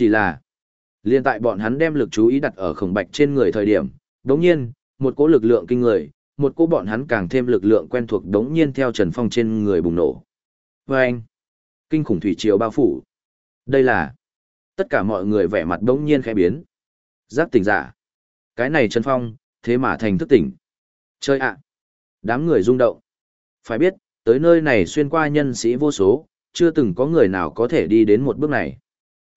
Chỉ là, liên tại bọn hắn đem lực chú ý đặt ở khổng bạch trên người thời điểm, đống nhiên, một cỗ lực lượng kinh người, một cỗ bọn hắn càng thêm lực lượng quen thuộc đống nhiên theo Trần Phong trên người bùng nổ. Và anh, kinh khủng thủy triều bao phủ. Đây là, tất cả mọi người vẻ mặt đống nhiên khẽ biến. Giác tỉnh giả. Cái này Trần Phong, thế mà thành thức tỉnh. Chơi ạ. Đám người rung động. Phải biết, tới nơi này xuyên qua nhân sĩ vô số, chưa từng có người nào có thể đi đến một bước này.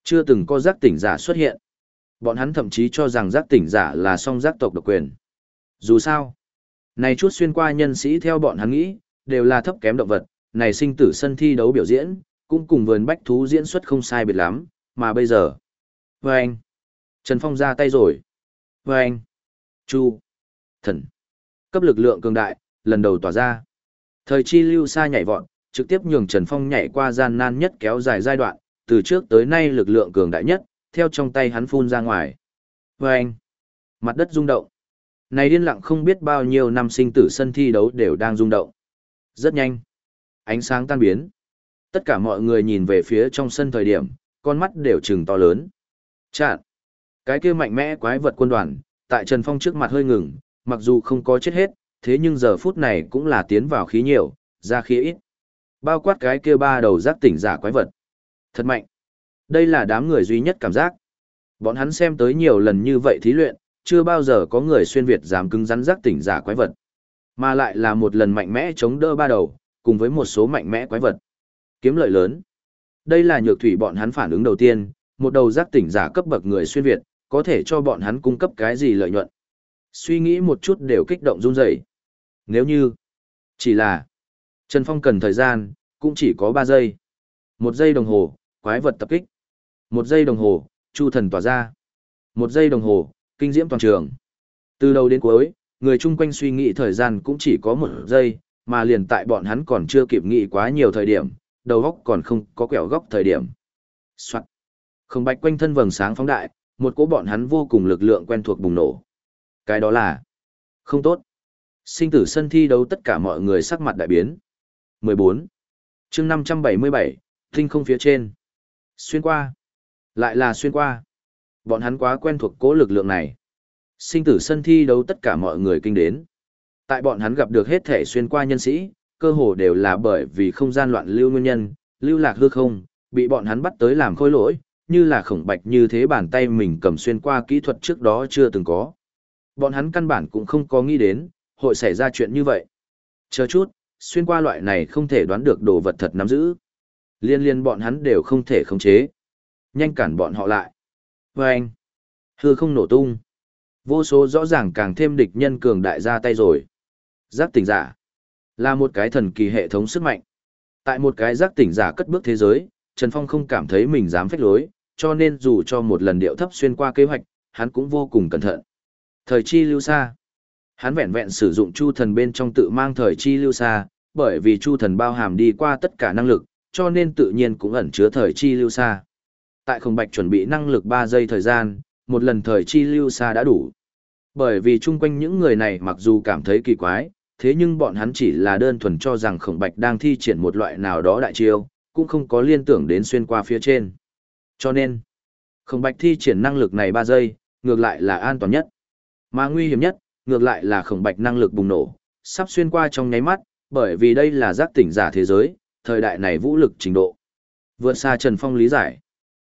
Chưa từng có giác tỉnh giả xuất hiện. Bọn hắn thậm chí cho rằng giác tỉnh giả là song giác tộc độc quyền. Dù sao, này chút xuyên qua nhân sĩ theo bọn hắn nghĩ, đều là thấp kém động vật, này sinh tử sân thi đấu biểu diễn, cũng cùng vườn bách thú diễn xuất không sai biệt lắm, mà bây giờ. Vâng! Trần Phong ra tay rồi. Vâng! Chu! Thần! Cấp lực lượng cường đại, lần đầu tỏa ra. Thời chi lưu xa nhảy vọt, trực tiếp nhường Trần Phong nhảy qua gian nan nhất kéo dài giai đoạn, từ trước tới nay lực lượng cường đại nhất, theo trong tay hắn phun ra ngoài. Vâng! Mặt đất rung động. Này điên lặng không biết bao nhiêu năm sinh tử sân thi đấu đều đang rung động. Rất nhanh. Ánh sáng tan biến. Tất cả mọi người nhìn về phía trong sân thời điểm, con mắt đều trừng to lớn. Chạn. Cái kia mạnh mẽ quái vật quân đoàn, tại Trần Phong trước mặt hơi ngừng, mặc dù không có chết hết, thế nhưng giờ phút này cũng là tiến vào khí nhiều, ra khí ít. Bao quát cái kia ba đầu giác tỉnh giả quái vật. Thật mạnh. Đây là đám người duy nhất cảm giác. Bọn hắn xem tới nhiều lần như vậy thí luyện, chưa bao giờ có người xuyên Việt dám cứng rắn giác tỉnh giả quái vật. Mà lại là một lần mạnh mẽ chống đỡ ba đầu, cùng với một số mạnh mẽ quái vật. Kiếm lợi lớn. Đây là nhược thủy bọn hắn phản ứng đầu tiên, một đầu giác tỉnh giả cấp bậc người xuyên Việt, có thể cho bọn hắn cung cấp cái gì lợi nhuận. Suy nghĩ một chút đều kích động run rẩy. Nếu như, chỉ là, Trần Phong cần thời gian, cũng chỉ có 3 giây. Một giây đồng hồ, quái vật tập kích. Một giây đồng hồ, chu thần tỏa ra. Một giây đồng hồ, kinh diễm toàn trường. Từ đầu đến cuối, người chung quanh suy nghĩ thời gian cũng chỉ có một giây, mà liền tại bọn hắn còn chưa kịp nghĩ quá nhiều thời điểm, đầu góc còn không có quẹo góc thời điểm. Soạn. Không bạch quanh thân vầng sáng phóng đại, một cỗ bọn hắn vô cùng lực lượng quen thuộc bùng nổ. Cái đó là không tốt. Sinh tử sân thi đấu tất cả mọi người sắc mặt đại biến. 14. chương 577, tinh không phía trên. Xuyên qua. Lại là xuyên qua. Bọn hắn quá quen thuộc cố lực lượng này. Sinh tử sân thi đấu tất cả mọi người kinh đến. Tại bọn hắn gặp được hết thể xuyên qua nhân sĩ, cơ hồ đều là bởi vì không gian loạn lưu nguyên nhân, lưu lạc hư không, bị bọn hắn bắt tới làm khôi lỗi, như là khổng bạch như thế bàn tay mình cầm xuyên qua kỹ thuật trước đó chưa từng có. Bọn hắn căn bản cũng không có nghĩ đến, hội xảy ra chuyện như vậy. Chờ chút, xuyên qua loại này không thể đoán được đồ vật thật nắm giữ. Liên liên bọn hắn đều không thể khống chế. Nhanh cản bọn họ lại. Và anh, hư không nổ tung. Vô số rõ ràng càng thêm địch nhân cường đại ra tay rồi. Giác tỉnh giả là một cái thần kỳ hệ thống sức mạnh. Tại một cái giác tỉnh giả cất bước thế giới, Trần Phong không cảm thấy mình dám phách lối, cho nên dù cho một lần điệu thấp xuyên qua kế hoạch, hắn cũng vô cùng cẩn thận. Thời chi lưu xa. Hắn vẹn vẹn sử dụng chu thần bên trong tự mang thời chi lưu xa, bởi vì chu thần bao hàm đi qua tất cả năng lực, cho nên tự nhiên cũng ẩn chứa thời chi lưu xa. Tại không bạch chuẩn bị năng lực 3 giây thời gian, một lần thời chi lưu xa đã đủ. Bởi vì chung quanh những người này mặc dù cảm thấy kỳ quái, thế nhưng bọn hắn chỉ là đơn thuần cho rằng khổng bạch đang thi triển một loại nào đó đại chiêu, cũng không có liên tưởng đến xuyên qua phía trên. Cho nên, khổng bạch thi triển năng lực này 3 giây, ngược lại là an toàn nhất. Mà nguy hiểm nhất, ngược lại là khổng bạch năng lực bùng nổ, sắp xuyên qua trong nháy mắt, bởi vì đây là giác tỉnh giả thế giới, thời đại này vũ lực trình độ. Vượt xa Trần Phong lý giải.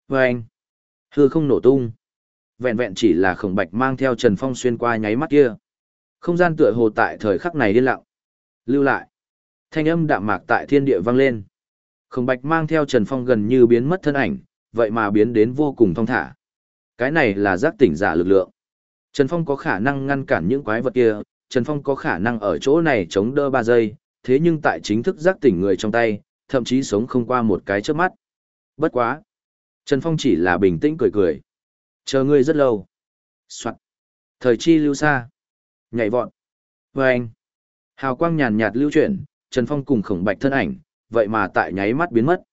Và anh, hư không nổ tung. Vẹn vẹn chỉ là khổng bạch mang theo Trần Phong xuyên qua nháy mắt kia. Không gian tựa hồ tại thời khắc này điên lặng. Lưu lại. Thanh âm đạm mạc tại thiên địa vang lên. Khổng bạch mang theo Trần Phong gần như biến mất thân ảnh, vậy mà biến đến vô cùng thong thả. Cái này là giác tỉnh giả lực lượng. Trần Phong có khả năng ngăn cản những quái vật kia, Trần Phong có khả năng ở chỗ này chống đỡ 3 giây, thế nhưng tại chính thức giác tỉnh người trong tay, thậm chí sống không qua một cái chớp mắt. Bất quá. Trần Phong chỉ là bình tĩnh cười cười. Chờ ngươi rất lâu. Soạn. Thời chi lưu xa. Nhảy vọt. Và anh. Hào quang nhàn nhạt lưu chuyển, Trần Phong cùng khổng bạch thân ảnh, vậy mà tại nháy mắt biến mất.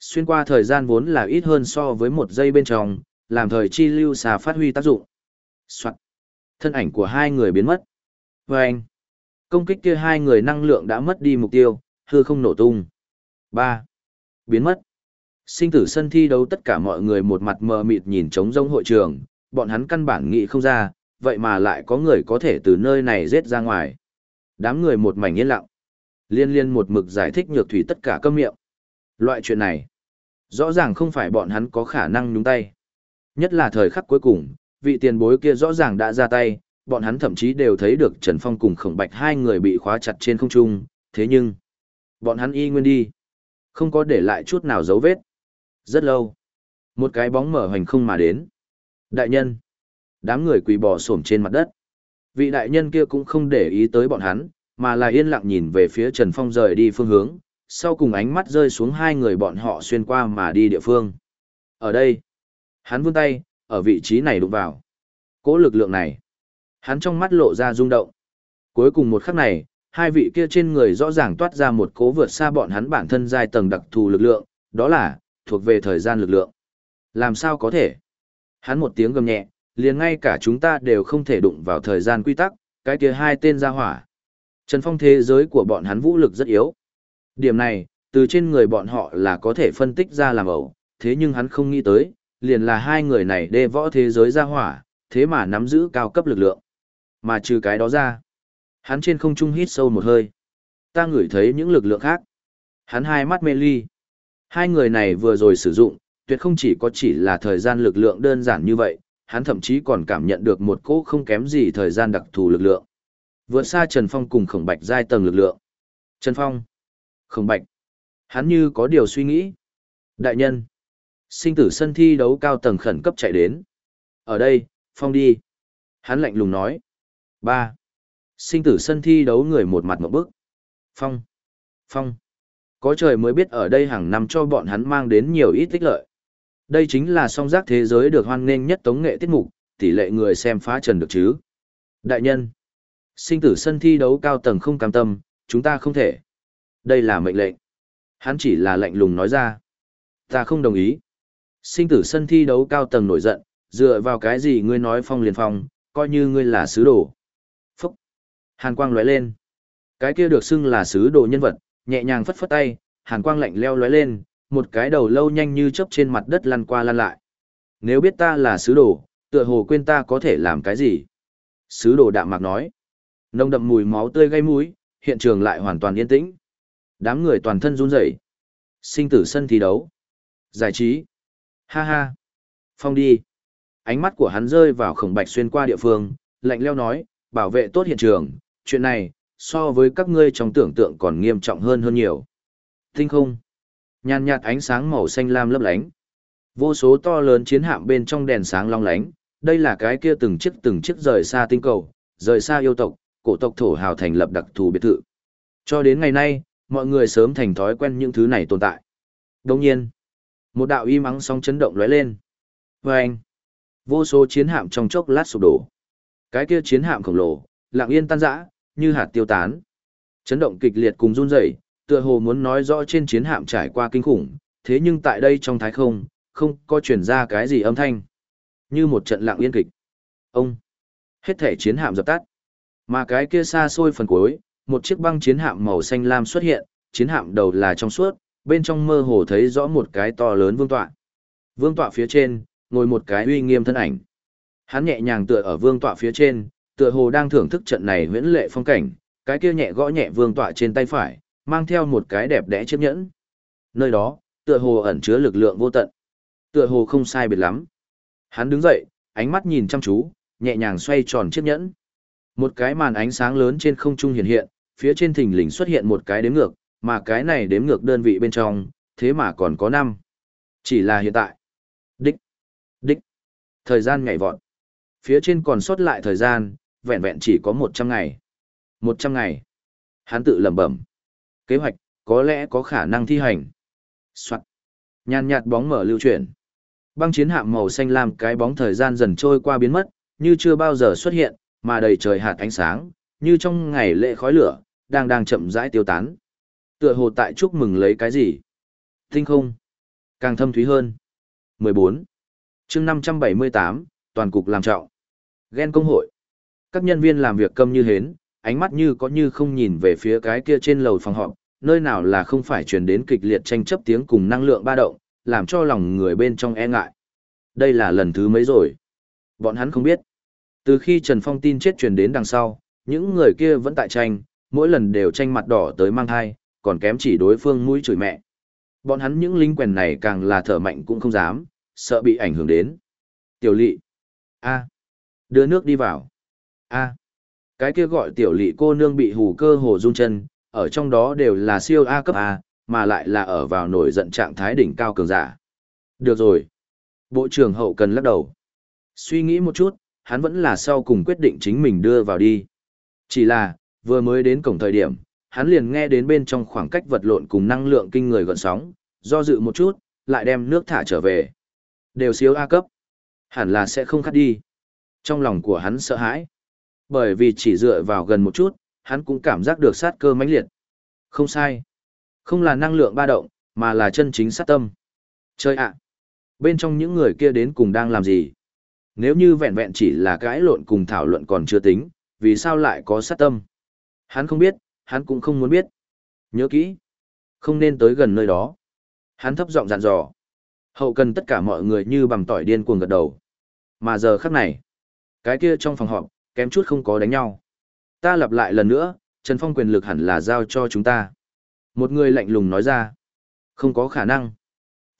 Xuyên qua thời gian vốn là ít hơn so với một giây bên trong, làm thời chi lưu xa phát huy tác dụng. Soạn. Thân ảnh của hai người biến mất. Và anh. Công kích kia hai người năng lượng đã mất đi mục tiêu, hư không nổ tung ba Biến mất. Sinh tử sân thi đấu tất cả mọi người một mặt mờ mịt nhìn trống rông hội trường, bọn hắn căn bản nghĩ không ra, vậy mà lại có người có thể từ nơi này giết ra ngoài. Đám người một mảnh yên lặng. Liên liên một mực giải thích nhược thủy tất cả câm miệng. Loại chuyện này, rõ ràng không phải bọn hắn có khả năng nhúng tay. Nhất là thời khắc cuối cùng, vị tiền bối kia rõ ràng đã ra tay, bọn hắn thậm chí đều thấy được Trần Phong cùng Khổng Bạch hai người bị khóa chặt trên không trung, thế nhưng, bọn hắn y nguyên đi, không có để lại chút nào dấu vết. Rất lâu, một cái bóng mở hoành không mà đến. Đại nhân, đám người quỳ bò xổm trên mặt đất. Vị đại nhân kia cũng không để ý tới bọn hắn, mà là yên lặng nhìn về phía Trần Phong rời đi phương hướng, sau cùng ánh mắt rơi xuống hai người bọn họ xuyên qua mà đi địa phương. Ở đây, hắn vươn tay, ở vị trí này đụng vào. Cố lực lượng này, hắn trong mắt lộ ra rung động. Cuối cùng một khắc này, hai vị kia trên người rõ ràng toát ra một cố vượt xa bọn hắn bản thân giai tầng đặc thù lực lượng, đó là, thuộc về thời gian lực lượng. Làm sao có thể? Hắn một tiếng gầm nhẹ, liền ngay cả chúng ta đều không thể đụng vào thời gian quy tắc, cái kia hai tên ra hỏa. Trần Phong thế giới của bọn hắn vũ lực rất yếu. Điểm này, từ trên người bọn họ là có thể phân tích ra làm ẩu, thế nhưng hắn không nghĩ tới, liền là hai người này đê võ thế giới ra hỏa, thế mà nắm giữ cao cấp lực lượng. Mà trừ cái đó ra, hắn trên không trung hít sâu một hơi. Ta ngửi thấy những lực lượng khác. Hắn hai mắt mê ly. Hai người này vừa rồi sử dụng, tuyệt không chỉ có chỉ là thời gian lực lượng đơn giản như vậy, hắn thậm chí còn cảm nhận được một cỗ không kém gì thời gian đặc thù lực lượng. Vượt xa Trần Phong cùng Khổng Bạch giai tầng lực lượng. Trần Phong, Khổng Bạch, hắn như có điều suy nghĩ. Đại nhân, sinh tử sân thi đấu cao tầng khẩn cấp chạy đến. Ở đây, Phong đi. Hắn lạnh lùng nói. ba Sinh tử sân thi đấu người một mặt một bức. Phong, Phong. Có trời mới biết ở đây hàng năm cho bọn hắn mang đến nhiều ít tích lợi. Đây chính là song giác thế giới được hoan nghênh nhất tống nghệ tiết mục, tỷ lệ người xem phá trần được chứ. Đại nhân, sinh tử sân thi đấu cao tầng không cam tâm, chúng ta không thể. Đây là mệnh lệnh. Hắn chỉ là lệnh lùng nói ra. Ta không đồng ý. Sinh tử sân thi đấu cao tầng nổi giận, dựa vào cái gì ngươi nói phong liền phong, coi như ngươi là sứ đồ. Hàn quang lóe lên. Cái kia được xưng là sứ đồ nhân vật, nhẹ nhàng phất phất tay, hàn quang lạnh leo lóe lên, một cái đầu lâu nhanh như chớp trên mặt đất lăn qua lăn lại. Nếu biết ta là sứ đồ, tựa hồ quên ta có thể làm cái gì? Sứ đồ đạm mạc nói. Nông đậm mùi máu tươi gây mũi, hiện trường lại hoàn toàn yên tĩnh. Đám người toàn thân run rẩy. Sinh tử sân thi đấu. Giải trí. Ha ha. Phong đi. Ánh mắt của hắn rơi vào khổng bạch xuyên qua địa phương, lạnh leo nói, bảo vệ tốt hiện trường, chuyện này, so với các ngươi trong tưởng tượng còn nghiêm trọng hơn hơn nhiều. Tinh không. Nhàn nhạt ánh sáng màu xanh lam lấp lánh. Vô số to lớn chiến hạm bên trong đèn sáng long lánh, đây là cái kia từng chiếc từng chiếc rời xa tinh cầu, rời xa yêu tộc, cổ tộc thổ hào thành lập đặc thù biệt thự. Cho đến ngày nay, mọi người sớm thành thói quen những thứ này tồn tại. Đồng nhiên, một đạo y mắng sóng chấn động lóe lên. Và anh, vô số chiến hạm trong chốc lát sụp đổ. Cái kia chiến hạm khổng lồ, lặng yên tan rã, như hạt tiêu tán. Chấn động kịch liệt cùng run rẩy, tựa hồ muốn nói rõ trên chiến hạm trải qua kinh khủng, thế nhưng tại đây trong thái không, không có truyền ra cái gì âm thanh. Như một trận lặng yên kịch. Ông, hết thể chiến hạm dập tắt. Mà cái kia xa xôi phần cuối, một chiếc băng chiến hạm màu xanh lam xuất hiện, chiến hạm đầu là trong suốt, bên trong mơ hồ thấy rõ một cái to lớn vương tọa. Vương tọa phía trên, ngồi một cái uy nghiêm thân ảnh. Hắn nhẹ nhàng tựa ở vương tọa phía trên, tựa hồ đang thưởng thức trận này huyễn lệ phong cảnh, cái kia nhẹ gõ nhẹ vương tọa trên tay phải, mang theo một cái đẹp đẽ chiếc nhẫn. Nơi đó, tựa hồ ẩn chứa lực lượng vô tận. Tựa hồ không sai biệt lắm. Hắn đứng dậy, ánh mắt nhìn chăm chú, nhẹ nhàng xoay tròn chiếc nhẫn. Một cái màn ánh sáng lớn trên không trung hiện hiện, phía trên thình lình xuất hiện một cái đếm ngược, mà cái này đếm ngược đơn vị bên trong, thế mà còn có năm. Chỉ là hiện tại. Đích. Đích. Thời gian nhảy vọt. Phía trên còn sót lại thời gian, vẹn vẹn chỉ có 100 ngày. 100 ngày. Hắn tự lẩm bẩm. Kế hoạch, có lẽ có khả năng thi hành. Soạn. Nhàn nhạt bóng mở lưu chuyển. Băng chiến hạm màu xanh lam cái bóng thời gian dần trôi qua biến mất, như chưa bao giờ xuất hiện, mà đầy trời hạt ánh sáng, như trong ngày lễ khói lửa, đang đang chậm rãi tiêu tán. Tựa hồ tại chúc mừng lấy cái gì? Tinh không. Càng thâm thúy hơn. 14. chương 578, toàn cục làm trọng. Ghen công hội. Các nhân viên làm việc câm như hến, ánh mắt như có như không nhìn về phía cái kia trên lầu phòng họp, nơi nào là không phải truyền đến kịch liệt tranh chấp tiếng cùng năng lượng ba động, làm cho lòng người bên trong e ngại. Đây là lần thứ mấy rồi. Bọn hắn không biết. Từ khi Trần Phong tin chết truyền đến đằng sau, những người kia vẫn tại tranh, mỗi lần đều tranh mặt đỏ tới mang thai, còn kém chỉ đối phương mũi chửi mẹ. Bọn hắn những linh quèn này càng là thở mạnh cũng không dám, sợ bị ảnh hưởng đến. Tiểu lỵ. a Đưa nước đi vào a Cái kia gọi tiểu lỵ cô nương bị hù cơ hồ run chân, ở trong đó đều là siêu A cấp A, mà lại là ở vào nổi giận trạng thái đỉnh cao cường giả. Được rồi. Bộ trưởng hậu cần lắc đầu. Suy nghĩ một chút, hắn vẫn là sau cùng quyết định chính mình đưa vào đi. Chỉ là, vừa mới đến cổng thời điểm, hắn liền nghe đến bên trong khoảng cách vật lộn cùng năng lượng kinh người gọn sóng, do dự một chút, lại đem nước thả trở về. Đều siêu A cấp. Hẳn là sẽ không khát đi. Trong lòng của hắn sợ hãi. Bởi vì chỉ dựa vào gần một chút, hắn cũng cảm giác được sát cơ mãnh liệt. Không sai. Không là năng lượng ba động, mà là chân chính sát tâm. Chơi ạ. Bên trong những người kia đến cùng đang làm gì? Nếu như vẹn vẹn chỉ là cãi lộn cùng thảo luận còn chưa tính, vì sao lại có sát tâm? Hắn không biết, hắn cũng không muốn biết. Nhớ kỹ. Không nên tới gần nơi đó. Hắn thấp giọng dặn dò. Hậu cần tất cả mọi người như bằng tỏi điên cuồng gật đầu. Mà giờ khắc này, cái kia trong phòng họp, kém chút không có đánh nhau. Ta lặp lại lần nữa, Trần Phong quyền lực hẳn là giao cho chúng ta. Một người lạnh lùng nói ra. Không có khả năng.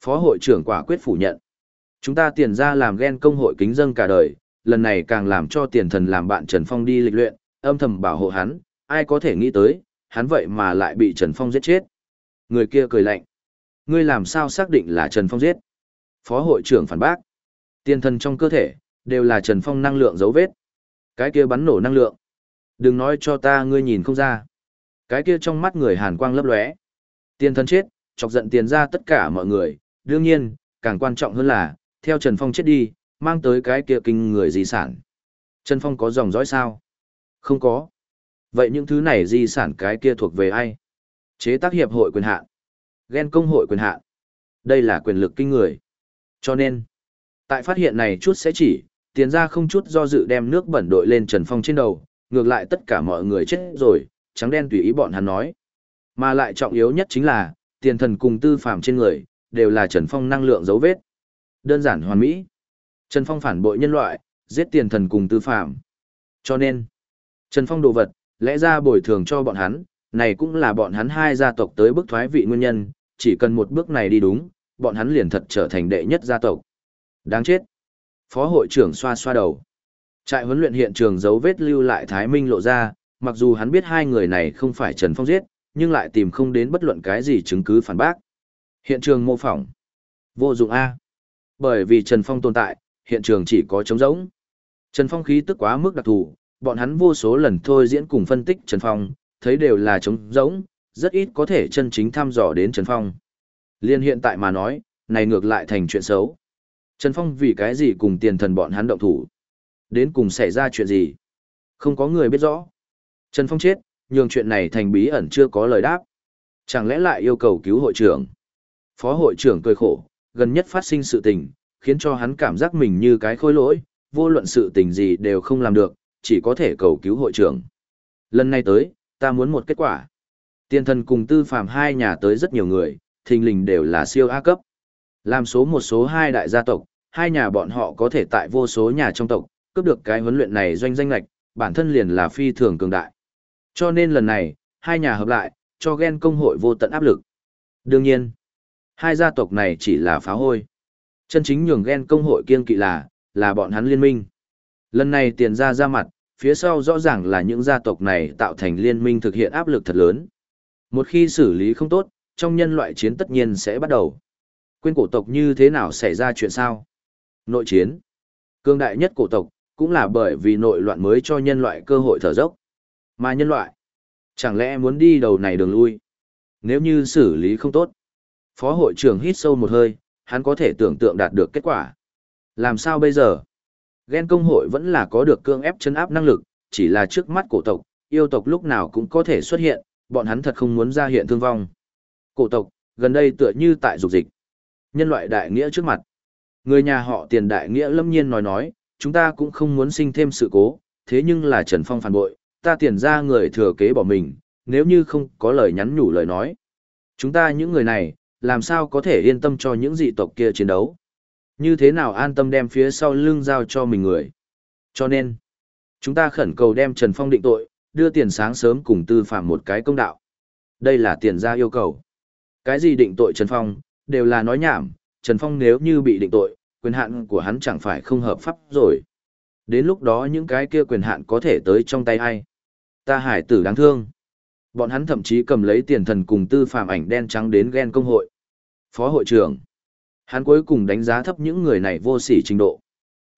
Phó hội trưởng quả quyết phủ nhận. Chúng ta tiền ra làm ghen công hội kính dân cả đời, lần này càng làm cho tiền thần làm bạn Trần Phong đi lịch luyện, âm thầm bảo hộ hắn, ai có thể nghĩ tới, hắn vậy mà lại bị Trần Phong giết chết. Người kia cười lạnh. Ngươi làm sao xác định là Trần Phong giết? Phó hội trưởng phản bác. Tiền thần trong cơ thể, đều là Trần Phong năng lượng dấu vết. Cái kia bắn nổ năng lượng. Đừng nói cho ta ngươi nhìn không ra. Cái kia trong mắt người hàn quang lấp lóe. Tiền thân chết, chọc giận tiền ra tất cả mọi người. Đương nhiên, càng quan trọng hơn là, theo Trần Phong chết đi, mang tới cái kia kinh người di sản. Trần Phong có dòng dõi sao? Không có. Vậy những thứ này di sản cái kia thuộc về ai? Chế tác hiệp hội quyền hạn, ghen công hội quyền hạn. Đây là quyền lực kinh người. Cho nên, tại phát hiện này chút sẽ chỉ, tiền ra không chút do dự đem nước bẩn đội lên Trần Phong trên đầu, ngược lại tất cả mọi người chết rồi, trắng đen tùy ý bọn hắn nói. Mà lại trọng yếu nhất chính là, tiền thần cùng tư phạm trên người, đều là Trần Phong năng lượng dấu vết. Đơn giản hoàn mỹ. Trần Phong phản bội nhân loại, giết tiền thần cùng tư phạm. Cho nên, Trần Phong đồ vật, lẽ ra bồi thường cho bọn hắn, này cũng là bọn hắn hai gia tộc tới bước thoái vị nguyên nhân, chỉ cần một bước này đi đúng, bọn hắn liền thật trở thành đệ nhất gia tộc. Đáng chết. Phó hội trưởng xoa xoa đầu. Trại huấn luyện hiện trường dấu vết lưu lại Thái Minh lộ ra, mặc dù hắn biết hai người này không phải Trần Phong giết, nhưng lại tìm không đến bất luận cái gì chứng cứ phản bác. Hiện trường mô phỏng. Vô dụng A. Bởi vì Trần Phong tồn tại, hiện trường chỉ có trống rỗng. Trần Phong khí tức quá mức đặc thù, bọn hắn vô số lần thôi diễn cùng phân tích Trần Phong, thấy đều là trống rỗng, rất ít có thể chân chính thăm dò đến Trần Phong. Liên hiện tại mà nói, này ngược lại thành chuyện xấu. Trần Phong vì cái gì cùng tiền thần bọn hắn động thủ? Đến cùng xảy ra chuyện gì? Không có người biết rõ. Trần Phong chết, nhường chuyện này thành bí ẩn chưa có lời đáp. Chẳng lẽ lại yêu cầu cứu hội trưởng? Phó hội trưởng cười khổ, gần nhất phát sinh sự tình, khiến cho hắn cảm giác mình như cái khôi lỗi, vô luận sự tình gì đều không làm được, chỉ có thể cầu cứu hội trưởng. Lần này tới, ta muốn một kết quả. Tiên thần cùng tư phàm hai nhà tới rất nhiều người, thình lình đều là siêu A cấp. Làm số một số hai đại gia tộc, hai nhà bọn họ có thể tại vô số nhà trong tộc, cướp được cái huấn luyện này doanh danh lạch, bản thân liền là phi thường cường đại. Cho nên lần này, hai nhà hợp lại, cho ghen công hội vô tận áp lực. Đương nhiên, hai gia tộc này chỉ là phá hôi. Chân chính nhường ghen công hội kiên kỵ là, là bọn hắn liên minh. Lần này tiền ra ra mặt, phía sau rõ ràng là những gia tộc này tạo thành liên minh thực hiện áp lực thật lớn. Một khi xử lý không tốt, trong nhân loại chiến tất nhiên sẽ bắt đầu. Quên cổ tộc như thế nào xảy ra chuyện sao? Nội chiến. Cương đại nhất cổ tộc, cũng là bởi vì nội loạn mới cho nhân loại cơ hội thở dốc. Mà nhân loại, chẳng lẽ muốn đi đầu này đường lui? Nếu như xử lý không tốt, phó hội trưởng hít sâu một hơi, hắn có thể tưởng tượng đạt được kết quả. Làm sao bây giờ? Ghen công hội vẫn là có được cương ép chân áp năng lực, chỉ là trước mắt cổ tộc, yêu tộc lúc nào cũng có thể xuất hiện, bọn hắn thật không muốn ra hiện thương vong. Cổ tộc, gần đây tựa như tại dục dịch. Nhân loại đại nghĩa trước mặt. Người nhà họ tiền đại nghĩa lâm nhiên nói nói, chúng ta cũng không muốn sinh thêm sự cố, thế nhưng là Trần Phong phản bội, ta tiền ra người thừa kế bỏ mình, nếu như không có lời nhắn nhủ lời nói. Chúng ta những người này, làm sao có thể yên tâm cho những dị tộc kia chiến đấu. Như thế nào an tâm đem phía sau lưng giao cho mình người. Cho nên, chúng ta khẩn cầu đem Trần Phong định tội, đưa tiền sáng sớm cùng tư phạm một cái công đạo. Đây là tiền ra yêu cầu. Cái gì định tội Trần Phong, đều là nói nhảm, Trần Phong nếu như bị định tội, quyền hạn của hắn chẳng phải không hợp pháp rồi. Đến lúc đó những cái kia quyền hạn có thể tới trong tay ai. Ta hải tử đáng thương. Bọn hắn thậm chí cầm lấy tiền thần cùng tư phạm ảnh đen trắng đến ghen công hội. Phó hội trưởng. Hắn cuối cùng đánh giá thấp những người này vô sỉ trình độ.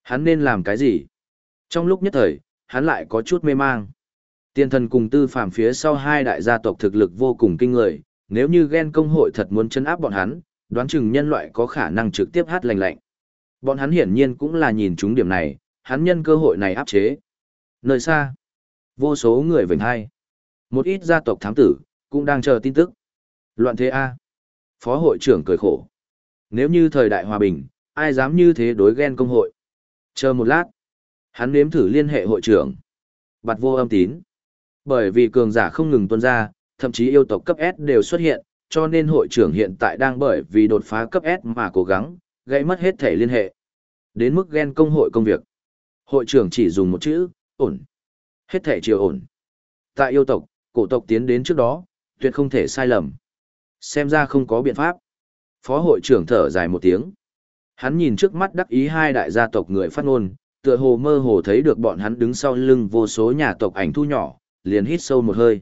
Hắn nên làm cái gì? Trong lúc nhất thời, hắn lại có chút mê mang. Tiền thần cùng tư phạm phía sau hai đại gia tộc thực lực vô cùng kinh người, nếu như ghen công hội thật muốn chấn áp bọn hắn, đoán chừng nhân loại có khả năng trực tiếp hát lành lạnh. Bọn hắn hiển nhiên cũng là nhìn chúng điểm này, hắn nhân cơ hội này áp chế. Nơi xa, vô số người vệnh hai. Một ít gia tộc thám tử, cũng đang chờ tin tức. Loạn thế A. Phó hội trưởng cười khổ. Nếu như thời đại hòa bình, ai dám như thế đối ghen công hội. Chờ một lát. Hắn nếm thử liên hệ hội trưởng. Bạt vô âm tín. Bởi vì cường giả không ngừng tuân ra, thậm chí yêu tộc cấp S đều xuất hiện, cho nên hội trưởng hiện tại đang bởi vì đột phá cấp S mà cố gắng, gãy mất hết thể liên hệ. Đến mức ghen công hội công việc. Hội trưởng chỉ dùng một chữ, ổn. Hết thể chiều ổn. Tại yêu tộc, cổ tộc tiến đến trước đó, tuyệt không thể sai lầm. Xem ra không có biện pháp. Phó hội trưởng thở dài một tiếng. Hắn nhìn trước mắt đắc ý hai đại gia tộc người phát ngôn, tựa hồ mơ hồ thấy được bọn hắn đứng sau lưng vô số nhà tộc ảnh thu nhỏ, liền hít sâu một hơi.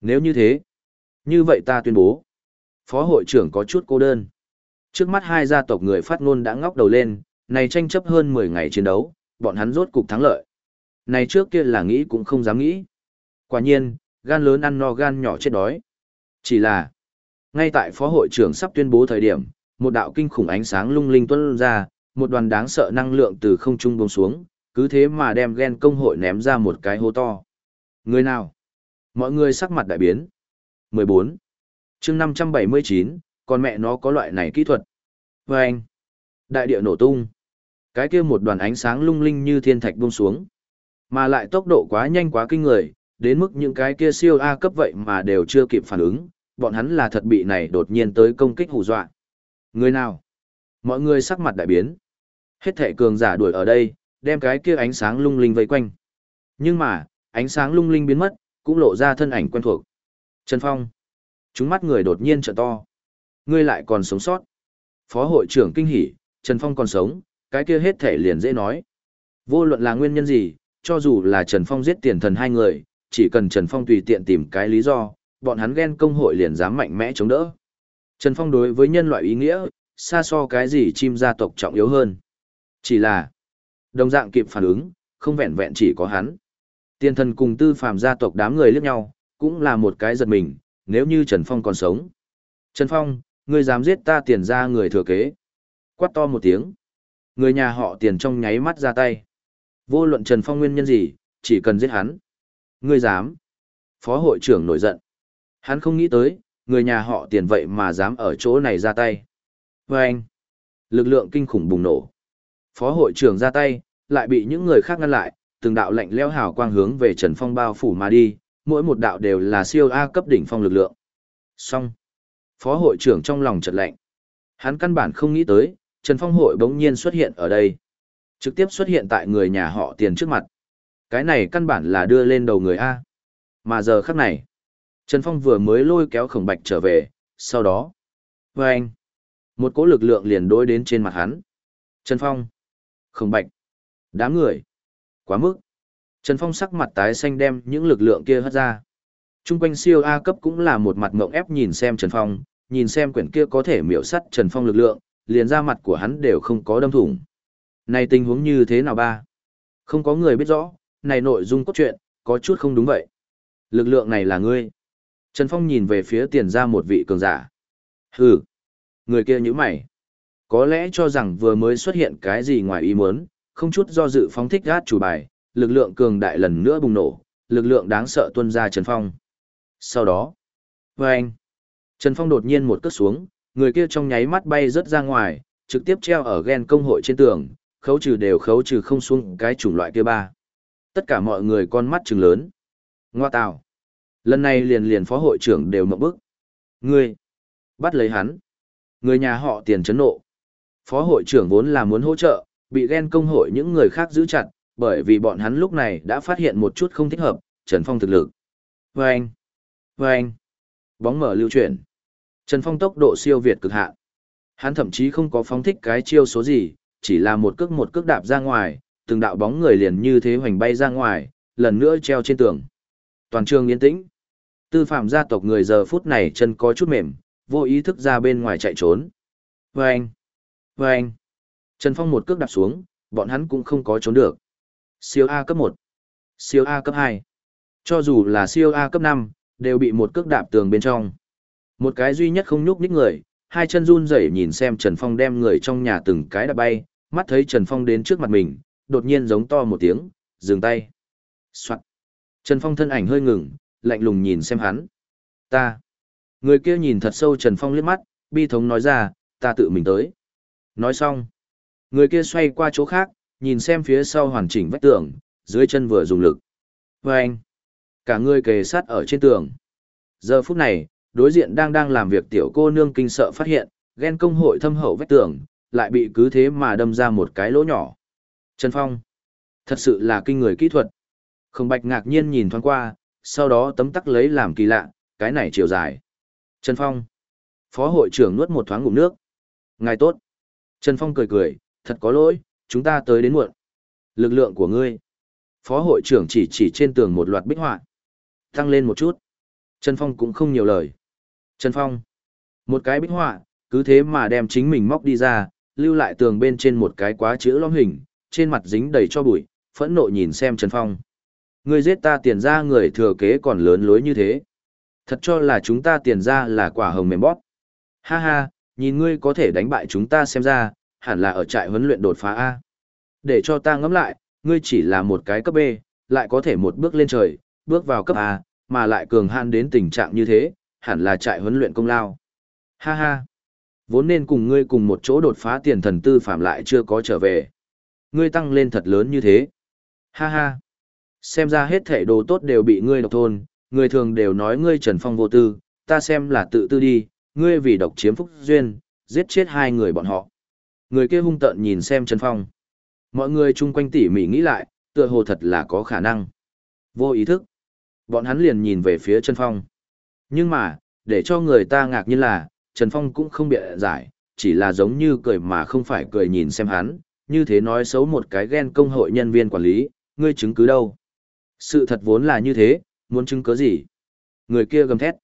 Nếu như thế, như vậy ta tuyên bố. Phó hội trưởng có chút cô đơn. Trước mắt hai gia tộc người phát ngôn đã ngóc đầu lên, này tranh chấp hơn 10 ngày chiến đấu, bọn hắn rốt cục thắng lợi. Này trước kia là nghĩ cũng không dám nghĩ. Quả nhiên, gan lớn ăn no gan nhỏ chết đói. Chỉ là, ngay tại phó hội trưởng sắp tuyên bố thời điểm, một đạo kinh khủng ánh sáng lung linh tuôn ra, một đoàn đáng sợ năng lượng từ không trung bông xuống, cứ thế mà đem ghen công hội ném ra một cái hố to. Người nào? Mọi người sắc mặt đại biến. 14 chương 579, con mẹ nó có loại này kỹ thuật. vê anh, đại địa nổ tung. Cái kia một đoàn ánh sáng lung linh như thiên thạch buông xuống. Mà lại tốc độ quá nhanh quá kinh người, đến mức những cái kia siêu A cấp vậy mà đều chưa kịp phản ứng, bọn hắn là thật bị này đột nhiên tới công kích hù dọa. Người nào? Mọi người sắc mặt đại biến. Hết thệ cường giả đuổi ở đây, đem cái kia ánh sáng lung linh vây quanh. Nhưng mà, ánh sáng lung linh biến mất, cũng lộ ra thân ảnh quen thuộc. Trần Phong. Chúng mắt người đột nhiên trợ to. Ngươi lại còn sống sót. Phó hội trưởng kinh hỉ, Trần Phong còn sống, cái kia hết thể liền dễ nói. Vô luận là nguyên nhân gì, cho dù là Trần Phong giết tiền thần hai người, chỉ cần Trần Phong tùy tiện tìm cái lý do, bọn hắn ghen công hội liền dám mạnh mẽ chống đỡ. Trần Phong đối với nhân loại ý nghĩa, xa so cái gì chim gia tộc trọng yếu hơn. Chỉ là, đồng dạng kịp phản ứng, không vẹn vẹn chỉ có hắn. Tiền thần cùng tư phàm gia tộc đám người liếc nhau, cũng là một cái giật mình, nếu như Trần Phong còn sống. Trần Phong, ngươi dám giết ta tiền ra người thừa kế. Quát to một tiếng. Người nhà họ tiền trong nháy mắt ra tay. Vô luận Trần Phong nguyên nhân gì, chỉ cần giết hắn. Ngươi dám. Phó hội trưởng nổi giận. Hắn không nghĩ tới, người nhà họ tiền vậy mà dám ở chỗ này ra tay. Và anh, lực lượng kinh khủng bùng nổ. Phó hội trưởng ra tay, lại bị những người khác ngăn lại, từng đạo lạnh leo hào quang hướng về Trần Phong bao phủ mà đi, mỗi một đạo đều là siêu A cấp đỉnh phong lực lượng. Xong. Phó hội trưởng trong lòng chợt lạnh. Hắn căn bản không nghĩ tới, Trần Phong hội bỗng nhiên xuất hiện ở đây. Trực tiếp xuất hiện tại người nhà họ tiền trước mặt. Cái này căn bản là đưa lên đầu người A. Mà giờ khắc này, Trần Phong vừa mới lôi kéo khổng bạch trở về, sau đó. Và anh, một cỗ lực lượng liền đối đến trên mặt hắn. Trần Phong, khổng bạch, đám người. Quá mức. Trần Phong sắc mặt tái xanh đem những lực lượng kia hất ra. Trung quanh siêu A cấp cũng là một mặt ngộng ép nhìn xem Trần Phong, nhìn xem quyển kia có thể miểu sắt Trần Phong lực lượng, liền ra mặt của hắn đều không có đâm thủng. Này tình huống như thế nào ba? Không có người biết rõ, này nội dung cốt truyện, có chút không đúng vậy. Lực lượng này là ngươi. Trần Phong nhìn về phía tiền ra một vị cường giả. Hừ, người kia như mày. Có lẽ cho rằng vừa mới xuất hiện cái gì ngoài ý muốn, không chút do dự phóng thích gát chủ bài, lực lượng cường đại lần nữa bùng nổ, lực lượng đáng sợ tuôn ra Trần Phong. Sau đó, vâng, Trần Phong đột nhiên một cước xuống, người kia trong nháy mắt bay rớt ra ngoài, trực tiếp treo ở ghen công hội trên tường, khấu trừ đều khấu trừ không xuống cái chủng loại kia ba. Tất cả mọi người con mắt trừng lớn. Ngoa tào. Lần này liền liền phó hội trưởng đều mộng bức. Ngươi, bắt lấy hắn. Người nhà họ tiền chấn nộ. Phó hội trưởng vốn là muốn hỗ trợ, bị ghen công hội những người khác giữ chặt, bởi vì bọn hắn lúc này đã phát hiện một chút không thích hợp, Trần Phong thực lực. Vâng! anh. Bóng mở lưu chuyển. Trần Phong tốc độ siêu việt cực hạn. Hắn thậm chí không có phóng thích cái chiêu số gì, chỉ là một cước một cước đạp ra ngoài, từng đạo bóng người liền như thế hoành bay ra ngoài, lần nữa treo trên tường. Toàn trường yên tĩnh. Tư phạm gia tộc người giờ phút này chân có chút mềm, vô ý thức ra bên ngoài chạy trốn. Vâng! Vâng! Trần Phong một cước đạp xuống, bọn hắn cũng không có trốn được. Siêu A cấp 1, siêu A cấp 2. Cho dù là siêu A cấp 5, đều bị một cước đạp tường bên trong. Một cái duy nhất không nhúc nhích người, hai chân run rẩy nhìn xem Trần Phong đem người trong nhà từng cái đạp bay, mắt thấy Trần Phong đến trước mặt mình, đột nhiên giống to một tiếng, dừng tay. Soạn. Trần Phong thân ảnh hơi ngừng, lạnh lùng nhìn xem hắn. Ta. Người kia nhìn thật sâu Trần Phong liếc mắt, bi thống nói ra, ta tự mình tới. Nói xong. Người kia xoay qua chỗ khác, nhìn xem phía sau hoàn chỉnh vách tường, dưới chân vừa dùng lực. Và anh, cả người kề sát ở trên tường. Giờ phút này, đối diện đang đang làm việc tiểu cô nương kinh sợ phát hiện, ghen công hội thâm hậu vách tường, lại bị cứ thế mà đâm ra một cái lỗ nhỏ. Trần Phong, thật sự là kinh người kỹ thuật. Không bạch ngạc nhiên nhìn thoáng qua, sau đó tấm tắc lấy làm kỳ lạ, cái này chiều dài. Trần Phong, phó hội trưởng nuốt một thoáng ngụm nước. Ngài tốt. Trần Phong cười cười, thật có lỗi, chúng ta tới đến muộn. Lực lượng của ngươi. Phó hội trưởng chỉ chỉ trên tường một loạt bích họa. Tăng lên một chút. Trần Phong cũng không nhiều lời. Trần Phong. Một cái bích họa, cứ thế mà đem chính mình móc đi ra, lưu lại tường bên trên một cái quá chữ lõm hình, trên mặt dính đầy cho bụi, phẫn nộ nhìn xem Trần Phong. Ngươi giết ta tiền ra người thừa kế còn lớn lối như thế. Thật cho là chúng ta tiền ra là quả hồng mềm bóp. Ha ha, nhìn ngươi có thể đánh bại chúng ta xem ra, hẳn là ở trại huấn luyện đột phá A. Để cho ta ngẫm lại, ngươi chỉ là một cái cấp B, lại có thể một bước lên trời, bước vào cấp A, mà lại cường hạn đến tình trạng như thế, hẳn là trại huấn luyện công lao. Ha ha. Vốn nên cùng ngươi cùng một chỗ đột phá tiền thần tư phạm lại chưa có trở về. Ngươi tăng lên thật lớn như thế. Ha ha. Xem ra hết thể đồ tốt đều bị ngươi độc thôn, người thường đều nói ngươi trần phong vô tư, ta xem là tự tư đi, ngươi vì độc chiếm phúc duyên, giết chết hai người bọn họ. Người kia hung tợn nhìn xem Trần Phong. Mọi người chung quanh tỉ mỉ nghĩ lại, tựa hồ thật là có khả năng. Vô ý thức. Bọn hắn liền nhìn về phía Trần Phong. Nhưng mà, để cho người ta ngạc nhiên là, Trần Phong cũng không bịa giải, chỉ là giống như cười mà không phải cười nhìn xem hắn, như thế nói xấu một cái ghen công hội nhân viên quản lý, ngươi chứng cứ đâu. Sự thật vốn là như thế, muốn chứng cứ gì? Người kia gầm thét.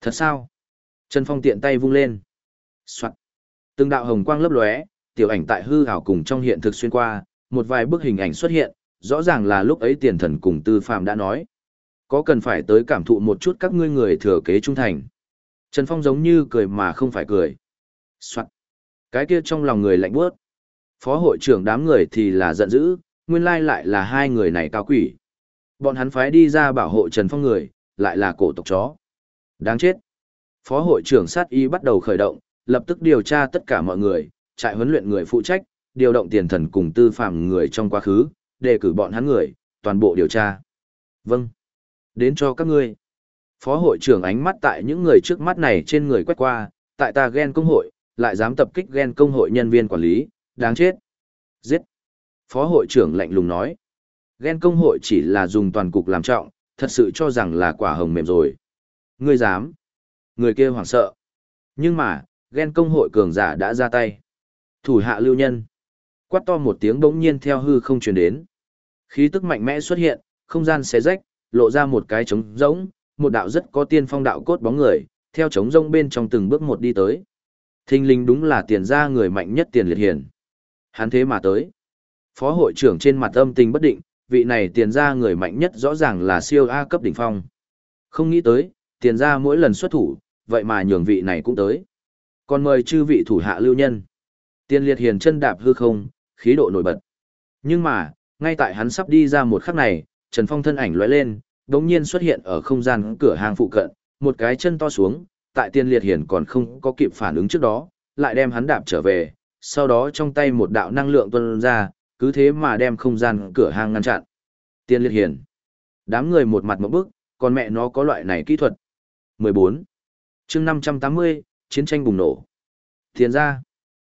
Thật sao? Trần Phong tiện tay vung lên. Soạn. Từng đạo hồng quang lấp lóe, tiểu ảnh tại hư ảo cùng trong hiện thực xuyên qua, một vài bức hình ảnh xuất hiện, rõ ràng là lúc ấy tiền thần cùng tư phạm đã nói. Có cần phải tới cảm thụ một chút các ngươi người thừa kế trung thành. Trần Phong giống như cười mà không phải cười. Soạn. Cái kia trong lòng người lạnh bước. Phó hội trưởng đám người thì là giận dữ, nguyên lai lại là hai người này cao quỷ. Bọn hắn phái đi ra bảo hộ Trần Phong người, lại là cổ tộc chó. Đáng chết. Phó hội trưởng sát y bắt đầu khởi động, lập tức điều tra tất cả mọi người, trại huấn luyện người phụ trách, điều động tiền thần cùng tư phạm người trong quá khứ, đề cử bọn hắn người, toàn bộ điều tra. Vâng. Đến cho các ngươi. Phó hội trưởng ánh mắt tại những người trước mắt này trên người quét qua, tại ta ghen công hội, lại dám tập kích ghen công hội nhân viên quản lý, đáng chết. Giết. Phó hội trưởng lạnh lùng nói. Ghen công hội chỉ là dùng toàn cục làm trọng, thật sự cho rằng là quả hồng mềm rồi. Ngươi dám. Người kia hoảng sợ. Nhưng mà, ghen công hội cường giả đã ra tay. Thủ hạ lưu nhân. Quát to một tiếng bỗng nhiên theo hư không truyền đến. Khí tức mạnh mẽ xuất hiện, không gian xé rách, lộ ra một cái trống rỗng, một đạo rất có tiên phong đạo cốt bóng người, theo trống rỗng bên trong từng bước một đi tới. Thinh linh đúng là tiền ra người mạnh nhất tiền liệt hiển. Hắn thế mà tới. Phó hội trưởng trên mặt âm tình bất định, vị này tiền ra người mạnh nhất rõ ràng là siêu A cấp đỉnh phong. Không nghĩ tới, tiền ra mỗi lần xuất thủ, vậy mà nhường vị này cũng tới. Còn mời chư vị thủ hạ lưu nhân. Tiên liệt hiền chân đạp hư không, khí độ nổi bật. Nhưng mà, ngay tại hắn sắp đi ra một khắc này, Trần Phong thân ảnh lóe lên, đống nhiên xuất hiện ở không gian cửa hàng phụ cận, một cái chân to xuống, tại tiên liệt hiền còn không có kịp phản ứng trước đó, lại đem hắn đạp trở về, sau đó trong tay một đạo năng lượng tuôn ra, cứ thế mà đem không gian cửa hàng ngăn chặn. Tiên liệt hiền. Đám người một mặt một bức, còn mẹ nó có loại này kỹ thuật. 14. chương 580, chiến tranh bùng nổ. Thiền ra,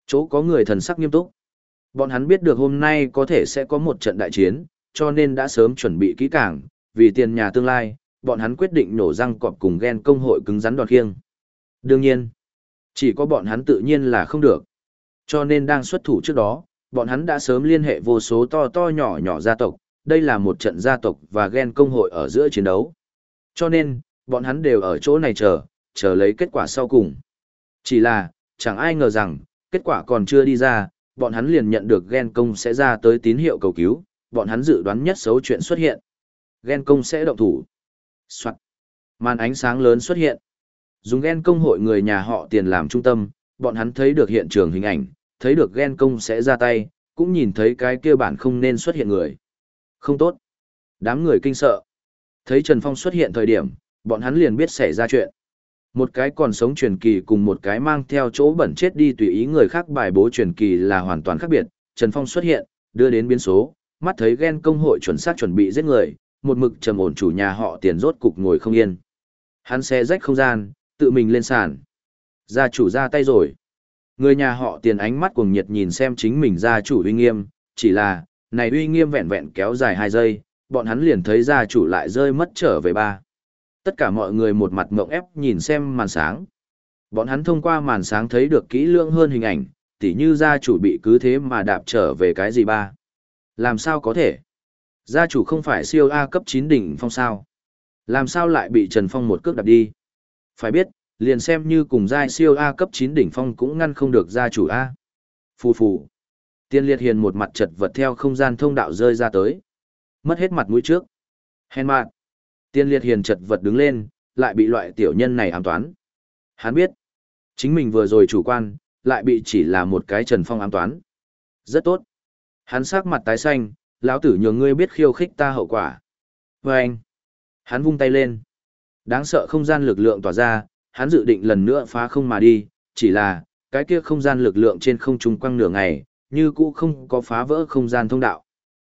chỗ có người thần sắc nghiêm túc. Bọn hắn biết được hôm nay có thể sẽ có một trận đại chiến, cho nên đã sớm chuẩn bị kỹ càng, vì tiền nhà tương lai, bọn hắn quyết định nổ răng cọp cùng ghen công hội cứng rắn đoạt khiêng. Đương nhiên, chỉ có bọn hắn tự nhiên là không được. Cho nên đang xuất thủ trước đó, bọn hắn đã sớm liên hệ vô số to to nhỏ nhỏ gia tộc, đây là một trận gia tộc và ghen công hội ở giữa chiến đấu. Cho nên, bọn hắn đều ở chỗ này chờ, chờ lấy kết quả sau cùng. Chỉ là, chẳng ai ngờ rằng, kết quả còn chưa đi ra, bọn hắn liền nhận được ghen công sẽ ra tới tín hiệu cầu cứu, bọn hắn dự đoán nhất xấu chuyện xuất hiện. Ghen công sẽ động thủ. Soạn. Màn ánh sáng lớn xuất hiện. Dùng ghen công hội người nhà họ tiền làm trung tâm, bọn hắn thấy được hiện trường hình ảnh, thấy được ghen công sẽ ra tay, cũng nhìn thấy cái kia bản không nên xuất hiện người. Không tốt. Đám người kinh sợ. Thấy Trần Phong xuất hiện thời điểm, bọn hắn liền biết xảy ra chuyện. Một cái còn sống truyền kỳ cùng một cái mang theo chỗ bẩn chết đi tùy ý người khác bài bố truyền kỳ là hoàn toàn khác biệt. Trần Phong xuất hiện, đưa đến biến số, mắt thấy ghen công hội chuẩn xác chuẩn bị giết người, một mực trầm ổn chủ nhà họ tiền rốt cục ngồi không yên. Hắn xe rách không gian, tự mình lên sàn. Gia chủ ra tay rồi. Người nhà họ tiền ánh mắt cuồng nhiệt nhìn xem chính mình gia chủ uy nghiêm, chỉ là, này uy nghiêm vẹn vẹn kéo dài hai giây, bọn hắn liền thấy gia chủ lại rơi mất trở về ba. Tất cả mọi người một mặt mộng ép nhìn xem màn sáng. Bọn hắn thông qua màn sáng thấy được kỹ lưỡng hơn hình ảnh, tỉ như gia chủ bị cứ thế mà đạp trở về cái gì ba. Làm sao có thể? Gia chủ không phải siêu A cấp 9 đỉnh phong sao? Làm sao lại bị Trần Phong một cước đạp đi? Phải biết, liền xem như cùng giai siêu A cấp 9 đỉnh phong cũng ngăn không được gia chủ A. Phù phù. Tiên liệt hiền một mặt chật vật theo không gian thông đạo rơi ra tới. Mất hết mặt mũi trước. Hèn mạn. Tiên liệt hiền chật vật đứng lên, lại bị loại tiểu nhân này ám toán. Hắn biết. Chính mình vừa rồi chủ quan, lại bị chỉ là một cái trần phong ám toán. Rất tốt. Hắn sắc mặt tái xanh, lão tử nhường ngươi biết khiêu khích ta hậu quả. Và anh. Hắn vung tay lên. Đáng sợ không gian lực lượng tỏa ra, hắn dự định lần nữa phá không mà đi, chỉ là, cái kia không gian lực lượng trên không trung quăng nửa ngày, như cũ không có phá vỡ không gian thông đạo.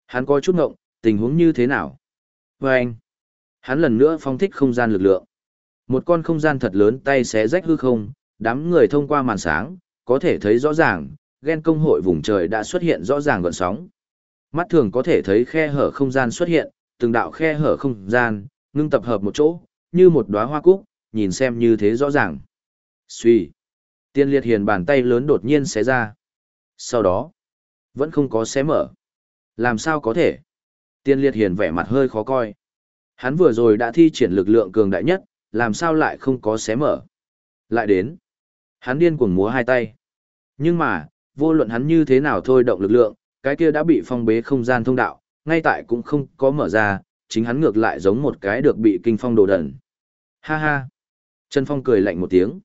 Hắn có chút ngộng, tình huống như thế nào? Và anh, hắn lần nữa phong thích không gian lực lượng. Một con không gian thật lớn tay xé rách hư không, đám người thông qua màn sáng, có thể thấy rõ ràng, ghen công hội vùng trời đã xuất hiện rõ ràng gọn sóng. Mắt thường có thể thấy khe hở không gian xuất hiện, từng đạo khe hở không gian, ngưng tập hợp một chỗ, như một đóa hoa cúc, nhìn xem như thế rõ ràng. Suy. Tiên liệt hiền bàn tay lớn đột nhiên xé ra. Sau đó, vẫn không có xé mở. Làm sao có thể? Tiên liệt hiền vẻ mặt hơi khó coi. Hắn vừa rồi đã thi triển lực lượng cường đại nhất, làm sao lại không có xé mở? Lại đến. Hắn điên cuồng múa hai tay. Nhưng mà, vô luận hắn như thế nào thôi động lực lượng, cái kia đã bị phong bế không gian thông đạo, ngay tại cũng không có mở ra, chính hắn ngược lại giống một cái được bị kinh phong đồ đẩn. Ha ha. Trần Phong cười lạnh một tiếng.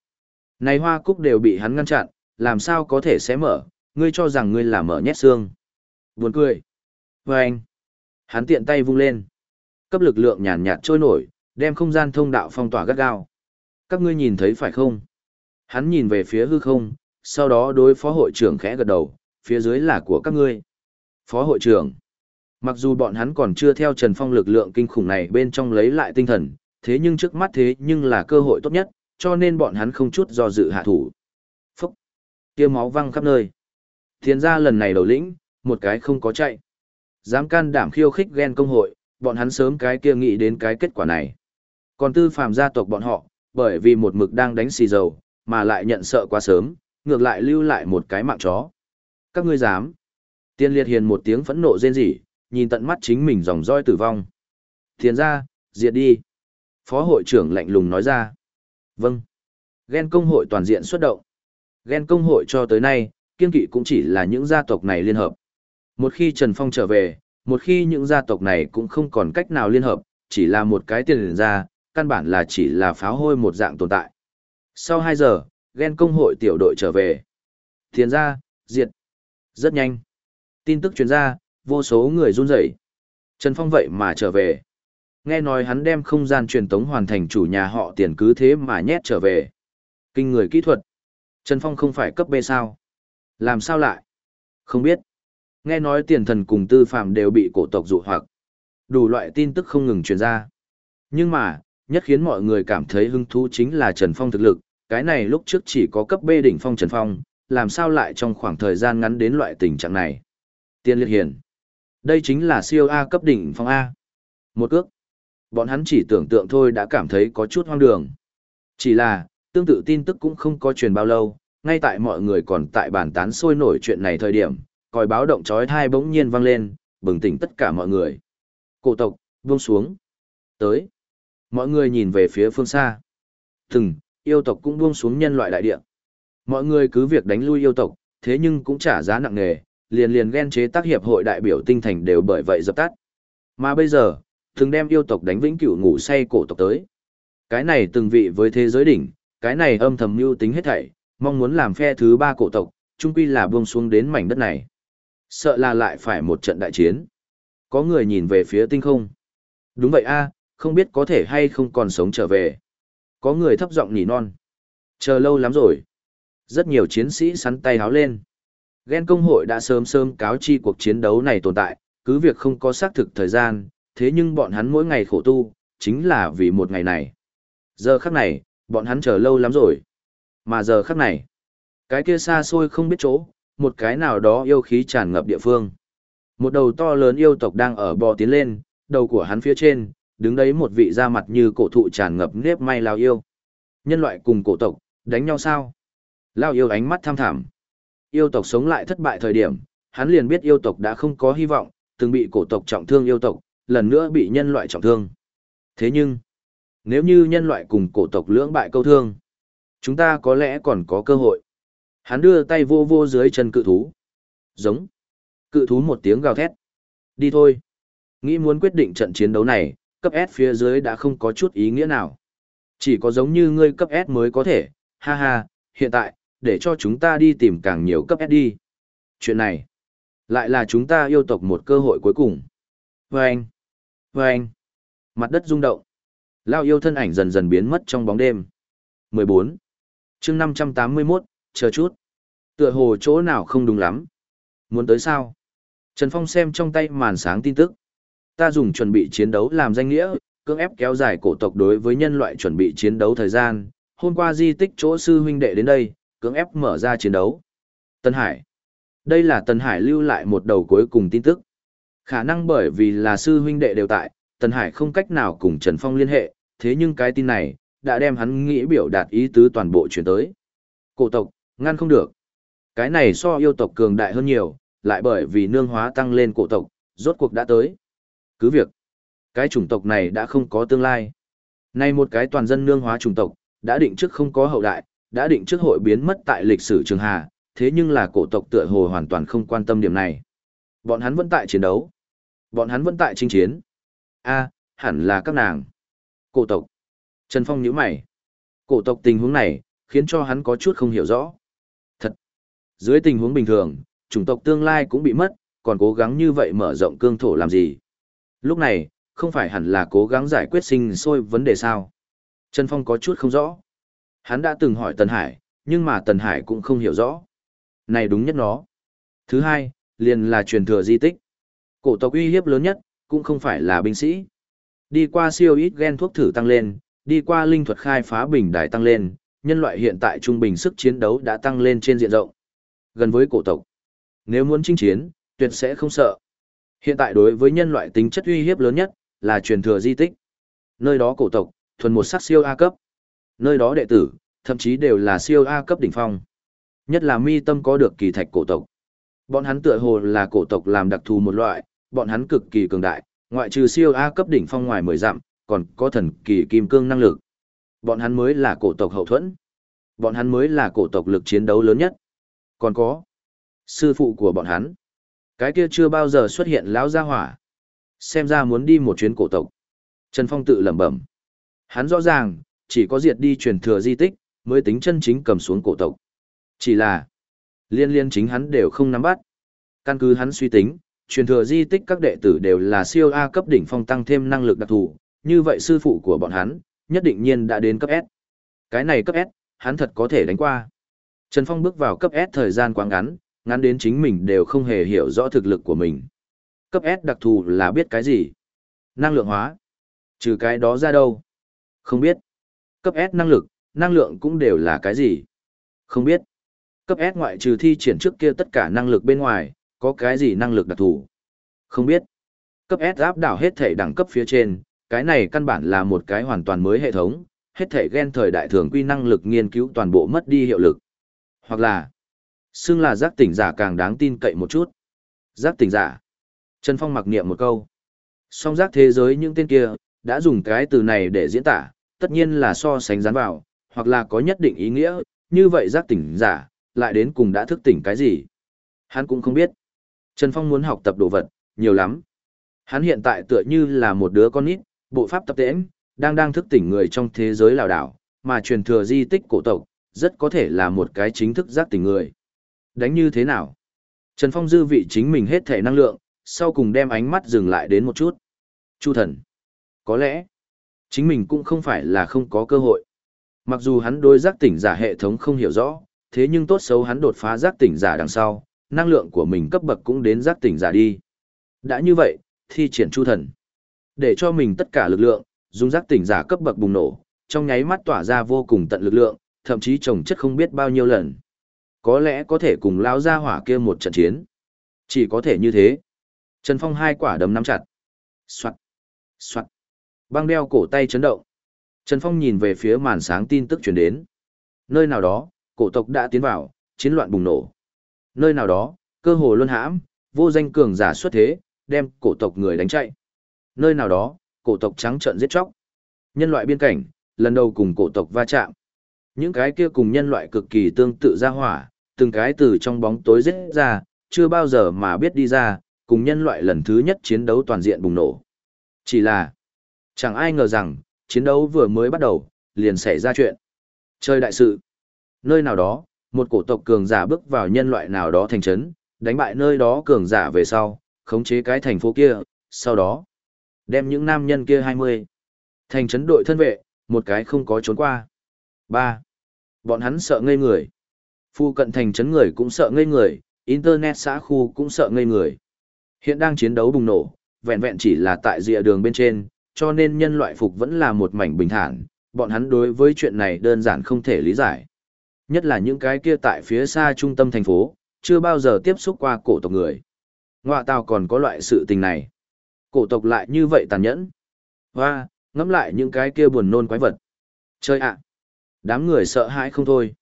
Này hoa cúc đều bị hắn ngăn chặn, làm sao có thể xé mở, ngươi cho rằng ngươi là mở nhét xương. Buồn cười. Và anh. Hắn tiện tay vung lên. Cấp lực lượng nhàn nhạt trôi nổi, đem không gian thông đạo phong tỏa gắt gao. Các ngươi nhìn thấy phải không? Hắn nhìn về phía hư không, sau đó đối phó hội trưởng khẽ gật đầu, phía dưới là của các ngươi. Phó hội trưởng. Mặc dù bọn hắn còn chưa theo Trần Phong lực lượng kinh khủng này bên trong lấy lại tinh thần, thế nhưng trước mắt thế nhưng là cơ hội tốt nhất, cho nên bọn hắn không chút do dự hạ thủ. Phúc! kia máu văng khắp nơi. Thiền ra lần này đầu lĩnh, một cái không có chạy. Dám can đảm khiêu khích ghen công hội, bọn hắn sớm cái kia nghĩ đến cái kết quả này. Còn tư phàm gia tộc bọn họ, bởi vì một mực đang đánh xì dầu, mà lại nhận sợ quá sớm, ngược lại lưu lại một cái mạng chó. Các ngươi dám. Tiên liệt hiền một tiếng phẫn nộ rên rỉ, nhìn tận mắt chính mình dòng roi tử vong. Thiền ra, diệt đi. Phó hội trưởng lạnh lùng nói ra. Vâng. Ghen công hội toàn diện xuất động. Ghen công hội cho tới nay, kiên kỵ cũng chỉ là những gia tộc này liên hợp. Một khi Trần Phong trở về, một khi những gia tộc này cũng không còn cách nào liên hợp, chỉ là một cái tiền ra, căn bản là chỉ là pháo hôi một dạng tồn tại. Sau 2 giờ, ghen công hội tiểu đội trở về. Thiền ra, diệt. Rất nhanh. Tin tức truyền ra, vô số người run rẩy. Trần Phong vậy mà trở về. Nghe nói hắn đem không gian truyền tống hoàn thành chủ nhà họ tiền cứ thế mà nhét trở về. Kinh người kỹ thuật. Trần Phong không phải cấp B sao? Làm sao lại? Không biết. Nghe nói tiền thần cùng tư phạm đều bị cổ tộc dụ hoặc. Đủ loại tin tức không ngừng truyền ra. Nhưng mà, nhất khiến mọi người cảm thấy hứng thú chính là Trần Phong thực lực, cái này lúc trước chỉ có cấp B đỉnh phong Trần Phong, làm sao lại trong khoảng thời gian ngắn đến loại tình trạng này. Tiên liệt hiển. Đây chính là siêu A cấp đỉnh phong A. Một cước. Bọn hắn chỉ tưởng tượng thôi đã cảm thấy có chút hoang đường. Chỉ là, tương tự tin tức cũng không có truyền bao lâu, ngay tại mọi người còn tại bàn tán sôi nổi chuyện này thời điểm, còi báo động chói tai bỗng nhiên vang lên, bừng tỉnh tất cả mọi người. Cổ tộc, buông xuống. Tới. Mọi người nhìn về phía phương xa. Từng, yêu tộc cũng buông xuống nhân loại đại địa. Mọi người cứ việc đánh lui yêu tộc, thế nhưng cũng trả giá nặng nề, liền liền ghen chế tác hiệp hội đại biểu tinh thành đều bởi vậy dập tắt. Mà bây giờ, từng đem yêu tộc đánh vĩnh cửu ngủ say cổ tộc tới. Cái này từng vị với thế giới đỉnh, cái này âm thầm mưu tính hết thảy, mong muốn làm phe thứ ba cổ tộc, chung quy là buông xuống đến mảnh đất này. Sợ là lại phải một trận đại chiến. Có người nhìn về phía tinh không. Đúng vậy a, không biết có thể hay không còn sống trở về. Có người thấp giọng nỉ non. Chờ lâu lắm rồi. Rất nhiều chiến sĩ sắn tay háo lên. Ghen công hội đã sớm sớm cáo chi cuộc chiến đấu này tồn tại, cứ việc không có xác thực thời gian, thế nhưng bọn hắn mỗi ngày khổ tu, chính là vì một ngày này. Giờ khắc này, bọn hắn chờ lâu lắm rồi. Mà giờ khắc này, cái kia xa xôi không biết chỗ, một cái nào đó yêu khí tràn ngập địa phương. Một đầu to lớn yêu tộc đang ở bò tiến lên, đầu của hắn phía trên, đứng đấy một vị da mặt như cổ thụ tràn ngập nếp may lao yêu. Nhân loại cùng cổ tộc, đánh nhau sao? Lao yêu ánh mắt tham thảm. Yêu tộc sống lại thất bại thời điểm, hắn liền biết yêu tộc đã không có hy vọng, từng bị cổ tộc trọng thương yêu tộc, lần nữa bị nhân loại trọng thương. Thế nhưng, nếu như nhân loại cùng cổ tộc lưỡng bại câu thương, chúng ta có lẽ còn có cơ hội. Hắn đưa tay vô vô dưới chân cự thú. Giống. Cự thú một tiếng gào thét. Đi thôi. Nghĩ muốn quyết định trận chiến đấu này, cấp S phía dưới đã không có chút ý nghĩa nào. Chỉ có giống như ngươi cấp S mới có thể, ha ha, hiện tại, để cho chúng ta đi tìm càng nhiều cấp S đi. Chuyện này, lại là chúng ta yêu tộc một cơ hội cuối cùng. Vâng! Vâng! Mặt đất rung động. Lao yêu thân ảnh dần dần biến mất trong bóng đêm. 14. chương 581, chờ chút. Tựa hồ chỗ nào không đúng lắm. Muốn tới sao? Trần Phong xem trong tay màn sáng tin tức. Ta dùng chuẩn bị chiến đấu làm danh nghĩa, cưỡng ép kéo dài cổ tộc đối với nhân loại chuẩn bị chiến đấu thời gian. Hôm qua di tích chỗ sư huynh đệ đến đây, cưỡng ép mở ra chiến đấu. Tân Hải. Đây là Tân Hải lưu lại một đầu cuối cùng tin tức. Khả năng bởi vì là sư huynh đệ đều tại, Tân Hải không cách nào cùng Trần Phong liên hệ, thế nhưng cái tin này, đã đem hắn nghĩ biểu đạt ý tứ toàn bộ chuyển tới. Cổ tộc, ngăn không được. Cái này so yêu tộc cường đại hơn nhiều, lại bởi vì nương hóa tăng lên cổ tộc, rốt cuộc đã tới. Cứ việc, cái chủng tộc này đã không có tương lai. Nay một cái toàn dân nương hóa chủng tộc, đã định trước không có hậu đại, đã định trước hội biến mất tại lịch sử trường hà, thế nhưng là cổ tộc tựa hồ hoàn toàn không quan tâm điểm này. Bọn hắn vẫn tại chiến đấu. Bọn hắn vẫn tại chinh chiến. a hẳn là các nàng. Cổ tộc. Trần Phong nhíu mày. Cổ tộc tình huống này, khiến cho hắn có chút không hiểu rõ. Dưới tình huống bình thường, chủng tộc tương lai cũng bị mất, còn cố gắng như vậy mở rộng cương thổ làm gì. Lúc này, không phải hẳn là cố gắng giải quyết sinh sôi vấn đề sao. Trần Phong có chút không rõ. Hắn đã từng hỏi Tần Hải, nhưng mà Tần Hải cũng không hiểu rõ. Này đúng nhất nó. Thứ hai, liền là truyền thừa di tích. Cổ tộc uy hiếp lớn nhất, cũng không phải là binh sĩ. Đi qua siêu ít gen thuốc thử tăng lên, đi qua linh thuật khai phá bình đài tăng lên, nhân loại hiện tại trung bình sức chiến đấu đã tăng lên trên diện rộng. Gần với cổ tộc. Nếu muốn chinh chiến, tuyệt sẽ không sợ. Hiện tại đối với nhân loại tính chất uy hiếp lớn nhất, là truyền thừa di tích. Nơi đó cổ tộc, thuần một sắc siêu A cấp. Nơi đó đệ tử, thậm chí đều là siêu A cấp đỉnh phong. Nhất là mi tâm có được kỳ thạch cổ tộc. Bọn hắn tựa hồ là cổ tộc làm đặc thù một loại, bọn hắn cực kỳ cường đại, ngoại trừ siêu A cấp đỉnh phong ngoài mười dặm, còn có thần kỳ kim cương năng lực. Bọn hắn mới là cổ tộc hậu thuẫn. Bọn hắn mới là cổ tộc lực chiến đấu lớn nhất. Còn có sư phụ của bọn hắn. Cái kia chưa bao giờ xuất hiện lão gia hỏa. Xem ra muốn đi một chuyến cổ tộc. Trần Phong tự lẩm bẩm. Hắn rõ ràng, chỉ có diệt đi truyền thừa di tích, mới tính chân chính cầm xuống cổ tộc. Chỉ là, liên liên chính hắn đều không nắm bắt. Căn cứ hắn suy tính, truyền thừa di tích các đệ tử đều là siêu A cấp đỉnh phong tăng thêm năng lực đặc thù, như vậy sư phụ của bọn hắn, nhất định nhiên đã đến cấp S. Cái này cấp S, hắn thật có thể đánh qua. Trần Phong bước vào cấp S thời gian quá ngắn, ngắn đến chính mình đều không hề hiểu rõ thực lực của mình. Cấp S đặc thù là biết cái gì? Năng lượng hóa. Trừ cái đó ra đâu? Không biết. Cấp S năng lực, năng lượng cũng đều là cái gì? Không biết. Cấp S ngoại trừ thi triển trước kia tất cả năng lực bên ngoài, có cái gì năng lực đặc thù? Không biết. Cấp S áp đảo hết thể đẳng cấp phía trên, cái này căn bản là một cái hoàn toàn mới hệ thống, hết thể gen thời đại thường quy năng lực nghiên cứu toàn bộ mất đi hiệu lực. Hoặc là, xưng là giác tỉnh giả càng đáng tin cậy một chút. Giác tỉnh giả. Trần Phong mặc niệm một câu. Song giác thế giới những tên kia, đã dùng cái từ này để diễn tả, tất nhiên là so sánh dán vào, hoặc là có nhất định ý nghĩa, như vậy giác tỉnh giả, lại đến cùng đã thức tỉnh cái gì. Hắn cũng không biết. Trần Phong muốn học tập đồ vật, nhiều lắm. Hắn hiện tại tựa như là một đứa con nít, bộ pháp tập tễm đang đang thức tỉnh người trong thế giới lảo đảo, mà truyền thừa di tích cổ tộc, rất có thể là một cái chính thức giác tỉnh người. Đánh như thế nào? Trần Phong dư vị chính mình hết thể năng lượng, sau cùng đem ánh mắt dừng lại đến một chút. Chu thần. Có lẽ, chính mình cũng không phải là không có cơ hội. Mặc dù hắn đối giác tỉnh giả hệ thống không hiểu rõ, thế nhưng tốt xấu hắn đột phá giác tỉnh giả đằng sau, năng lượng của mình cấp bậc cũng đến giác tỉnh giả đi. Đã như vậy, thi triển chu thần. Để cho mình tất cả lực lượng, dùng giác tỉnh giả cấp bậc bùng nổ, trong nháy mắt tỏa ra vô cùng tận lực lượng, thậm chí trồng chất không biết bao nhiêu lần. Có lẽ có thể cùng lao ra hỏa kia một trận chiến. Chỉ có thể như thế. Trần Phong hai quả đấm nắm chặt. Soạt, soạt. Băng đeo cổ tay chấn động. Trần Phong nhìn về phía màn sáng tin tức truyền đến. Nơi nào đó, cổ tộc đã tiến vào, chiến loạn bùng nổ. Nơi nào đó, cơ hồ luân hãm, vô danh cường giả xuất thế, đem cổ tộc người đánh chạy. Nơi nào đó, cổ tộc trắng trợn giết chóc. Nhân loại biên cảnh, lần đầu cùng cổ tộc va chạm. Những cái kia cùng nhân loại cực kỳ tương tự ra hỏa, từng cái từ trong bóng tối rết ra, chưa bao giờ mà biết đi ra, cùng nhân loại lần thứ nhất chiến đấu toàn diện bùng nổ. Chỉ là, chẳng ai ngờ rằng, chiến đấu vừa mới bắt đầu, liền xảy ra chuyện. Chơi đại sự. Nơi nào đó, một cổ tộc cường giả bước vào nhân loại nào đó thành trấn, đánh bại nơi đó cường giả về sau, khống chế cái thành phố kia, sau đó, đem những nam nhân kia 20. Thành trấn đội thân vệ, một cái không có trốn qua. Ba, Bọn hắn sợ ngây người. Phu cận thành trấn người cũng sợ ngây người, internet xã khu cũng sợ ngây người. Hiện đang chiến đấu bùng nổ, vẹn vẹn chỉ là tại rìa đường bên trên, cho nên nhân loại phục vẫn là một mảnh bình thản, bọn hắn đối với chuyện này đơn giản không thể lý giải. Nhất là những cái kia tại phía xa trung tâm thành phố, chưa bao giờ tiếp xúc qua cổ tộc người. Ngoạ tào còn có loại sự tình này. Cổ tộc lại như vậy tàn nhẫn. Hoa, ngẫm lại những cái kia buồn nôn quái vật. Chơi ạ. Đám người sợ hãi không thôi.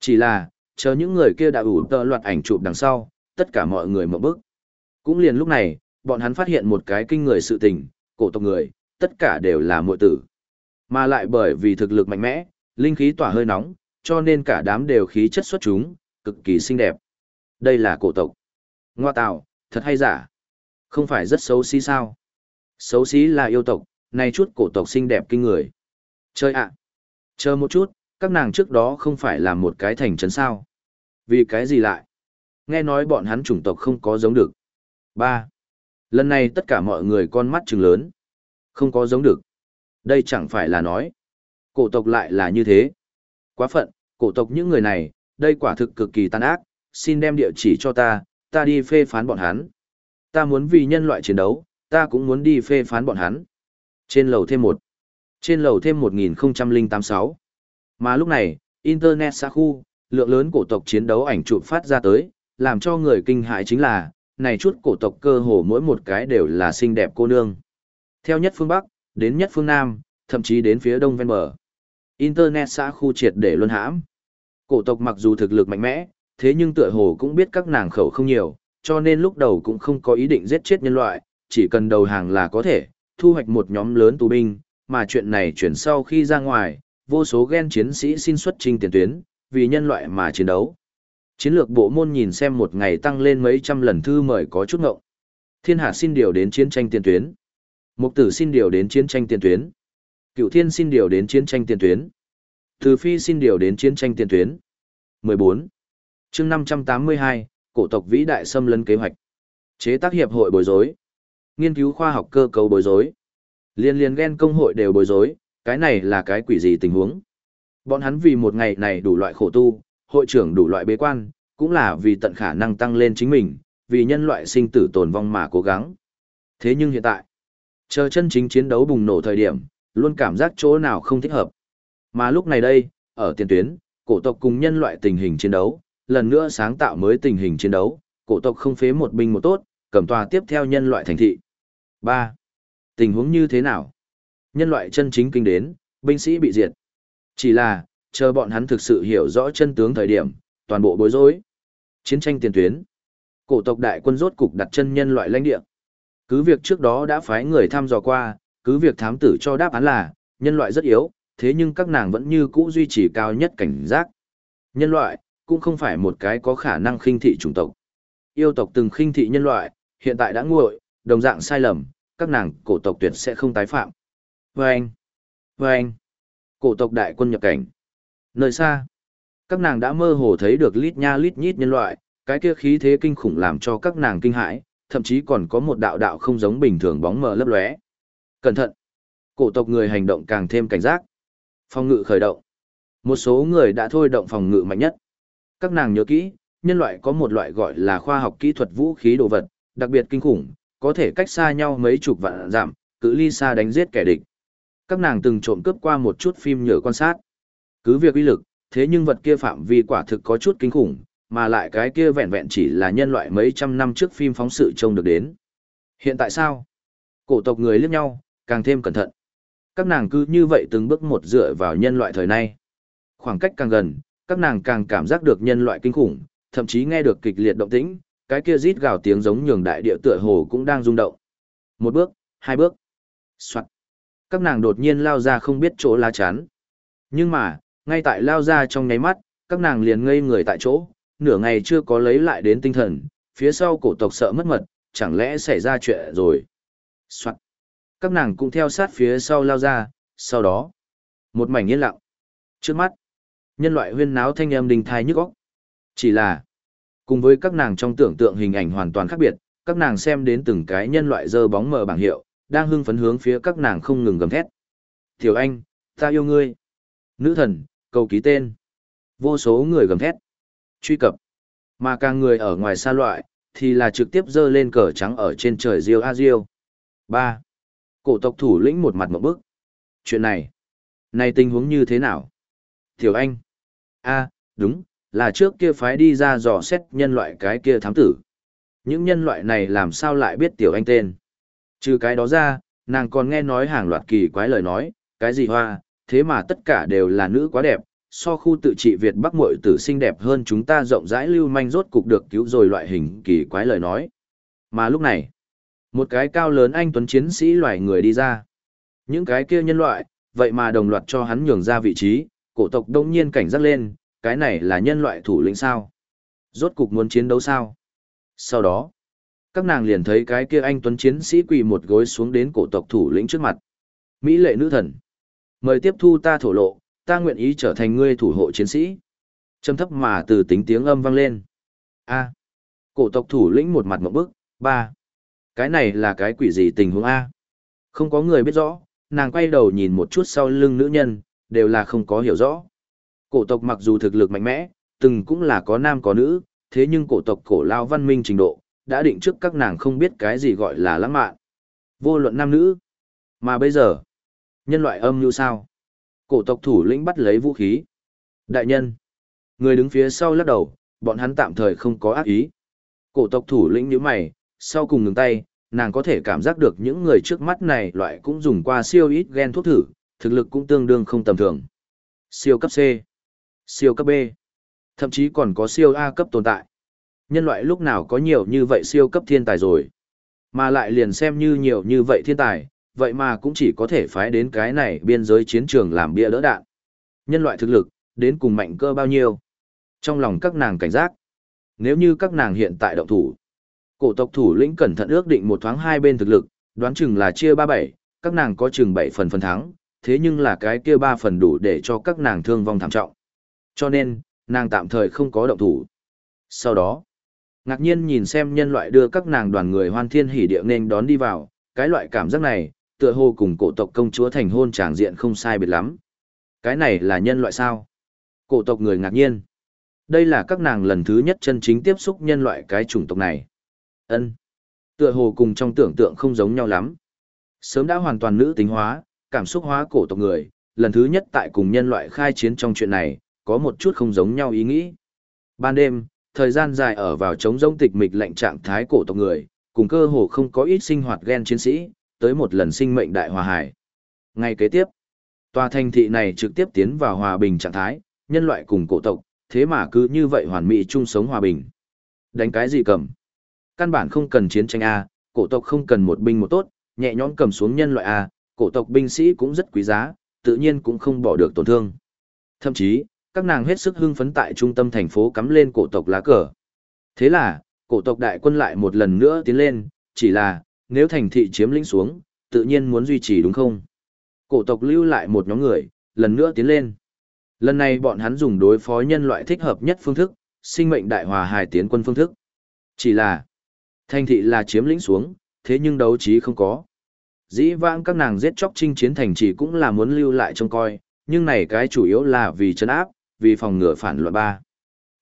Chỉ là, chờ những người kia đã ủ tờ loạt ảnh chụp đằng sau, tất cả mọi người mở bức. Cũng liền lúc này, bọn hắn phát hiện một cái kinh người sự tình, cổ tộc người, tất cả đều là muội tử. Mà lại bởi vì thực lực mạnh mẽ, linh khí tỏa hơi nóng, cho nên cả đám đều khí chất xuất chúng, cực kỳ xinh đẹp. Đây là cổ tộc. Ngoa tạo, thật hay giả? Không phải rất xấu xí sao? Xấu xí là yêu tộc, này chút cổ tộc xinh đẹp kinh người. Chơi ạ! Chờ một chút, các nàng trước đó không phải là một cái thành trấn sao? Vì cái gì lại? Nghe nói bọn hắn chủng tộc không có giống được. ba Lần này tất cả mọi người con mắt trừng lớn. Không có giống được. Đây chẳng phải là nói. Cổ tộc lại là như thế. Quá phận, cổ tộc những người này, đây quả thực cực kỳ tàn ác, xin đem địa chỉ cho ta, ta đi phê phán bọn hắn. Ta muốn vì nhân loại chiến đấu, ta cũng muốn đi phê phán bọn hắn. Trên lầu thêm một. Trên lầu thêm 1086. Mà lúc này, Internet xa khu, lượng lớn cổ tộc chiến đấu ảnh chụp phát ra tới, làm cho người kinh hại chính là, này chút cổ tộc cơ hồ mỗi một cái đều là xinh đẹp cô nương. Theo nhất phương Bắc, đến nhất phương Nam, thậm chí đến phía đông ven bờ. Internet xã khu triệt để luân hãm. Cổ tộc mặc dù thực lực mạnh mẽ, thế nhưng tựa hồ cũng biết các nàng khẩu không nhiều, cho nên lúc đầu cũng không có ý định giết chết nhân loại, chỉ cần đầu hàng là có thể, thu hoạch một nhóm lớn tù binh, mà chuyện này chuyển sau khi ra ngoài, vô số gen chiến sĩ xin xuất trình tiền tuyến, vì nhân loại mà chiến đấu. Chiến lược bộ môn nhìn xem một ngày tăng lên mấy trăm lần thư mời có chút ngộng. Thiên hạ xin điều đến chiến tranh tiền tuyến. Mục tử xin điều đến chiến tranh tiền tuyến. Cựu thiên xin điều đến chiến tranh tiền tuyến. Từ phi xin điều đến chiến tranh tiền tuyến. 14. chương 582, cổ tộc vĩ đại xâm lấn kế hoạch. Chế tác hiệp hội bối rối. Nghiên cứu khoa học cơ cấu bối rối. Liên liên ghen công hội đều bối rối, cái này là cái quỷ gì tình huống. Bọn hắn vì một ngày này đủ loại khổ tu, hội trưởng đủ loại bế quan, cũng là vì tận khả năng tăng lên chính mình, vì nhân loại sinh tử tồn vong mà cố gắng. Thế nhưng hiện tại, chờ chân chính chiến đấu bùng nổ thời điểm, luôn cảm giác chỗ nào không thích hợp. Mà lúc này đây, ở tiền tuyến, cổ tộc cùng nhân loại tình hình chiến đấu, lần nữa sáng tạo mới tình hình chiến đấu, cổ tộc không phế một binh một tốt, cầm tòa tiếp theo nhân loại thành thị. 3. Tình huống như thế nào? Nhân loại chân chính kinh đến, binh sĩ bị diệt. Chỉ là, chờ bọn hắn thực sự hiểu rõ chân tướng thời điểm, toàn bộ bối rối. Chiến tranh tiền tuyến. Cổ tộc đại quân rốt cục đặt chân nhân loại lãnh địa. Cứ việc trước đó đã phái người thăm dò qua, cứ việc thám tử cho đáp án là, nhân loại rất yếu, thế nhưng các nàng vẫn như cũ duy trì cao nhất cảnh giác. Nhân loại, cũng không phải một cái có khả năng khinh thị chủng tộc. Yêu tộc từng khinh thị nhân loại, hiện tại đã nguội, đồng dạng sai lầm, các nàng cổ tộc tuyệt sẽ không tái phạm. Vâng! Vâng! Cổ tộc đại quân nhập cảnh. Nơi xa, các nàng đã mơ hồ thấy được lít nha lít nhít nhân loại, cái kia khí thế kinh khủng làm cho các nàng kinh hãi, thậm chí còn có một đạo đạo không giống bình thường bóng mờ lấp lóe. Cẩn thận! Cổ tộc người hành động càng thêm cảnh giác. Phòng ngự khởi động. Một số người đã thôi động phòng ngự mạnh nhất. Các nàng nhớ kỹ, nhân loại có một loại gọi là khoa học kỹ thuật vũ khí đồ vật, đặc biệt kinh khủng, có thể cách xa nhau mấy chục vạn giảm, cự ly xa đánh giết kẻ địch. Các nàng từng trộm cướp qua một chút phim nhựa quan sát. Cứ việc uy lực, thế nhưng vật kia phạm vi quả thực có chút kinh khủng, mà lại cái kia vẹn vẹn chỉ là nhân loại mấy trăm năm trước phim phóng sự trông được đến. Hiện tại sao? Cổ tộc người liếc nhau, càng thêm cẩn thận. Các nàng cứ như vậy từng bước một dựa vào nhân loại thời nay. Khoảng cách càng gần, các nàng càng cảm giác được nhân loại kinh khủng, thậm chí nghe được kịch liệt động tĩnh, cái kia rít gào tiếng giống nhường đại địa tựa hồ cũng đang rung động. Một bước, hai bước. Soạt. Các nàng đột nhiên lao ra không biết chỗ lá chắn. Nhưng mà, ngay tại lao ra trong nháy mắt, các nàng liền ngây người tại chỗ, nửa ngày chưa có lấy lại đến tinh thần, phía sau cổ tộc sợ mất mật, chẳng lẽ xảy ra chuyện rồi. Soạn. Các nàng cũng theo sát phía sau lao ra, sau đó, một mảnh yên lặng. Trước mắt, nhân loại huyên náo thanh âm đình thai nhức óc. Chỉ là, cùng với các nàng trong tưởng tượng hình ảnh hoàn toàn khác biệt, các nàng xem đến từng cái nhân loại dơ bóng mờ bảng hiệu, đang hưng phấn hướng phía các nàng không ngừng gầm thét. Tiểu anh, ta yêu ngươi. Nữ thần, cầu ký tên. Vô số người gầm thét. Truy cập. Mà càng người ở ngoài xa loại, thì là trực tiếp dơ lên cờ trắng ở trên trời Diêu A Diêu. 3. Cổ tộc thủ lĩnh một mặt một bức. Chuyện này, này tình huống như thế nào? Tiểu Anh. a đúng, là trước kia phái đi ra dò xét nhân loại cái kia thám tử. Những nhân loại này làm sao lại biết Tiểu Anh tên? Trừ cái đó ra, nàng còn nghe nói hàng loạt kỳ quái lời nói, cái gì hoa, thế mà tất cả đều là nữ quá đẹp, so khu tự trị Việt Bắc muội tử xinh đẹp hơn chúng ta rộng rãi lưu manh rốt cục được cứu rồi loại hình kỳ quái lời nói. Mà lúc này, một cái cao lớn anh tuấn chiến sĩ loài người đi ra. Những cái kia nhân loại, vậy mà đồng loạt cho hắn nhường ra vị trí, cổ tộc đông nhiên cảnh giác lên, cái này là nhân loại thủ lĩnh sao? Rốt cục muốn chiến đấu sao? Sau đó, các nàng liền thấy cái kia anh tuấn chiến sĩ quỳ một gối xuống đến cổ tộc thủ lĩnh trước mặt. Mỹ lệ nữ thần, mời tiếp thu ta thổ lộ, ta nguyện ý trở thành ngươi thủ hộ chiến sĩ. Trầm thấp mà từ tính tiếng âm vang lên. A. Cổ tộc thủ lĩnh một mặt ngượng bức, ba. Cái này là cái quỷ gì tình huống A? Không có người biết rõ, nàng quay đầu nhìn một chút sau lưng nữ nhân, đều là không có hiểu rõ. Cổ tộc mặc dù thực lực mạnh mẽ, từng cũng là có nam có nữ, thế nhưng cổ tộc cổ lao văn minh trình độ, đã định trước các nàng không biết cái gì gọi là lãng mạn. Vô luận nam nữ. Mà bây giờ, nhân loại âm như sao? Cổ tộc thủ lĩnh bắt lấy vũ khí. Đại nhân. Người đứng phía sau lắc đầu, bọn hắn tạm thời không có ác ý. Cổ tộc thủ lĩnh nhíu mày, sau cùng ngừng tay, nàng có thể cảm giác được những người trước mắt này loại cũng dùng qua siêu ít gen thuốc thử, thực lực cũng tương đương không tầm thường. Siêu cấp C, siêu cấp B, thậm chí còn có siêu A cấp tồn tại. Nhân loại lúc nào có nhiều như vậy siêu cấp thiên tài rồi. Mà lại liền xem như nhiều như vậy thiên tài, vậy mà cũng chỉ có thể phái đến cái này biên giới chiến trường làm bia đỡ đạn. Nhân loại thực lực, đến cùng mạnh cơ bao nhiêu? Trong lòng các nàng cảnh giác. Nếu như các nàng hiện tại động thủ, cổ tộc thủ lĩnh cẩn thận ước định một thoáng hai bên thực lực, đoán chừng là chia ba bảy, các nàng có chừng bảy phần phần thắng, thế nhưng là cái kia ba phần đủ để cho các nàng thương vong thảm trọng. Cho nên, nàng tạm thời không có động thủ. Sau đó, ngạc nhiên nhìn xem nhân loại đưa các nàng đoàn người hoan thiên hỉ địa nên đón đi vào, cái loại cảm giác này, tựa hồ cùng cổ tộc công chúa thành hôn tràng diện không sai biệt lắm. Cái này là nhân loại sao? Cổ tộc người ngạc nhiên. Đây là các nàng lần thứ nhất chân chính tiếp xúc nhân loại cái chủng tộc này. Ân, Tựa hồ cùng trong tưởng tượng không giống nhau lắm. Sớm đã hoàn toàn nữ tính hóa, cảm xúc hóa cổ tộc người, lần thứ nhất tại cùng nhân loại khai chiến trong chuyện này, có một chút không giống nhau ý nghĩ. Ban đêm, thời gian dài ở vào chống rỗng tịch mịch lạnh trạng thái cổ tộc người, cùng cơ hồ không có ít sinh hoạt gen chiến sĩ, tới một lần sinh mệnh đại hòa hải. Ngay kế tiếp, tòa thành thị này trực tiếp tiến vào hòa bình trạng thái, nhân loại cùng cổ tộc, thế mà cứ như vậy hoàn mỹ chung sống hòa bình. Đánh cái gì cầm? Căn bản không cần chiến tranh A, cổ tộc không cần một binh một tốt, nhẹ nhõm cầm xuống nhân loại A, cổ tộc binh sĩ cũng rất quý giá, tự nhiên cũng không bỏ được tổn thương. Thậm chí, các nàng hết sức hưng phấn tại trung tâm thành phố cắm lên cổ tộc lá cờ. Thế là, cổ tộc đại quân lại một lần nữa tiến lên, chỉ là, nếu thành thị chiếm lĩnh xuống, tự nhiên muốn duy trì đúng không? Cổ tộc lưu lại một nhóm người, lần nữa tiến lên. Lần này bọn hắn dùng đối phó nhân loại thích hợp nhất phương thức, sinh mệnh đại hòa hài tiến quân phương thức. Chỉ là, thành thị là chiếm lĩnh xuống, thế nhưng đấu trí không có. Dĩ vãng các nàng giết chóc chinh chiến thành chỉ cũng là muốn lưu lại trông coi, nhưng này cái chủ yếu là vì chấn áp, vì phòng ngừa phản loạn ba.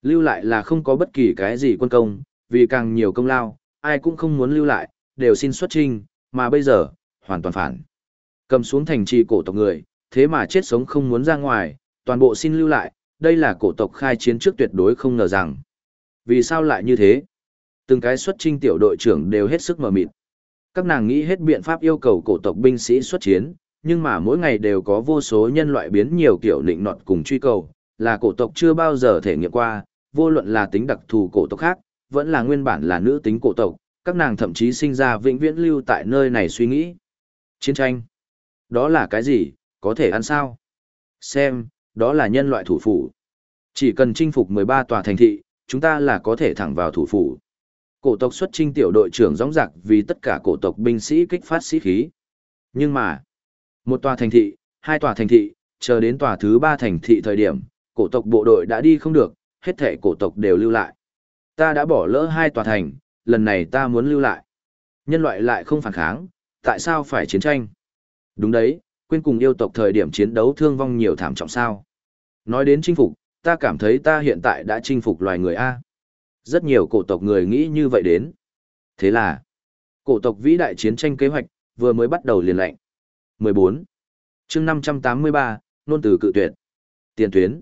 Lưu lại là không có bất kỳ cái gì quân công, vì càng nhiều công lao, ai cũng không muốn lưu lại, đều xin xuất trinh, mà bây giờ, hoàn toàn phản. Cầm xuống thành trì cổ tộc người, thế mà chết sống không muốn ra ngoài, toàn bộ xin lưu lại, đây là cổ tộc khai chiến trước tuyệt đối không ngờ rằng. Vì sao lại như thế? Từng cái xuất trinh tiểu đội trưởng đều hết sức mờ mịt. Các nàng nghĩ hết biện pháp yêu cầu cổ tộc binh sĩ xuất chiến, nhưng mà mỗi ngày đều có vô số nhân loại biến nhiều kiểu định nọt cùng truy cầu, là cổ tộc chưa bao giờ thể nghiệm qua, vô luận là tính đặc thù cổ tộc khác, vẫn là nguyên bản là nữ tính cổ tộc, các nàng thậm chí sinh ra vĩnh viễn lưu tại nơi này suy nghĩ. Chiến tranh. Đó là cái gì, có thể ăn sao? Xem, đó là nhân loại thủ phủ. Chỉ cần chinh phục 13 tòa thành thị, chúng ta là có thể thẳng vào thủ phủ. Cổ tộc xuất trinh tiểu đội trưởng gióng giặc vì tất cả cổ tộc binh sĩ kích phát sĩ khí. Nhưng mà, một tòa thành thị, hai tòa thành thị, chờ đến tòa thứ ba thành thị thời điểm, cổ tộc bộ đội đã đi không được, hết thể cổ tộc đều lưu lại. Ta đã bỏ lỡ hai tòa thành, lần này ta muốn lưu lại. Nhân loại lại không phản kháng, tại sao phải chiến tranh? Đúng đấy, quên cùng yêu tộc thời điểm chiến đấu thương vong nhiều thảm trọng sao. Nói đến chinh phục, ta cảm thấy ta hiện tại đã chinh phục loài người A. Rất nhiều cổ tộc người nghĩ như vậy đến. Thế là, cổ tộc vĩ đại chiến tranh kế hoạch, vừa mới bắt đầu liền lệnh. 14. chương 583, nôn từ cự tuyệt. Tiền tuyến.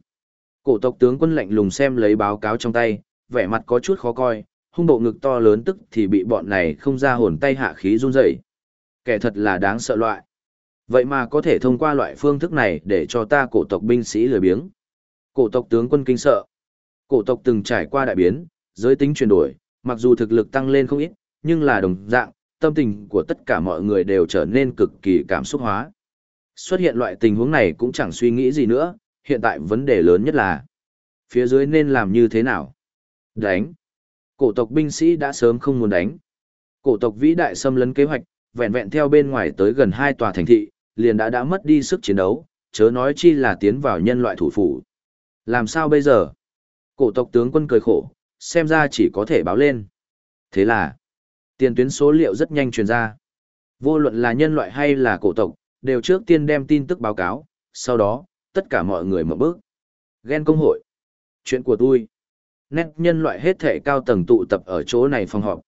Cổ tộc tướng quân lạnh lùng xem lấy báo cáo trong tay, vẻ mặt có chút khó coi, hung bộ ngực to lớn tức thì bị bọn này không ra hồn tay hạ khí run rẩy. Kẻ thật là đáng sợ loại. Vậy mà có thể thông qua loại phương thức này để cho ta cổ tộc binh sĩ lười biếng. Cổ tộc tướng quân kinh sợ. Cổ tộc từng trải qua đại biến, giới tính chuyển đổi, mặc dù thực lực tăng lên không ít, nhưng là đồng dạng, tâm tình của tất cả mọi người đều trở nên cực kỳ cảm xúc hóa. Xuất hiện loại tình huống này cũng chẳng suy nghĩ gì nữa, hiện tại vấn đề lớn nhất là phía dưới nên làm như thế nào? Đánh. Cổ tộc binh sĩ đã sớm không muốn đánh. Cổ tộc vĩ đại xâm lấn kế hoạch, vẹn vẹn theo bên ngoài tới gần hai tòa thành thị, liền đã đã mất đi sức chiến đấu, chớ nói chi là tiến vào nhân loại thủ phủ. Làm sao bây giờ? Cổ tộc tướng quân cười khổ, xem ra chỉ có thể báo lên. Thế là, tiền tuyến số liệu rất nhanh truyền ra. Vô luận là nhân loại hay là cổ tộc, đều trước tiên đem tin tức báo cáo, sau đó, tất cả mọi người mở bước. Ghen công hội. Chuyện của tôi. Nét nhân loại hết thể cao tầng tụ tập ở chỗ này phòng họp.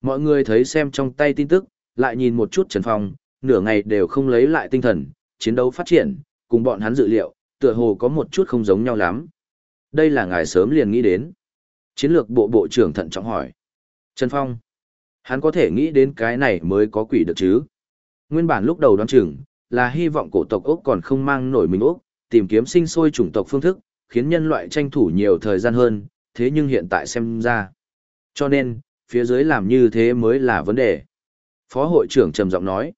Mọi người thấy xem trong tay tin tức, lại nhìn một chút Trần Phong, nửa ngày đều không lấy lại tinh thần, chiến đấu phát triển, cùng bọn hắn dự liệu, tựa hồ có một chút không giống nhau lắm. Đây là ngài sớm liền nghĩ đến. Chiến lược bộ bộ trưởng thận trọng hỏi. Trần Phong. Hắn có thể nghĩ đến cái này mới có quỷ được chứ. Nguyên bản lúc đầu đoán chừng, là hy vọng cổ tộc Úc còn không mang nổi mình Úc, tìm kiếm sinh sôi chủng tộc phương thức, khiến nhân loại tranh thủ nhiều thời gian hơn, thế nhưng hiện tại xem ra. Cho nên, phía dưới làm như thế mới là vấn đề. Phó hội trưởng trầm giọng nói,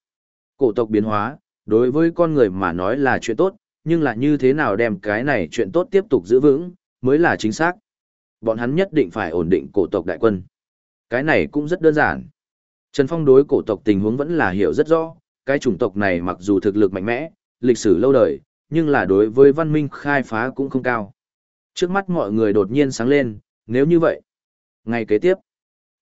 cổ tộc biến hóa, đối với con người mà nói là chuyện tốt, nhưng là như thế nào đem cái này chuyện tốt tiếp tục giữ vững, mới là chính xác. Bọn hắn nhất định phải ổn định cổ tộc đại quân. Cái này cũng rất đơn giản. Trần Phong đối cổ tộc tình huống vẫn là hiểu rất rõ, cái chủng tộc này mặc dù thực lực mạnh mẽ, lịch sử lâu đời, nhưng là đối với văn minh khai phá cũng không cao. Trước mắt mọi người đột nhiên sáng lên, nếu như vậy. Ngày kế tiếp,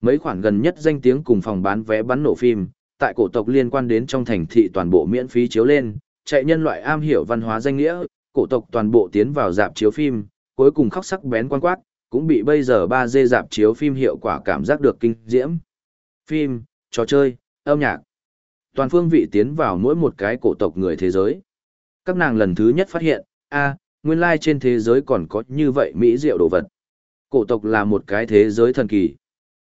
mấy khoản gần nhất danh tiếng cùng phòng bán vé bắn nổ phim, tại cổ tộc liên quan đến trong thành thị toàn bộ miễn phí chiếu lên, chạy nhân loại am hiểu văn hóa danh nghĩa, cổ tộc toàn bộ tiến vào dạp chiếu phim, cuối cùng khóc sắc bén quan quát, cũng bị bây giờ 3D dạp chiếu phim hiệu quả cảm giác được kinh diễm. Phim, trò chơi, âm nhạc. Toàn phương vị tiến vào mỗi một cái cổ tộc người thế giới. Các nàng lần thứ nhất phát hiện, a, nguyên lai trên thế giới còn có như vậy mỹ diệu đồ vật. Cổ tộc là một cái thế giới thần kỳ.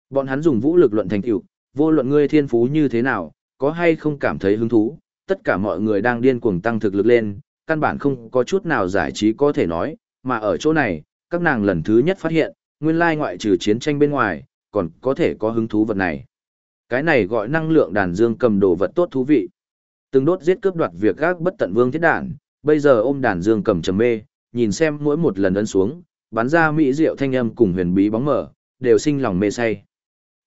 Bọn hắn dùng vũ lực luận thành tựu, vô luận ngươi thiên phú như thế nào, có hay không cảm thấy hứng thú, tất cả mọi người đang điên cuồng tăng thực lực lên, căn bản không có chút nào giải trí có thể nói, mà ở chỗ này, các nàng lần thứ nhất phát hiện, nguyên lai ngoại trừ chiến tranh bên ngoài, còn có thể có hứng thú vật này. Cái này gọi năng lượng đàn dương cầm đồ vật tốt thú vị. Từng đốt giết cướp đoạt việc gác bất tận vương thiết đản, bây giờ ôm đàn dương cầm trầm mê, nhìn xem mỗi một lần ấn xuống, bắn ra mỹ diệu thanh âm cùng huyền bí bóng mở, đều sinh lòng mê say.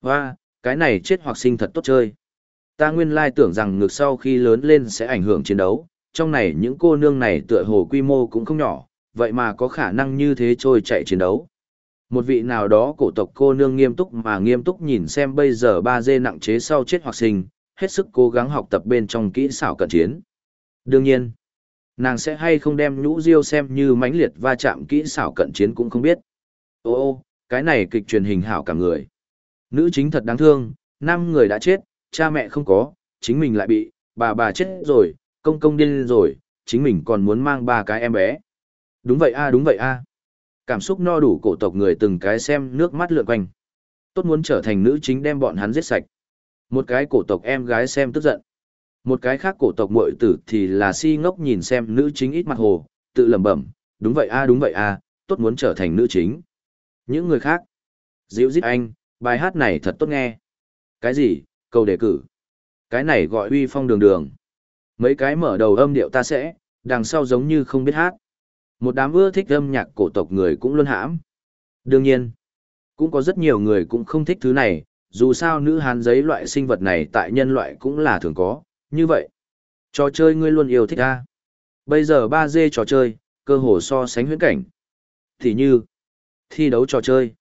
Hoa, cái này chết hoặc sinh thật tốt chơi. Ta nguyên lai tưởng rằng ngược sau khi lớn lên sẽ ảnh hưởng chiến đấu, trong này những cô nương này tựa hồ quy mô cũng không nhỏ, vậy mà có khả năng như thế trôi chạy chiến đấu. Một vị nào đó cổ tộc cô nương nghiêm túc mà nghiêm túc nhìn xem bây giờ ba dê nặng chế sau chết hoặc sinh, hết sức cố gắng học tập bên trong kỹ xảo cận chiến. Đương nhiên, nàng sẽ hay không đem nhũ diêu xem như mãnh liệt va chạm kỹ xảo cận chiến cũng không biết. Ô ô, cái này kịch truyền hình hảo cả người. Nữ chính thật đáng thương, năm người đã chết, cha mẹ không có, chính mình lại bị, bà bà chết rồi, công công điên rồi, chính mình còn muốn mang ba cái em bé. Đúng vậy a à, đúng vậy a à. Cảm xúc no đủ cổ tộc người từng cái xem nước mắt lượn quanh. Tốt muốn trở thành nữ chính đem bọn hắn giết sạch. Một cái cổ tộc em gái xem tức giận. Một cái khác cổ tộc muội tử thì là si ngốc nhìn xem nữ chính ít mặt hồ, tự lẩm bẩm, đúng vậy a đúng vậy a, tốt muốn trở thành nữ chính. Những người khác, dịu dít anh, bài hát này thật tốt nghe. Cái gì, câu đề cử. Cái này gọi uy phong đường đường. Mấy cái mở đầu âm điệu ta sẽ, đằng sau giống như không biết hát. Một đám ưa thích âm nhạc cổ tộc người cũng luôn hãm. Đương nhiên, cũng có rất nhiều người cũng không thích thứ này, dù sao nữ hán giấy loại sinh vật này tại nhân loại cũng là thường có, như vậy. Trò chơi ngươi luôn yêu thích a. Bây giờ 3D trò chơi, cơ hồ so sánh huyễn cảnh. Thì như, thi đấu trò chơi.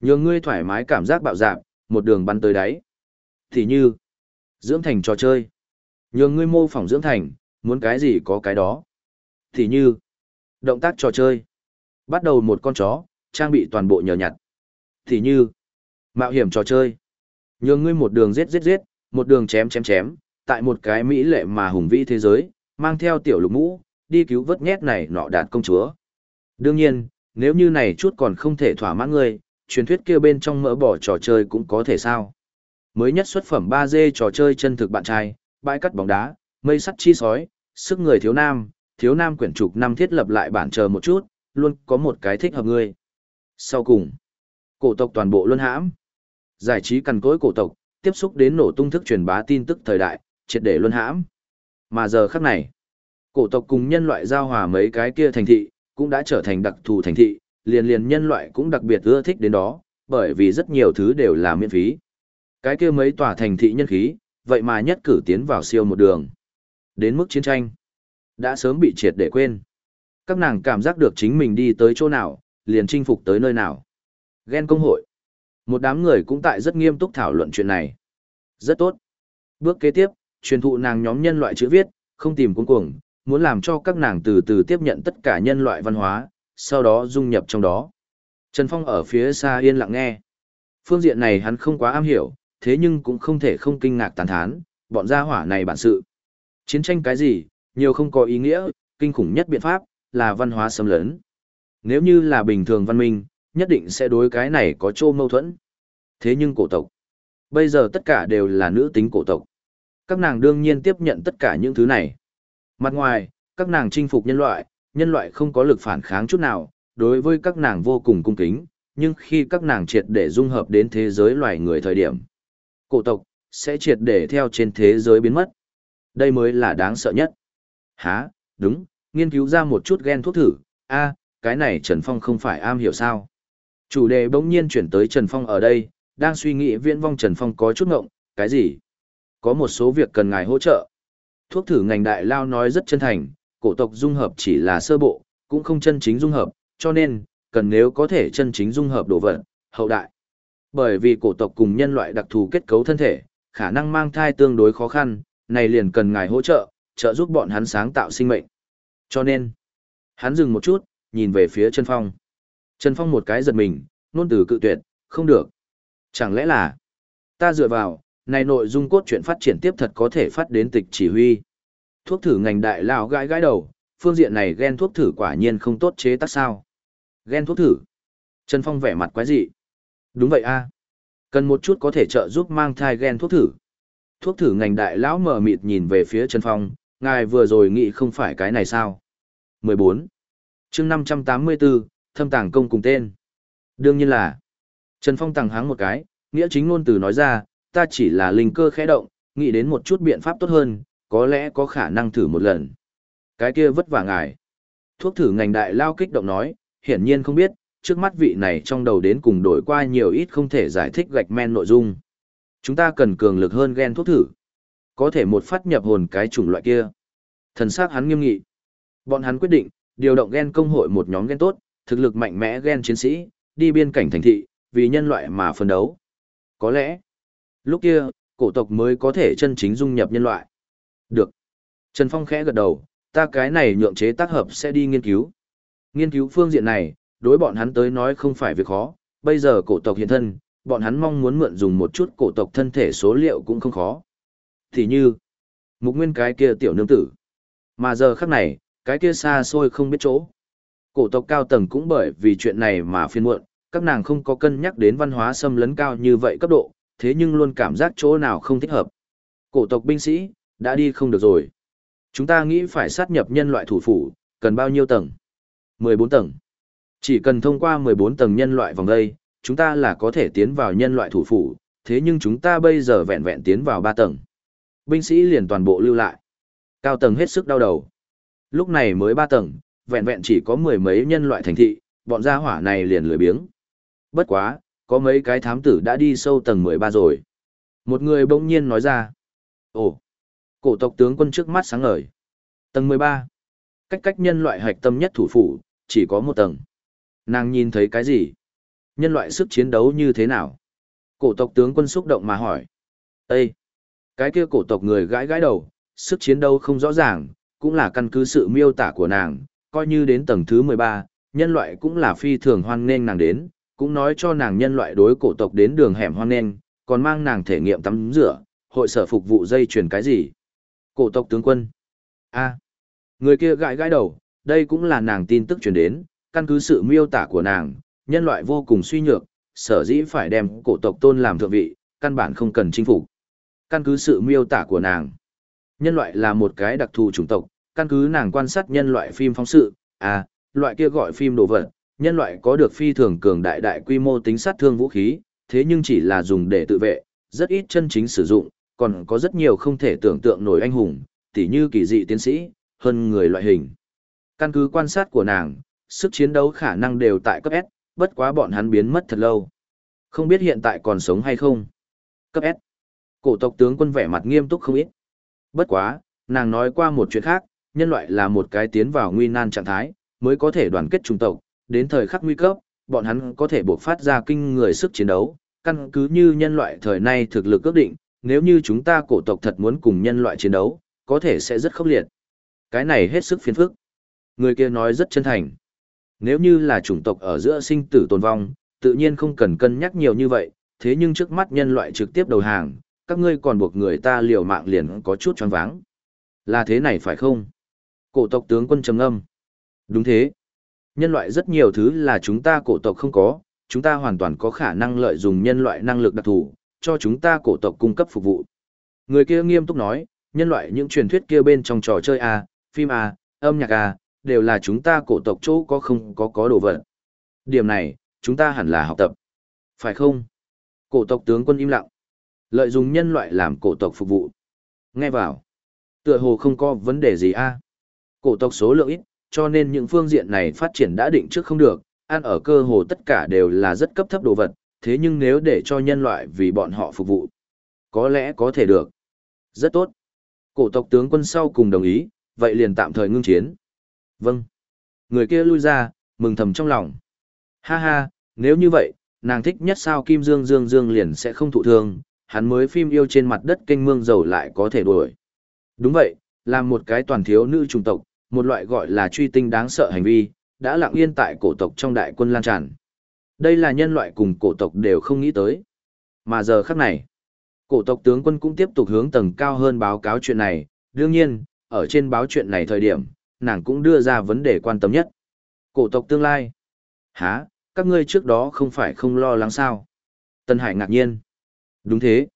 Nhường ngươi thoải mái cảm giác bạo dạp, một đường bắn tới đáy. Thì như, dưỡng thành trò chơi. Nhường ngươi mô phỏng dưỡng thành, muốn cái gì có cái đó. Thì như, động tác trò chơi. Bắt đầu một con chó, trang bị toàn bộ nhờ nhặt. Thì như, mạo hiểm trò chơi. Nhường ngươi một đường giết giết giết, một đường chém chém chém, tại một cái mỹ lệ mà hùng vĩ thế giới, mang theo tiểu lục mũ, đi cứu vớt nhét này nọ đạt công chúa. Đương nhiên, nếu như này chút còn không thể thỏa mãn ngươi, truyền thuyết kia bên trong mỡ bỏ trò chơi cũng có thể sao. Mới nhất xuất phẩm 3D trò chơi chân thực bạn trai, bãi cắt bóng đá, mây sắt chi sói, sức người thiếu nam, thiếu nam quyển trục năm thiết lập lại bản chờ một chút, luôn có một cái thích hợp ngươi. Sau cùng, cổ tộc toàn bộ luân hãm. Giải trí cằn cối cổ tộc, tiếp xúc đến nổ tung thức truyền bá tin tức thời đại, triệt để luân hãm. Mà giờ khắc này, cổ tộc cùng nhân loại giao hòa mấy cái kia thành thị, cũng đã trở thành đặc thù thành thị, liền liền nhân loại cũng đặc biệt ưa thích đến đó, bởi vì rất nhiều thứ đều là miễn phí. Cái kia mấy tòa thành thị nhân khí, vậy mà nhất cử tiến vào siêu một đường. Đến mức chiến tranh, đã sớm bị triệt để quên. Các nàng cảm giác được chính mình đi tới chỗ nào, liền chinh phục tới nơi nào. Ghen công hội. Một đám người cũng tại rất nghiêm túc thảo luận chuyện này. Rất tốt. Bước kế tiếp, truyền thụ nàng nhóm nhân loại chữ viết, không tìm cuống cuồng, muốn làm cho các nàng từ từ tiếp nhận tất cả nhân loại văn hóa, sau đó dung nhập trong đó. Trần Phong ở phía xa yên lặng nghe. Phương diện này hắn không quá am hiểu, thế nhưng cũng không thể không kinh ngạc tàn thán, bọn gia hỏa này bản sự. Chiến tranh cái gì, nhiều không có ý nghĩa, kinh khủng nhất biện pháp, là văn hóa xâm lấn. Nếu như là bình thường văn minh, nhất định sẽ đối cái này có chỗ mâu thuẫn. Thế nhưng cổ tộc, bây giờ tất cả đều là nữ tính cổ tộc. Các nàng đương nhiên tiếp nhận tất cả những thứ này. Mặt ngoài, các nàng chinh phục nhân loại, nhân loại không có lực phản kháng chút nào, đối với các nàng vô cùng cung kính, nhưng khi các nàng triệt để dung hợp đến thế giới loài người thời điểm, cổ tộc sẽ triệt để theo trên thế giới biến mất. Đây mới là đáng sợ nhất. Hả, đúng, nghiên cứu ra một chút gen thuốc thử, a, cái này Trần Phong không phải am hiểu sao. Chủ đề bỗng nhiên chuyển tới Trần Phong ở đây, đang suy nghĩ viễn vong Trần Phong có chút ngộng, cái gì? Có một số việc cần ngài hỗ trợ. Thuốc thử ngành đại lao nói rất chân thành, cổ tộc dung hợp chỉ là sơ bộ, cũng không chân chính dung hợp, cho nên, cần nếu có thể chân chính dung hợp đồ vật, hậu đại. Bởi vì cổ tộc cùng nhân loại đặc thù kết cấu thân thể, khả năng mang thai tương đối khó khăn, này liền cần ngài hỗ trợ, trợ giúp bọn hắn sáng tạo sinh mệnh. Cho nên, hắn dừng một chút, nhìn về phía Trần Phong. Trần Phong một cái giật mình, nôn từ cự tuyệt, không được. Chẳng lẽ là, ta dựa vào, này nội dung cốt truyện phát triển tiếp thật có thể phát đến tịch chỉ huy. Thuốc thử ngành đại lão gãi gãi đầu, phương diện này ghen thuốc thử quả nhiên không tốt chế tác sao. Ghen thuốc thử. Trần Phong vẻ mặt quái dị. Đúng vậy a Cần một chút có thể trợ giúp mang thai ghen thuốc thử. Thuốc thử ngành đại lão mở mịt nhìn về phía Trần Phong, ngài vừa rồi nghĩ không phải cái này sao. 14. chương 584, thâm tàng công cùng tên. Đương nhiên là, Trần Phong tàng háng một cái, nghĩa chính ngôn từ nói ra, ta chỉ là linh cơ khẽ động, nghĩ đến một chút biện pháp tốt hơn, có lẽ có khả năng thử một lần. Cái kia vất vả ngài. Thuốc thử ngành đại lao kích động nói, hiển nhiên không biết, trước mắt vị này trong đầu đến cùng đổi qua nhiều ít không thể giải thích gạch men nội dung. Chúng ta cần cường lực hơn gen thuốc thử. Có thể một phát nhập hồn cái chủng loại kia. Thần sắc hắn nghiêm nghị. Bọn hắn quyết định, điều động gen công hội một nhóm gen tốt, thực lực mạnh mẽ gen chiến sĩ, đi biên cảnh thành thị, vì nhân loại mà phân đấu. Có lẽ, lúc kia, cổ tộc mới có thể chân chính dung nhập nhân loại. Được. Trần Phong khẽ gật đầu, ta cái này nhượng chế tác hợp sẽ đi nghiên cứu. Nghiên cứu phương diện này, đối bọn hắn tới nói không phải việc khó, bây giờ cổ tộc hiện thân, bọn hắn mong muốn mượn dùng một chút cổ tộc thân thể số liệu cũng không khó. Thì như, mục nguyên cái kia tiểu nương tử. Mà giờ khắc này, cái kia xa xôi không biết chỗ. Cổ tộc cao tầng cũng bởi vì chuyện này mà phiên muộn, các nàng không có cân nhắc đến văn hóa xâm lấn cao như vậy cấp độ, thế nhưng luôn cảm giác chỗ nào không thích hợp. Cổ tộc binh sĩ, đã đi không được rồi. Chúng ta nghĩ phải sát nhập nhân loại thủ phủ, cần bao nhiêu tầng? 14 tầng. Chỉ cần thông qua 14 tầng nhân loại vòng đây, chúng ta là có thể tiến vào nhân loại thủ phủ, thế nhưng chúng ta bây giờ vẹn vẹn tiến vào 3 tầng. Binh sĩ liền toàn bộ lưu lại. Cao tầng hết sức đau đầu. Lúc này mới 3 tầng, vẹn vẹn chỉ có mười mấy nhân loại thành thị, bọn gia hỏa này liền lười biếng. Bất quá, có mấy cái thám tử đã đi sâu tầng 13 rồi. Một người bỗng nhiên nói ra. Ồ, cổ tộc tướng quân trước mắt sáng ngời. Tầng 13. Cách cách nhân loại hạch tâm nhất thủ phủ, chỉ có một tầng. Nàng nhìn thấy cái gì? Nhân loại sức chiến đấu như thế nào? Cổ tộc tướng quân xúc động mà hỏi. Ê! Cái kia cổ tộc người gãi gãi đầu, sức chiến đấu không rõ ràng, cũng là căn cứ sự miêu tả của nàng, coi như đến tầng thứ 13, nhân loại cũng là phi thường hoan nghênh nàng đến, cũng nói cho nàng nhân loại đối cổ tộc đến đường hẻm hoan nghênh, còn mang nàng thể nghiệm tắm rửa, hội sở phục vụ dây chuyển cái gì. Cổ tộc tướng quân. a người kia gãi gãi đầu, đây cũng là nàng tin tức truyền đến, căn cứ sự miêu tả của nàng, nhân loại vô cùng suy nhược, sở dĩ phải đem cổ tộc tôn làm thượng vị, căn bản không cần chinh phục. Căn cứ sự miêu tả của nàng, nhân loại là một cái đặc thù chủng tộc, căn cứ nàng quan sát nhân loại phim phóng sự, à, loại kia gọi phim đồ vật, nhân loại có được phi thường cường đại đại quy mô tính sát thương vũ khí, thế nhưng chỉ là dùng để tự vệ, rất ít chân chính sử dụng, còn có rất nhiều không thể tưởng tượng nổi anh hùng, tỉ như kỳ dị tiến sĩ, hơn người loại hình. Căn cứ quan sát của nàng, sức chiến đấu khả năng đều tại cấp S, bất quá bọn hắn biến mất thật lâu. Không biết hiện tại còn sống hay không. Cấp S. Cổ tộc tướng quân vẻ mặt nghiêm túc không ít. Bất quá, nàng nói qua một chuyện khác, nhân loại là một cái tiến vào nguy nan trạng thái, mới có thể đoàn kết trung tộc, đến thời khắc nguy cấp, bọn hắn có thể buộc phát ra kinh người sức chiến đấu, căn cứ như nhân loại thời nay thực lực ước định, nếu như chúng ta cổ tộc thật muốn cùng nhân loại chiến đấu, có thể sẽ rất khốc liệt. Cái này hết sức phiền phức. Người kia nói rất chân thành. Nếu như là chủng tộc ở giữa sinh tử tồn vong, tự nhiên không cần cân nhắc nhiều như vậy, thế nhưng trước mắt nhân loại trực tiếp đầu hàng, các ngươi còn buộc người ta liều mạng liền có chút choáng váng. Là thế này phải không? Cổ tộc tướng quân trầm âm. Đúng thế. Nhân loại rất nhiều thứ là chúng ta cổ tộc không có, chúng ta hoàn toàn có khả năng lợi dụng nhân loại năng lực đặc thù, cho chúng ta cổ tộc cung cấp phục vụ. Người kia nghiêm túc nói, nhân loại những truyền thuyết kia bên trong trò chơi A, phim A, âm nhạc A, đều là chúng ta cổ tộc chỗ có không có có đồ vật. Điểm này, chúng ta hẳn là học tập. Phải không? Cổ tộc tướng quân im lặng. Lợi dụng nhân loại làm cổ tộc phục vụ. Nghe vào. Tựa hồ không có vấn đề gì a. Cổ tộc số lượng ít, cho nên những phương diện này phát triển đã định trước không được, ăn ở cơ hồ tất cả đều là rất cấp thấp đồ vật, thế nhưng nếu để cho nhân loại vì bọn họ phục vụ, có lẽ có thể được. Rất tốt. Cổ tộc tướng quân sau cùng đồng ý, vậy liền tạm thời ngưng chiến. Vâng. Người kia lui ra, mừng thầm trong lòng. Ha ha, nếu như vậy, nàng thích nhất sao Kim Dương Dương Dương liền sẽ không thụ thương, hắn mới phim yêu trên mặt đất kênh mương dầu lại có thể đuổi. Đúng vậy, làm một cái toàn thiếu nữ trùng tộc, một loại gọi là truy tinh đáng sợ hành vi, đã lặng yên tại cổ tộc trong đại quân lan tràn. Đây là nhân loại cùng cổ tộc đều không nghĩ tới. Mà giờ khắc này, cổ tộc tướng quân cũng tiếp tục hướng tầng cao hơn báo cáo chuyện này, đương nhiên, ở trên báo chuyện này thời điểm, nàng cũng đưa ra vấn đề quan tâm nhất. Cổ tộc tương lai. Hả, các ngươi trước đó không phải không lo lắng sao? Tân Hải ngạc nhiên. Đúng thế.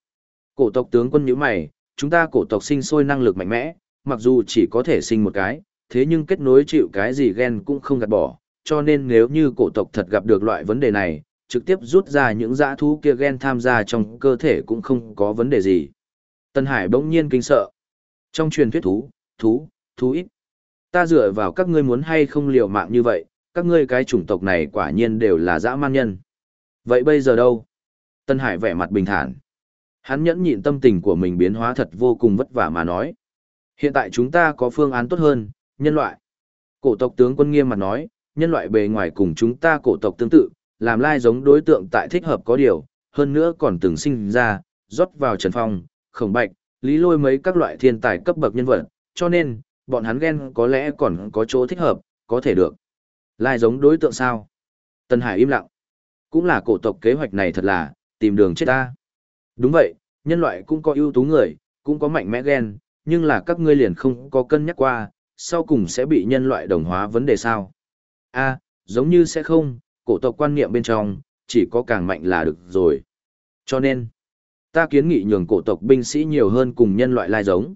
Cổ tộc tướng quân nhíu mày, chúng ta cổ tộc sinh sôi năng lực mạnh mẽ, mặc dù chỉ có thể sinh một cái, thế nhưng kết nối chịu cái gì gen cũng không gạt bỏ, cho nên nếu như cổ tộc thật gặp được loại vấn đề này, trực tiếp rút ra những dã thú kia gen tham gia trong cơ thể cũng không có vấn đề gì. Tân Hải bỗng nhiên kinh sợ. Trong truyền thuyết thú, thú, thú ít. Ta dựa vào các ngươi muốn hay không liều mạng như vậy, các ngươi cái chủng tộc này quả nhiên đều là dã man nhân. Vậy bây giờ đâu? Tân Hải vẻ mặt bình thản. Hắn nhẫn nhịn tâm tình của mình biến hóa thật vô cùng vất vả mà nói. Hiện tại chúng ta có phương án tốt hơn, nhân loại. Cổ tộc tướng quân nghiêm mặt nói, nhân loại bề ngoài cùng chúng ta cổ tộc tương tự, làm lai giống đối tượng tại thích hợp có điều, hơn nữa còn từng sinh ra, rót vào Trần Phong, Khổng Bạch, Lý Lôi mấy các loại thiên tài cấp bậc nhân vật, cho nên, bọn hắn ghen có lẽ còn có chỗ thích hợp, có thể được. Lai giống đối tượng sao? Tân Hải im lặng. Cũng là cổ tộc kế hoạch này thật là, tìm đường chết ta. Đúng vậy, nhân loại cũng có ưu tú người, cũng có mạnh mẽ ghen, nhưng là các ngươi liền không có cân nhắc qua, sau cùng sẽ bị nhân loại đồng hóa vấn đề sao? A, giống như sẽ không, cổ tộc quan niệm bên trong, chỉ có càng mạnh là được rồi. Cho nên, ta kiến nghị nhường cổ tộc binh sĩ nhiều hơn cùng nhân loại lai giống.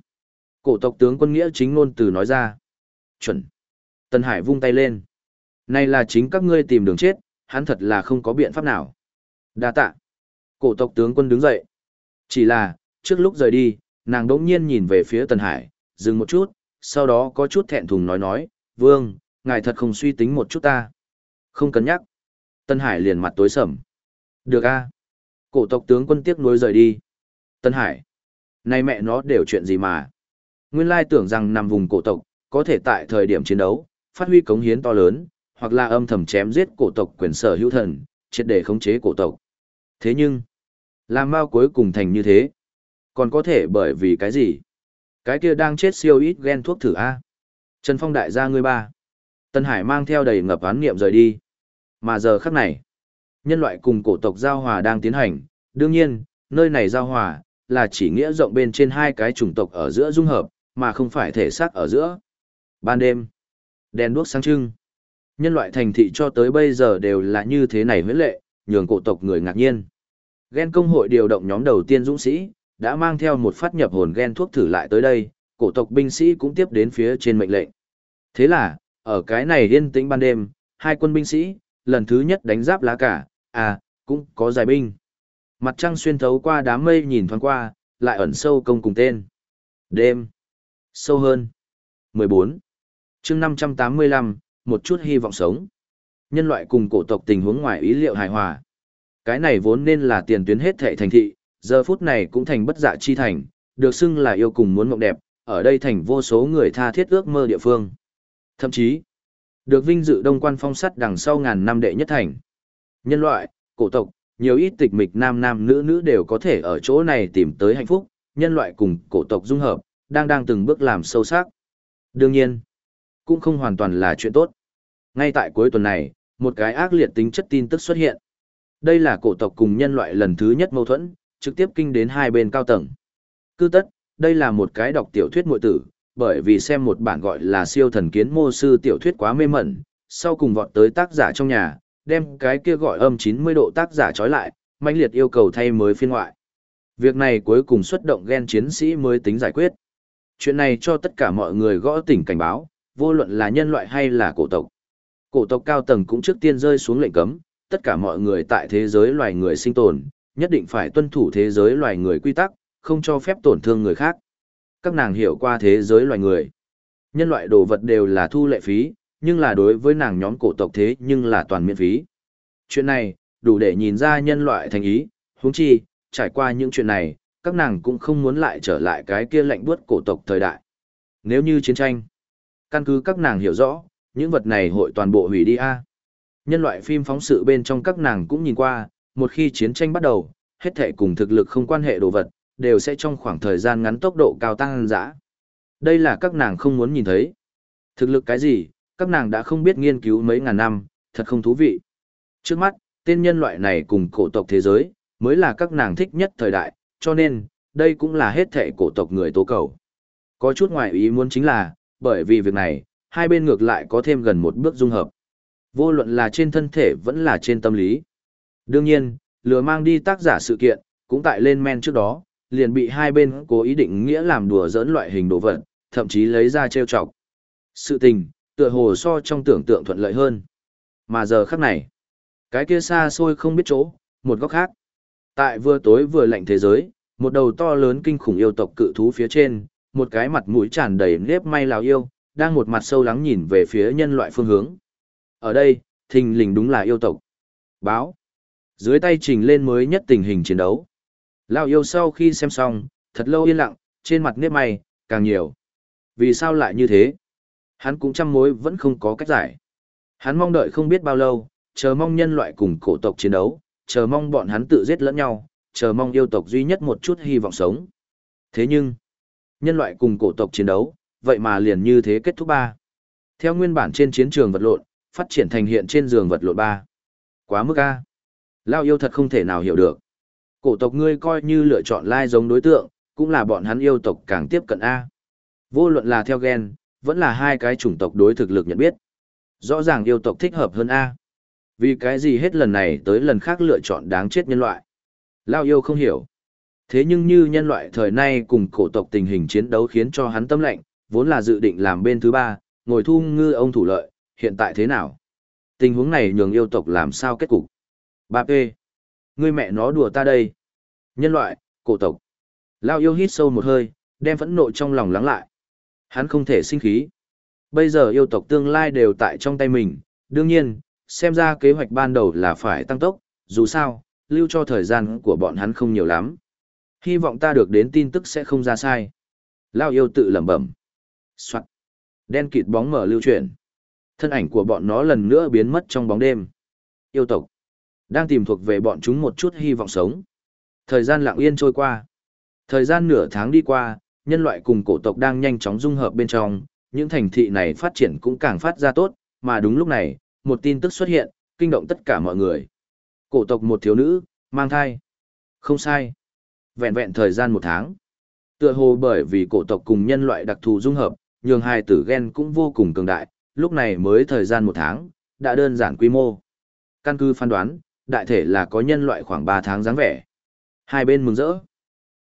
Cổ tộc tướng quân nghĩa chính ngôn từ nói ra. Chuẩn. Tân Hải vung tay lên. Này là chính các ngươi tìm đường chết, hắn thật là không có biện pháp nào. Đa tạ. Cổ tộc tướng quân đứng dậy. Chỉ là, trước lúc rời đi, nàng đỗng nhiên nhìn về phía Tân Hải, dừng một chút, sau đó có chút thẹn thùng nói nói, Vương, ngài thật không suy tính một chút ta. Không cân nhắc. Tân Hải liền mặt tối sầm. Được a. Cổ tộc tướng quân tiếc nuối rời đi. Tân Hải. Này mẹ nó đều chuyện gì mà. Nguyên lai tưởng rằng nằm vùng cổ tộc, có thể tại thời điểm chiến đấu, phát huy cống hiến to lớn, hoặc là âm thầm chém giết cổ tộc quyền sở hữu thần, triệt để khống chế cổ tộc. Thế nhưng, làm bao cuối cùng thành như thế. Còn có thể bởi vì cái gì? Cái kia đang chết siêu ít ghen thuốc thử A. Trần Phong đại gia ngươi ba. Tân Hải mang theo đầy ngập án nghiệm rời đi. Mà giờ khắc này, nhân loại cùng cổ tộc giao hòa đang tiến hành. Đương nhiên, nơi này giao hòa, là chỉ nghĩa rộng bên trên hai cái chủng tộc ở giữa dung hợp, mà không phải thể xác ở giữa. Ban đêm, đèn đuốc sáng trưng. Nhân loại thành thị cho tới bây giờ đều là như thế này huyết lệ, nhường cổ tộc người ngạc nhiên. ghen công hội điều động nhóm đầu tiên dũng sĩ, đã mang theo một phát nhập hồn gen thuốc thử lại tới đây, cổ tộc binh sĩ cũng tiếp đến phía trên mệnh lệnh. Thế là, ở cái này yên tĩnh ban đêm, hai quân binh sĩ, lần thứ nhất đánh giáp lá cả, à, cũng có giải binh. Mặt trăng xuyên thấu qua đám mây nhìn thoáng qua, lại ẩn sâu công cùng tên. Đêm. Sâu hơn. 14. chương 585, một chút hy vọng sống. Nhân loại cùng cổ tộc tình huống ngoài ý liệu hài hòa. Cái này vốn nên là tiền tuyến hết thệ thành thị, giờ phút này cũng thành bất dạ chi thành, được xưng là yêu cùng muốn mộng đẹp, ở đây thành vô số người tha thiết ước mơ địa phương. Thậm chí, được vinh dự đông quan phong sắt đằng sau ngàn năm đệ nhất thành. Nhân loại, cổ tộc, nhiều ít tịch mịch nam nam nữ nữ đều có thể ở chỗ này tìm tới hạnh phúc, nhân loại cùng cổ tộc dung hợp, đang đang từng bước làm sâu sắc. Đương nhiên, cũng không hoàn toàn là chuyện tốt. Ngay tại cuối tuần này, một cái ác liệt tính chất tin tức xuất hiện. Đây là cổ tộc cùng nhân loại lần thứ nhất mâu thuẫn, trực tiếp kinh đến hai bên cao tầng. Cư tất, đây là một cái đọc tiểu thuyết mội tử, bởi vì xem một bản gọi là siêu thần kiến mô sư tiểu thuyết quá mê mẩn, sau cùng vọt tới tác giả trong nhà, đem cái kia gọi âm 90 độ tác giả trói lại, mãnh liệt yêu cầu thay mới phiên ngoại. Việc này cuối cùng xuất động ghen chiến sĩ mới tính giải quyết. Chuyện này cho tất cả mọi người gõ tỉnh cảnh báo, vô luận là nhân loại hay là cổ tộc. Cổ tộc cao tầng cũng trước tiên rơi xuống lệnh cấm, tất cả mọi người tại thế giới loài người sinh tồn, nhất định phải tuân thủ thế giới loài người quy tắc, không cho phép tổn thương người khác. Các nàng hiểu qua thế giới loài người. Nhân loại đồ vật đều là thu lệ phí, nhưng là đối với nàng nhóm cổ tộc thế nhưng là toàn miễn phí. Chuyện này, đủ để nhìn ra nhân loại thành ý, huống chi, trải qua những chuyện này, các nàng cũng không muốn lại trở lại cái kia lạnh buốt cổ tộc thời đại. Nếu như chiến tranh, căn cứ các nàng hiểu rõ, những vật này hội toàn bộ hủy đi a. Nhân loại phim phóng sự bên trong các nàng cũng nhìn qua, một khi chiến tranh bắt đầu, hết thể cùng thực lực không quan hệ đồ vật, đều sẽ trong khoảng thời gian ngắn tốc độ cao tăng dã. Đây là các nàng không muốn nhìn thấy. Thực lực cái gì, các nàng đã không biết nghiên cứu mấy ngàn năm, thật không thú vị. Trước mắt, tên nhân loại này cùng cổ tộc thế giới, mới là các nàng thích nhất thời đại, cho nên, đây cũng là hết thể cổ tộc người tố cầu. Có chút ngoại ý muốn chính là, bởi vì việc này, hai bên ngược lại có thêm gần một bước dung hợp. Vô luận là trên thân thể vẫn là trên tâm lý. Đương nhiên, lừa mang đi tác giả sự kiện, cũng tại lên men trước đó, liền bị hai bên cố ý định nghĩa làm đùa dỡn loại hình đồ vật, thậm chí lấy ra trêu chọc. Sự tình, tựa hồ so trong tưởng tượng thuận lợi hơn. Mà giờ khắc này, cái kia xa xôi không biết chỗ, một góc khác. Tại vừa tối vừa lạnh thế giới, một đầu to lớn kinh khủng yêu tộc cự thú phía trên, một cái mặt mũi tràn đầy nếp may lào yêu, đang một mặt sâu lắng nhìn về phía nhân loại phương hướng. Ở đây, thình lình đúng là yêu tộc. Báo. Dưới tay trình lên mới nhất tình hình chiến đấu. Lao yêu sau khi xem xong, thật lâu yên lặng, trên mặt nếp may, càng nhiều. Vì sao lại như thế? Hắn cũng chăm mối vẫn không có cách giải. Hắn mong đợi không biết bao lâu, chờ mong nhân loại cùng cổ tộc chiến đấu, chờ mong bọn hắn tự giết lẫn nhau, chờ mong yêu tộc duy nhất một chút hy vọng sống. Thế nhưng, nhân loại cùng cổ tộc chiến đấu, vậy mà liền như thế kết thúc ba. Theo nguyên bản trên chiến trường vật lộn, phát triển thành hiện trên giường vật lộn ba. Quá mức a. Lao yêu thật không thể nào hiểu được. Cổ tộc ngươi coi như lựa chọn lai giống đối tượng, cũng là bọn hắn yêu tộc càng tiếp cận a. Vô luận là theo gen, vẫn là hai cái chủng tộc đối thực lực nhận biết. Rõ ràng yêu tộc thích hợp hơn a. Vì cái gì hết lần này tới lần khác lựa chọn đáng chết nhân loại. Lao yêu không hiểu. Thế nhưng như nhân loại thời nay cùng cổ tộc tình hình chiến đấu khiến cho hắn tâm lệnh, vốn là dự định làm bên thứ ba, ngồi thu ngư ông thủ lợi, hiện tại thế nào? Tình huống này nhường yêu tộc làm sao kết cục? Ba p Ngươi mẹ nó đùa ta đây. Nhân loại, cổ tộc. Lao yêu hít sâu một hơi, đem phẫn nộ trong lòng lắng lại. Hắn không thể sinh khí. Bây giờ yêu tộc tương lai đều tại trong tay mình, đương nhiên, xem ra kế hoạch ban đầu là phải tăng tốc, dù sao, lưu cho thời gian của bọn hắn không nhiều lắm. Hy vọng ta được đến tin tức sẽ không ra sai. Lao yêu tự lẩm bẩm. soạt Đen kịt bóng mở lưu chuyển. Thân ảnh của bọn nó lần nữa biến mất trong bóng đêm. Yêu tộc. Đang tìm thuộc về bọn chúng một chút hy vọng sống. Thời gian lặng yên trôi qua. Thời gian nửa tháng đi qua, nhân loại cùng cổ tộc đang nhanh chóng dung hợp bên trong, những thành thị này phát triển cũng càng phát ra tốt, mà đúng lúc này, một tin tức xuất hiện, kinh động tất cả mọi người. Cổ tộc một thiếu nữ, mang thai. Không sai. Vẹn vẹn thời gian một tháng. Tựa hồ bởi vì cổ tộc cùng nhân loại đặc thù dung hợp, nhường hai tử gen cũng vô cùng cường đại, lúc này mới thời gian một tháng, đã đơn giản quy mô. Căn cứ phán đoán, đại thể là có nhân loại khoảng 3 tháng dáng vẻ. Hai bên mừng rỡ.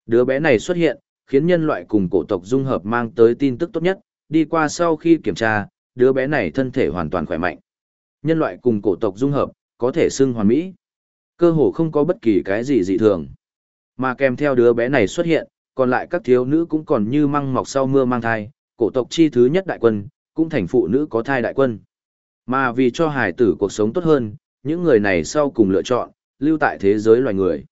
Đứa bé này xuất hiện, khiến nhân loại cùng cổ tộc dung hợp mang tới tin tức tốt nhất, đi qua sau khi kiểm tra, đứa bé này thân thể hoàn toàn khỏe mạnh. Nhân loại cùng cổ tộc dung hợp, có thể xưng hoàn mỹ. Cơ hồ không có bất kỳ cái gì dị thường. Mà kèm theo đứa bé này xuất hiện, còn lại các thiếu nữ cũng còn như măng mọc sau mưa mang thai, cổ tộc chi thứ nhất đại quân, cũng thành phụ nữ có thai đại quân. Mà vì cho hải tử cuộc sống tốt hơn, những người này sau cùng lựa chọn, lưu tại thế giới loài người.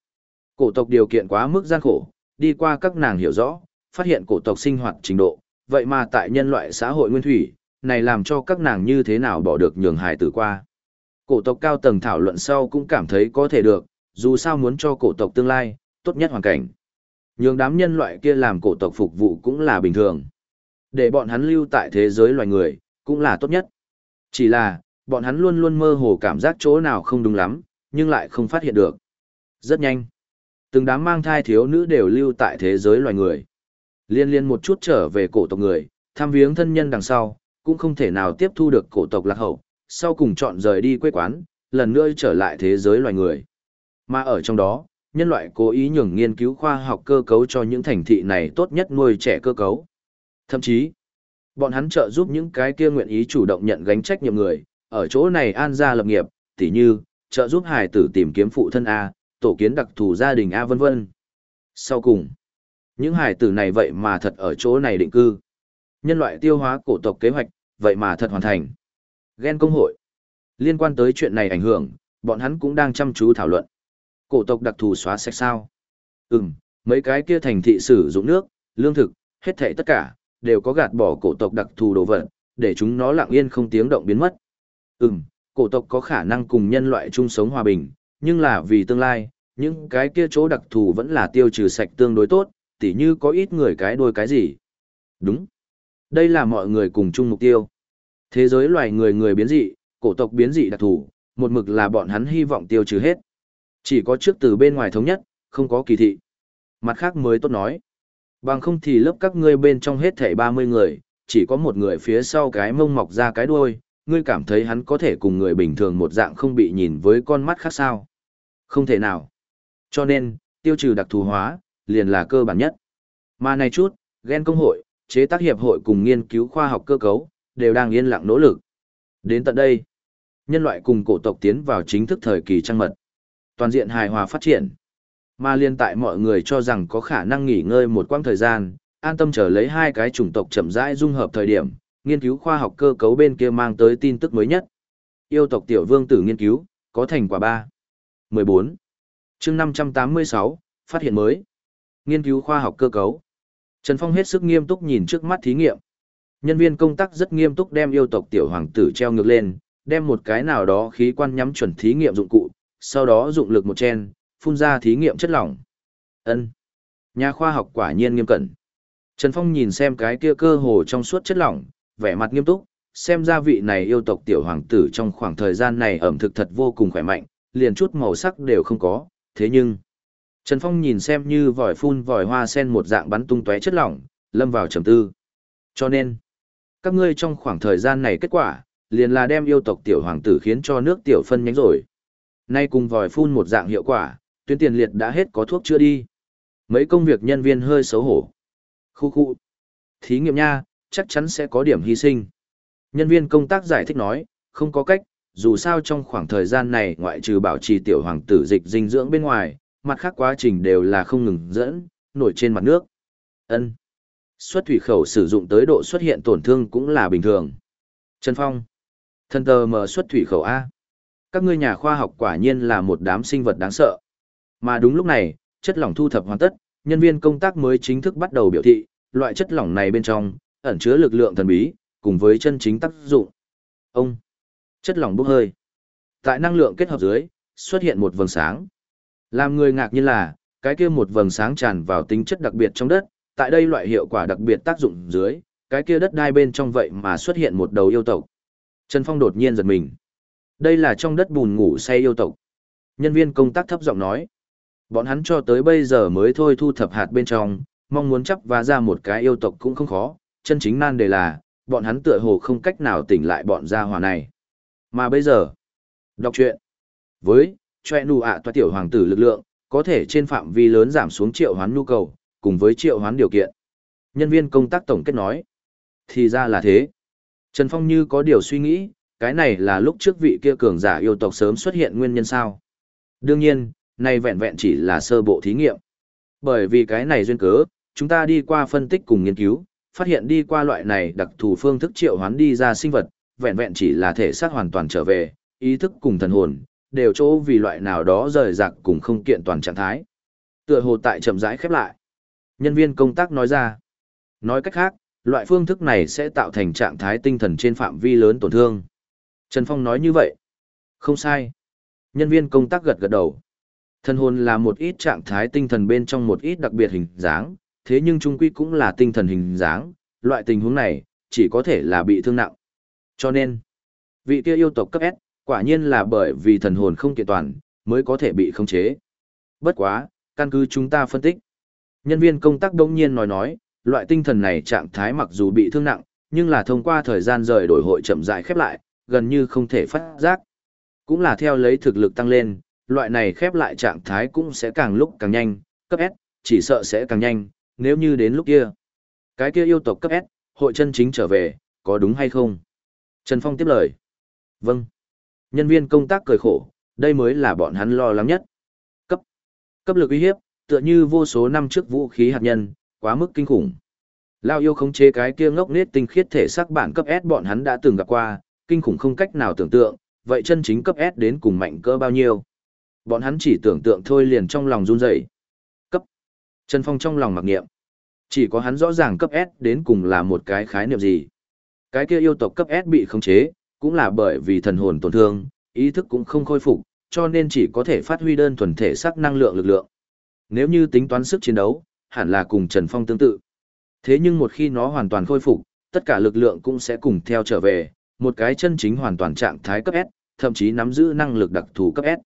Cổ tộc điều kiện quá mức gian khổ, đi qua các nàng hiểu rõ, phát hiện cổ tộc sinh hoạt trình độ, vậy mà tại nhân loại xã hội nguyên thủy, này làm cho các nàng như thế nào bỏ được nhường hài tử qua. Cổ tộc cao tầng thảo luận sau cũng cảm thấy có thể được, dù sao muốn cho cổ tộc tương lai, tốt nhất hoàn cảnh. Nhường đám nhân loại kia làm cổ tộc phục vụ cũng là bình thường. Để bọn hắn lưu tại thế giới loài người, cũng là tốt nhất. Chỉ là, bọn hắn luôn luôn mơ hồ cảm giác chỗ nào không đúng lắm, nhưng lại không phát hiện được. Rất nhanh. Từng đám mang thai thiếu nữ đều lưu tại thế giới loài người. Liên liên một chút trở về cổ tộc người, tham viếng thân nhân đằng sau, cũng không thể nào tiếp thu được cổ tộc lạc hậu, sau cùng chọn rời đi quê quán, lần nữa trở lại thế giới loài người. Mà ở trong đó, nhân loại cố ý nhường nghiên cứu khoa học cơ cấu cho những thành thị này tốt nhất nuôi trẻ cơ cấu. Thậm chí, bọn hắn trợ giúp những cái kia nguyện ý chủ động nhận gánh trách nhiệm người, ở chỗ này an gia lập nghiệp, tỉ như, trợ giúp hài tử tìm kiếm phụ thân A, tổ kiến đặc thù gia đình A vân vân. Sau cùng, những hài tử này vậy mà thật ở chỗ này định cư. Nhân loại tiêu hóa cổ tộc kế hoạch, vậy mà thật hoàn thành. Ghen công hội. Liên quan tới chuyện này ảnh hưởng, bọn hắn cũng đang chăm chú thảo luận. Cổ tộc đặc thù xóa sạch sao? Ừm, mấy cái kia thành thị sử dụng nước, lương thực, hết thảy tất cả, đều có gạt bỏ cổ tộc đặc thù đồ vật, để chúng nó lặng yên không tiếng động biến mất. Ừm, cổ tộc có khả năng cùng nhân loại chung sống hòa bình, nhưng là vì tương lai, những cái kia chỗ đặc thù vẫn là tiêu trừ sạch tương đối tốt, tỉ như có ít người cái đuôi cái gì. Đúng. Đây là mọi người cùng chung mục tiêu. Thế giới loài người người biến dị, cổ tộc biến dị đặc thù, một mực là bọn hắn hy vọng tiêu trừ hết. Chỉ có trước từ bên ngoài thống nhất, không có kỳ thị. Mặt khác mới tốt nói. Bằng không thì lớp các ngươi bên trong hết thảy 30 người, chỉ có một người phía sau cái mông mọc ra cái đuôi, ngươi cảm thấy hắn có thể cùng người bình thường một dạng không bị nhìn với con mắt khác sao? Không thể nào. Cho nên, tiêu trừ đặc thù hóa, liền là cơ bản nhất. Mà này chút, ghen công hội, chế tác hiệp hội cùng nghiên cứu khoa học cơ cấu, đều đang yên lặng nỗ lực. Đến tận đây, nhân loại cùng cổ tộc tiến vào chính thức thời kỳ trăng mật. Toàn diện hài hòa phát triển. Mà liên tại mọi người cho rằng có khả năng nghỉ ngơi một quãng thời gian, an tâm chờ lấy hai cái chủng tộc chậm rãi dung hợp thời điểm, nghiên cứu khoa học cơ cấu bên kia mang tới tin tức mới nhất. Yêu tộc tiểu vương tử nghiên cứu, có thành quả 3. 14. chương 586, phát hiện mới. Nghiên cứu khoa học cơ cấu. Trần Phong hết sức nghiêm túc nhìn trước mắt thí nghiệm. Nhân viên công tác rất nghiêm túc đem yêu tộc tiểu hoàng tử treo ngược lên, đem một cái nào đó khí quan nhắm chuẩn thí nghiệm dụng cụ, sau đó dụng lực một chen, phun ra thí nghiệm chất lỏng. Ân. Nhà khoa học quả nhiên nghiêm cẩn. Trần Phong nhìn xem cái kia cơ hồ trong suốt chất lỏng, vẻ mặt nghiêm túc, xem ra vị này yêu tộc tiểu hoàng tử trong khoảng thời gian này ẩm thực thật vô cùng khỏe mạnh, liền chút màu sắc đều không có, thế nhưng... Trần Phong nhìn xem như vòi phun vòi hoa sen một dạng bắn tung tóe chất lỏng, lâm vào trầm tư. Cho nên, các ngươi trong khoảng thời gian này kết quả, liền là đem yêu tộc tiểu hoàng tử khiến cho nước tiểu phân nhánh rồi. Nay cùng vòi phun một dạng hiệu quả, tuyến tiền liệt đã hết có thuốc chưa đi. Mấy công việc nhân viên hơi xấu hổ. Khu khu. Thí nghiệm nha, chắc chắn sẽ có điểm hy sinh. Nhân viên công tác giải thích nói, không có cách, dù sao trong khoảng thời gian này ngoại trừ bảo trì tiểu hoàng tử dịch dinh dưỡng bên ngoài, mặt khác quá trình đều là không ngừng dẫn, nổi trên mặt nước. Ân. Xuất thủy khẩu sử dụng tới độ xuất hiện tổn thương cũng là bình thường. Trần Phong. Thân tờ mở xuất thủy khẩu A. Các ngươi nhà khoa học quả nhiên là một đám sinh vật đáng sợ. Mà đúng lúc này, chất lỏng thu thập hoàn tất, nhân viên công tác mới chính thức bắt đầu biểu thị, loại chất lỏng này bên trong, ẩn chứa lực lượng thần bí, cùng với chân chính tác dụng. Ông. Chất lỏng bốc hơi. Tại năng lượng kết hợp dưới, xuất hiện một vầng sáng. Làm người ngạc nhiên là, cái kia một vầng sáng tràn vào tính chất đặc biệt trong đất, tại đây loại hiệu quả đặc biệt tác dụng dưới, cái kia đất đai bên trong vậy mà xuất hiện một đầu yêu tộc. Trần Phong đột nhiên giật mình. Đây là trong đất bùn ngủ say yêu tộc. Nhân viên công tác thấp giọng nói. Bọn hắn cho tới bây giờ mới thôi thu thập hạt bên trong, mong muốn chấp và ra một cái yêu tộc cũng không khó, chân chính nan đề là, bọn hắn tựa hồ không cách nào tỉnh lại bọn gia hỏa này. Mà bây giờ, đọc truyện với, choe nụ ạ toa tiểu hoàng tử lực lượng, có thể trên phạm vi lớn giảm xuống triệu hoán nhu cầu, cùng với triệu hoán điều kiện. Nhân viên công tác tổng kết nói, thì ra là thế. Trần Phong như có điều suy nghĩ, cái này là lúc trước vị kia cường giả yêu tộc sớm xuất hiện nguyên nhân sao. Đương nhiên, nay vẹn vẹn chỉ là sơ bộ thí nghiệm. Bởi vì cái này duyên cớ, chúng ta đi qua phân tích cùng nghiên cứu, phát hiện đi qua loại này đặc thù phương thức triệu hoán đi ra sinh vật, vẹn vẹn chỉ là thể xác hoàn toàn trở về, ý thức cùng thần hồn, đều chỗ vì loại nào đó rời rạc cùng không kiện toàn trạng thái. Tựa hồ tại chậm rãi khép lại. Nhân viên công tác nói ra. Nói cách khác, loại phương thức này sẽ tạo thành trạng thái tinh thần trên phạm vi lớn tổn thương. Trần Phong nói như vậy. Không sai. Nhân viên công tác gật gật đầu. Thần hồn là một ít trạng thái tinh thần bên trong một ít đặc biệt hình dáng, thế nhưng trung quy cũng là tinh thần hình dáng, loại tình huống này, chỉ có thể là bị thương nặng. Cho nên, vị kia yêu tộc cấp S, quả nhiên là bởi vì thần hồn không kiện toàn, mới có thể bị khống chế. Bất quá, căn cứ chúng ta phân tích. Nhân viên công tác đông nhiên nói nói, loại tinh thần này trạng thái mặc dù bị thương nặng, nhưng là thông qua thời gian rời đổi hội chậm rãi khép lại, gần như không thể phát giác. Cũng là theo lấy thực lực tăng lên, loại này khép lại trạng thái cũng sẽ càng lúc càng nhanh, cấp S, chỉ sợ sẽ càng nhanh, nếu như đến lúc kia. Cái kia yêu tộc cấp S, hội chân chính trở về, có đúng hay không? Trần Phong tiếp lời. Vâng. Nhân viên công tác cười khổ, đây mới là bọn hắn lo lắng nhất. Cấp. Cấp lực uy hiếp, tựa như vô số năm trước vũ khí hạt nhân, quá mức kinh khủng. Lao yêu khống chế cái kia ngốc nết tinh khiết thể xác bản cấp S bọn hắn đã từng gặp qua, kinh khủng không cách nào tưởng tượng, vậy chân chính cấp S đến cùng mạnh cỡ bao nhiêu. Bọn hắn chỉ tưởng tượng thôi liền trong lòng run rẩy. Trần Phong trong lòng mặc niệm. Chỉ có hắn rõ ràng cấp S đến cùng là một cái khái niệm gì. Cái kia yêu tộc cấp S bị khống chế, cũng là bởi vì thần hồn tổn thương, ý thức cũng không khôi phục, cho nên chỉ có thể phát huy đơn thuần thể sắc năng lượng lực lượng. Nếu như tính toán sức chiến đấu, hẳn là cùng Trần Phong tương tự. Thế nhưng một khi nó hoàn toàn khôi phục, tất cả lực lượng cũng sẽ cùng theo trở về, một cái chân chính hoàn toàn trạng thái cấp S, thậm chí nắm giữ năng lực đặc thù cấp S.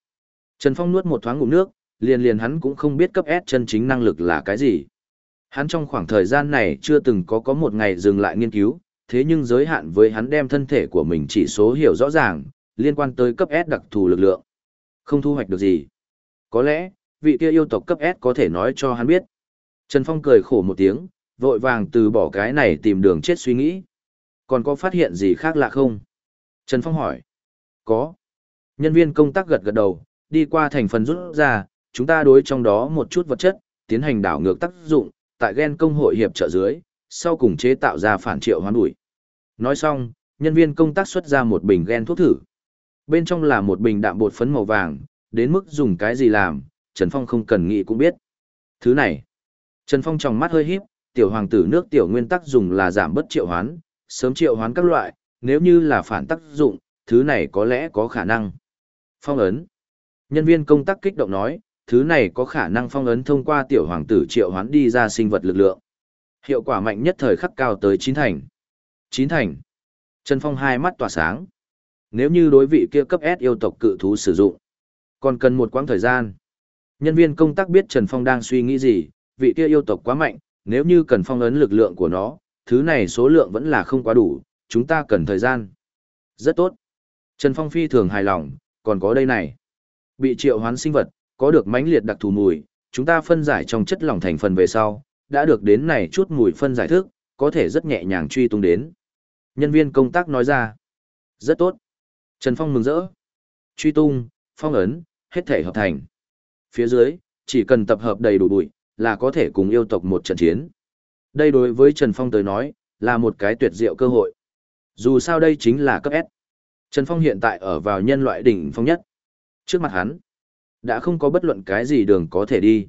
Trần Phong nuốt một thoáng ngụm nước, liền liền hắn cũng không biết cấp S chân chính năng lực là cái gì. Hắn trong khoảng thời gian này chưa từng có có một ngày dừng lại nghiên cứu, thế nhưng giới hạn với hắn đem thân thể của mình chỉ số hiểu rõ ràng, liên quan tới cấp S đặc thù lực lượng. Không thu hoạch được gì. Có lẽ, vị kia yêu tộc cấp S có thể nói cho hắn biết. Trần Phong cười khổ một tiếng, vội vàng từ bỏ cái này tìm đường chết suy nghĩ. Còn có phát hiện gì khác lạ không? Trần Phong hỏi. Có. Nhân viên công tác gật gật đầu, đi qua thành phần rút ra, chúng ta đối trong đó một chút vật chất, tiến hành đảo ngược tác dụng, tại gen công hội hiệp trợ dưới, sau cùng chế tạo ra phản triệu hoán đuổi. Nói xong, nhân viên công tác xuất ra một bình gen thuốc thử. Bên trong là một bình đạm bột phấn màu vàng, đến mức dùng cái gì làm, Trần Phong không cần nghĩ cũng biết. Thứ này, Trần Phong trong mắt hơi híp, tiểu hoàng tử nước tiểu nguyên tắc dùng là giảm bất triệu hoán, sớm triệu hoán các loại, nếu như là phản tác dụng, thứ này có lẽ có khả năng. Phong ấn. Nhân viên công tác kích động nói, thứ này có khả năng phong ấn thông qua tiểu hoàng tử triệu hoán đi ra sinh vật lực lượng. Hiệu quả mạnh nhất thời khắc cao tới chín thành. Chín thành. Trần Phong hai mắt tỏa sáng. Nếu như đối vị kia cấp S yêu tộc cự thú sử dụng, còn cần một quãng thời gian. Nhân viên công tác biết Trần Phong đang suy nghĩ gì, vị kia yêu tộc quá mạnh, nếu như cần phong ấn lực lượng của nó, thứ này số lượng vẫn là không quá đủ, chúng ta cần thời gian. Rất tốt. Trần Phong phi thường hài lòng, còn có đây này. Bị triệu hoán sinh vật, có được mãnh liệt đặc thù mùi, chúng ta phân giải trong chất lỏng thành phần về sau, đã được đến này chút mùi phân giải thức, có thể rất nhẹ nhàng truy tung đến. Nhân viên công tác nói ra. Rất tốt. Trần Phong mừng rỡ. Truy tung, phong ấn, hết thể hợp thành. Phía dưới, chỉ cần tập hợp đầy đủ bụi, là có thể cùng yêu tộc một trận chiến. Đây đối với Trần Phong tới nói, là một cái tuyệt diệu cơ hội. Dù sao đây chính là cấp S. Trần Phong hiện tại ở vào nhân loại đỉnh phong nhất. Trước mặt hắn, đã không có bất luận cái gì đường có thể đi.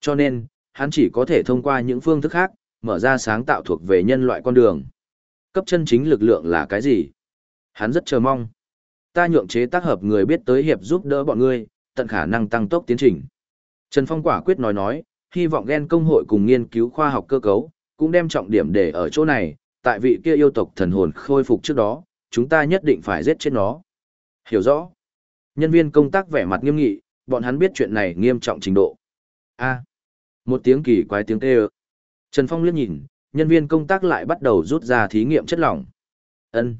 Cho nên, hắn chỉ có thể thông qua những phương thức khác, mở ra sáng tạo thuộc về nhân loại con đường. Cấp chân chính lực lượng là cái gì? Hắn rất chờ mong. Ta nhượng chế tác hợp người biết tới hiệp giúp đỡ bọn ngươi, tận khả năng tăng tốc tiến trình. Trần Phong quả quyết nói nói, hy vọng ghen công hội cùng nghiên cứu khoa học cơ cấu, cũng đem trọng điểm để ở chỗ này, tại vị kia yêu tộc thần hồn khôi phục trước đó, chúng ta nhất định phải giết chết nó. Hiểu rõ. Nhân viên công tác vẻ mặt nghiêm nghị, bọn hắn biết chuyện này nghiêm trọng trình độ. A. một tiếng kỳ quái tiếng kêu. Trần Phong liếc nhìn, nhân viên công tác lại bắt đầu rút ra thí nghiệm chất lỏng. Ân.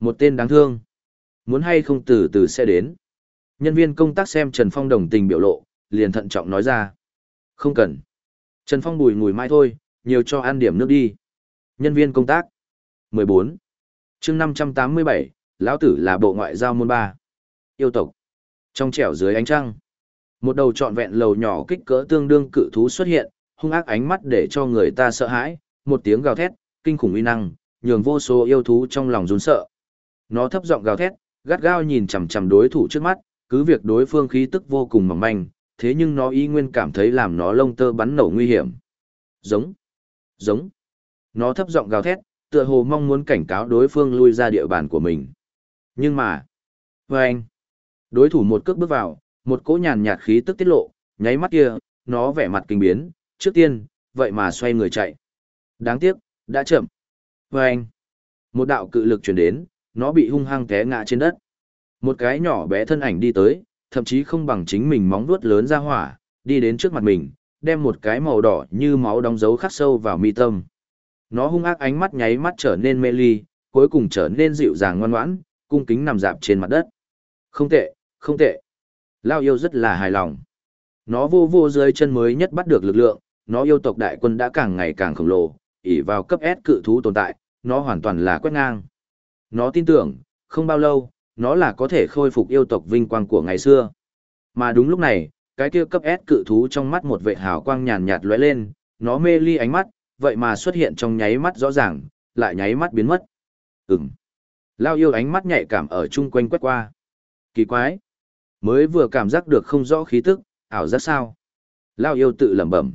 Một tên đáng thương. Muốn hay không từ từ sẽ đến. Nhân viên công tác xem Trần Phong đồng tình biểu lộ, liền thận trọng nói ra. Không cần. Trần Phong bùi ngùi mai thôi, nhiều cho ăn điểm nước đi. Nhân viên công tác. 14. chương 587, lão tử là bộ ngoại giao môn ba. Yêu tộc. Trong trẻo dưới ánh trăng, một đầu trọn vẹn lầu nhỏ kích cỡ tương đương cự thú xuất hiện, hung ác ánh mắt để cho người ta sợ hãi, một tiếng gào thét, kinh khủng uy năng, nhường vô số yêu thú trong lòng run sợ. Nó thấp giọng gào thét, gắt gao nhìn chằm chằm đối thủ trước mắt, cứ việc đối phương khí tức vô cùng mỏng manh, thế nhưng nó ý nguyên cảm thấy làm nó lông tơ bắn nổ nguy hiểm. Giống, giống. Nó thấp giọng gào thét, tựa hồ mong muốn cảnh cáo đối phương lui ra địa bàn của mình. Nhưng mà, với anh, đối thủ một cước bước vào, một cỗ nhàn nhạt khí tức tiết lộ, nháy mắt kia, nó vẻ mặt kinh biến, trước tiên, vậy mà xoay người chạy. Đáng tiếc, đã chậm. Với anh, một đạo cự lực truyền đến, nó bị hung hăng té ngã trên đất. Một cái nhỏ bé thân ảnh đi tới, thậm chí không bằng chính mình móng vuốt lớn ra hỏa, đi đến trước mặt mình, đem một cái màu đỏ như máu đóng dấu khắc sâu vào mi tâm. Nó hung ác ánh mắt nháy mắt trở nên mê ly, cuối cùng trở nên dịu dàng ngoan ngoãn, cung kính nằm dạp trên mặt đất. Không tệ, không tệ. Lao yêu rất là hài lòng. Nó vô vô dưới chân mới nhất bắt được lực lượng, nó yêu tộc đại quân đã càng ngày càng khổng lồ, ỉ vào cấp S cự thú tồn tại, nó hoàn toàn là quét ngang. Nó tin tưởng, không bao lâu, nó là có thể khôi phục yêu tộc vinh quang của ngày xưa. Mà đúng lúc này, cái kia cấp S cự thú trong mắt một vệ hào quang nhàn nhạt lóe lên, nó mê ly ánh mắt, vậy mà xuất hiện trong nháy mắt rõ ràng, lại nháy mắt biến mất. Ừm. Lao yêu ánh mắt nhạy cảm ở chung quanh quét qua. Kỳ quái. Mới vừa cảm giác được không rõ khí tức, ảo giác sao. Lao yêu tự lẩm bẩm.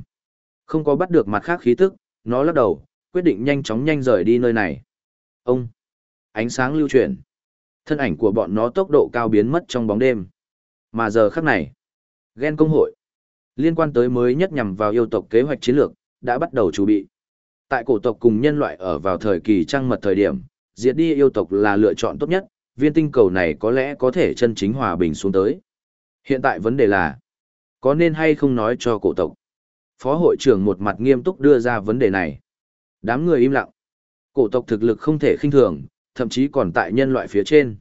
Không có bắt được mặt khác khí tức, nó lắc đầu, quyết định nhanh chóng nhanh rời đi nơi này. Ông. Ánh sáng lưu chuyển. Thân ảnh của bọn nó tốc độ cao biến mất trong bóng đêm. Mà giờ khắc này, ghen công hội, liên quan tới mới nhất nhằm vào yêu tộc kế hoạch chiến lược, đã bắt đầu chuẩn bị. Tại cổ tộc cùng nhân loại ở vào thời kỳ trăng mật thời điểm, diệt đi yêu tộc là lựa chọn tốt nhất, viên tinh cầu này có lẽ có thể chân chính hòa bình xuống tới. Hiện tại vấn đề là, có nên hay không nói cho cổ tộc? Phó hội trưởng một mặt nghiêm túc đưa ra vấn đề này. Đám người im lặng. Cổ tộc thực lực không thể khinh thường, thậm chí còn tại nhân loại phía trên.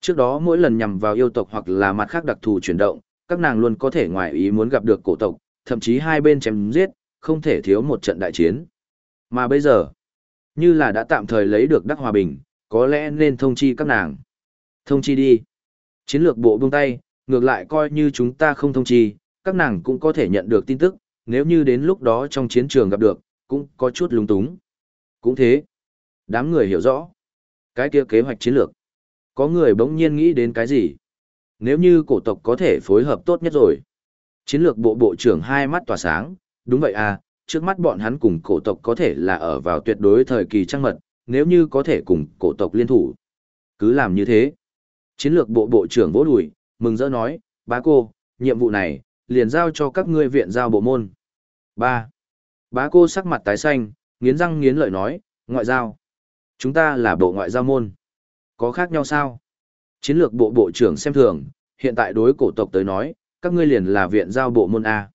Trước đó mỗi lần nhằm vào yêu tộc hoặc là mặt khác đặc thù chuyển động, các nàng luôn có thể ngoài ý muốn gặp được cổ tộc, thậm chí hai bên chém giết, không thể thiếu một trận đại chiến. Mà bây giờ, như là đã tạm thời lấy được đắc hòa bình, có lẽ nên thông chi các nàng. Thông chi đi. Chiến lược bộ buông tay, ngược lại coi như chúng ta không thông chi, các nàng cũng có thể nhận được tin tức, nếu như đến lúc đó trong chiến trường gặp được, cũng có chút lung túng. Cũng thế. Đám người hiểu rõ. Cái kia kế hoạch chiến lược. Có người bỗng nhiên nghĩ đến cái gì? Nếu như cổ tộc có thể phối hợp tốt nhất rồi. Chiến lược bộ bộ trưởng hai mắt tỏa sáng, đúng vậy à, trước mắt bọn hắn cùng cổ tộc có thể là ở vào tuyệt đối thời kỳ trăng mật, nếu như có thể cùng cổ tộc liên thủ. Cứ làm như thế. Chiến lược bộ bộ trưởng vỗ đùi, mừng rỡ nói, bá cô, nhiệm vụ này, liền giao cho các ngươi viện giao bộ môn. 3. Bá cô sắc mặt tái xanh, nghiến răng nghiến lợi nói, ngoại giao. Chúng ta là bộ ngoại giao môn. Có khác nhau sao? Chiến lược bộ bộ trưởng xem thường, hiện tại đối cổ tộc tới nói, các ngươi liền là viện giao bộ môn A.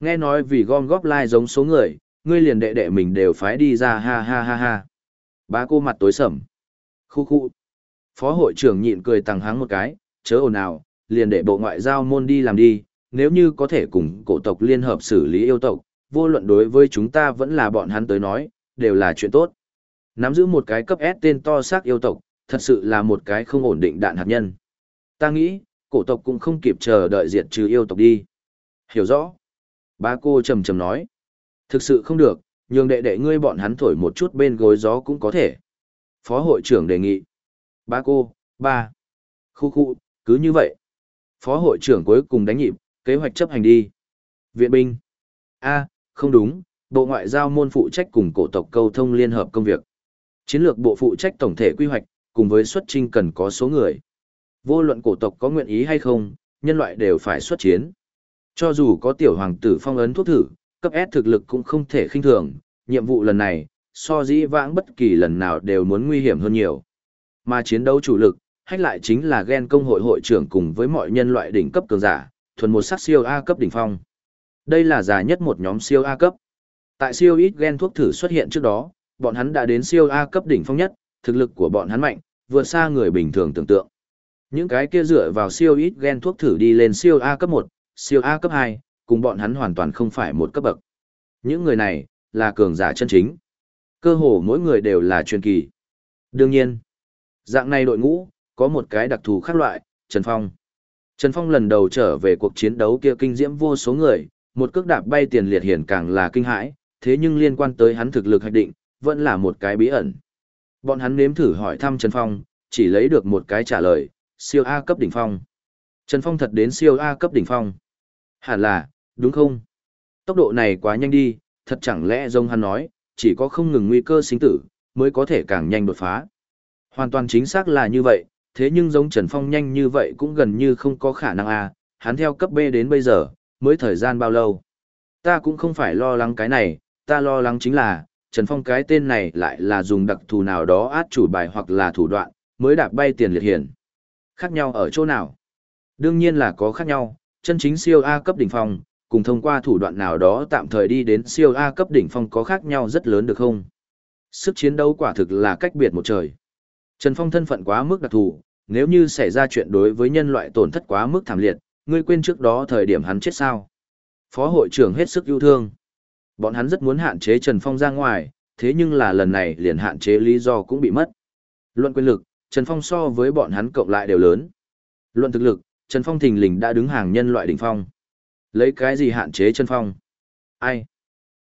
Nghe nói vì gom góp lai like giống số người, ngươi liền đệ đệ mình đều phái đi ra ha ha ha ha. Bá cô mặt tối sầm. Khu khu. Phó hội trưởng nhịn cười tàng háng một cái, chớ ồn nào, liền để bộ ngoại giao môn đi làm đi, nếu như có thể cùng cổ tộc liên hợp xử lý yêu tộc, vô luận đối với chúng ta vẫn là bọn hắn tới nói, đều là chuyện tốt. Nắm giữ một cái cấp S tên to xác yêu tộc, thật sự là một cái không ổn định đạn hạt nhân. Ta nghĩ, cổ tộc cũng không kịp chờ đợi diệt trừ yêu tộc đi. Hiểu rõ. Ba cô trầm trầm nói. Thực sự không được, nhường đệ đệ ngươi bọn hắn thổi một chút bên gối gió cũng có thể. Phó hội trưởng đề nghị. Ba cô, ba. Khu khu, cứ như vậy. Phó hội trưởng cuối cùng đánh nhịp, kế hoạch chấp hành đi. Viện binh. a không đúng, Bộ Ngoại giao môn phụ trách cùng cổ tộc câu thông liên hợp công việc. Chiến lược bộ phụ trách tổng thể quy hoạch, cùng với xuất trinh cần có số người. Vô luận cổ tộc có nguyện ý hay không, nhân loại đều phải xuất chiến. Cho dù có tiểu hoàng tử phong ấn thuốc thử, cấp S thực lực cũng không thể khinh thường, nhiệm vụ lần này, so dĩ vãng bất kỳ lần nào đều muốn nguy hiểm hơn nhiều. Mà chiến đấu chủ lực, hách lại chính là Gen công hội hội trưởng cùng với mọi nhân loại đỉnh cấp cường giả, thuần một sắc siêu A cấp đỉnh phong. Đây là giả nhất một nhóm siêu A cấp. Tại siêu ít gen thuốc thử xuất hiện trước đó, bọn hắn đã đến siêu A cấp đỉnh phong nhất, thực lực của bọn hắn mạnh, vượt xa người bình thường tưởng tượng. Những cái kia dựa vào siêu ít gen thuốc thử đi lên siêu A cấp 1, siêu A cấp 2, cùng bọn hắn hoàn toàn không phải một cấp bậc. Những người này, là cường giả chân chính. Cơ hồ mỗi người đều là truyền kỳ. Đương nhiên, dạng này đội ngũ, có một cái đặc thù khác loại, Trần Phong. Trần Phong lần đầu trở về cuộc chiến đấu kia kinh diễm vô số người, một cước đạp bay tiền liệt hiển càng là kinh hãi, thế nhưng liên quan tới hắn thực lực hạch định, vẫn là một cái bí ẩn. Bọn hắn nếm thử hỏi thăm Trần Phong, chỉ lấy được một cái trả lời, siêu A cấp đỉnh phong. Trần Phong thật đến siêu A cấp đỉnh phong. Hẳn là, đúng không? Tốc độ này quá nhanh đi, thật chẳng lẽ giống hắn nói, chỉ có không ngừng nguy cơ sinh tử, mới có thể càng nhanh đột phá. Hoàn toàn chính xác là như vậy, thế nhưng giống Trần Phong nhanh như vậy cũng gần như không có khả năng A, hắn theo cấp B đến bây giờ, mới thời gian bao lâu. Ta cũng không phải lo lắng cái này, ta lo lắng chính là, Trần Phong cái tên này lại là dùng đặc thù nào đó át chủ bài hoặc là thủ đoạn, mới đạp bay tiền liệt hiển. Khác nhau ở chỗ nào? Đương nhiên là có khác nhau, chân chính siêu A cấp đỉnh phong, cùng thông qua thủ đoạn nào đó tạm thời đi đến siêu A cấp đỉnh phong có khác nhau rất lớn được không? Sức chiến đấu quả thực là cách biệt một trời. Trần Phong thân phận quá mức đặc thù, nếu như xảy ra chuyện đối với nhân loại tổn thất quá mức thảm liệt, ngươi quên trước đó thời điểm hắn chết sao? Phó hội trưởng hết sức yêu thương. Bọn hắn rất muốn hạn chế Trần Phong ra ngoài, thế nhưng là lần này liền hạn chế lý do cũng bị mất. Luận quyền lực, Trần Phong so với bọn hắn cộng lại đều lớn. Luận thực lực, Trần Phong thình lình đã đứng hàng nhân loại đỉnh phong. Lấy cái gì hạn chế Trần Phong? Ai?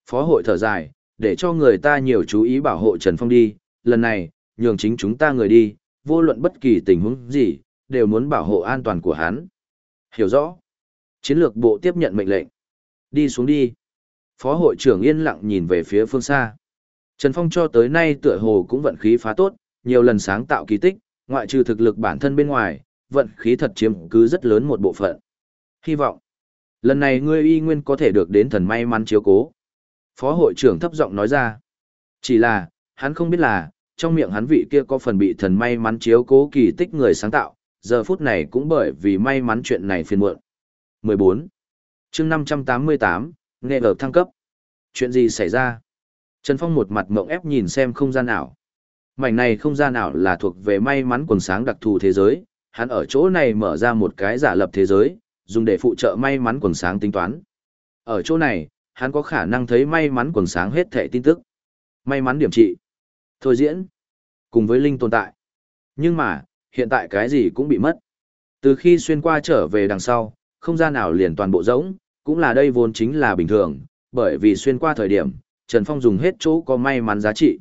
Phó hội thở dài, để cho người ta nhiều chú ý bảo hộ Trần Phong đi, lần này, nhường chính chúng ta người đi, vô luận bất kỳ tình huống gì, đều muốn bảo hộ an toàn của hắn. Hiểu rõ. Chiến lược bộ tiếp nhận mệnh lệnh. Đi xuống đi. Phó hội trưởng yên lặng nhìn về phía phương xa. Trần Phong cho tới nay tựa hồ cũng vận khí phá tốt, nhiều lần sáng tạo kỳ tích, ngoại trừ thực lực bản thân bên ngoài, vận khí thật chiếm cứ rất lớn một bộ phận. Hy vọng, lần này ngươi y nguyên có thể được đến thần may mắn chiếu cố. Phó hội trưởng thấp giọng nói ra. Chỉ là, hắn không biết là, trong miệng hắn vị kia có phần bị thần may mắn chiếu cố kỳ tích người sáng tạo, giờ phút này cũng bởi vì may mắn chuyện này phiền muộn. 14. chương 588, nghe ở thăng cấp. Chuyện gì xảy ra? Trần Phong một mặt mộng ép nhìn xem không gian ảo. Mảnh này không gian nào là thuộc về may mắn quần sáng đặc thù thế giới, hắn ở chỗ này mở ra một cái giả lập thế giới, dùng để phụ trợ may mắn quần sáng tính toán. Ở chỗ này, hắn có khả năng thấy may mắn quần sáng hết thẻ tin tức. May mắn điểm trị. Thôi diễn. Cùng với Linh tồn tại. Nhưng mà, hiện tại cái gì cũng bị mất. Từ khi xuyên qua trở về đằng sau, không gian nào liền toàn bộ rỗng, cũng là đây vốn chính là bình thường, bởi vì xuyên qua thời điểm, Trần Phong dùng hết chỗ có may mắn giá trị.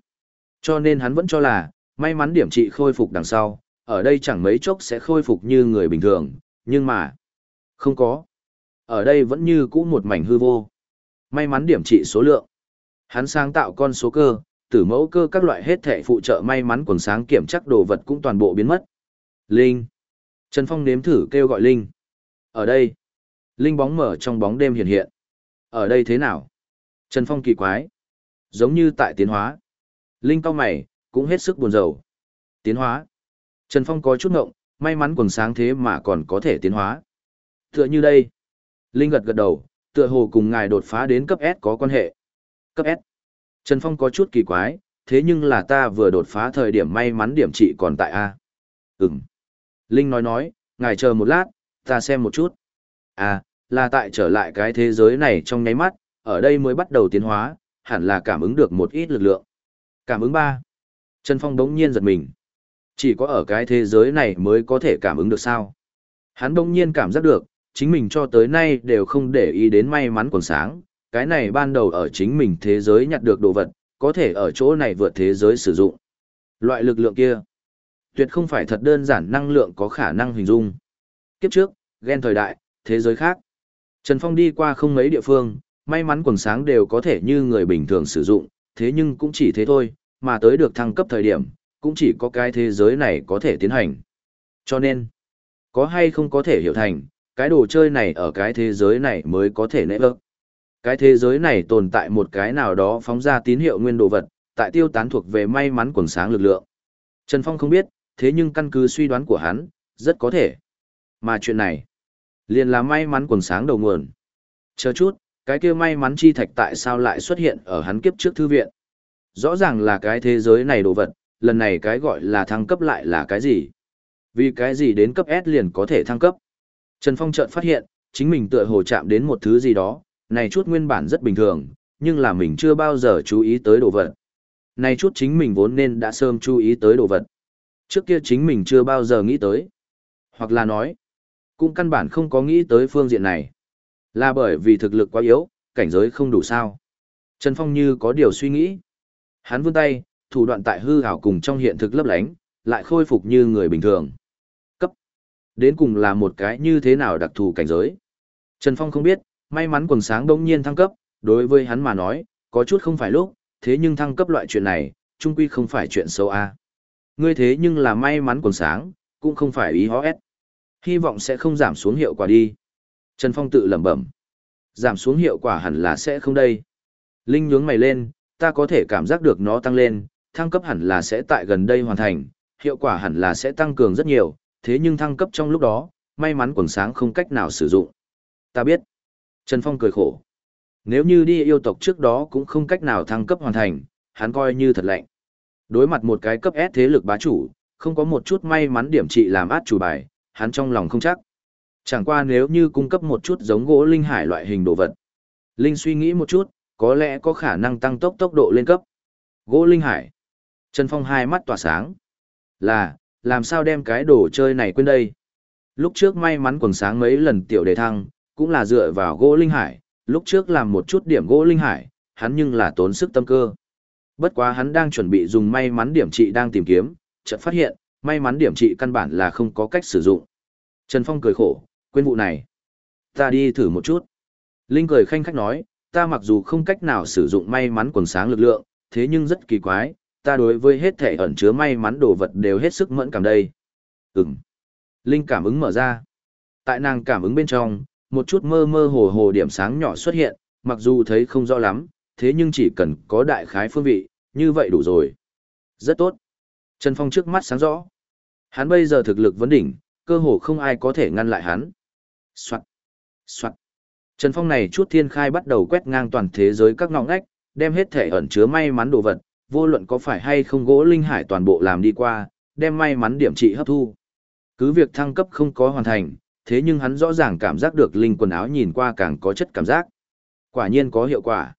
Cho nên hắn vẫn cho là, may mắn điểm trị khôi phục đằng sau, ở đây chẳng mấy chốc sẽ khôi phục như người bình thường, nhưng mà, không có. Ở đây vẫn như cũ một mảnh hư vô. May mắn điểm trị số lượng. Hắn sáng tạo con số cơ, tử mẫu cơ các loại hết thể phụ trợ may mắn quần sáng kiểm chắc đồ vật cũng toàn bộ biến mất. Linh. Trần Phong nếm thử kêu gọi Linh. Ở đây. Linh bóng mở trong bóng đêm hiện hiện. Ở đây thế nào? Trần Phong kỳ quái. Giống như tại tiến hóa. Linh cao mày, cũng hết sức buồn rầu. Tiến hóa. Trần Phong có chút ngộng, may mắn quần sáng thế mà còn có thể tiến hóa. Tựa như đây. Linh gật gật đầu, tựa hồ cùng ngài đột phá đến cấp S có quan hệ. Cấp S. Trần Phong có chút kỳ quái, thế nhưng là ta vừa đột phá thời điểm may mắn điểm trị còn tại A. Ừm. Linh nói nói, ngài chờ một lát, ta xem một chút. À, là tại trở lại cái thế giới này trong nháy mắt, ở đây mới bắt đầu tiến hóa, hẳn là cảm ứng được một ít lực lượng. Cảm ứng ba. Trần Phong đống nhiên giật mình. Chỉ có ở cái thế giới này mới có thể cảm ứng được sao. Hắn đống nhiên cảm giác được, chính mình cho tới nay đều không để ý đến may mắn còn sáng, cái này ban đầu ở chính mình thế giới nhặt được đồ vật, có thể ở chỗ này vượt thế giới sử dụng. Loại lực lượng kia, tuyệt không phải thật đơn giản năng lượng có khả năng hình dung. Kiếp trước, ghen thời đại, thế giới khác. Trần Phong đi qua không mấy địa phương, may mắn quần sáng đều có thể như người bình thường sử dụng, thế nhưng cũng chỉ thế thôi, mà tới được thăng cấp thời điểm, cũng chỉ có cái thế giới này có thể tiến hành. Cho nên, có hay không có thể hiểu thành, cái đồ chơi này ở cái thế giới này mới có thể nễ vỡ. Cái thế giới này tồn tại một cái nào đó phóng ra tín hiệu nguyên đồ vật, tại tiêu tán thuộc về may mắn quần sáng lực lượng. Trần Phong không biết, thế nhưng căn cứ suy đoán của hắn, rất có thể. Mà chuyện này, liền là may mắn quần sáng đầu nguồn. Chờ chút, cái kia may mắn chi thạch tại sao lại xuất hiện ở hắn kiếp trước thư viện. Rõ ràng là cái thế giới này đồ vật, lần này cái gọi là thăng cấp lại là cái gì? Vì cái gì đến cấp S liền có thể thăng cấp? Trần Phong chợt phát hiện, chính mình tựa hồ chạm đến một thứ gì đó, này chút nguyên bản rất bình thường, nhưng là mình chưa bao giờ chú ý tới đồ vật. Này chút chính mình vốn nên đã sớm chú ý tới đồ vật. Trước kia chính mình chưa bao giờ nghĩ tới. Hoặc là nói, cũng căn bản không có nghĩ tới phương diện này. Là bởi vì thực lực quá yếu, cảnh giới không đủ sao. Trần Phong như có điều suy nghĩ. Hắn vươn tay, thủ đoạn tại hư ảo cùng trong hiện thực lấp lánh, lại khôi phục như người bình thường. Cấp. Đến cùng là một cái như thế nào đặc thù cảnh giới. Trần Phong không biết, may mắn quần sáng đông nhiên thăng cấp, đối với hắn mà nói, có chút không phải lúc, thế nhưng thăng cấp loại chuyện này, trung quy không phải chuyện xấu a. Ngươi thế nhưng là may mắn quần sáng, cũng không phải ý hó ép. Hy vọng sẽ không giảm xuống hiệu quả đi. Trần Phong tự lẩm bẩm. Giảm xuống hiệu quả hẳn là sẽ không đây. Linh nhướng mày lên, ta có thể cảm giác được nó tăng lên, thăng cấp hẳn là sẽ tại gần đây hoàn thành, hiệu quả hẳn là sẽ tăng cường rất nhiều, thế nhưng thăng cấp trong lúc đó, may mắn quần sáng không cách nào sử dụng. Ta biết. Trần Phong cười khổ. Nếu như đi yêu tộc trước đó cũng không cách nào thăng cấp hoàn thành, hắn coi như thật lạnh. Đối mặt một cái cấp S thế lực bá chủ, không có một chút may mắn điểm trị làm át chủ bài, hắn trong lòng không chắc. Chẳng qua nếu như cung cấp một chút giống gỗ linh hải loại hình đồ vật. Linh suy nghĩ một chút, có lẽ có khả năng tăng tốc tốc độ lên cấp. Gỗ linh hải. Trần Phong hai mắt tỏa sáng. Là, làm sao đem cái đồ chơi này quên đây? Lúc trước may mắn quần sáng mấy lần tiểu đề thăng, cũng là dựa vào gỗ linh hải, lúc trước làm một chút điểm gỗ linh hải, hắn nhưng là tốn sức tâm cơ. Bất quá hắn đang chuẩn bị dùng may mắn điểm trị đang tìm kiếm, chợt phát hiện, may mắn điểm trị căn bản là không có cách sử dụng. Trần Phong cười khổ, quên vụ này. Ta đi thử một chút. Linh cười khanh khách nói, ta mặc dù không cách nào sử dụng may mắn quần sáng lực lượng, thế nhưng rất kỳ quái, ta đối với hết thể ẩn chứa may mắn đồ vật đều hết sức mẫn cảm đây. Ừm. Linh cảm ứng mở ra. Tại nàng cảm ứng bên trong, một chút mơ mơ hồ hồ điểm sáng nhỏ xuất hiện, mặc dù thấy không rõ lắm, thế nhưng chỉ cần có đại khái phương vị, như vậy đủ rồi. Rất tốt. Trần Phong trước mắt sáng rõ. Hắn bây giờ thực lực vấn đỉnh, cơ hồ không ai có thể ngăn lại hắn. Soạn. Soạn. Trần Phong này chút thiên khai bắt đầu quét ngang toàn thế giới các ngõ ngách, đem hết thể ẩn chứa may mắn đồ vật, vô luận có phải hay không gỗ linh hải toàn bộ làm đi qua, đem may mắn điểm trị hấp thu. Cứ việc thăng cấp không có hoàn thành, thế nhưng hắn rõ ràng cảm giác được linh quần áo nhìn qua càng có chất cảm giác. Quả nhiên có hiệu quả.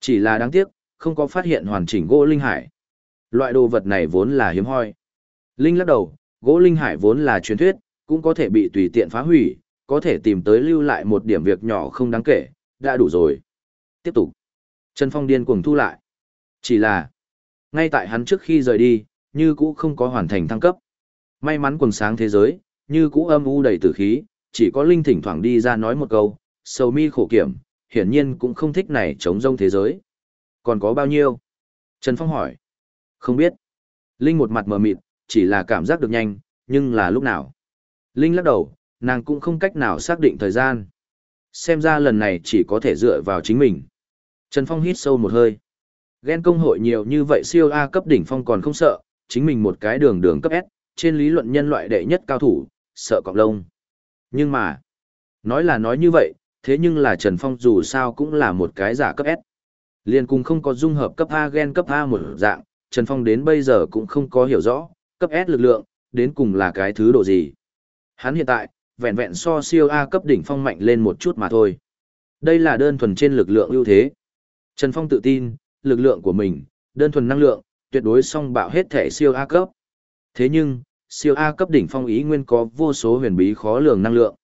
Chỉ là đáng tiếc, không có phát hiện hoàn chỉnh gỗ linh hải. Loại đồ vật này vốn là hiếm hoi. Linh lắc đầu, gỗ linh hải vốn là truyền thuyết, cũng có thể bị tùy tiện phá hủy, có thể tìm tới lưu lại một điểm việc nhỏ không đáng kể, đã đủ rồi. Tiếp tục. Trần Phong điên cuồng thu lại. Chỉ là, ngay tại hắn trước khi rời đi, như cũ không có hoàn thành thăng cấp. May mắn quần sáng thế giới, như cũ âm u đầy tử khí, chỉ có Linh thỉnh thoảng đi ra nói một câu, sầu mi khổ kiểm, hiển nhiên cũng không thích này chống rông thế giới. Còn có bao nhiêu? Trần Phong hỏi. Không biết. Linh một mặt mờ mịt, chỉ là cảm giác được nhanh, nhưng là lúc nào? Linh lắc đầu, nàng cũng không cách nào xác định thời gian. Xem ra lần này chỉ có thể dựa vào chính mình. Trần Phong hít sâu một hơi. Ghen công hội nhiều như vậy siêu A cấp đỉnh phong còn không sợ, chính mình một cái đường đường cấp S, trên lý luận nhân loại đệ nhất cao thủ, sợ cọp lông. Nhưng mà, nói là nói như vậy, thế nhưng là Trần Phong dù sao cũng là một cái giả cấp S. Liên cùng không có dung hợp cấp A gen cấp A một dạng, Trần Phong đến bây giờ cũng không có hiểu rõ, cấp S lực lượng, đến cùng là cái thứ độ gì. Hắn hiện tại, vẹn vẹn so siêu A cấp đỉnh phong mạnh lên một chút mà thôi. Đây là đơn thuần trên lực lượng ưu thế. Trần Phong tự tin, lực lượng của mình, đơn thuần năng lượng, tuyệt đối song bạo hết thể siêu A cấp. Thế nhưng, siêu A cấp đỉnh phong ý nguyên có vô số huyền bí khó lường năng lượng.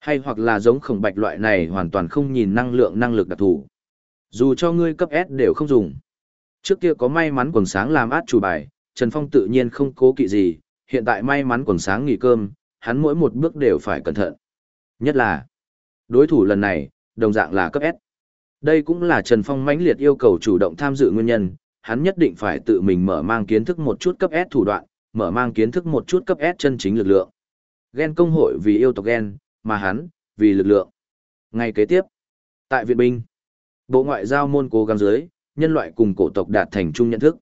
Hay hoặc là giống khổng bạch loại này hoàn toàn không nhìn năng lượng năng lực đặc thù. Dù cho ngươi cấp S đều không dùng. Trước kia có may mắn quần sáng làm át chủ bài, Trần Phong tự nhiên không cố kỵ gì, hiện tại may mắn quần sáng nghỉ cơm, hắn mỗi một bước đều phải cẩn thận. Nhất là, đối thủ lần này, đồng dạng là cấp S. Đây cũng là Trần Phong mãnh liệt yêu cầu chủ động tham dự nguyên nhân, hắn nhất định phải tự mình mở mang kiến thức một chút cấp S thủ đoạn, mở mang kiến thức một chút cấp S chân chính lực lượng. Gen công hội vì yêu tộc gen, mà hắn, vì lực lượng. Ngay kế tiếp, tại Viện Binh, Bộ Ngoại giao môn cố gắng dưới, nhân loại cùng cổ tộc đạt thành chung nhận thức.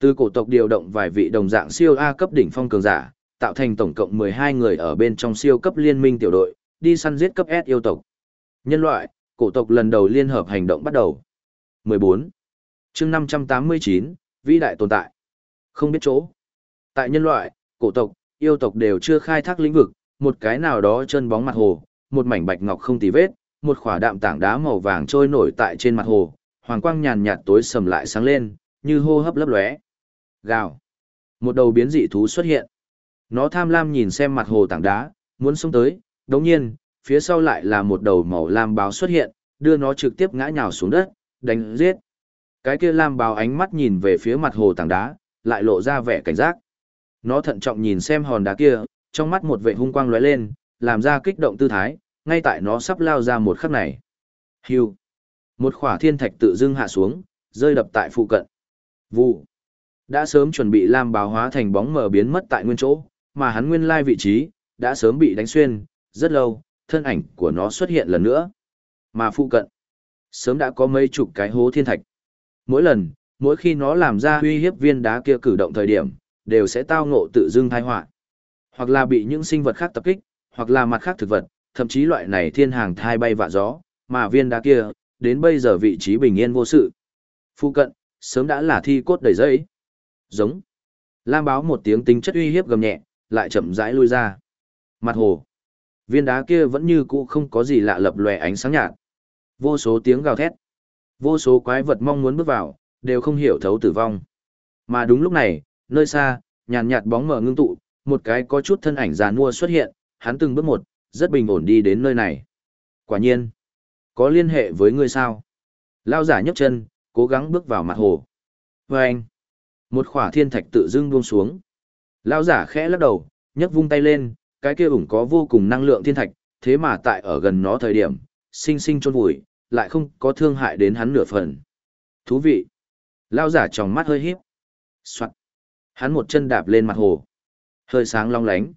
Từ cổ tộc điều động vài vị đồng dạng siêu A cấp đỉnh phong cường giả, tạo thành tổng cộng 12 người ở bên trong siêu cấp liên minh tiểu đội, đi săn giết cấp S yêu tộc. Nhân loại, cổ tộc lần đầu liên hợp hành động bắt đầu. 14. chương 589, vĩ đại tồn tại. Không biết chỗ. Tại nhân loại, cổ tộc, yêu tộc đều chưa khai thác lĩnh vực, một cái nào đó chân bóng mặt hồ, một mảnh bạch ngọc không tì vết, một khỏa đạm tảng đá màu vàng trôi nổi tại trên mặt hồ, hoàng quang nhàn nhạt tối sầm lại sáng lên, như hô hấp lấp lóe. Gào. Một đầu biến dị thú xuất hiện. Nó tham lam nhìn xem mặt hồ tảng đá, muốn xông tới, đồng nhiên, phía sau lại là một đầu màu lam báo xuất hiện, đưa nó trực tiếp ngã nhào xuống đất, đánh giết. Cái kia lam báo ánh mắt nhìn về phía mặt hồ tảng đá, lại lộ ra vẻ cảnh giác. Nó thận trọng nhìn xem hòn đá kia, trong mắt một vệ hung quang lóe lên, làm ra kích động tư thái, ngay tại nó sắp lao ra một khắc này. Hưu. Một khỏa thiên thạch tự dưng hạ xuống, rơi đập tại phụ cận. Vụ. Đã sớm chuẩn bị lam báo hóa thành bóng mờ biến mất tại nguyên chỗ, mà hắn nguyên lai vị trí, đã sớm bị đánh xuyên, rất lâu, thân ảnh của nó xuất hiện lần nữa. Mà phụ cận, sớm đã có mấy chục cái hố thiên thạch. Mỗi lần, mỗi khi nó làm ra uy hiếp viên đá kia cử động thời điểm, đều sẽ tao ngộ tự dưng thai họa Hoặc là bị những sinh vật khác tập kích, hoặc là mặt khác thực vật, thậm chí loại này thiên hàng thai bay vạ gió, mà viên đá kia, đến bây giờ vị trí bình yên vô sự. Phụ cận, sớm đã là thi cốt đầy dây. Giống. Lam báo một tiếng tính chất uy hiếp gầm nhẹ, lại chậm rãi lui ra. Mặt hồ. Viên đá kia vẫn như cũ không có gì lạ lập lòe ánh sáng nhạt. Vô số tiếng gào thét. Vô số quái vật mong muốn bước vào, đều không hiểu thấu tử vong. Mà đúng lúc này, nơi xa, nhàn nhạt bóng mở ngưng tụ, một cái có chút thân ảnh già nua xuất hiện, hắn từng bước một, rất bình ổn đi đến nơi này. Quả nhiên, có liên hệ với ngươi sao? Lao giả nhấc chân, cố gắng bước vào mặt hồ. Và anh, một khỏa thiên thạch tự dưng buông xuống. Lao giả khẽ lắc đầu, nhấc vung tay lên, cái kia ủng có vô cùng năng lượng thiên thạch, thế mà tại ở gần nó thời điểm, sinh sinh chôn vùi, lại không có thương hại đến hắn nửa phần. Thú vị. Lao giả trong mắt hơi híp. Soạn. Hắn một chân đạp lên mặt hồ. Hơi sáng long lánh.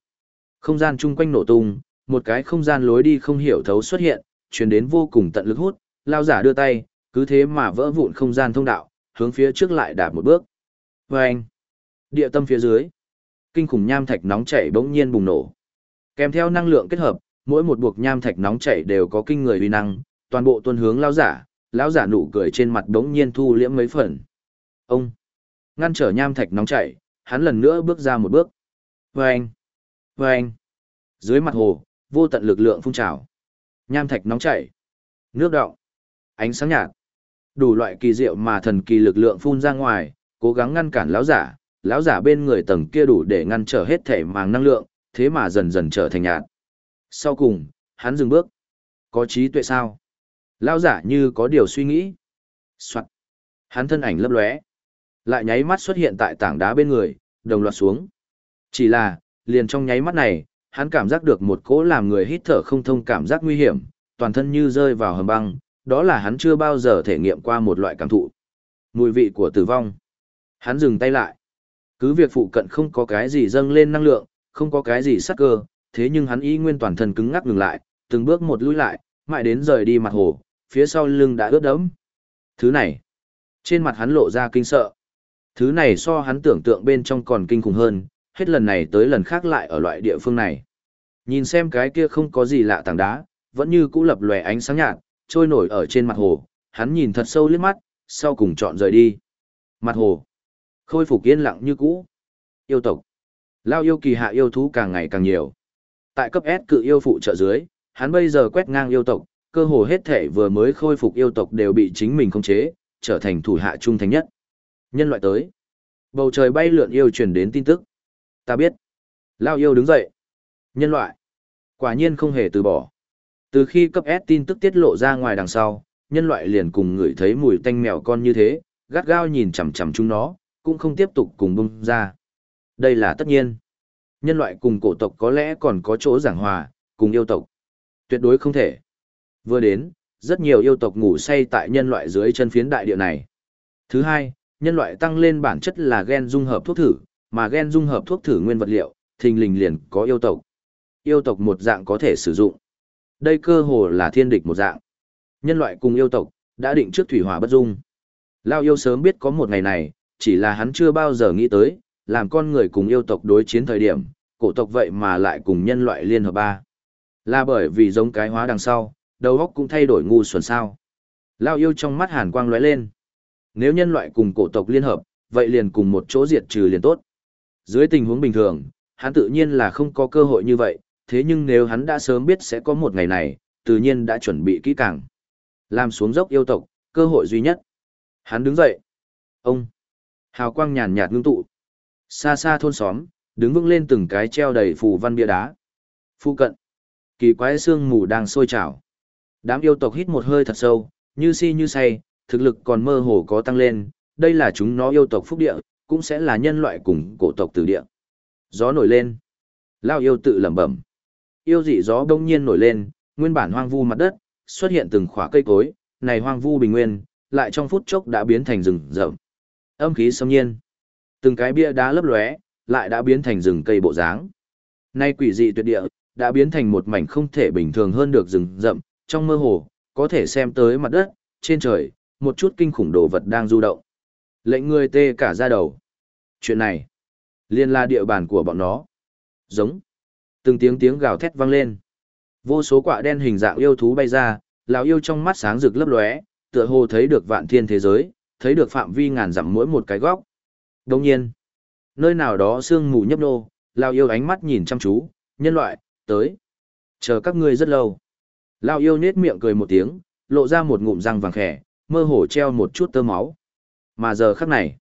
Không gian chung quanh nổ tung, một cái không gian lối đi không hiểu thấu xuất hiện, truyền đến vô cùng tận lực hút, lao giả đưa tay, cứ thế mà vỡ vụn không gian thông đạo, hướng phía trước lại đạp một bước. Và anh, địa tâm phía dưới, kinh khủng nham thạch nóng chảy bỗng nhiên bùng nổ. Kèm theo năng lượng kết hợp, mỗi một buộc nham thạch nóng chảy đều có kinh người uy năng, toàn bộ tuân hướng lao giả, lão giả nụ cười trên mặt bỗng nhiên thu liễm mấy phần. Ông, Ngăn trở nham thạch nóng chảy, hắn lần nữa bước ra một bước. Vâng! Vâng! Dưới mặt hồ, vô tận lực lượng phun trào. Nham thạch nóng chảy. Nước đọng Ánh sáng nhạt. Đủ loại kỳ diệu mà thần kỳ lực lượng phun ra ngoài, cố gắng ngăn cản lão giả, lão giả bên người tầng kia đủ để ngăn trở hết thể màng năng lượng, thế mà dần dần trở thành nhạt. Sau cùng, hắn dừng bước. Có trí tuệ sao? Lão giả như có điều suy nghĩ. Soạn. Hắn thân ảnh lấp lóe, lại nháy mắt xuất hiện tại tảng đá bên người, đồng loạt xuống. Chỉ là, liền trong nháy mắt này, hắn cảm giác được một cỗ làm người hít thở không thông cảm giác nguy hiểm, toàn thân như rơi vào hầm băng, đó là hắn chưa bao giờ thể nghiệm qua một loại cảm thụ. Mùi vị của tử vong. Hắn dừng tay lại. Cứ việc phụ cận không có cái gì dâng lên năng lượng, không có cái gì sắc cơ, thế nhưng hắn ý nguyên toàn thân cứng ngắc ngừng lại, từng bước một lùi lại, mãi đến rời đi mặt hồ, phía sau lưng đã ướt đẫm. Thứ này, trên mặt hắn lộ ra kinh sợ. Thứ này so hắn tưởng tượng bên trong còn kinh khủng hơn, hết lần này tới lần khác lại ở loại địa phương này. Nhìn xem cái kia không có gì lạ tảng đá, vẫn như cũ lập lòe ánh sáng nhạt, trôi nổi ở trên mặt hồ, hắn nhìn thật sâu liếc mắt, sau cùng chọn rời đi. Mặt hồ, khôi phục yên lặng như cũ. Yêu tộc, lao yêu kỳ hạ yêu thú càng ngày càng nhiều. Tại cấp S cự yêu phụ trợ dưới, hắn bây giờ quét ngang yêu tộc, cơ hồ hết thể vừa mới khôi phục yêu tộc đều bị chính mình khống chế, trở thành thủ hạ trung thành nhất. Nhân loại tới. Bầu trời bay lượn yêu truyền đến tin tức. Ta biết. Lao yêu đứng dậy. Nhân loại. Quả nhiên không hề từ bỏ. Từ khi cấp S tin tức tiết lộ ra ngoài đằng sau, nhân loại liền cùng ngửi thấy mùi tanh mèo con như thế, gắt gao nhìn chằm chằm chúng nó, cũng không tiếp tục cùng bung ra. Đây là tất nhiên. Nhân loại cùng cổ tộc có lẽ còn có chỗ giảng hòa, cùng yêu tộc. Tuyệt đối không thể. Vừa đến, rất nhiều yêu tộc ngủ say tại nhân loại dưới chân phiến đại địa này. Thứ hai, nhân loại tăng lên bản chất là gen dung hợp thuốc thử, mà gen dung hợp thuốc thử nguyên vật liệu, thình lình liền có yêu tộc. Yêu tộc một dạng có thể sử dụng. Đây cơ hồ là thiên địch một dạng. Nhân loại cùng yêu tộc, đã định trước thủy hỏa bất dung. Lao yêu sớm biết có một ngày này, chỉ là hắn chưa bao giờ nghĩ tới, làm con người cùng yêu tộc đối chiến thời điểm, cổ tộc vậy mà lại cùng nhân loại liên hợp ba. Là bởi vì giống cái hóa đằng sau, đầu óc cũng thay đổi ngu xuẩn sao. Lao yêu trong mắt hàn quang lóe lên. Nếu nhân loại cùng cổ tộc liên hợp, vậy liền cùng một chỗ diệt trừ liền tốt. Dưới tình huống bình thường, hắn tự nhiên là không có cơ hội như vậy, thế nhưng nếu hắn đã sớm biết sẽ có một ngày này, tự nhiên đã chuẩn bị kỹ càng. Làm xuống dốc yêu tộc, cơ hội duy nhất. Hắn đứng dậy. Ông. Hào quang nhàn nhạt ngưng tụ. Xa xa thôn xóm, đứng vững lên từng cái treo đầy phù văn bia đá. Phu cận. Kỳ quái xương mù đang sôi trào. Đám yêu tộc hít một hơi thật sâu, như si như say, thực lực còn mơ hồ có tăng lên, đây là chúng nó yêu tộc phúc địa, cũng sẽ là nhân loại cùng cổ tộc tử địa. Gió nổi lên. Lao yêu tự lẩm bẩm. Yêu dị gió đông nhiên nổi lên, nguyên bản hoang vu mặt đất, xuất hiện từng khỏa cây cối, này hoang vu bình nguyên, lại trong phút chốc đã biến thành rừng rậm. Âm khí xâm nhiên. Từng cái bia đá lấp lóe, lại đã biến thành rừng cây bộ dáng. Nay quỷ dị tuyệt địa, đã biến thành một mảnh không thể bình thường hơn được rừng rậm, trong mơ hồ, có thể xem tới mặt đất, trên trời, một chút kinh khủng đồ vật đang du động. Lệnh người tê cả ra đầu. Chuyện này, liên la địa bàn của bọn nó. Giống. Từng tiếng tiếng gào thét vang lên. Vô số quả đen hình dạng yêu thú bay ra, lão yêu trong mắt sáng rực lấp lóe, tựa hồ thấy được vạn thiên thế giới, thấy được phạm vi ngàn dặm mỗi một cái góc. Đồng nhiên, nơi nào đó sương mù nhấp nô, lão yêu ánh mắt nhìn chăm chú, nhân loại, tới. Chờ các ngươi rất lâu. Lão yêu nết miệng cười một tiếng, lộ ra một ngụm răng vàng khẻ, mơ hồ treo một chút tơ máu. Mà giờ khắc này,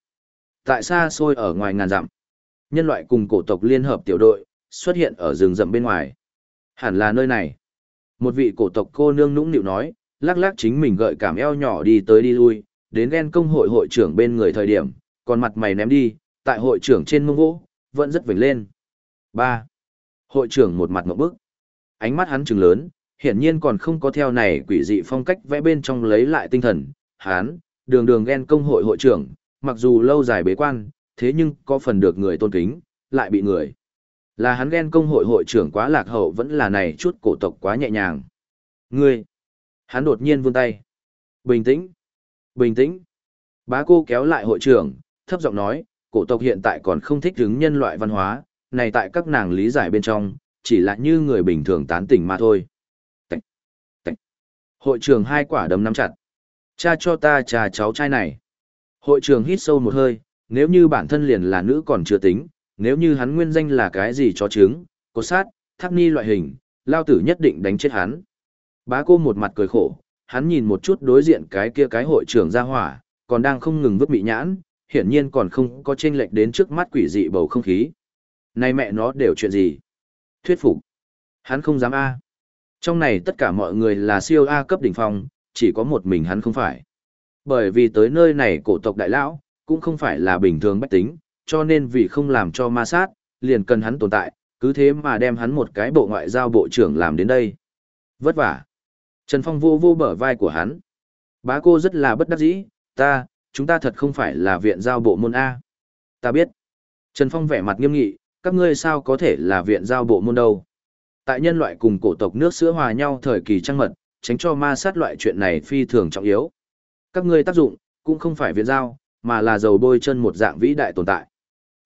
tại xa xôi ở ngoài ngàn dặm, nhân loại cùng cổ tộc liên hợp tiểu đội, xuất hiện ở rừng rậm bên ngoài. Hẳn là nơi này. Một vị cổ tộc cô nương nũng nịu nói, lắc lắc chính mình gợi cảm eo nhỏ đi tới đi lui, đến ghen công hội hội trưởng bên người thời điểm, còn mặt mày ném đi, tại hội trưởng trên mông vỗ, vẫn rất vểnh lên. 3. Hội trưởng một mặt ngậm bức. Ánh mắt hắn trừng lớn, hiển nhiên còn không có theo này quỷ dị phong cách vẽ bên trong lấy lại tinh thần. Hán, đường đường ghen công hội hội trưởng, mặc dù lâu dài bế quan, thế nhưng có phần được người tôn kính, lại bị người. Là hắn ghen công hội hội trưởng quá lạc hậu vẫn là này chút cổ tộc quá nhẹ nhàng. Ngươi! Hắn đột nhiên vươn tay. Bình tĩnh! Bình tĩnh! Bá cô kéo lại hội trưởng, thấp giọng nói, cổ tộc hiện tại còn không thích hứng nhân loại văn hóa, này tại các nàng lý giải bên trong, chỉ là như người bình thường tán tỉnh mà thôi. Tạch! Tạch! Hội trưởng hai quả đấm nắm chặt. Cha cho ta trà cháu trai này. Hội trưởng hít sâu một hơi, nếu như bản thân liền là nữ còn chưa tính, nếu như hắn nguyên danh là cái gì cho trứng, cốt sát, tháp ni loại hình, lao tử nhất định đánh chết hắn. Bá cô một mặt cười khổ, hắn nhìn một chút đối diện cái kia cái hội trưởng ra hỏa, còn đang không ngừng vứt bị nhãn, hiển nhiên còn không có chênh lệch đến trước mắt quỷ dị bầu không khí. Này mẹ nó đều chuyện gì? Thuyết phục. Hắn không dám A. Trong này tất cả mọi người là siêu A cấp đỉnh phong, chỉ có một mình hắn không phải. Bởi vì tới nơi này cổ tộc đại lão, cũng không phải là bình thường bách tính, cho nên vì không làm cho ma sát, liền cần hắn tồn tại, cứ thế mà đem hắn một cái bộ ngoại giao bộ trưởng làm đến đây. Vất vả. Trần Phong vô vô bở vai của hắn. Bá cô rất là bất đắc dĩ, ta, chúng ta thật không phải là viện giao bộ môn A. Ta biết. Trần Phong vẻ mặt nghiêm nghị, các ngươi sao có thể là viện giao bộ môn đâu. Tại nhân loại cùng cổ tộc nước sữa hòa nhau thời kỳ trăng mật, tránh cho ma sát loại chuyện này phi thường trọng yếu. Các ngươi tác dụng, cũng không phải viện giao, mà là dầu bôi chân một dạng vĩ đại tồn tại.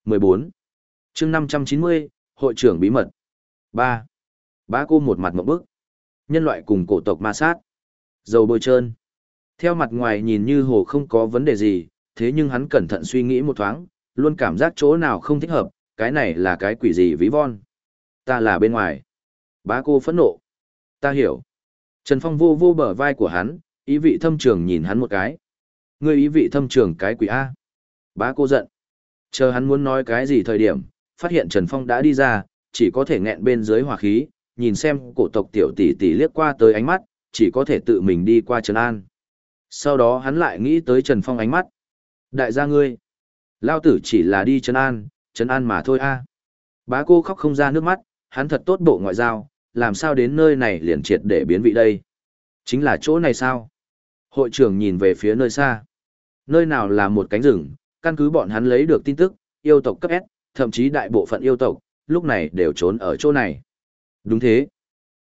14. chương 590, Hội trưởng bí mật. 3. Bá cô một mặt mộng bức. Nhân loại cùng cổ tộc ma sát. Dầu bôi trơn. Theo mặt ngoài nhìn như hồ không có vấn đề gì, thế nhưng hắn cẩn thận suy nghĩ một thoáng, luôn cảm giác chỗ nào không thích hợp, cái này là cái quỷ gì ví von. Ta là bên ngoài. Bá cô phẫn nộ. Ta hiểu. Trần Phong vô vô bờ vai của hắn, ý vị thâm trường nhìn hắn một cái. Ngươi ý vị thâm trường cái quỷ A. Bá cô giận. Chờ hắn muốn nói cái gì thời điểm, phát hiện Trần Phong đã đi ra, chỉ có thể nghẹn bên dưới hỏa khí, nhìn xem cổ tộc tiểu tỷ tỷ liếc qua tới ánh mắt, chỉ có thể tự mình đi qua Trần An. Sau đó hắn lại nghĩ tới Trần Phong ánh mắt. Đại gia ngươi, lao tử chỉ là đi Trần An, Trần An mà thôi a. Bá cô khóc không ra nước mắt, hắn thật tốt bộ ngoại giao, làm sao đến nơi này liền triệt để biến vị đây. Chính là chỗ này sao? Hội trưởng nhìn về phía nơi xa. Nơi nào là một cánh rừng, căn cứ bọn hắn lấy được tin tức, yêu tộc cấp S, thậm chí đại bộ phận yêu tộc, lúc này đều trốn ở chỗ này. Đúng thế.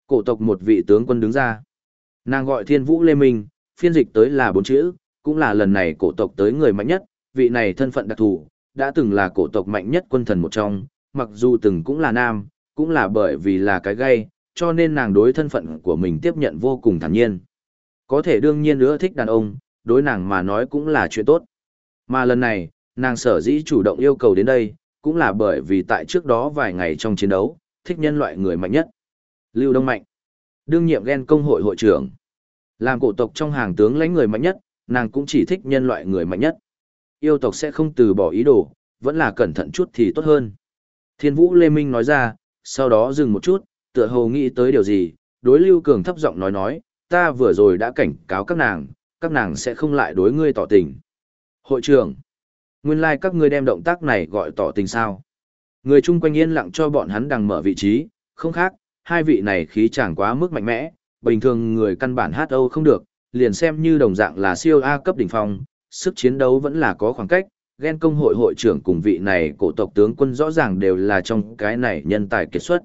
Cổ tộc một vị tướng quân đứng ra. Nàng gọi thiên vũ lê minh, phiên dịch tới là bốn chữ, cũng là lần này cổ tộc tới người mạnh nhất, vị này thân phận đặc thù, đã từng là cổ tộc mạnh nhất quân thần một trong, mặc dù từng cũng là nam, cũng là bởi vì là cái gay, cho nên nàng đối thân phận của mình tiếp nhận vô cùng thản nhiên. Có thể đương nhiên nữa thích đàn ông, đối nàng mà nói cũng là chuyện tốt. Mà lần này, nàng sở dĩ chủ động yêu cầu đến đây, cũng là bởi vì tại trước đó vài ngày trong chiến đấu, thích nhân loại người mạnh nhất. Lưu Đông Mạnh, đương nhiệm ghen công hội hội trưởng. Làm cổ tộc trong hàng tướng lãnh người mạnh nhất, nàng cũng chỉ thích nhân loại người mạnh nhất. Yêu tộc sẽ không từ bỏ ý đồ, vẫn là cẩn thận chút thì tốt hơn. Thiên Vũ Lê Minh nói ra, sau đó dừng một chút, tựa hồ nghĩ tới điều gì, đối Lưu Cường thấp giọng nói nói, ta vừa rồi đã cảnh cáo các nàng, các nàng sẽ không lại đối ngươi tỏ tình. Hội trưởng, nguyên lai like các ngươi đem động tác này gọi tỏ tình sao. Người chung quanh yên lặng cho bọn hắn đằng mở vị trí, không khác, hai vị này khí chẳng quá mức mạnh mẽ, bình thường người căn bản hát âu không được, liền xem như đồng dạng là siêu A cấp đỉnh phong, sức chiến đấu vẫn là có khoảng cách, ghen công hội hội trưởng cùng vị này cổ tộc tướng quân rõ ràng đều là trong cái này nhân tài kết xuất.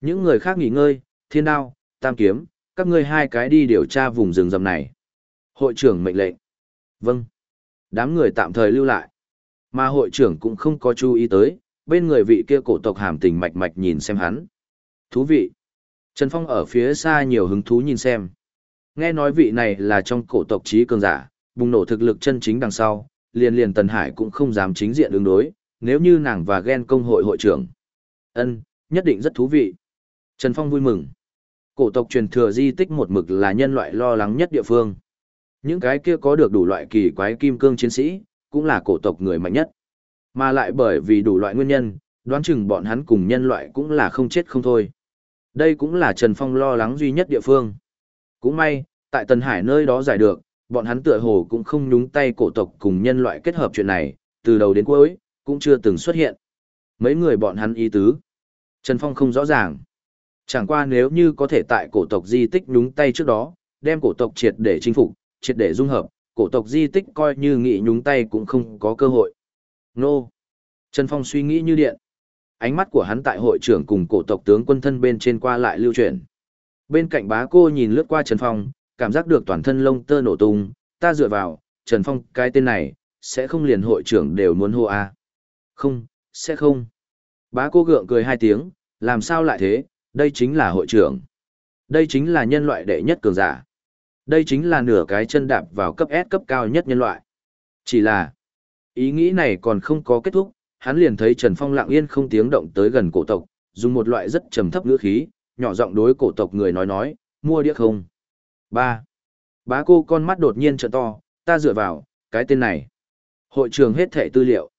Những người khác nghỉ ngơi, thiên đao, tam kiếm, các ngươi hai cái đi điều tra vùng rừng rầm này. Hội trưởng mệnh lệnh. Vâng. Đám người tạm thời lưu lại. Mà hội trưởng cũng không có chú ý tới, bên người vị kia cổ tộc hàm tình mạch mạch nhìn xem hắn. Thú vị. Trần Phong ở phía xa nhiều hứng thú nhìn xem. Nghe nói vị này là trong cổ tộc trí cường giả, bùng nổ thực lực chân chính đằng sau, liền liền Tần Hải cũng không dám chính diện ứng đối, nếu như nàng và ghen công hội hội trưởng. ân nhất định rất thú vị. Trần Phong vui mừng. Cổ tộc truyền thừa di tích một mực là nhân loại lo lắng nhất địa phương. Những cái kia có được đủ loại kỳ quái kim cương chiến sĩ, cũng là cổ tộc người mạnh nhất. Mà lại bởi vì đủ loại nguyên nhân, đoán chừng bọn hắn cùng nhân loại cũng là không chết không thôi. Đây cũng là Trần Phong lo lắng duy nhất địa phương. Cũng may, tại Tần Hải nơi đó giải được, bọn hắn tựa hồ cũng không nhúng tay cổ tộc cùng nhân loại kết hợp chuyện này, từ đầu đến cuối, cũng chưa từng xuất hiện. Mấy người bọn hắn ý tứ. Trần Phong không rõ ràng. Chẳng qua nếu như có thể tại cổ tộc di tích nhúng tay trước đó, đem cổ tộc triệt để chinh phục, triệt để dung hợp, cổ tộc di tích coi như nghị nhúng tay cũng không có cơ hội. Nô! Trần Phong suy nghĩ như điện. Ánh mắt của hắn tại hội trưởng cùng cổ tộc tướng quân thân bên trên qua lại lưu chuyển. Bên cạnh bá cô nhìn lướt qua Trần Phong, cảm giác được toàn thân lông tơ nổ tung, ta dựa vào, Trần Phong cái tên này, sẽ không liền hội trưởng đều muốn hô a Không, sẽ không. Bá cô gượng cười hai tiếng, làm sao lại thế, đây chính là hội trưởng. Đây chính là nhân loại đệ nhất cường giả. Đây chính là nửa cái chân đạp vào cấp S cấp cao nhất nhân loại. Chỉ là, Ý nghĩ này còn không có kết thúc, hắn liền thấy Trần Phong lặng yên không tiếng động tới gần cổ tộc, dùng một loại rất trầm thấp ngữ khí, nhỏ giọng đối cổ tộc người nói nói, mua đĩa không. ba Bá cô con mắt đột nhiên trợn to, ta dựa vào, cái tên này. Hội trưởng hết thẻ tư liệu.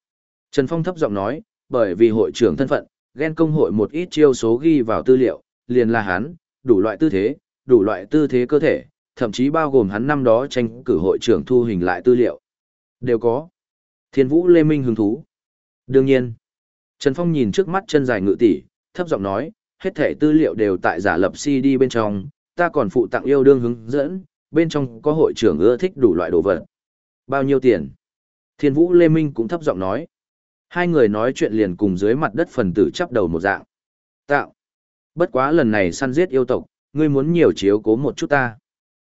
Trần Phong thấp giọng nói, bởi vì hội trưởng thân phận, ghen công hội một ít chiêu số ghi vào tư liệu, liền là hắn, đủ loại tư thế, đủ loại tư thế cơ thể, thậm chí bao gồm hắn năm đó tranh cử hội trưởng thu hình lại tư liệu. Đều có. Thiên Vũ Lê Minh hứng thú. Đương nhiên. Trần Phong nhìn trước mắt chân dài ngự tỷ, thấp giọng nói, hết thể tư liệu đều tại giả lập CD bên trong, ta còn phụ tặng yêu đương hướng dẫn, bên trong có hội trưởng ưa thích đủ loại đồ vật. Bao nhiêu tiền? Thiên Vũ Lê Minh cũng thấp giọng nói. Hai người nói chuyện liền cùng dưới mặt đất phần tử chắp đầu một dạng. Tạo. Bất quá lần này săn giết yêu tộc, ngươi muốn nhiều chiếu cố một chút ta.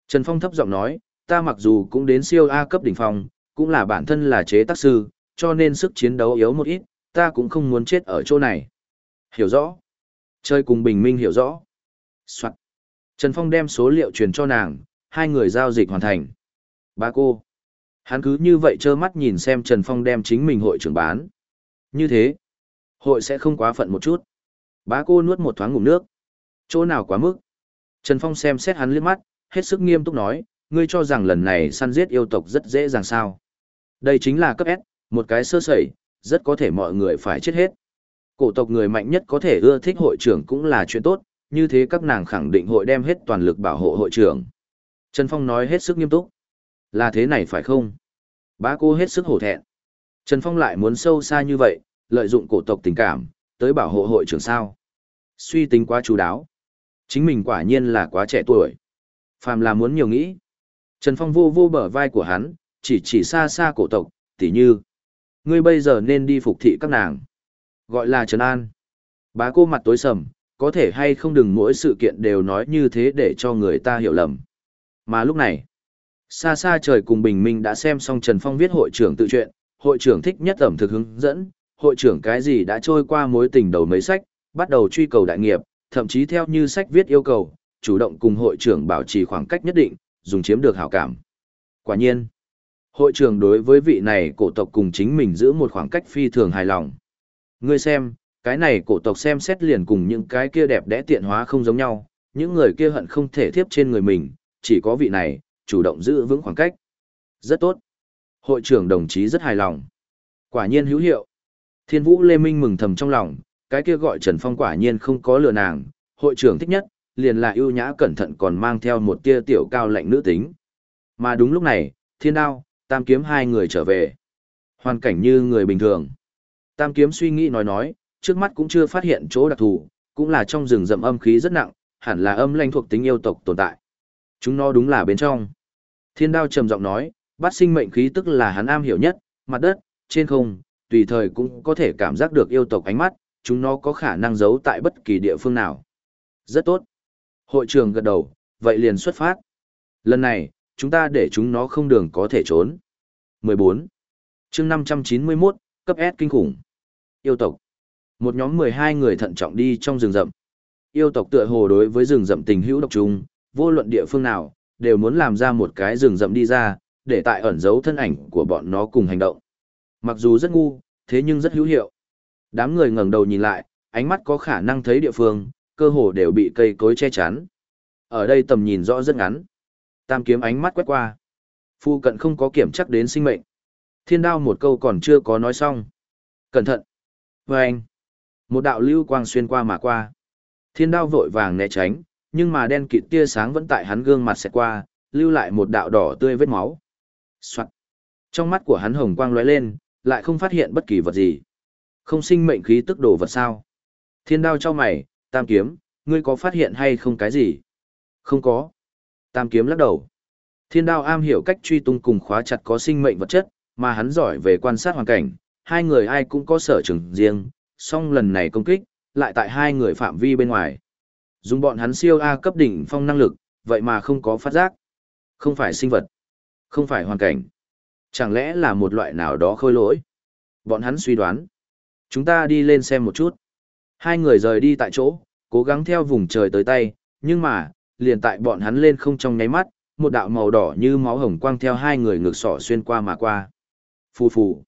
Trần Phong thấp giọng nói, ta mặc dù cũng đến siêu A cấp đỉnh phong, cũng là bản thân là chế tác sư, cho nên sức chiến đấu yếu một ít, ta cũng không muốn chết ở chỗ này. Hiểu rõ. Chơi cùng bình minh hiểu rõ. Soạn. Trần Phong đem số liệu truyền cho nàng, hai người giao dịch hoàn thành. Ba cô. Hắn cứ như vậy trơ mắt nhìn xem Trần Phong đem chính mình hội trưởng bán. Như thế, hội sẽ không quá phận một chút. Bá cô nuốt một thoáng ngụm nước. Chỗ nào quá mức? Trần Phong xem xét hắn liếc mắt, hết sức nghiêm túc nói, ngươi cho rằng lần này săn giết yêu tộc rất dễ dàng sao. Đây chính là cấp S, một cái sơ sẩy, rất có thể mọi người phải chết hết. Cổ tộc người mạnh nhất có thể ưa thích hội trưởng cũng là chuyện tốt, như thế các nàng khẳng định hội đem hết toàn lực bảo hộ hội trưởng. Trần Phong nói hết sức nghiêm túc. Là thế này phải không? Bá cô hết sức hổ thẹn. Trần Phong lại muốn sâu xa như vậy, lợi dụng cổ tộc tình cảm, tới bảo hộ hội trưởng sao. Suy tính quá chú đáo. Chính mình quả nhiên là quá trẻ tuổi. Phàm là muốn nhiều nghĩ. Trần Phong vô vô bờ vai của hắn, chỉ chỉ xa xa cổ tộc, tỉ như. Ngươi bây giờ nên đi phục thị các nàng. Gọi là Trần An. Bá cô mặt tối sầm, có thể hay không đừng mỗi sự kiện đều nói như thế để cho người ta hiểu lầm. Mà lúc này, xa xa trời cùng bình minh đã xem xong Trần Phong viết hội trưởng tự truyện, hội trưởng thích nhất ẩm thực hướng dẫn, hội trưởng cái gì đã trôi qua mối tình đầu mấy sách, bắt đầu truy cầu đại nghiệp, thậm chí theo như sách viết yêu cầu, chủ động cùng hội trưởng bảo trì khoảng cách nhất định, dùng chiếm được hảo cảm. Quả nhiên, hội trưởng đối với vị này cổ tộc cùng chính mình giữ một khoảng cách phi thường hài lòng. Ngươi xem, cái này cổ tộc xem xét liền cùng những cái kia đẹp đẽ tiện hóa không giống nhau, những người kia hận không thể thiếp trên người mình, chỉ có vị này, chủ động giữ vững khoảng cách. Rất tốt. Hội trưởng đồng chí rất hài lòng. Quả nhiên hữu hiệu. Thiên Vũ Lê Minh mừng thầm trong lòng, cái kia gọi Trần Phong quả nhiên không có lừa nàng, hội trưởng thích nhất, liền là ưu nhã cẩn thận còn mang theo một tia tiểu cao lạnh nữ tính. Mà đúng lúc này, Thiên Đao, Tam Kiếm hai người trở về. Hoàn cảnh như người bình thường. Tam Kiếm suy nghĩ nói nói, trước mắt cũng chưa phát hiện chỗ đặc thù, cũng là trong rừng rậm âm khí rất nặng, hẳn là âm lãnh thuộc tính yêu tộc tồn tại. Chúng nó đúng là bên trong. Thiên Đao trầm giọng nói, bắt sinh mệnh khí tức là hắn am hiểu nhất, mặt đất, trên không, tùy thời cũng có thể cảm giác được yêu tộc ánh mắt, chúng nó có khả năng giấu tại bất kỳ địa phương nào. Rất tốt. Hội trường gật đầu, vậy liền xuất phát. Lần này, chúng ta để chúng nó không đường có thể trốn. 14. chương 591, cấp S kinh khủng. Yêu tộc. Một nhóm 12 người thận trọng đi trong rừng rậm. Yêu tộc tựa hồ đối với rừng rậm tình hữu độc trùng, vô luận địa phương nào, đều muốn làm ra một cái rừng rậm đi ra, để tại ẩn giấu thân ảnh của bọn nó cùng hành động. Mặc dù rất ngu, thế nhưng rất hữu hiệu. Đám người ngẩng đầu nhìn lại, ánh mắt có khả năng thấy địa phương, cơ hồ đều bị cây cối che chắn. Ở đây tầm nhìn rõ rất ngắn. Tam kiếm ánh mắt quét qua. Phu cận không có kiểm chắc đến sinh mệnh. Thiên đao một câu còn chưa có nói xong. Cẩn thận. Và anh. Một đạo lưu quang xuyên qua mà qua. Thiên đao vội vàng né tránh, nhưng mà đen kịt tia sáng vẫn tại hắn gương mặt xẹt qua, lưu lại một đạo đỏ tươi vết máu. Soạn. Trong mắt của hắn hồng quang lóe lên, lại không phát hiện bất kỳ vật gì. Không sinh mệnh khí tức đồ vật sao? Thiên đao cho mày, tam kiếm, ngươi có phát hiện hay không cái gì? Không có. Tam kiếm lắc đầu. Thiên đao am hiểu cách truy tung cùng khóa chặt có sinh mệnh vật chất, mà hắn giỏi về quan sát hoàn cảnh, hai người ai cũng có sở trường riêng, song lần này công kích, lại tại hai người phạm vi bên ngoài. Dùng bọn hắn siêu A cấp đỉnh phong năng lực, vậy mà không có phát giác. Không phải sinh vật, không phải hoàn cảnh. Chẳng lẽ là một loại nào đó khôi lỗi? Bọn hắn suy đoán. Chúng ta đi lên xem một chút. Hai người rời đi tại chỗ, cố gắng theo vùng trời tới tay, nhưng mà, liền tại bọn hắn lên không trong nháy mắt, một đạo màu đỏ như máu hồng quang theo hai người ngược sỏ xuyên qua mà qua. Phù phù.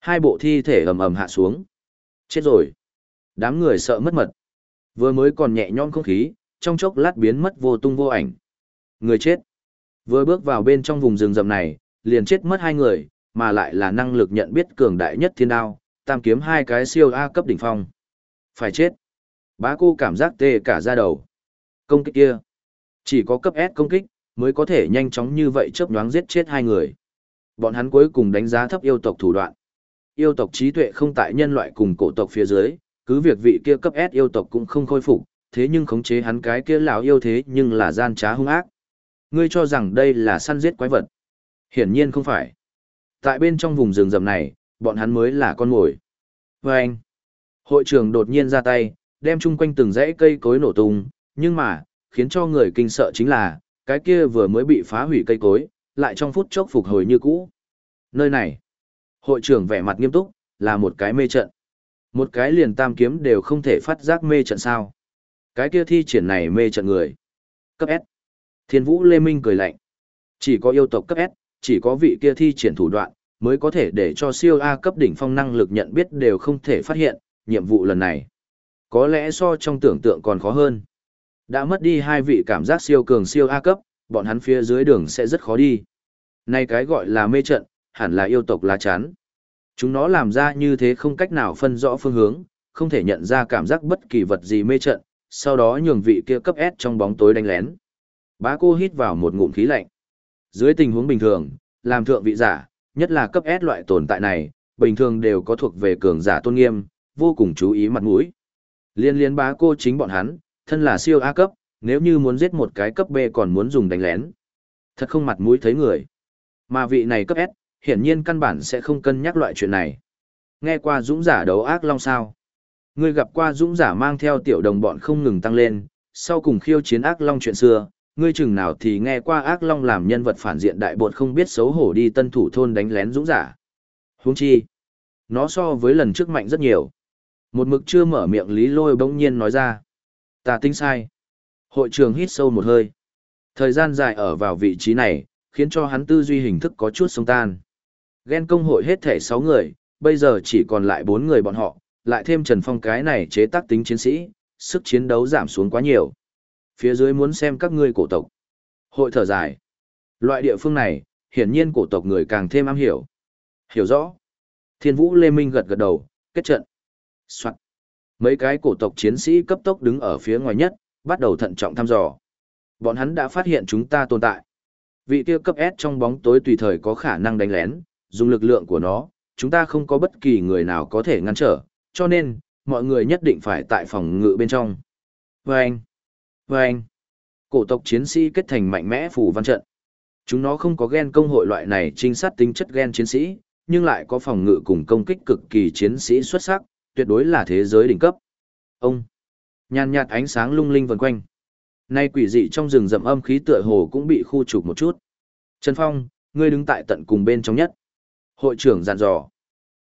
Hai bộ thi thể ầm ầm hạ xuống. Chết rồi. Đám người sợ mất mật. Vừa mới còn nhẹ nhõm không khí, trong chốc lát biến mất vô tung vô ảnh. Người chết. Vừa bước vào bên trong vùng rừng rậm này, liền chết mất hai người, mà lại là năng lực nhận biết cường đại nhất thiên đao, tam kiếm hai cái siêu A cấp đỉnh phong. Phải chết. Bá cô cảm giác tê cả da đầu. Công kích kia. Chỉ có cấp S công kích, mới có thể nhanh chóng như vậy chớp nhoáng giết chết hai người. Bọn hắn cuối cùng đánh giá thấp yêu tộc thủ đoạn. Yêu tộc trí tuệ không tại nhân loại cùng cổ tộc phía dưới, cứ việc vị kia cấp S yêu tộc cũng không khôi phục, thế nhưng khống chế hắn cái kia lão yêu thế nhưng là gian trá hung ác. Ngươi cho rằng đây là săn giết quái vật. Hiển nhiên không phải. Tại bên trong vùng rừng rậm này, bọn hắn mới là con mồi. Và anh, hội trưởng đột nhiên ra tay, đem chung quanh từng dãy cây cối nổ tung, nhưng mà, khiến cho người kinh sợ chính là, cái kia vừa mới bị phá hủy cây cối, lại trong phút chốc phục hồi như cũ. Nơi này, hội trưởng vẻ mặt nghiêm túc, là một cái mê trận. Một cái liền tam kiếm đều không thể phát giác mê trận sao. Cái kia thi triển này mê trận người. Cấp S. Thiên vũ Lê Minh cười lạnh. Chỉ có yêu tộc cấp S, chỉ có vị kia thi triển thủ đoạn, mới có thể để cho siêu A cấp đỉnh phong năng lực nhận biết đều không thể phát hiện, nhiệm vụ lần này. Có lẽ so trong tưởng tượng còn khó hơn. Đã mất đi hai vị cảm giác siêu cường siêu A cấp, bọn hắn phía dưới đường sẽ rất khó đi. Nay cái gọi là mê trận, hẳn là yêu tộc lá chắn. Chúng nó làm ra như thế không cách nào phân rõ phương hướng, không thể nhận ra cảm giác bất kỳ vật gì mê trận, sau đó nhường vị kia cấp S trong bóng tối đánh lén. Bá cô hít vào một ngụm khí lạnh. Dưới tình huống bình thường, làm thượng vị giả, nhất là cấp S loại tồn tại này, bình thường đều có thuộc về cường giả tôn nghiêm, vô cùng chú ý mặt mũi. Liên liên bá cô chính bọn hắn, thân là siêu A cấp, nếu như muốn giết một cái cấp B còn muốn dùng đánh lén. Thật không mặt mũi thấy người. Mà vị này cấp S, hiển nhiên căn bản sẽ không cân nhắc loại chuyện này. Nghe qua dũng giả đấu ác long sao. Người gặp qua dũng giả mang theo tiểu đồng bọn không ngừng tăng lên, sau cùng khiêu chiến ác long chuyện xưa, ngươi chừng nào thì nghe qua ác long làm nhân vật phản diện đại bột không biết xấu hổ đi tân thủ thôn đánh lén dũng giả. Huống chi, nó so với lần trước mạnh rất nhiều. Một mực chưa mở miệng Lý Lôi bỗng nhiên nói ra. Ta tính sai. Hội trường hít sâu một hơi. Thời gian dài ở vào vị trí này, khiến cho hắn tư duy hình thức có chút sông tan. Ghen công hội hết thể 6 người, bây giờ chỉ còn lại 4 người bọn họ, lại thêm Trần Phong cái này chế tác tính chiến sĩ, sức chiến đấu giảm xuống quá nhiều. Phía dưới muốn xem các ngươi cổ tộc. Hội thở dài. Loại địa phương này, hiển nhiên cổ tộc người càng thêm am hiểu. Hiểu rõ. Thiên Vũ Lê Minh gật gật đầu, kết trận. Soạn. Mấy cái cổ tộc chiến sĩ cấp tốc đứng ở phía ngoài nhất, bắt đầu thận trọng thăm dò. Bọn hắn đã phát hiện chúng ta tồn tại. Vị tiêu cấp S trong bóng tối tùy thời có khả năng đánh lén, dùng lực lượng của nó, chúng ta không có bất kỳ người nào có thể ngăn trở, cho nên, mọi người nhất định phải tại phòng ngự bên trong. Vâng! Vâng! Cổ tộc chiến sĩ kết thành mạnh mẽ phù văn trận. Chúng nó không có gen công hội loại này trinh sát tính chất gen chiến sĩ, nhưng lại có phòng ngự cùng công kích cực kỳ chiến sĩ xuất sắc, tuyệt đối là thế giới đỉnh cấp. Ông! Nhàn nhạt ánh sáng lung linh vần quanh. Nay quỷ dị trong rừng rậm âm khí tựa hồ cũng bị khu trục một chút. Trần Phong, ngươi đứng tại tận cùng bên trong nhất. Hội trưởng dặn dò.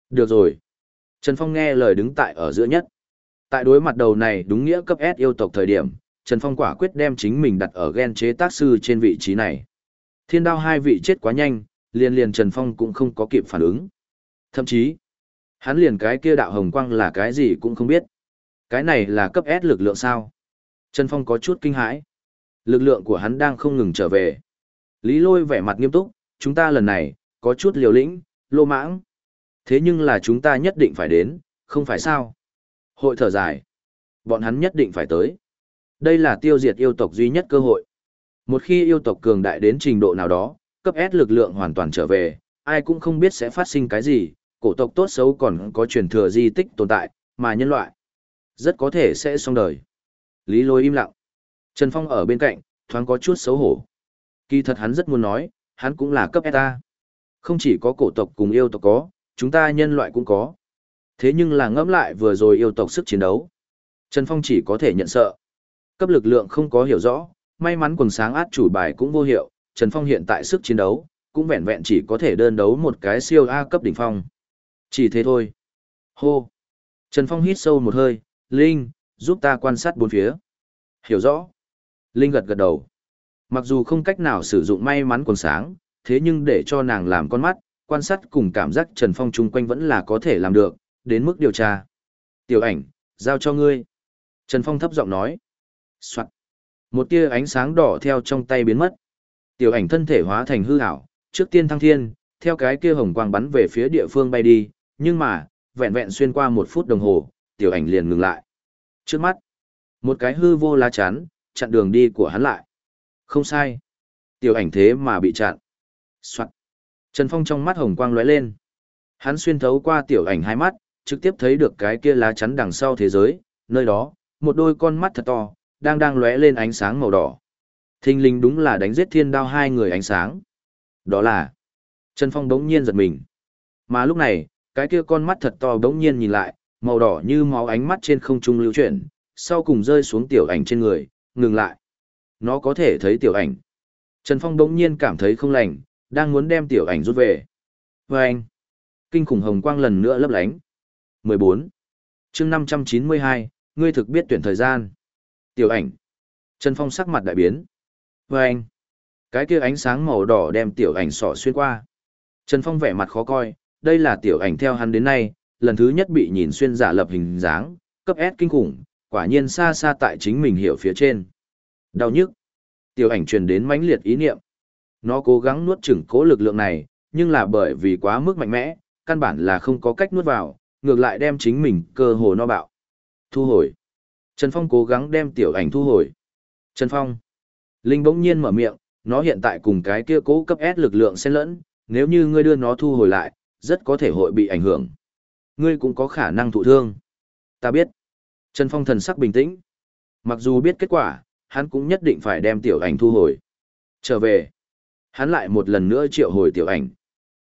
Được rồi. Trần Phong nghe lời đứng tại ở giữa nhất. Tại đối mặt đầu này đúng nghĩa cấp S yêu tộc thời điểm, Trần Phong quả quyết đem chính mình đặt ở gen chế tác sư trên vị trí này. Thiên đao hai vị chết quá nhanh, liền liền Trần Phong cũng không có kịp phản ứng. Thậm chí, hắn liền cái kia đạo hồng quang là cái gì cũng không biết. Cái này là cấp S lực lượng sao? Trần Phong có chút kinh hãi. Lực lượng của hắn đang không ngừng trở về. Lý lôi vẻ mặt nghiêm túc, chúng ta lần này, có chút liều lĩnh, lô mãng. Thế nhưng là chúng ta nhất định phải đến, không phải sao? Hội thở dài. Bọn hắn nhất định phải tới. Đây là tiêu diệt yêu tộc duy nhất cơ hội. Một khi yêu tộc cường đại đến trình độ nào đó, cấp S lực lượng hoàn toàn trở về, ai cũng không biết sẽ phát sinh cái gì, cổ tộc tốt xấu còn có truyền thừa di tích tồn tại, mà nhân loại rất có thể sẽ xong đời. Lý lôi im lặng. Trần Phong ở bên cạnh, thoáng có chút xấu hổ. Kỳ thật hắn rất muốn nói, hắn cũng là cấp ETA. Không chỉ có cổ tộc cùng yêu tộc có, chúng ta nhân loại cũng có. Thế nhưng là ngẫm lại vừa rồi yêu tộc sức chiến đấu. Trần Phong chỉ có thể nhận sợ. Cấp lực lượng không có hiểu rõ, may mắn quần sáng át chủ bài cũng vô hiệu, Trần Phong hiện tại sức chiến đấu, cũng vẹn vẹn chỉ có thể đơn đấu một cái siêu A cấp đỉnh phong. Chỉ thế thôi. Hô. Trần Phong hít sâu một hơi, Linh, giúp ta quan sát bốn phía. Hiểu rõ. Linh gật gật đầu. Mặc dù không cách nào sử dụng may mắn quần sáng, thế nhưng để cho nàng làm con mắt, quan sát cùng cảm giác Trần Phong chung quanh vẫn là có thể làm được, đến mức điều tra. Tiểu ảnh, giao cho ngươi. Trần Phong thấp giọng nói. Soạn. Một tia ánh sáng đỏ theo trong tay biến mất. Tiểu ảnh thân thể hóa thành hư ảo, trước tiên thăng thiên, theo cái kia hồng quang bắn về phía địa phương bay đi, nhưng mà, vẹn vẹn xuyên qua một phút đồng hồ, tiểu ảnh liền ngừng lại. Trước mắt, một cái hư vô lá chắn, chặn đường đi của hắn lại. Không sai. Tiểu ảnh thế mà bị chặn. Soạn. Trần Phong trong mắt hồng quang lóe lên. Hắn xuyên thấu qua tiểu ảnh hai mắt, trực tiếp thấy được cái kia lá chắn đằng sau thế giới, nơi đó, một đôi con mắt thật to, đang đang lóe lên ánh sáng màu đỏ. Thinh linh đúng là đánh giết thiên đao hai người ánh sáng. Đó là Trần Phong đống nhiên giật mình. Mà lúc này, cái kia con mắt thật to đống nhiên nhìn lại, màu đỏ như máu ánh mắt trên không trung lưu chuyển, sau cùng rơi xuống tiểu ảnh trên người, ngừng lại. Nó có thể thấy tiểu ảnh. Trần Phong đống nhiên cảm thấy không lành, đang muốn đem tiểu ảnh rút về. Và anh, kinh khủng hồng quang lần nữa lấp lánh. 14. chương 592, ngươi thực biết tuyển thời gian. Tiểu ảnh. Trần Phong sắc mặt đại biến. Và anh, cái kia ánh sáng màu đỏ đem tiểu ảnh sỏ xuyên qua. Trần Phong vẻ mặt khó coi, đây là tiểu ảnh theo hắn đến nay, lần thứ nhất bị nhìn xuyên giả lập hình dáng, cấp S kinh khủng, quả nhiên xa xa tại chính mình hiểu phía trên. Đau nhức. Tiểu ảnh truyền đến mãnh liệt ý niệm. Nó cố gắng nuốt chửng cố lực lượng này, nhưng là bởi vì quá mức mạnh mẽ, căn bản là không có cách nuốt vào, ngược lại đem chính mình cơ hồ no bạo. Thu hồi. Trần Phong cố gắng đem tiểu ảnh thu hồi. Trần Phong. Linh bỗng nhiên mở miệng, nó hiện tại cùng cái kia cố cấp S lực lượng xen lẫn, nếu như ngươi đưa nó thu hồi lại, rất có thể hội bị ảnh hưởng. Ngươi cũng có khả năng thụ thương. Ta biết. Trần Phong thần sắc bình tĩnh. Mặc dù biết kết quả, hắn cũng nhất định phải đem tiểu ảnh thu hồi. Trở về. Hắn lại một lần nữa triệu hồi tiểu ảnh.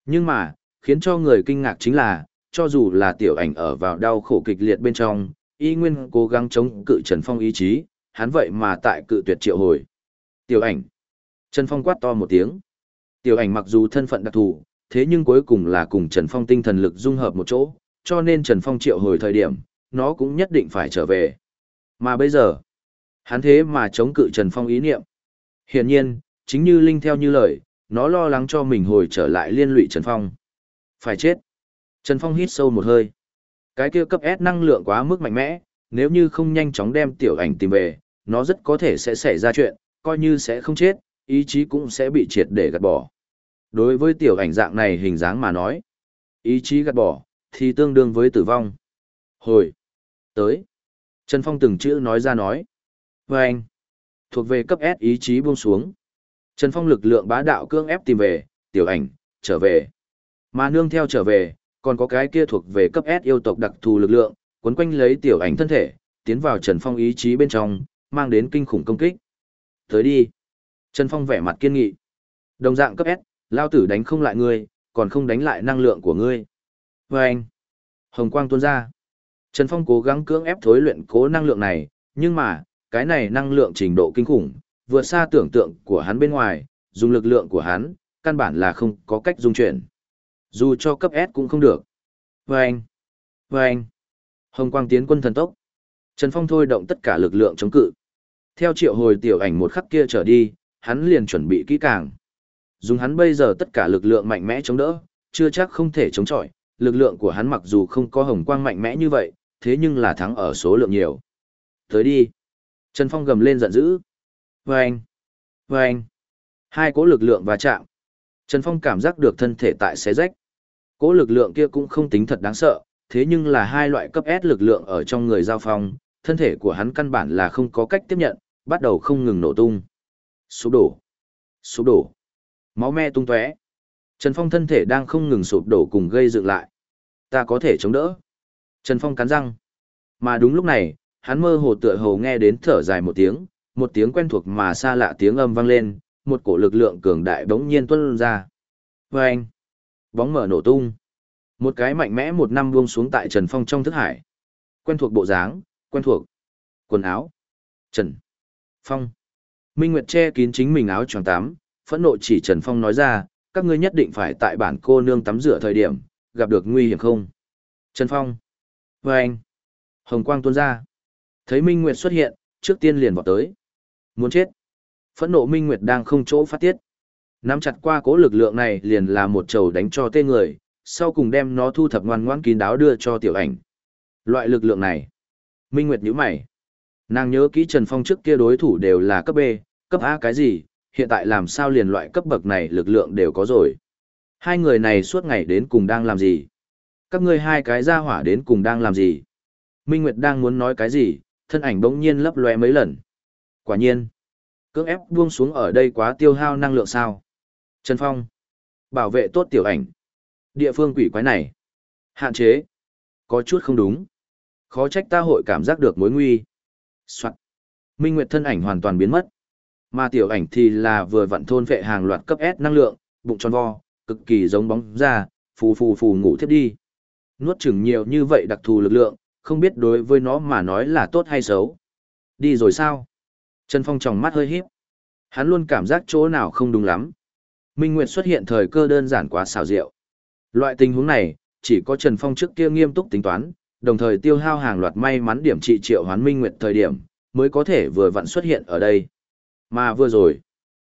Nhưng mà, khiến cho người kinh ngạc chính là, cho dù là tiểu ảnh ở vào đau khổ kịch liệt bên trong, y nguyên cố gắng chống cự Trần Phong ý chí, hắn vậy mà tại cự tuyệt triệu hồi. Tiểu ảnh. Trần Phong quát to một tiếng. Tiểu ảnh mặc dù thân phận đặc thù, thế nhưng cuối cùng là cùng Trần Phong tinh thần lực dung hợp một chỗ, cho nên Trần Phong triệu hồi thời điểm, nó cũng nhất định phải trở về. Mà bây giờ, hắn thế mà chống cự Trần Phong ý niệm. Hiển nhiên, chính như Linh theo như lời, nó lo lắng cho mình hồi trở lại liên lụy Trần Phong. Phải chết. Trần Phong hít sâu một hơi. Cái kia cấp S năng lượng quá mức mạnh mẽ, nếu như không nhanh chóng đem tiểu ảnh tìm về, nó rất có thể sẽ xảy ra chuyện, coi như sẽ không chết, ý chí cũng sẽ bị triệt để gạt bỏ. Đối với tiểu ảnh dạng này hình dáng mà nói, ý chí gạt bỏ, thì tương đương với tử vong. Hồi, tới. Trần Phong từng chữ nói ra nói. Và anh, thuộc về cấp S ý chí buông xuống. Trần Phong lực lượng bá đạo cương ép tìm về, tiểu ảnh, trở về. Mà nương theo trở về, còn có cái kia thuộc về cấp S yêu tộc đặc thù lực lượng, quấn quanh lấy tiểu ảnh thân thể, tiến vào Trần Phong ý chí bên trong, mang đến kinh khủng công kích. Tới đi. Trần Phong vẻ mặt kiên nghị. Đồng dạng cấp S, lao tử đánh không lại ngươi, còn không đánh lại năng lượng của ngươi. Và anh. Hồng quang tuôn ra. Trần Phong cố gắng cưỡng ép thối luyện cố năng lượng này, nhưng mà, cái này năng lượng trình độ kinh khủng, vượt xa tưởng tượng của hắn bên ngoài, dùng lực lượng của hắn, căn bản là không có cách dung chuyển. Dù cho cấp S cũng không được. Vâng! Vâng! Hồng quang tiến quân thần tốc. Trần Phong thôi động tất cả lực lượng chống cự. Theo triệu hồi tiểu ảnh một khắc kia trở đi, hắn liền chuẩn bị kỹ càng. Dùng hắn bây giờ tất cả lực lượng mạnh mẽ chống đỡ, chưa chắc không thể chống chọi, lực lượng của hắn mặc dù không có hồng quang mạnh mẽ như vậy, thế nhưng là thắng ở số lượng nhiều. Tới đi. Trần Phong gầm lên giận dữ. Vâng! Vâng! Hai cỗ lực lượng va chạm. Trần Phong cảm giác được thân thể tại xé rách. Cỗ lực lượng kia cũng không tính thật đáng sợ, thế nhưng là hai loại cấp S lực lượng ở trong người giao phong, thân thể của hắn căn bản là không có cách tiếp nhận, bắt đầu không ngừng nổ tung. Sụp đổ. Sụp đổ. Máu me tung tóe. Trần Phong thân thể đang không ngừng sụp đổ cùng gây dựng lại. Ta có thể chống đỡ. Trần Phong cắn răng. Mà đúng lúc này, hắn mơ hồ tựa hồ nghe đến thở dài một tiếng, một tiếng quen thuộc mà xa lạ tiếng âm vang lên, một cổ lực lượng cường đại bỗng nhiên tuôn ra. Vâng! Bóng mở nổ tung. Một cái mạnh mẽ một năm buông xuống tại Trần Phong trong thức hải. Quen thuộc bộ dáng, quen thuộc. Quần áo. Trần. Phong. Minh Nguyệt che kín chính mình áo choàng tắm, phẫn nộ chỉ Trần Phong nói ra, các ngươi nhất định phải tại bản cô nương tắm rửa thời điểm, gặp được nguy hiểm không? Trần Phong. Và anh. Hồng quang tuôn ra. Thấy Minh Nguyệt xuất hiện, trước tiên liền vọt tới. Muốn chết. Phẫn nộ Minh Nguyệt đang không chỗ phát tiết. Nắm chặt qua cố lực lượng này liền là một trầu đánh cho tên người, sau cùng đem nó thu thập ngoan ngoãn kín đáo đưa cho tiểu ảnh. Loại lực lượng này. Minh Nguyệt nhíu mày. Nàng nhớ kỹ Trần Phong trước kia đối thủ đều là cấp B, cấp A cái gì, hiện tại làm sao liền loại cấp bậc này lực lượng đều có rồi. Hai người này suốt ngày đến cùng đang làm gì? Các ngươi hai cái ra hỏa đến cùng đang làm gì? Minh Nguyệt đang muốn nói cái gì, thân ảnh bỗng nhiên lấp lóe mấy lần. Quả nhiên, cưỡng ép buông xuống ở đây quá tiêu hao năng lượng sao? Trần Phong, bảo vệ tốt tiểu ảnh. Địa phương quỷ quái này, hạn chế, có chút không đúng. Khó trách ta hội cảm giác được mối nguy. Soạn. Minh Nguyệt thân ảnh hoàn toàn biến mất. Mà tiểu ảnh thì là vừa vận thôn vệ hàng loạt cấp S năng lượng, bụng tròn vo, cực kỳ giống bóng ra, phù phù phù ngủ thiếp đi. Nuốt chừng nhiều như vậy đặc thù lực lượng, không biết đối với nó mà nói là tốt hay xấu. Đi rồi sao? Trần Phong tròng mắt hơi híp. Hắn luôn cảm giác chỗ nào không đúng lắm. Minh Nguyệt xuất hiện thời cơ đơn giản quá xảo diệu. Loại tình huống này, chỉ có Trần Phong trước kia nghiêm túc tính toán, đồng thời tiêu hao hàng loạt may mắn điểm trị triệu hoán Minh Nguyệt thời điểm, mới có thể vừa vặn xuất hiện ở đây. Mà vừa rồi,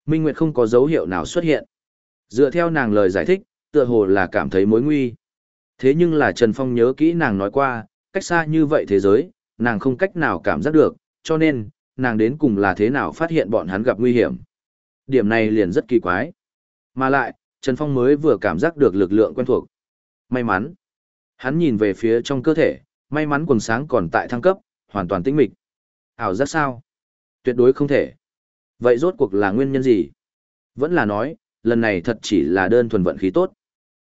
Minh Nguyệt không có dấu hiệu nào xuất hiện. Dựa theo nàng lời giải thích, tựa hồ là cảm thấy mối nguy. Thế nhưng là Trần Phong nhớ kỹ nàng nói qua, cách xa như vậy thế giới, nàng không cách nào cảm giác được, cho nên, nàng đến cùng là thế nào phát hiện bọn hắn gặp nguy hiểm. Điểm này liền rất kỳ quái. Mà lại, Trần Phong mới vừa cảm giác được lực lượng quen thuộc. May mắn. Hắn nhìn về phía trong cơ thể, may mắn quần sáng còn tại thăng cấp, hoàn toàn tĩnh mịch. Ảo giác sao? Tuyệt đối không thể. Vậy rốt cuộc là nguyên nhân gì? Vẫn là nói, lần này thật chỉ là đơn thuần vận khí tốt.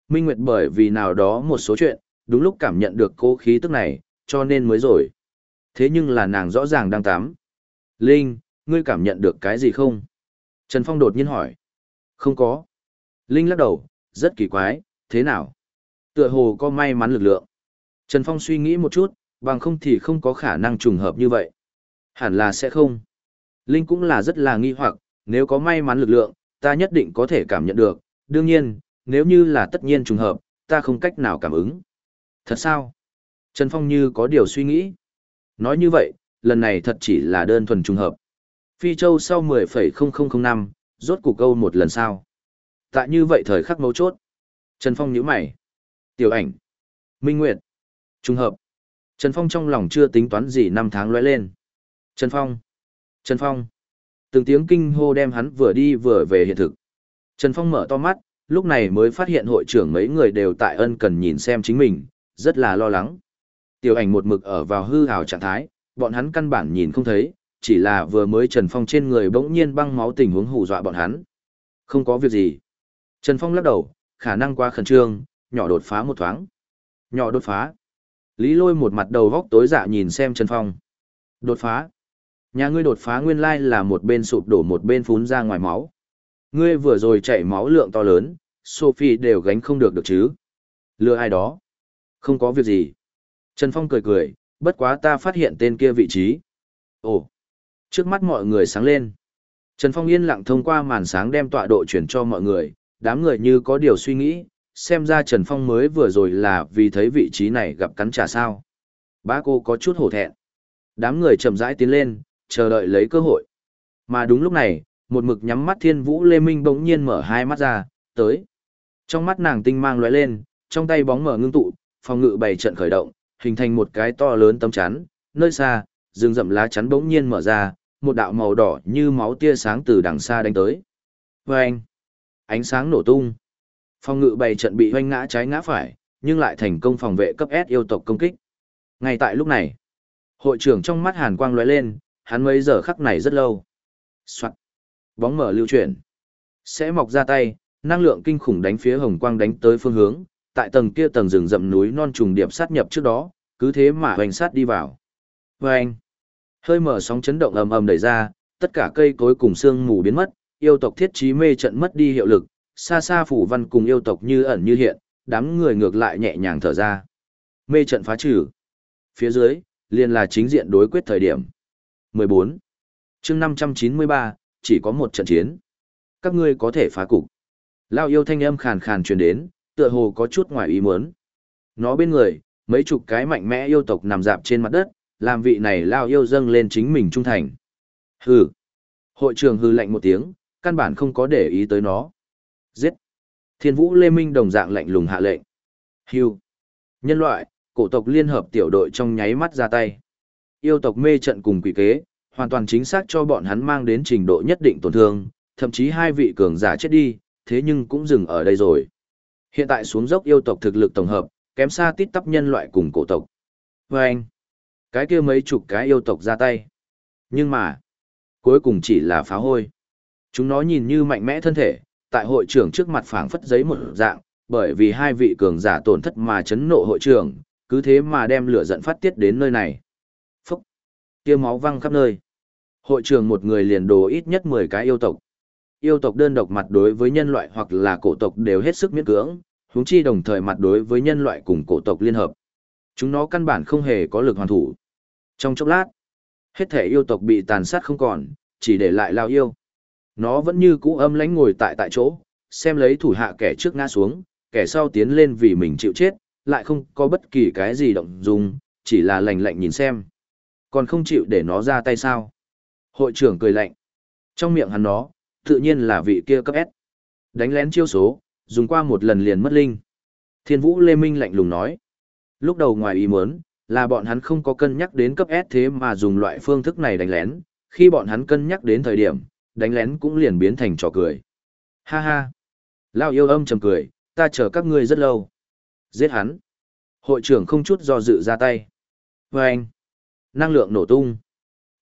Minh Nguyệt bởi vì nào đó một số chuyện, đúng lúc cảm nhận được cố khí tức này, cho nên mới rồi. Thế nhưng là nàng rõ ràng đang tắm. Linh, ngươi cảm nhận được cái gì không? Trần Phong đột nhiên hỏi. Không có. Linh lắc đầu, rất kỳ quái, thế nào? Tựa hồ có may mắn lực lượng. Trần Phong suy nghĩ một chút, bằng không thì không có khả năng trùng hợp như vậy. Hẳn là sẽ không. Linh cũng là rất là nghi hoặc, nếu có may mắn lực lượng, ta nhất định có thể cảm nhận được. Đương nhiên, nếu như là tất nhiên trùng hợp, ta không cách nào cảm ứng. Thật sao? Trần Phong như có điều suy nghĩ. Nói như vậy, lần này thật chỉ là đơn thuần trùng hợp. Phi Châu sau 10,0005, rốt cục câu một lần sau. Tại như vậy thời khắc mấu chốt. Trần Phong nhíu mày. Tiểu ảnh. Minh Nguyệt. Trùng hợp. Trần Phong trong lòng chưa tính toán gì năm tháng lóe lên. Trần Phong. Trần Phong. Từng tiếng kinh hô đem hắn vừa đi vừa về hiện thực. Trần Phong mở to mắt, lúc này mới phát hiện hội trưởng mấy người đều tại ân cần nhìn xem chính mình, rất là lo lắng. Tiểu ảnh một mực ở vào hư hào trạng thái, bọn hắn căn bản nhìn không thấy, chỉ là vừa mới Trần Phong trên người bỗng nhiên băng máu tình huống hù dọa bọn hắn. Không có việc gì. Trần Phong lắc đầu, khả năng quá khẩn trương, nhỏ đột phá một thoáng. Nhỏ đột phá. Lý lôi một mặt đầu góc tối dạ nhìn xem Trần Phong. Đột phá. Nhà ngươi đột phá nguyên lai là một bên sụp đổ một bên phún ra ngoài máu. Ngươi vừa rồi chảy máu lượng to lớn, Sophie đều gánh không được được chứ. Lừa ai đó? Không có việc gì. Trần Phong cười cười, bất quá ta phát hiện tên kia vị trí. Ồ! Trước mắt mọi người sáng lên. Trần Phong yên lặng thông qua màn sáng đem tọa độ chuyển cho mọi người, đám người như có điều suy nghĩ, xem ra Trần Phong mới vừa rồi là vì thấy vị trí này gặp cắn trả sao. Bá cô có chút hổ thẹn. Đám người chậm rãi tiến lên, chờ đợi lấy cơ hội. Mà đúng lúc này, một mực nhắm mắt thiên vũ Lê Minh bỗng nhiên mở hai mắt ra, tới. Trong mắt nàng tinh mang lóe lên, trong tay bóng mở ngưng tụ, phòng ngự bày trận khởi động, hình thành một cái to lớn tấm chắn, nơi xa, rừng rậm lá chắn bỗng nhiên mở ra, một đạo màu đỏ như máu tia sáng từ đằng xa đánh tới. Vâng! Ánh sáng nổ tung. Phòng ngự bày trận bị hoanh ngã trái ngã phải, nhưng lại thành công phòng vệ cấp S yêu tộc công kích. Ngay tại lúc này, hội trưởng trong mắt hàn quang lóe lên, hắn mấy giờ khắc này rất lâu. Soạn. Bóng mở lưu chuyển. Sẽ mọc ra tay, năng lượng kinh khủng đánh phía hồng quang đánh tới phương hướng, tại tầng kia tầng rừng rậm núi non trùng điệp sát nhập trước đó, cứ thế mà hoành sát đi vào. Và anh, hơi mở sóng chấn động ầm ầm đẩy ra, tất cả cây cối cùng xương mù biến mất, yêu tộc thiết trí mê trận mất đi hiệu lực, xa xa phủ văn cùng yêu tộc như ẩn như hiện, đám người ngược lại nhẹ nhàng thở ra. Mê trận phá trừ. Phía dưới, liền là chính diện đối quyết thời điểm. 14. chương 593, chỉ có một trận chiến. Các ngươi có thể phá cục. Lao yêu thanh âm khàn khàn truyền đến, tựa hồ có chút ngoài ý muốn. Nó bên người, mấy chục cái mạnh mẽ yêu tộc nằm dạp trên mặt đất, làm vị này Lao yêu dâng lên chính mình trung thành. Hừ. Hội trường hư lạnh một tiếng, căn bản không có để ý tới nó. Giết! Thiên vũ Lê Minh đồng dạng lạnh lùng hạ lệnh. Hưu! Nhân loại, cổ tộc liên hợp tiểu đội trong nháy mắt ra tay. Yêu tộc mê trận cùng quỷ kế, hoàn toàn chính xác cho bọn hắn mang đến trình độ nhất định tổn thương, thậm chí hai vị cường giả chết đi, thế nhưng cũng dừng ở đây rồi. Hiện tại xuống dốc yêu tộc thực lực tổng hợp, kém xa tít tắp nhân loại cùng cổ tộc. Và anh, cái kia mấy chục cái yêu tộc ra tay. Nhưng mà, cuối cùng chỉ là phá hôi. Chúng nó nhìn như mạnh mẽ thân thể, tại hội trưởng trước mặt phảng phất giấy một dạng, bởi vì hai vị cường giả tổn thất mà chấn nộ hội trưởng, cứ thế mà đem lửa giận phát tiết đến nơi này. Phúc! Kia máu văng khắp nơi. Hội trưởng một người liền đồ ít nhất 10 cái yêu tộc. Yêu tộc đơn độc mặt đối với nhân loại hoặc là cổ tộc đều hết sức miễn cưỡng, huống chi đồng thời mặt đối với nhân loại cùng cổ tộc liên hợp. Chúng nó căn bản không hề có lực hoàn thủ. Trong chốc lát, hết thể yêu tộc bị tàn sát không còn, chỉ để lại lao yêu. Nó vẫn như cũ âm lãnh ngồi tại tại chỗ, xem lấy thủ hạ kẻ trước ngã xuống, kẻ sau tiến lên vì mình chịu chết, lại không có bất kỳ cái gì động dung, chỉ là lạnh lạnh nhìn xem. Còn không chịu để nó ra tay sao? Hội trưởng cười lạnh. Trong miệng hắn nó, tự nhiên là vị kia cấp S. Đánh lén chiêu số, dùng qua một lần liền mất linh. Thiên Vũ Lê Minh lạnh lùng nói. Lúc đầu ngoài ý muốn, là bọn hắn không có cân nhắc đến cấp S thế mà dùng loại phương thức này đánh lén, khi bọn hắn cân nhắc đến thời điểm, đánh lén cũng liền biến thành trò cười. Ha ha. Lao yêu âm trầm cười, ta chờ các ngươi rất lâu. Giết hắn. Hội trưởng không chút do dự ra tay. Và anh. Năng lượng nổ tung.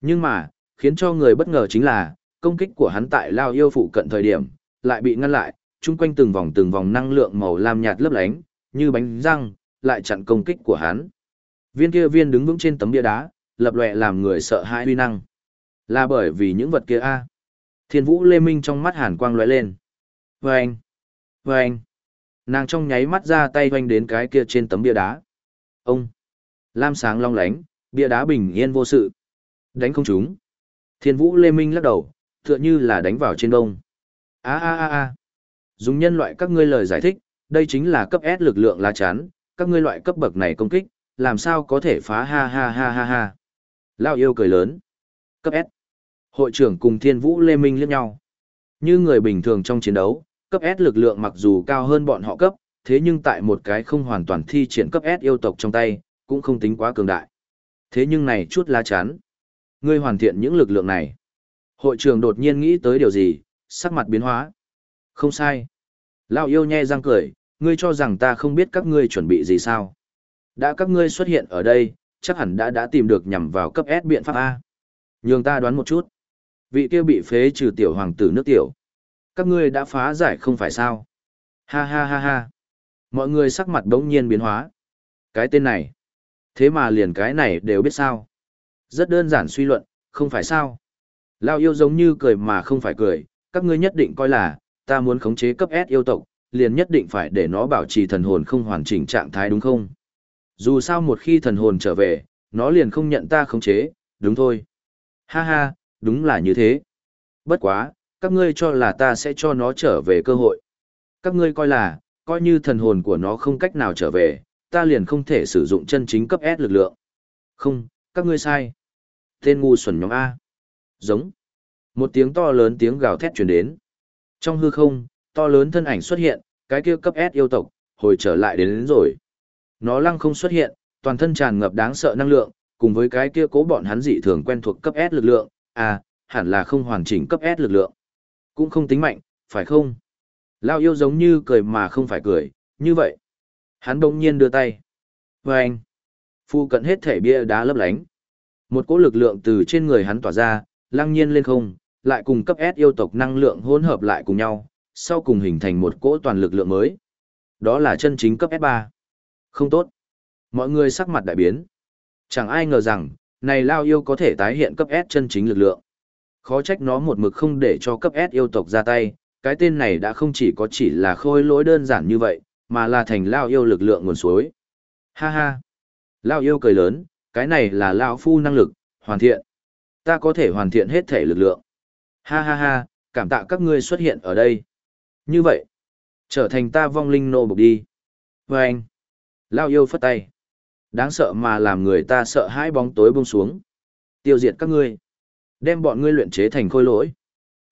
Nhưng mà, khiến cho người bất ngờ chính là, công kích của hắn tại Lao yêu phụ cận thời điểm, lại bị ngăn lại, chung quanh từng vòng từng vòng năng lượng màu lam nhạt lấp lánh, như bánh răng, lại chặn công kích của hắn. Viên kia viên đứng vững trên tấm bia đá, lập lòe làm người sợ hãi uy năng. Là bởi vì những vật kia a. Thiên Vũ Lê Minh trong mắt hàn quang lóe lên. Vâng! Vâng! Nàng trong nháy mắt ra tay hoanh đến cái kia trên tấm bia đá. Ông! Lam sáng long lánh, bia đá bình yên vô sự. Đánh không trúng. Thiên Vũ Lê Minh lắc đầu, tựa như là đánh vào trên đông. A a a a. Dùng nhân loại các ngươi lời giải thích, đây chính là cấp S lực lượng lá chắn, các ngươi loại cấp bậc này công kích, làm sao có thể phá ha ha ha ha ha. Lao yêu cười lớn. Cấp S. Hội trưởng cùng Thiên Vũ Lê Minh liếc nhau. Như người bình thường trong chiến đấu, cấp S lực lượng mặc dù cao hơn bọn họ cấp, thế nhưng tại một cái không hoàn toàn thi triển cấp S yêu tộc trong tay, cũng không tính quá cường đại. Thế nhưng này chút lá chắn. Ngươi hoàn thiện những lực lượng này. Hội trưởng đột nhiên nghĩ tới điều gì, sắc mặt biến hóa. Không sai. Lão yêu nhe răng cười, ngươi cho rằng ta không biết các ngươi chuẩn bị gì sao. Đã các ngươi xuất hiện ở đây, chắc hẳn đã đã tìm được nhằm vào cấp S biện pháp A. Nhường ta đoán một chút. Vị kia bị phế trừ tiểu hoàng tử nước tiểu. Các ngươi đã phá giải không phải sao. Ha ha ha ha. Mọi người sắc mặt đống nhiên biến hóa. Cái tên này. Thế mà liền cái này đều biết sao. Rất đơn giản suy luận, không phải sao. Lao yêu giống như cười mà không phải cười, các ngươi nhất định coi là, ta muốn khống chế cấp S yêu tộc, liền nhất định phải để nó bảo trì thần hồn không hoàn chỉnh trạng thái đúng không? Dù sao một khi thần hồn trở về, nó liền không nhận ta khống chế, đúng thôi. Ha ha, đúng là như thế. Bất quá, các ngươi cho là ta sẽ cho nó trở về cơ hội. Các ngươi coi là, coi như thần hồn của nó không cách nào trở về, ta liền không thể sử dụng chân chính cấp S lực lượng. Không, các ngươi sai. Tên ngu xuẩn nhóm A. Giống. Một tiếng to lớn tiếng gào thét truyền đến. Trong hư không, to lớn thân ảnh xuất hiện, cái kia cấp S yêu tộc, hồi trở lại đến, đến rồi. Nó lăng không xuất hiện, toàn thân tràn ngập đáng sợ năng lượng, cùng với cái kia cố bọn hắn dị thường quen thuộc cấp S lực lượng, à, hẳn là không hoàn chỉnh cấp S lực lượng. Cũng không tính mạnh, phải không? Lao yêu giống như cười mà không phải cười, như vậy. Hắn đông nhiên đưa tay. Và anh, phu cận hết thể bia đá lấp lánh. Một cỗ lực lượng từ trên người hắn tỏa ra, lăng nhiên lên không, lại cùng cấp S yêu tộc năng lượng hỗn hợp lại cùng nhau, sau cùng hình thành một cỗ toàn lực lượng mới. Đó là chân chính cấp S3. Không tốt. Mọi người sắc mặt đại biến. Chẳng ai ngờ rằng, này Lao yêu có thể tái hiện cấp S chân chính lực lượng. Khó trách nó một mực không để cho cấp S yêu tộc ra tay, cái tên này đã không chỉ có chỉ là khôi lỗi đơn giản như vậy, mà là thành Lao yêu lực lượng nguồn suối. Ha ha. Lao yêu cười lớn, cái này là Lao phu năng lực, hoàn thiện. Ta có thể hoàn thiện hết thể lực lượng. Ha ha ha, cảm tạ các ngươi xuất hiện ở đây. Như vậy, trở thành ta vong linh nô bục đi. Và anh, lao yêu phất tay. Đáng sợ mà làm người ta sợ hãi bóng tối buông xuống. Tiêu diệt các ngươi. Đem bọn ngươi luyện chế thành khôi lỗi.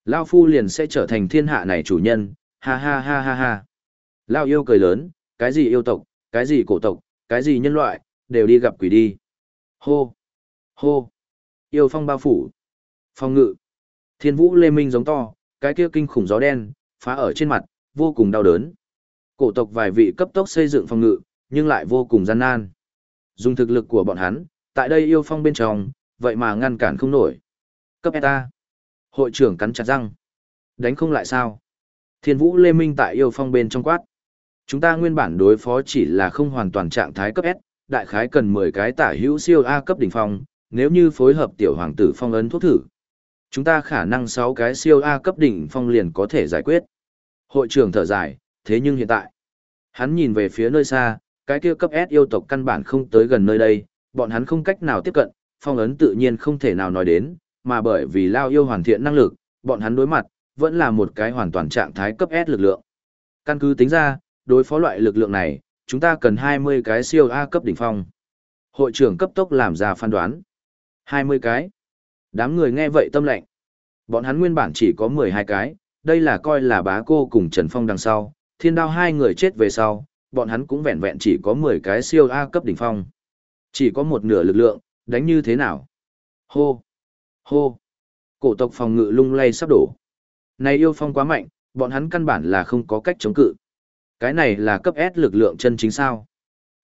Lao phu liền sẽ trở thành thiên hạ này chủ nhân, Ha ha ha ha ha. Lao yêu cười lớn, cái gì yêu tộc, cái gì cổ tộc, cái gì nhân loại, đều đi gặp quỷ đi. Hô, hô, yêu phong bao phủ. Phong ngự. Thiên vũ lê minh giống to, cái kia kinh khủng gió đen, phá ở trên mặt, vô cùng đau đớn. Cổ tộc vài vị cấp tốc xây dựng phong ngự, nhưng lại vô cùng gian nan. Dùng thực lực của bọn hắn, tại đây yêu phong bên trong, vậy mà ngăn cản không nổi. Cấp ETA. Hội trưởng cắn chặt răng. Đánh không lại sao? Thiên vũ lê minh tại yêu phong bên trong quát. Chúng ta nguyên bản đối phó chỉ là không hoàn toàn trạng thái cấp S, đại khái cần 10 cái tả hữu siêu A cấp đỉnh phong, nếu như phối hợp tiểu hoàng tử phong ấn thuốc thử. Chúng ta khả năng 6 cái siêu A cấp đỉnh phong liền có thể giải quyết. Hội trưởng thở dài, thế nhưng hiện tại, hắn nhìn về phía nơi xa, cái kia cấp S yêu tộc căn bản không tới gần nơi đây, bọn hắn không cách nào tiếp cận, phong ấn tự nhiên không thể nào nói đến, mà bởi vì lao yêu hoàn thiện năng lực, bọn hắn đối mặt, vẫn là một cái hoàn toàn trạng thái cấp S lực lượng. Căn cứ tính ra, đối phó loại lực lượng này, chúng ta cần 20 cái siêu A cấp đỉnh phong. Hội trưởng cấp tốc làm ra phán đoán. 20 cái. Đám người nghe vậy tâm lệnh. Bọn hắn nguyên bản chỉ có 12 cái, đây là coi là bá cô cùng Trần Phong đằng sau, thiên đao hai người chết về sau, bọn hắn cũng vẹn vẹn chỉ có 10 cái siêu A cấp đỉnh phong. Chỉ có một nửa lực lượng, đánh như thế nào? Hô! Hô! Cổ tộc phòng ngự lung lay sắp đổ. Này yêu phong quá mạnh, bọn hắn căn bản là không có cách chống cự. Cái này là cấp S lực lượng chân chính sao.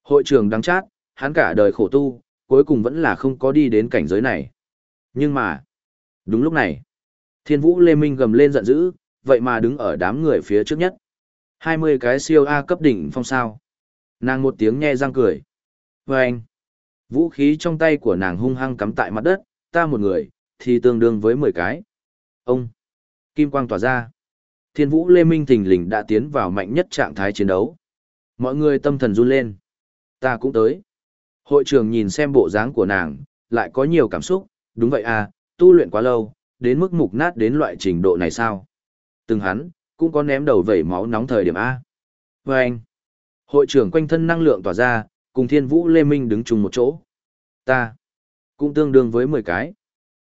Hội trưởng đáng chát, hắn cả đời khổ tu, cuối cùng vẫn là không có đi đến cảnh giới này. Nhưng mà, đúng lúc này, thiên vũ Lê Minh gầm lên giận dữ, vậy mà đứng ở đám người phía trước nhất. 20 cái siêu A cấp đỉnh phong sao. Nàng một tiếng nghe răng cười. Và anh, vũ khí trong tay của nàng hung hăng cắm tại mặt đất, ta một người, thì tương đương với 10 cái. Ông, kim quang tỏa ra. Thiên vũ Lê Minh thình lình đã tiến vào mạnh nhất trạng thái chiến đấu. Mọi người tâm thần run lên. Ta cũng tới. Hội trưởng nhìn xem bộ dáng của nàng, lại có nhiều cảm xúc, đúng vậy à, tu luyện quá lâu, đến mức mục nát đến loại trình độ này sao? Từng hắn, cũng có ném đầu vẩy máu nóng thời điểm A. Và anh, hội trưởng quanh thân năng lượng tỏa ra, cùng thiên vũ Lê Minh đứng chung một chỗ. Ta, cũng tương đương với 10 cái.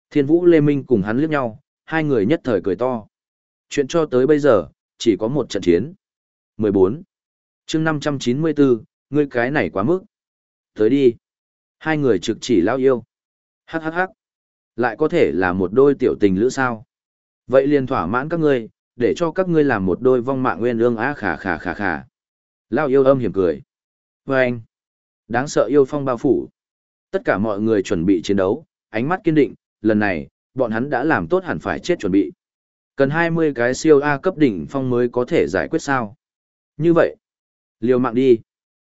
Thiên vũ Lê Minh cùng hắn liếc nhau, hai người nhất thời cười to. Chuyện cho tới bây giờ, chỉ có một trận chiến. 14. chương 594, ngươi cái này quá mức. Tới đi. Hai người trực chỉ lao yêu. Hắc hắc hắc. Lại có thể là một đôi tiểu tình lữ sao. Vậy liền thỏa mãn các ngươi, để cho các ngươi làm một đôi vong mạng nguyên ương á khả khả khả khả. Lao yêu âm hiểm cười. Và anh. Đáng sợ yêu phong bao phủ. Tất cả mọi người chuẩn bị chiến đấu, ánh mắt kiên định, lần này, bọn hắn đã làm tốt hẳn phải chết chuẩn bị. Cần 20 cái siêu A cấp đỉnh phong mới có thể giải quyết sao. Như vậy, liều mạng đi.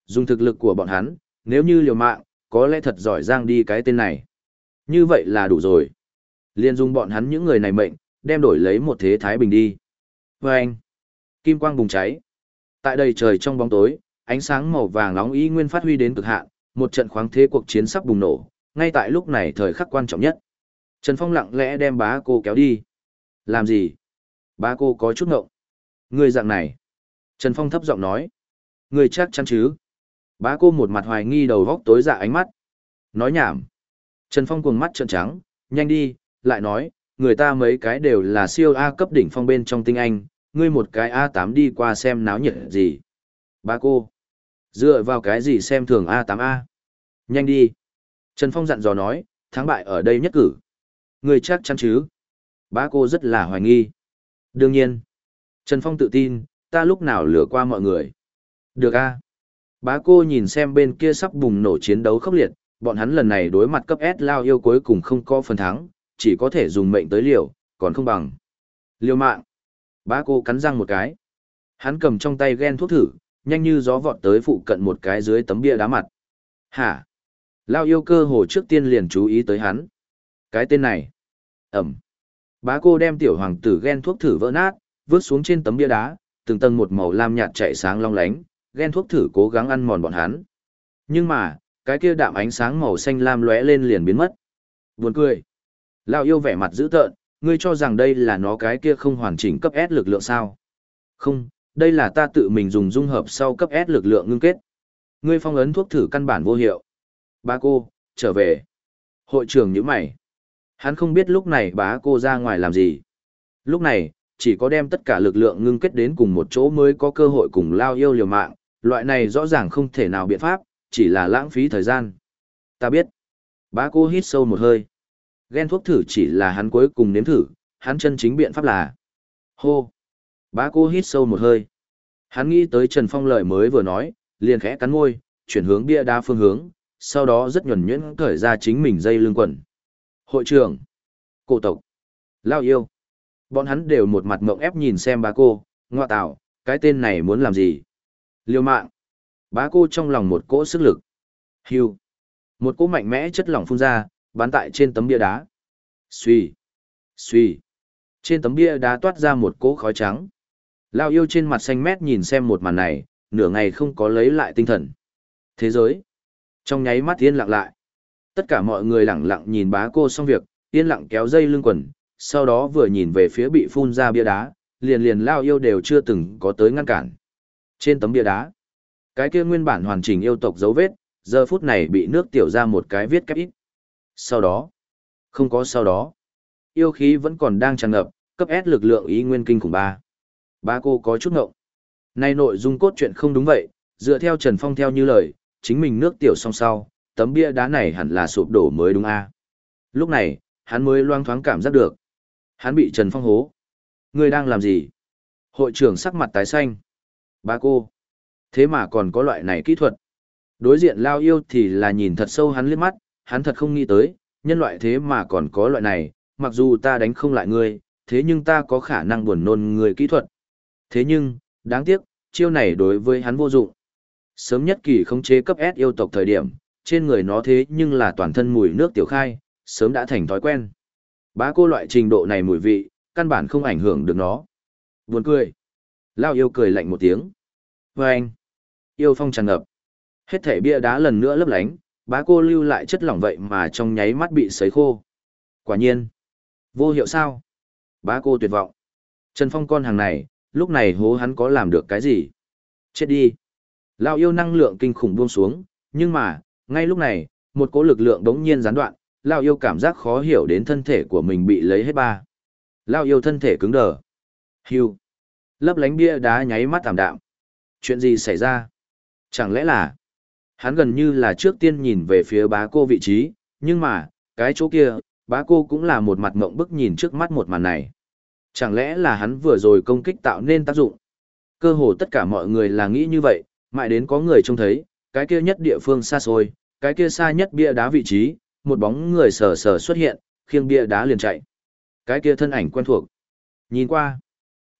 Dùng thực lực của bọn hắn, nếu như liều mạng, có lẽ thật giỏi giang đi cái tên này. Như vậy là đủ rồi. Liên dung bọn hắn những người này mệnh, đem đổi lấy một thế thái bình đi. Và anh, kim quang bùng cháy. Tại đây trời trong bóng tối, ánh sáng màu vàng nóng ý nguyên phát huy đến cực hạn, một trận khoáng thế cuộc chiến sắp bùng nổ, ngay tại lúc này thời khắc quan trọng nhất. Trần Phong lặng lẽ đem bá cô kéo đi. Làm gì? Bá cô có chút ngộng. Người dạng này. Trần Phong thấp giọng nói. Người chắc chắn chứ? Bá cô một mặt hoài nghi đầu góc tối dạ ánh mắt. Nói nhảm. Trần Phong cuồng mắt trợn trắng, nhanh đi, lại nói, người ta mấy cái đều là siêu A cấp đỉnh phong bên trong tinh anh, ngươi một cái A8 đi qua xem náo nhiệt gì. Bá cô. Dựa vào cái gì xem thường A8A. Nhanh đi. Trần Phong dặn dò nói, thắng bại ở đây nhất cử. ngươi chắc chắn chứ? Bá cô rất là hoài nghi. Đương nhiên. Trần Phong tự tin, ta lúc nào lừa qua mọi người. Được a. Bá cô nhìn xem bên kia sắp bùng nổ chiến đấu khốc liệt, bọn hắn lần này đối mặt cấp S lao yêu cuối cùng không có phần thắng, chỉ có thể dùng mệnh tới liều, còn không bằng. Liều mạng. Bá cô cắn răng một cái. Hắn cầm trong tay ghen thuốc thử, nhanh như gió vọt tới phụ cận một cái dưới tấm bia đá mặt. Hả? Lao yêu cơ hồ trước tiên liền chú ý tới hắn. Cái tên này. Ẩm. Bá cô đem tiểu hoàng tử ghen thuốc thử vỡ nát, vứt xuống trên tấm bia đá, từng tầng một màu lam nhạt chạy sáng long lánh, ghen thuốc thử cố gắng ăn mòn bọn hắn. Nhưng mà, cái kia đạm ánh sáng màu xanh lam lóe lên liền biến mất. Buồn cười. Lão yêu vẻ mặt dữ tợn, ngươi cho rằng đây là nó cái kia không hoàn chỉnh cấp S lực lượng sao? Không, đây là ta tự mình dùng dung hợp sau cấp S lực lượng ngưng kết. Ngươi phong ấn thuốc thử căn bản vô hiệu. Bá cô, trở về. Hội trưởng nhíu mày. Hắn không biết lúc này bá cô ra ngoài làm gì. Lúc này, chỉ có đem tất cả lực lượng ngưng kết đến cùng một chỗ mới có cơ hội cùng lao yêu liều mạng, loại này rõ ràng không thể nào biện pháp, chỉ là lãng phí thời gian. Ta biết. Bá cô hít sâu một hơi. Ghen thuốc thử chỉ là hắn cuối cùng nếm thử, hắn chân chính biện pháp là. Hô. Bá cô hít sâu một hơi. Hắn nghĩ tới Trần Phong lời mới vừa nói, liền khẽ cắn môi, chuyển hướng bia đa phương hướng, sau đó rất nhuẩn nhuyễn cởi ra chính mình dây lưng quần. Hội trưởng, cổ tộc, lao yêu. Bọn hắn đều một mặt mộng ép nhìn xem bá cô, ngoa tạo, cái tên này muốn làm gì? Liêu mạng. Bá cô trong lòng một cỗ sức lực. hưu, Một cỗ mạnh mẽ chất lỏng phun ra, bắn tại trên tấm bia đá. Xuy. Xuy. Trên tấm bia đá toát ra một cỗ khói trắng. Lao yêu trên mặt xanh mét nhìn xem một màn này, nửa ngày không có lấy lại tinh thần. Thế giới. Trong nháy mắt yên lặng lại. Tất cả mọi người lặng lặng nhìn bá cô xong việc, yên lặng kéo dây lưng quần, sau đó vừa nhìn về phía bị phun ra bia đá, liền liền lao yêu đều chưa từng có tới ngăn cản. Trên tấm bia đá, cái kia nguyên bản hoàn chỉnh yêu tộc dấu vết, giờ phút này bị nước tiểu ra một cái viết kép ít. Sau đó, không có sau đó, yêu khí vẫn còn đang tràn ngập, cấp S lực lượng ý nguyên kinh khủng ba. Ba cô có chút ngộng. Nay nội dung cốt truyện không đúng vậy, dựa theo Trần Phong theo như lời, chính mình nước tiểu song sau, tấm bia đá này hẳn là sụp đổ mới đúng a. Lúc này, hắn mới loang thoáng cảm giác được. Hắn bị Trần Phong hố. Ngươi đang làm gì? Hội trưởng sắc mặt tái xanh. Ba cô. Thế mà còn có loại này kỹ thuật. Đối diện lao yêu thì là nhìn thật sâu hắn liếc mắt, hắn thật không nghĩ tới, nhân loại thế mà còn có loại này, mặc dù ta đánh không lại ngươi, thế nhưng ta có khả năng buồn nôn người kỹ thuật. Thế nhưng, đáng tiếc, chiêu này đối với hắn vô dụng. Sớm nhất kỳ không chế cấp S yêu tộc thời điểm, trên người nó thế nhưng là toàn thân mùi nước tiểu khai, sớm đã thành thói quen. Bá cô loại trình độ này mùi vị, căn bản không ảnh hưởng được nó. Buồn cười. Lao yêu cười lạnh một tiếng. Và anh. Yêu phong tràn ngập. Hết thể bia đá lần nữa lấp lánh, bá cô lưu lại chất lỏng vậy mà trong nháy mắt bị sấy khô. Quả nhiên. Vô hiệu sao? Bá cô tuyệt vọng. Trần Phong con hàng này, lúc này hố hắn có làm được cái gì? Chết đi. Lao yêu năng lượng kinh khủng buông xuống, nhưng mà, ngay lúc này, một cỗ lực lượng đống nhiên gián đoạn, Lao yêu cảm giác khó hiểu đến thân thể của mình bị lấy hết ba. Lao yêu thân thể cứng đờ. Hưu. Lấp lánh bia đá nháy mắt tạm đạm. Chuyện gì xảy ra? Chẳng lẽ là... Hắn gần như là trước tiên nhìn về phía bá cô vị trí, nhưng mà, cái chỗ kia, bá cô cũng là một mặt mộng bức nhìn trước mắt một màn này. Chẳng lẽ là hắn vừa rồi công kích tạo nên tác dụng? Cơ hồ tất cả mọi người là nghĩ như vậy, mãi đến có người trông thấy, cái kia nhất địa phương xa xôi, cái kia xa nhất bia đá vị trí, một bóng người sờ sờ xuất hiện, khiêng bia đá liền chạy. Cái kia thân ảnh quen thuộc. Nhìn qua,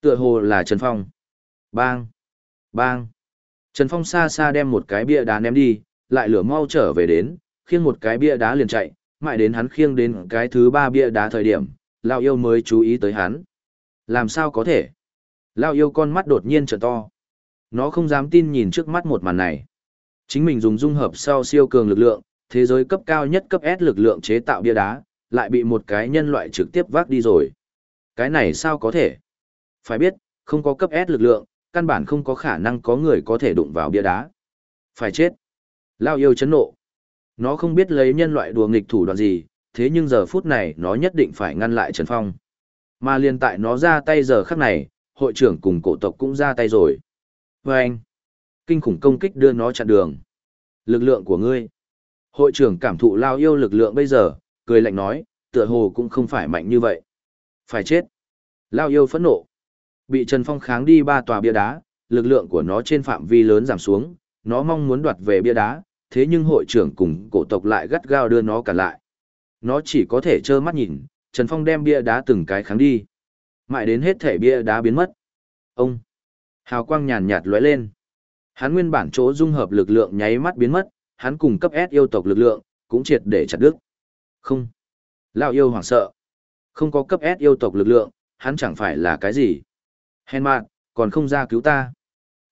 tựa hồ là Trần Phong. Bang! Bang! Trần Phong xa xa đem một cái bia đá ném đi, lại lửa mau trở về đến, khiêng một cái bia đá liền chạy, mãi đến hắn khiêng đến cái thứ ba bia đá thời điểm, Lao yêu mới chú ý tới hắn. Làm sao có thể? Lao yêu con mắt đột nhiên trở to. Nó không dám tin nhìn trước mắt một màn này. Chính mình dùng dung hợp sau siêu cường lực lượng, thế giới cấp cao nhất cấp S lực lượng chế tạo bia đá, lại bị một cái nhân loại trực tiếp vác đi rồi. Cái này sao có thể? Phải biết, không có cấp S lực lượng, căn bản không có khả năng có người có thể đụng vào bia đá. Phải chết. Lao yêu chấn nộ. Nó không biết lấy nhân loại đùa nghịch thủ đoạn gì, thế nhưng giờ phút này nó nhất định phải ngăn lại Trần Phong. Mà liền tại nó ra tay giờ khắc này, hội trưởng cùng cổ tộc cũng ra tay rồi. Và anh, kinh khủng công kích đưa nó chặn đường. Lực lượng của ngươi. Hội trưởng cảm thụ lao yêu lực lượng bây giờ, cười lạnh nói, tựa hồ cũng không phải mạnh như vậy. Phải chết. Lao yêu phẫn nộ. Bị Trần Phong kháng đi ba tòa bia đá, lực lượng của nó trên phạm vi lớn giảm xuống, nó mong muốn đoạt về bia đá, thế nhưng hội trưởng cùng cổ tộc lại gắt gao đưa nó cản lại. Nó chỉ có thể trơ mắt nhìn, Trần Phong đem bia đá từng cái kháng đi. Mãi đến hết thể bia đá biến mất. Ông! Hào quang nhàn nhạt lóe lên. Hắn nguyên bản chỗ dung hợp lực lượng nháy mắt biến mất, hắn cùng cấp S yêu tộc lực lượng, cũng triệt để chặt đứt. Không. Lão yêu hoảng sợ. Không có cấp S yêu tộc lực lượng, hắn chẳng phải là cái gì. Hèn mạn, còn không ra cứu ta.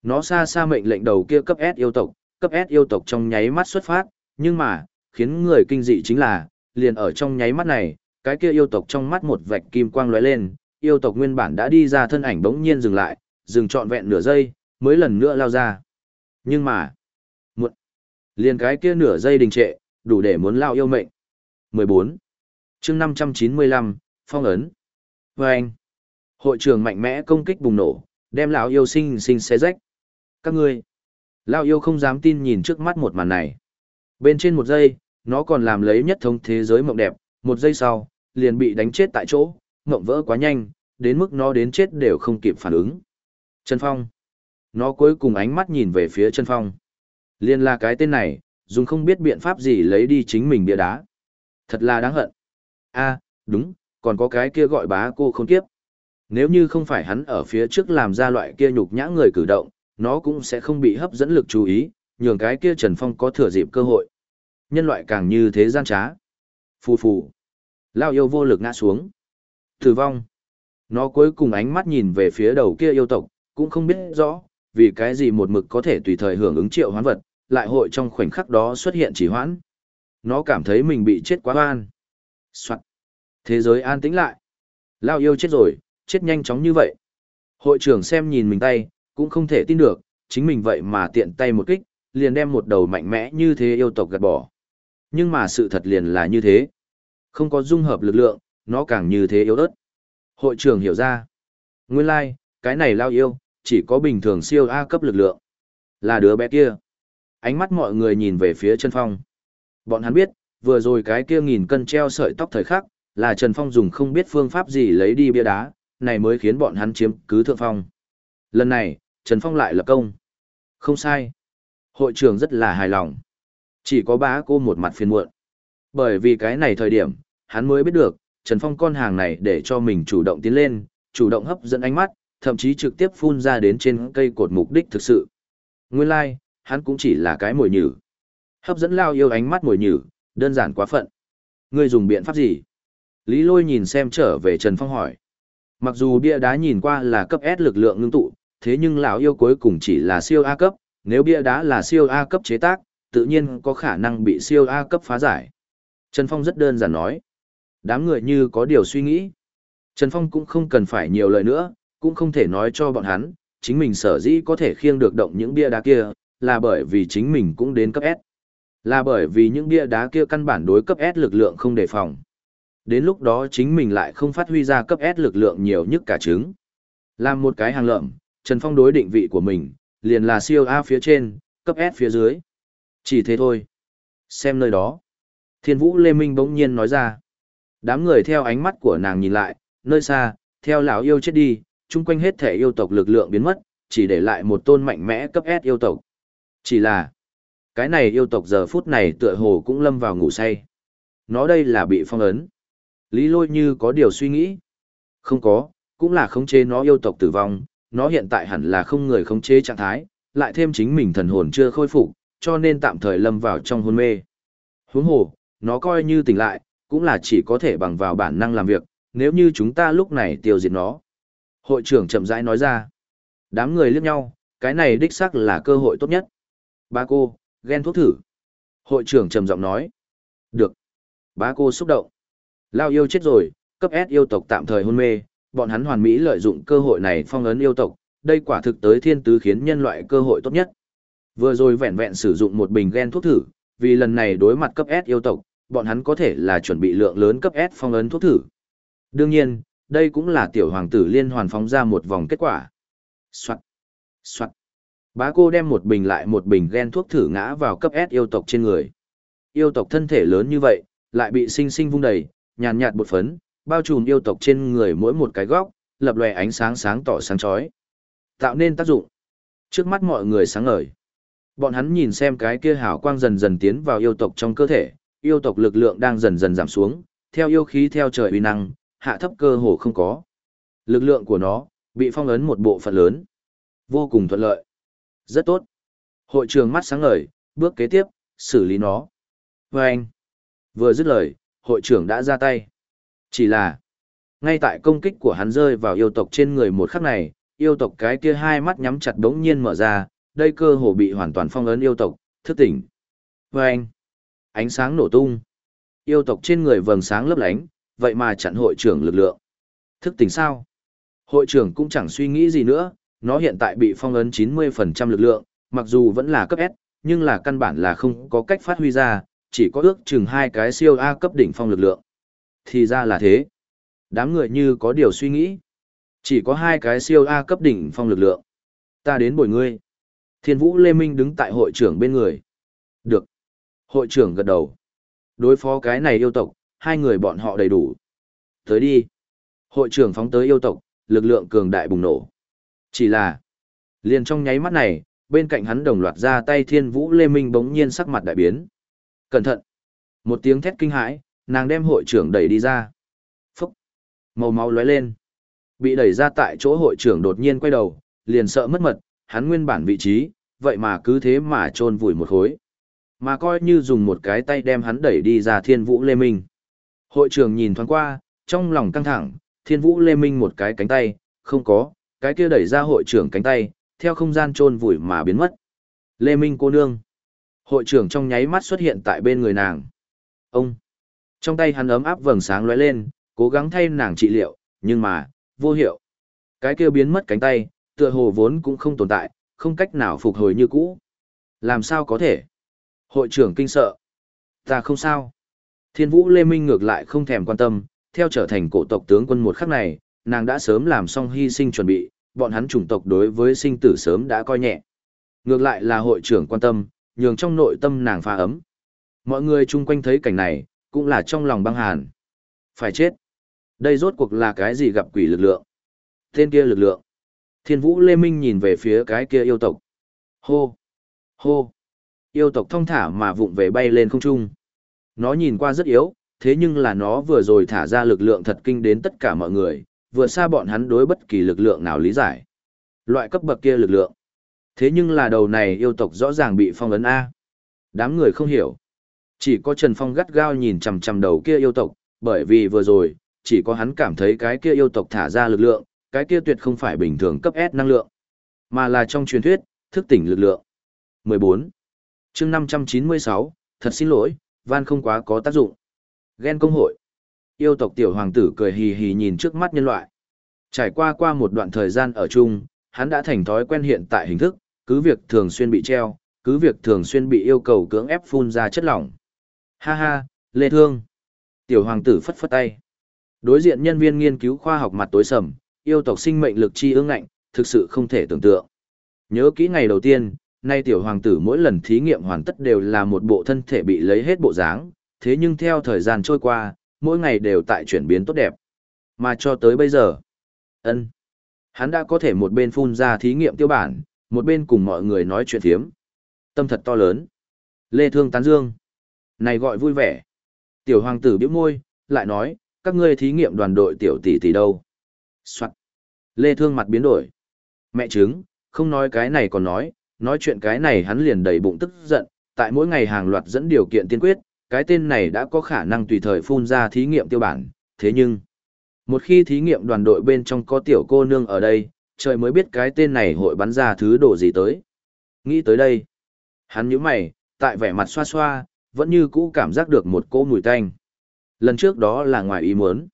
Nó xa xa mệnh lệnh đầu kia cấp S yêu tộc, cấp S yêu tộc trong nháy mắt xuất phát, nhưng mà, khiến người kinh dị chính là, liền ở trong nháy mắt này, cái kia yêu tộc trong mắt một vạch kim quang lóe lên, yêu tộc nguyên bản đã đi ra thân ảnh bỗng nhiên dừng lại, dừng trọn vẹn nửa giây, mới lần nữa lao ra. Nhưng mà, muộn. Liền cái kia nửa giây đình trệ, đủ để muốn lao yêu mệnh. 14. chương 595, phong ấn. Và anh. Hội trường mạnh mẽ công kích bùng nổ, đem lão yêu sinh sinh xé rách. Các ngươi, lão yêu không dám tin nhìn trước mắt một màn này. Bên trên một giây, nó còn làm lấy nhất thống thế giới mộng đẹp, một giây sau, liền bị đánh chết tại chỗ, mộng vỡ quá nhanh, đến mức nó đến chết đều không kịp phản ứng. Trần Phong. Nó cuối cùng ánh mắt nhìn về phía Trần Phong. Liên là cái tên này, dùng không biết biện pháp gì lấy đi chính mình bia đá. Thật là đáng hận. a đúng, còn có cái kia gọi bá cô không kiếp. Nếu như không phải hắn ở phía trước làm ra loại kia nhục nhã người cử động, nó cũng sẽ không bị hấp dẫn lực chú ý, nhường cái kia Trần Phong có thừa dịp cơ hội. Nhân loại càng như thế gian trá. Phù phù. Lao yêu vô lực ngã xuống. Tử vong. Nó cuối cùng ánh mắt nhìn về phía đầu kia yêu tộc, cũng không biết rõ, vì cái gì một mực có thể tùy thời hưởng ứng triệu hoán vật, lại hội trong khoảnh khắc đó xuất hiện chỉ hoãn. Nó cảm thấy mình bị chết quá oan. Soạn. Thế giới an tĩnh lại. Lao yêu chết rồi, chết nhanh chóng như vậy. Hội trưởng xem nhìn mình tay, cũng không thể tin được, chính mình vậy mà tiện tay một kích, liền đem một đầu mạnh mẽ như thế yêu tộc gạt bỏ. Nhưng mà sự thật liền là như thế. Không có dung hợp lực lượng, nó càng như thế yếu ớt. Hội trưởng hiểu ra. Nguyên lai, like, cái này lao yêu, chỉ có bình thường siêu A cấp lực lượng. Là đứa bé kia. Ánh mắt mọi người nhìn về phía Trần Phong. Bọn hắn biết, vừa rồi cái kia nghìn cân treo sợi tóc thời khắc, là Trần Phong dùng không biết phương pháp gì lấy đi bia đá, này mới khiến bọn hắn chiếm cứ thượng phong. Lần này, Trần Phong lại lập công. Không sai. Hội trưởng rất là hài lòng. Chỉ có bá cô một mặt phiền muộn. Bởi vì cái này thời điểm, hắn mới biết được, Trần Phong con hàng này để cho mình chủ động tiến lên, chủ động hấp dẫn ánh mắt, thậm chí trực tiếp phun ra đến trên cây cột mục đích thực sự. Nguyên lai, like, hắn cũng chỉ là cái mồi nhử. Hấp dẫn lao yêu ánh mắt mồi nhử, đơn giản quá phận. Ngươi dùng biện pháp gì? Lý lôi nhìn xem trở về Trần Phong hỏi. Mặc dù bia đá nhìn qua là cấp S lực lượng ngưng tụ, thế nhưng lão yêu cuối cùng chỉ là siêu A cấp, nếu bia đá là siêu A cấp chế tác, tự nhiên có khả năng bị siêu A cấp phá giải. Trần Phong rất đơn giản nói. Đám người như có điều suy nghĩ. Trần Phong cũng không cần phải nhiều lời nữa, cũng không thể nói cho bọn hắn, chính mình sở dĩ có thể khiêng được động những bia đá kia, là bởi vì chính mình cũng đến cấp S. Là bởi vì những bia đá kia căn bản đối cấp S lực lượng không đề phòng. Đến lúc đó chính mình lại không phát huy ra cấp S lực lượng nhiều nhất cả trứng. Làm một cái hàng lợm, Trần Phong đối định vị của mình, liền là siêu A phía trên, cấp S phía dưới. Chỉ thế thôi. Xem nơi đó. Thiên vũ Lê Minh bỗng nhiên nói ra. Đám người theo ánh mắt của nàng nhìn lại, nơi xa, theo lão yêu chết đi, chung quanh hết thể yêu tộc lực lượng biến mất, chỉ để lại một tôn mạnh mẽ cấp S yêu tộc. Chỉ là, cái này yêu tộc giờ phút này tựa hồ cũng lâm vào ngủ say. Nó đây là bị phong ấn. Lý lôi như có điều suy nghĩ. Không có, cũng là khống chế nó yêu tộc tử vong, nó hiện tại hẳn là không người khống chế trạng thái, lại thêm chính mình thần hồn chưa khôi phục, cho nên tạm thời lâm vào trong hôn mê. Huống hồ, nó coi như tỉnh lại, cũng là chỉ có thể bằng vào bản năng làm việc, nếu như chúng ta lúc này tiêu diệt nó. Hội trưởng chậm rãi nói ra. Đám người liếc nhau, cái này đích xác là cơ hội tốt nhất. Ba cô, ghen thuốc thử. Hội trưởng trầm giọng nói. Được. Ba cô xúc động. Lao yêu chết rồi, cấp S yêu tộc tạm thời hôn mê, bọn hắn hoàn mỹ lợi dụng cơ hội này phong ấn yêu tộc, đây quả thực tới thiên tứ khiến nhân loại cơ hội tốt nhất. Vừa rồi vẹn vẹn sử dụng một bình gen thuốc thử, vì lần này đối mặt cấp S yêu tộc, bọn hắn có thể là chuẩn bị lượng lớn cấp S phong ấn thuốc thử. Đương nhiên, đây cũng là tiểu hoàng tử liên hoàn phóng ra một vòng kết quả. Soạn. Soạn. Bá cô đem một bình lại một bình gen thuốc thử ngã vào cấp S yêu tộc trên người. Yêu tộc thân thể lớn như vậy, lại bị sinh sinh vung đầy, nhàn nhạt bột phấn, bao trùm yêu tộc trên người mỗi một cái góc, lập lòe ánh sáng sáng tỏ sáng chói. Tạo nên tác dụng. Trước mắt mọi người sáng ngời. Bọn hắn nhìn xem cái kia hào quang dần dần tiến vào yêu tộc trong cơ thể, yêu tộc lực lượng đang dần dần giảm xuống, theo yêu khí theo trời uy năng, hạ thấp cơ hồ không có. Lực lượng của nó bị phong ấn một bộ phận lớn. Vô cùng thuận lợi. Rất tốt. Hội trường mắt sáng ngời, bước kế tiếp, xử lý nó. Và anh. Vừa dứt lời, hội trưởng đã ra tay. Chỉ là, ngay tại công kích của hắn rơi vào yêu tộc trên người một khắc này, yêu tộc cái kia hai mắt nhắm chặt đống nhiên mở ra, đây cơ hồ bị hoàn toàn phong ấn yêu tộc, thức tỉnh. Vâng! anh, ánh sáng nổ tung. Yêu tộc trên người vầng sáng lấp lánh, vậy mà chặn hội trưởng lực lượng. Thức tỉnh sao? Hội trưởng cũng chẳng suy nghĩ gì nữa, nó hiện tại bị phong ấn 90% lực lượng, mặc dù vẫn là cấp S, nhưng là căn bản là không có cách phát huy ra, chỉ có ước chừng hai cái siêu A cấp đỉnh phong lực lượng. Thì ra là thế. Đám người như có điều suy nghĩ. Chỉ có hai cái siêu A cấp đỉnh phong lực lượng. Ta đến bồi ngươi. Thiên Vũ Lê Minh đứng tại hội trưởng bên người. Được. Hội trưởng gật đầu. Đối phó cái này yêu tộc, hai người bọn họ đầy đủ. Tới đi. Hội trưởng phóng tới yêu tộc, lực lượng cường đại bùng nổ. Chỉ là, liền trong nháy mắt này, bên cạnh hắn đồng loạt ra tay Thiên Vũ Lê Minh bỗng nhiên sắc mặt đại biến. Cẩn thận. Một tiếng thét kinh hãi, nàng đem hội trưởng đẩy đi ra. Phúc. Màu máu lóe lên. Bị đẩy ra tại chỗ hội trưởng đột nhiên quay đầu, liền sợ mất mật, hắn nguyên bản vị trí, vậy mà cứ thế mà trôn vùi một khối. Mà coi như dùng một cái tay đem hắn đẩy đi ra thiên vũ lê minh. Hội trưởng nhìn thoáng qua, trong lòng căng thẳng, thiên vũ lê minh một cái cánh tay, không có, cái kia đẩy ra hội trưởng cánh tay, theo không gian trôn vùi mà biến mất. Lê Minh cô nương. Hội trưởng trong nháy mắt xuất hiện tại bên người nàng. Ông. Trong tay hắn ấm áp vầng sáng lóe lên, cố gắng thay nàng trị liệu, nhưng mà, vô hiệu. Cái kia biến mất cánh tay, tựa hồ vốn cũng không tồn tại, không cách nào phục hồi như cũ. Làm sao có thể? Hội trưởng kinh sợ. Ta không sao. Thiên vũ Lê Minh ngược lại không thèm quan tâm, theo trở thành cổ tộc tướng quân một khắc này, nàng đã sớm làm xong hy sinh chuẩn bị, bọn hắn chủng tộc đối với sinh tử sớm đã coi nhẹ. Ngược lại là hội trưởng quan tâm, nhường trong nội tâm nàng pha ấm. Mọi người chung quanh thấy cảnh này, cũng là trong lòng băng hàn. Phải chết. Đây rốt cuộc là cái gì gặp quỷ lực lượng? Tên kia lực lượng. Thiên vũ Lê Minh nhìn về phía cái kia yêu tộc. Hô! Hô! Yêu tộc thông thả mà vụng về bay lên không trung. Nó nhìn qua rất yếu, thế nhưng là nó vừa rồi thả ra lực lượng thật kinh đến tất cả mọi người, vừa xa bọn hắn đối bất kỳ lực lượng nào lý giải. Loại cấp bậc kia lực lượng. Thế nhưng là đầu này yêu tộc rõ ràng bị phong ấn A. Đám người không hiểu. Chỉ có Trần Phong gắt gao nhìn chằm chằm đầu kia yêu tộc, bởi vì vừa rồi, chỉ có hắn cảm thấy cái kia yêu tộc thả ra lực lượng, cái kia tuyệt không phải bình thường cấp S năng lượng, mà là trong truyền thuyết, thức tỉnh lực lượng. 14. chương 596, thật xin lỗi, van không quá có tác dụng. Ghen công hội. Yêu tộc tiểu hoàng tử cười hì hì nhìn trước mắt nhân loại. Trải qua qua một đoạn thời gian ở chung, hắn đã thành thói quen hiện tại hình thức, cứ việc thường xuyên bị treo, cứ việc thường xuyên bị yêu cầu cưỡng ép phun ra chất lỏng. Ha ha, lê thương. Tiểu hoàng tử phất phất tay. Đối diện nhân viên nghiên cứu khoa học mặt tối sầm, yêu tộc sinh mệnh lực chi ương ngạnh, thực sự không thể tưởng tượng. Nhớ kỹ ngày đầu tiên, nay tiểu hoàng tử mỗi lần thí nghiệm hoàn tất đều là một bộ thân thể bị lấy hết bộ dáng, thế nhưng theo thời gian trôi qua, mỗi ngày đều tại chuyển biến tốt đẹp. Mà cho tới bây giờ, ân hắn đã có thể một bên phun ra thí nghiệm tiêu bản, một bên cùng mọi người nói chuyện thiếm. Tâm thật to lớn. Lê Thương tán dương. Này gọi vui vẻ. Tiểu hoàng tử bĩu môi, lại nói, các ngươi thí nghiệm đoàn đội tiểu tỷ tỷ đâu? Soạn. Lê Thương mặt biến đổi. Mẹ chứng, không nói cái này còn nói, nói chuyện cái này hắn liền đầy bụng tức giận, tại mỗi ngày hàng loạt dẫn điều kiện tiên quyết, cái tên này đã có khả năng tùy thời phun ra thí nghiệm tiêu bản, thế nhưng, một khi thí nghiệm đoàn đội bên trong có tiểu cô nương ở đây, trời mới biết cái tên này hội bắn ra thứ đồ gì tới. Nghĩ tới đây, hắn nhíu mày, tại vẻ mặt xoa xoa, vẫn như cũ cảm giác được một cỗ mùi tanh. Lần trước đó là ngoài ý muốn.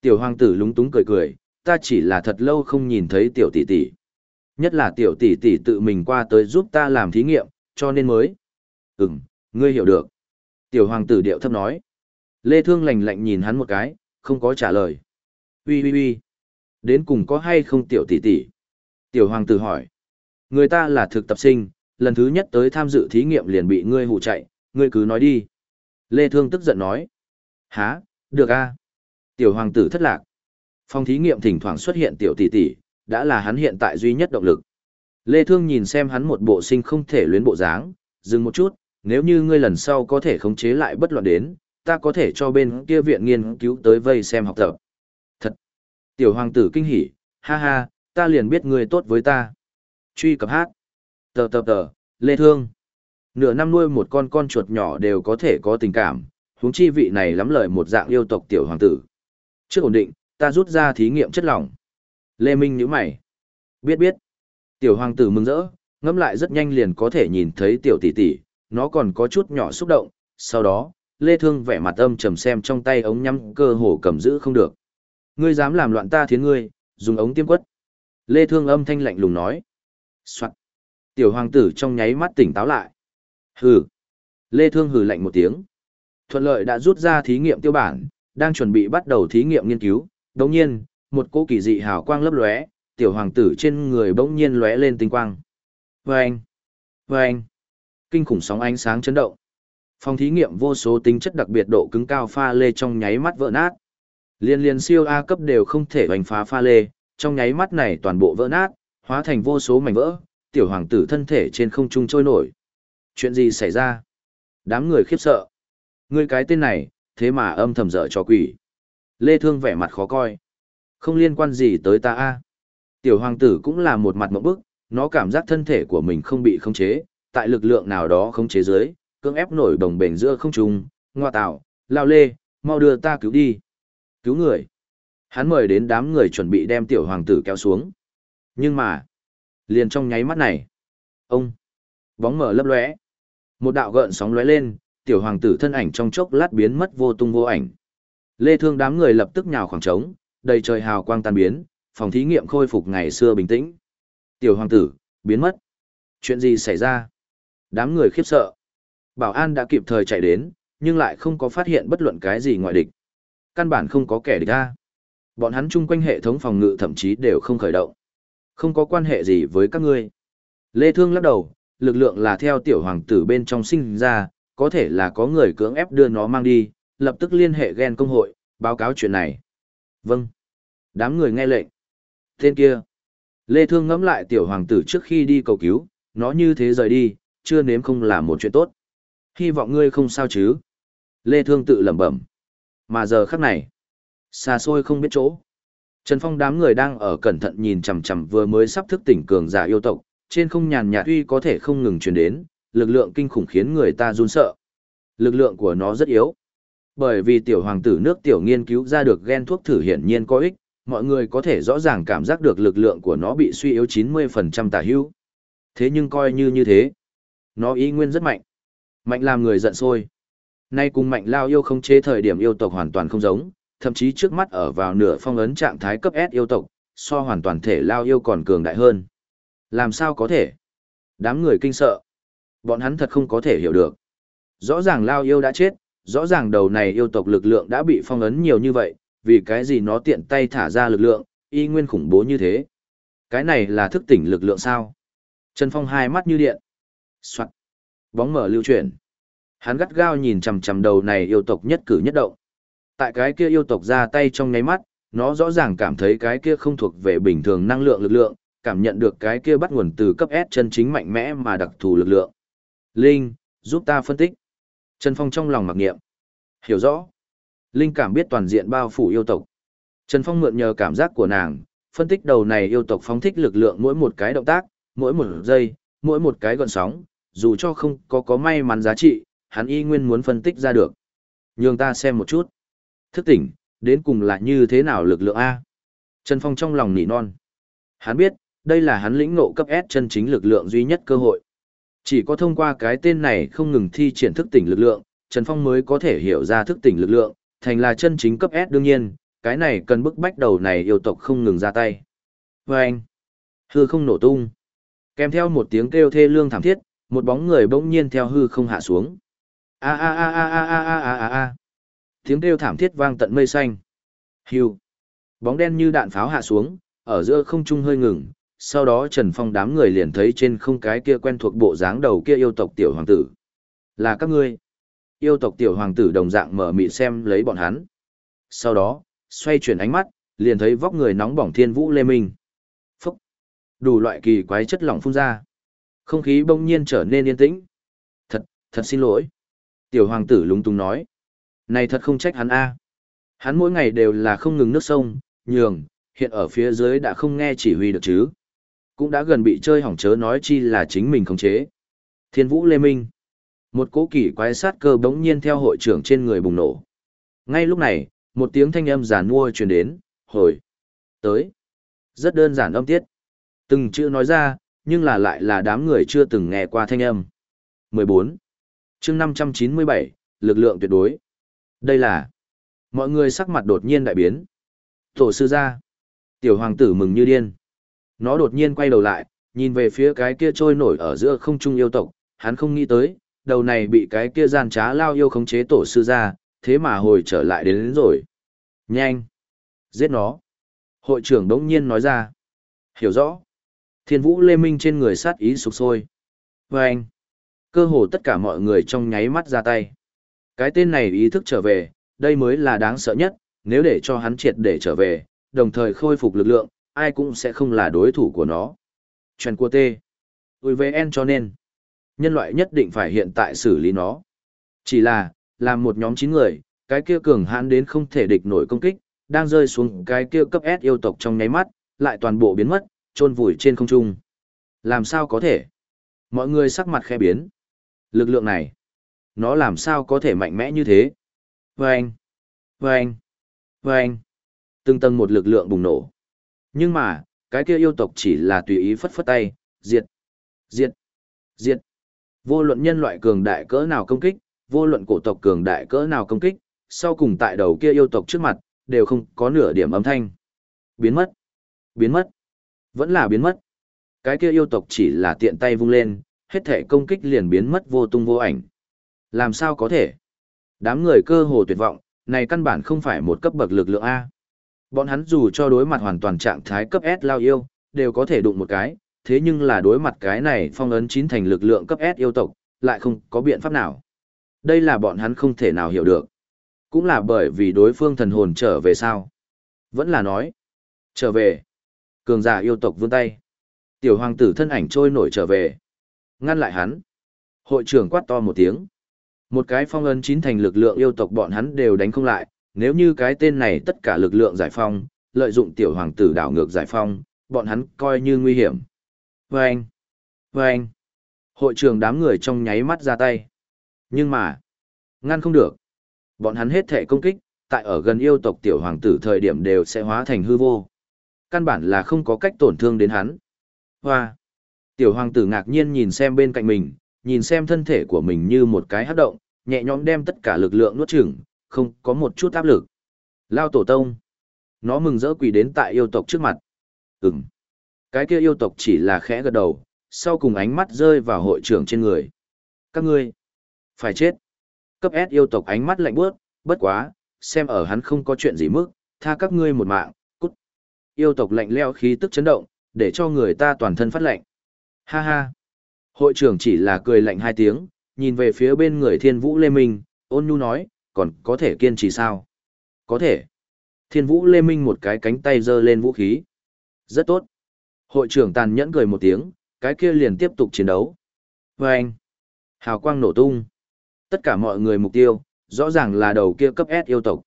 Tiểu hoàng tử lúng túng cười cười, ta chỉ là thật lâu không nhìn thấy tiểu tỷ tỷ. Nhất là tiểu tỷ tỷ tự mình qua tới giúp ta làm thí nghiệm, cho nên mới. Ừm, ngươi hiểu được. Tiểu hoàng tử điệu thấp nói. Lê Thương lạnh lạnh nhìn hắn một cái, không có trả lời. Ui ui ui. Đến cùng có hay không tiểu tỷ tỷ? Tiểu hoàng tử hỏi. Người ta là thực tập sinh, lần thứ nhất tới tham dự thí nghiệm liền bị ngươi hù chạy, ngươi cứ nói đi. Lê Thương tức giận nói. Hả, được a. Tiểu hoàng tử thất lạc. Phòng thí nghiệm thỉnh thoảng xuất hiện tiểu tỷ tỷ, đã là hắn hiện tại duy nhất động lực. Lê Thương nhìn xem hắn một bộ sinh không thể luyến bộ dáng, dừng một chút, nếu như ngươi lần sau có thể khống chế lại bất loạn đến, ta có thể cho bên kia viện nghiên cứu tới vây xem học tập. Tiểu hoàng tử kinh hỉ, ha ha, ta liền biết ngươi tốt với ta. Truy cập hát. Tờ tờ tờ, Lê Thương. Nửa năm nuôi một con con chuột nhỏ đều có thể có tình cảm, huống chi vị này lắm lời một dạng yêu tộc tiểu hoàng tử. Chưa ổn định, ta rút ra thí nghiệm chất lỏng. Lê Minh nhíu mày. Biết biết. Tiểu hoàng tử mừng rỡ, ngẫm lại rất nhanh liền có thể nhìn thấy tiểu tỷ tỷ, nó còn có chút nhỏ xúc động, sau đó, Lê Thương vẻ mặt âm trầm xem trong tay ống nhắm cơ hồ cầm giữ không được. Ngươi dám làm loạn ta thiến ngươi, dùng ống tiêm quất. Lê Thương âm thanh lạnh lùng nói. Soạn. Tiểu hoàng tử trong nháy mắt tỉnh táo lại. Hừ. Lê Thương hừ lạnh một tiếng. Thuận lợi đã rút ra thí nghiệm tiêu bản, đang chuẩn bị bắt đầu thí nghiệm nghiên cứu. Đồng nhiên, một cỗ kỳ dị hào quang lấp lóe, tiểu hoàng tử trên người bỗng nhiên lóe lên tinh quang. Vâng! Vâng! Kinh khủng sóng ánh sáng chấn động. Phòng thí nghiệm vô số tính chất đặc biệt độ cứng cao pha lê trong nháy mắt vỡ nát. Liên liên siêu A cấp đều không thể hoành phá pha lê, trong nháy mắt này toàn bộ vỡ nát, hóa thành vô số mảnh vỡ, tiểu hoàng tử thân thể trên không trung trôi nổi. Chuyện gì xảy ra? Đám người khiếp sợ. Ngươi cái tên này, thế mà âm thầm dở cho quỷ. Lê Thương vẻ mặt khó coi. Không liên quan gì tới ta a. Tiểu hoàng tử cũng là một mặt mộng bức, nó cảm giác thân thể của mình không bị khống chế, tại lực lượng nào đó khống chế dưới, cưỡng ép nổi đồng bền giữa không trung, ngoa tạo, lao lê, mau đưa ta cứu đi. Cứu người. Hắn mời đến đám người chuẩn bị đem tiểu hoàng tử kéo xuống. Nhưng mà, liền trong nháy mắt này, ông, bóng mở lấp lóe. Một đạo gợn sóng lóe lên, tiểu hoàng tử thân ảnh trong chốc lát biến mất vô tung vô ảnh. Lê Thương đám người lập tức nhào khoảng trống, đầy trời hào quang tan biến, phòng thí nghiệm khôi phục ngày xưa bình tĩnh. Tiểu hoàng tử, biến mất. Chuyện gì xảy ra? Đám người khiếp sợ. Bảo an đã kịp thời chạy đến, nhưng lại không có phát hiện bất luận cái gì ngoại địch. Căn bản không có kẻ địch ta. Bọn hắn chung quanh hệ thống phòng ngự thậm chí đều không khởi động. Không có quan hệ gì với các ngươi. Lê Thương lắc đầu, lực lượng là theo tiểu hoàng tử bên trong sinh ra, có thể là có người cưỡng ép đưa nó mang đi, lập tức liên hệ ghen công hội, báo cáo chuyện này. Vâng. Đám người nghe lệnh. Tên kia. Lê Thương ngẫm lại tiểu hoàng tử trước khi đi cầu cứu, nó như thế rời đi, chưa nếm không là một chuyện tốt. Hy vọng ngươi không sao chứ. Lê Thương tự lẩm bẩm. Mà giờ khắc này, xa xôi không biết chỗ. Trần Phong đám người đang ở cẩn thận nhìn chằm chằm vừa mới sắp thức tỉnh cường giả yêu tộc, trên không nhàn nhạt tuy có thể không ngừng truyền đến, lực lượng kinh khủng khiến người ta run sợ. Lực lượng của nó rất yếu. Bởi vì tiểu hoàng tử nước tiểu nghiên cứu ra được gen thuốc thử hiển nhiên có ích, mọi người có thể rõ ràng cảm giác được lực lượng của nó bị suy yếu 90% tả hữu. Thế nhưng coi như như thế, nó ý nguyên rất mạnh. Mạnh làm người giận sôi. Nay cùng mạnh lao yêu không chế thời điểm yêu tộc hoàn toàn không giống, thậm chí trước mắt ở vào nửa phong ấn trạng thái cấp S yêu tộc, so hoàn toàn thể lao yêu còn cường đại hơn. Làm sao có thể? Đám người kinh sợ. Bọn hắn thật không có thể hiểu được. Rõ ràng lao yêu đã chết, rõ ràng đầu này yêu tộc lực lượng đã bị phong ấn nhiều như vậy, vì cái gì nó tiện tay thả ra lực lượng, y nguyên khủng bố như thế. Cái này là thức tỉnh lực lượng sao? Trần Phong hai mắt như điện. Soạn. Bóng mở lưu chuyển. Hắn gắt gao nhìn chằm chằm đầu này yêu tộc nhất cử nhất động. Tại cái kia yêu tộc ra tay trong nháy mắt, nó rõ ràng cảm thấy cái kia không thuộc về bình thường năng lượng lực lượng, cảm nhận được cái kia bắt nguồn từ cấp S chân chính mạnh mẽ mà đặc thù lực lượng. Linh, giúp ta phân tích. Trần Phong trong lòng mặc niệm. Hiểu rõ. Linh cảm biết toàn diện bao phủ yêu tộc. Trần Phong mượn nhờ cảm giác của nàng, phân tích đầu này yêu tộc phóng thích lực lượng mỗi một cái động tác, mỗi một giây, mỗi một cái gọn sóng, dù cho không có có may mắn giá trị, hắn y nguyên muốn phân tích ra được. Nhường ta xem một chút. Thức tỉnh, đến cùng là như thế nào lực lượng A? Trần Phong trong lòng nỉ non. Hắn biết, đây là hắn lĩnh ngộ cấp S chân chính lực lượng duy nhất cơ hội. Chỉ có thông qua cái tên này không ngừng thi triển thức tỉnh lực lượng, Trần Phong mới có thể hiểu ra thức tỉnh lực lượng, thành là chân chính cấp S đương nhiên, cái này cần bức bách đầu này yêu tộc không ngừng ra tay. Và anh, hư không nổ tung. Kèm theo một tiếng kêu thê lương thảm thiết, một bóng người bỗng nhiên theo hư không hạ xuống. A a a a a a a a a. Tiếng kêu thảm thiết vang tận mây xanh. hiu Bóng đen như đạn pháo hạ xuống, ở giữa không trung hơi ngừng, sau đó Trần Phong đám người liền thấy trên không cái kia quen thuộc bộ dáng đầu kia yêu tộc tiểu hoàng tử. Là các ngươi. Yêu tộc tiểu hoàng tử đồng dạng mở mị xem lấy bọn hắn. Sau đó, xoay chuyển ánh mắt, liền thấy vóc người nóng bỏng thiên vũ lê minh. Phúc! Đủ loại kỳ quái chất lỏng phun ra. Không khí bỗng nhiên trở nên yên tĩnh. Thật, thật xin lỗi. Tiểu hoàng tử lúng túng nói. Này thật không trách hắn a. Hắn mỗi ngày đều là không ngừng nước sông, nhường, hiện ở phía dưới đã không nghe chỉ huy được chứ. Cũng đã gần bị chơi hỏng chớ nói chi là chính mình khống chế. Thiên vũ lê minh. Một cỗ kỳ quái sát cơ bỗng nhiên theo hội trưởng trên người bùng nổ. Ngay lúc này, một tiếng thanh âm giàn mua truyền đến, hồi, tới. Rất đơn giản âm tiết. Từng chữ nói ra, nhưng là lại là đám người chưa từng nghe qua thanh âm. 14 chương 597, lực lượng tuyệt đối. Đây là... Mọi người sắc mặt đột nhiên đại biến. Tổ sư ra. Tiểu hoàng tử mừng như điên. Nó đột nhiên quay đầu lại, nhìn về phía cái kia trôi nổi ở giữa không trung yêu tộc, hắn không nghĩ tới, đầu này bị cái kia gian trá lao yêu khống chế tổ sư ra, thế mà hồi trở lại đến, đến rồi. Nhanh! Giết nó! Hội trưởng đống nhiên nói ra. Hiểu rõ. Thiên vũ lê minh trên người sát ý sụp sôi. Và anh. Cơ hồ tất cả mọi người trong nháy mắt ra tay. Cái tên này ý thức trở về, đây mới là đáng sợ nhất, nếu để cho hắn triệt để trở về, đồng thời khôi phục lực lượng, ai cũng sẽ không là đối thủ của nó. Chuyện của T. VN cho nên, nhân loại nhất định phải hiện tại xử lý nó. Chỉ là, làm một nhóm 9 người, cái kia cường hãn đến không thể địch nổi công kích, đang rơi xuống cái kia cấp S yêu tộc trong nháy mắt, lại toàn bộ biến mất, trôn vùi trên không trung. Làm sao có thể? Mọi người sắc mặt khe biến. Lực lượng này, nó làm sao có thể mạnh mẽ như thế? Vâng! Vâng! Vâng! Từng tầng một lực lượng bùng nổ. Nhưng mà, cái kia yêu tộc chỉ là tùy ý phất phất tay, diệt, diệt, diệt. Vô luận nhân loại cường đại cỡ nào công kích, vô luận cổ tộc cường đại cỡ nào công kích, sau cùng tại đầu kia yêu tộc trước mặt, đều không có nửa điểm âm thanh. Biến mất, biến mất, vẫn là biến mất. Cái kia yêu tộc chỉ là tiện tay vung lên, hết thể công kích liền biến mất vô tung vô ảnh. Làm sao có thể? Đám người cơ hồ tuyệt vọng, này căn bản không phải một cấp bậc lực lượng A. Bọn hắn dù cho đối mặt hoàn toàn trạng thái cấp S lao yêu, đều có thể đụng một cái, thế nhưng là đối mặt cái này phong ấn chín thành lực lượng cấp S yêu tộc, lại không có biện pháp nào. Đây là bọn hắn không thể nào hiểu được. Cũng là bởi vì đối phương thần hồn trở về sao. Vẫn là nói. Trở về. Cường giả yêu tộc vươn tay. Tiểu hoàng tử thân ảnh trôi nổi trở về. Ngăn lại hắn. Hội trưởng quát to một tiếng. Một cái phong ấn chín thành lực lượng yêu tộc bọn hắn đều đánh không lại, nếu như cái tên này tất cả lực lượng giải phong, lợi dụng tiểu hoàng tử đảo ngược giải phong, bọn hắn coi như nguy hiểm. Vâng! Vâng! Hội trưởng đám người trong nháy mắt ra tay. Nhưng mà, ngăn không được. Bọn hắn hết thể công kích, tại ở gần yêu tộc tiểu hoàng tử thời điểm đều sẽ hóa thành hư vô. Căn bản là không có cách tổn thương đến hắn. Hoa! Tiểu hoàng tử ngạc nhiên nhìn xem bên cạnh mình, nhìn xem thân thể của mình như một cái hấp động, nhẹ nhõm đem tất cả lực lượng nuốt chửng, không có một chút áp lực. Lao tổ tông. Nó mừng rỡ quỳ đến tại yêu tộc trước mặt. Ừm. Cái kia yêu tộc chỉ là khẽ gật đầu, sau cùng ánh mắt rơi vào hội trưởng trên người. Các ngươi. Phải chết. Cấp S yêu tộc ánh mắt lạnh bước, bất quá, xem ở hắn không có chuyện gì mức, tha các ngươi một mạng, cút. Yêu tộc lạnh leo khí tức chấn động, để cho người ta toàn thân phát lạnh. Ha ha. Hội trưởng chỉ là cười lạnh hai tiếng, nhìn về phía bên người thiên vũ lê minh, ôn nhu nói, còn có thể kiên trì sao? Có thể. Thiên vũ lê minh một cái cánh tay giơ lên vũ khí. Rất tốt. Hội trưởng tàn nhẫn cười một tiếng, cái kia liền tiếp tục chiến đấu. Và anh. Hào quang nổ tung. Tất cả mọi người mục tiêu, rõ ràng là đầu kia cấp S yêu tộc.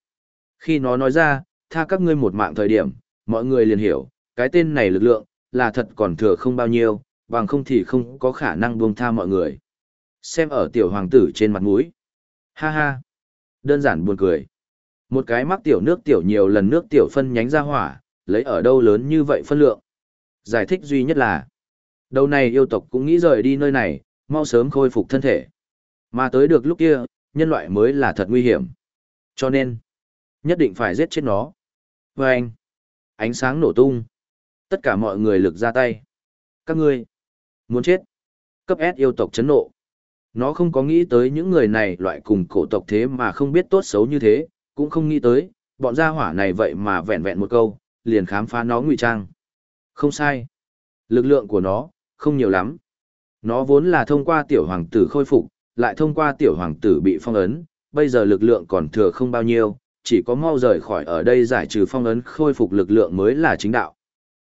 Khi nó nói ra, tha các ngươi một mạng thời điểm, mọi người liền hiểu, cái tên này lực lượng, là thật còn thừa không bao nhiêu, bằng không thì không có khả năng buông tha mọi người. Xem ở tiểu hoàng tử trên mặt mũi. Ha ha. Đơn giản buồn cười. Một cái mắc tiểu nước tiểu nhiều lần nước tiểu phân nhánh ra hỏa, lấy ở đâu lớn như vậy phân lượng. Giải thích duy nhất là, đầu này yêu tộc cũng nghĩ rời đi nơi này, mau sớm khôi phục thân thể. Mà tới được lúc kia, nhân loại mới là thật nguy hiểm. Cho nên, nhất định phải giết chết nó. Và anh, ánh sáng nổ tung. Tất cả mọi người lực ra tay. Các ngươi, muốn chết. Cấp S yêu tộc chấn nộ. Nó không có nghĩ tới những người này loại cùng cổ tộc thế mà không biết tốt xấu như thế, cũng không nghĩ tới, bọn gia hỏa này vậy mà vẹn vẹn một câu, liền khám phá nó ngụy trang. Không sai. Lực lượng của nó, không nhiều lắm. Nó vốn là thông qua tiểu hoàng tử khôi phục, lại thông qua tiểu hoàng tử bị phong ấn, bây giờ lực lượng còn thừa không bao nhiêu, chỉ có mau rời khỏi ở đây giải trừ phong ấn khôi phục lực lượng mới là chính đạo.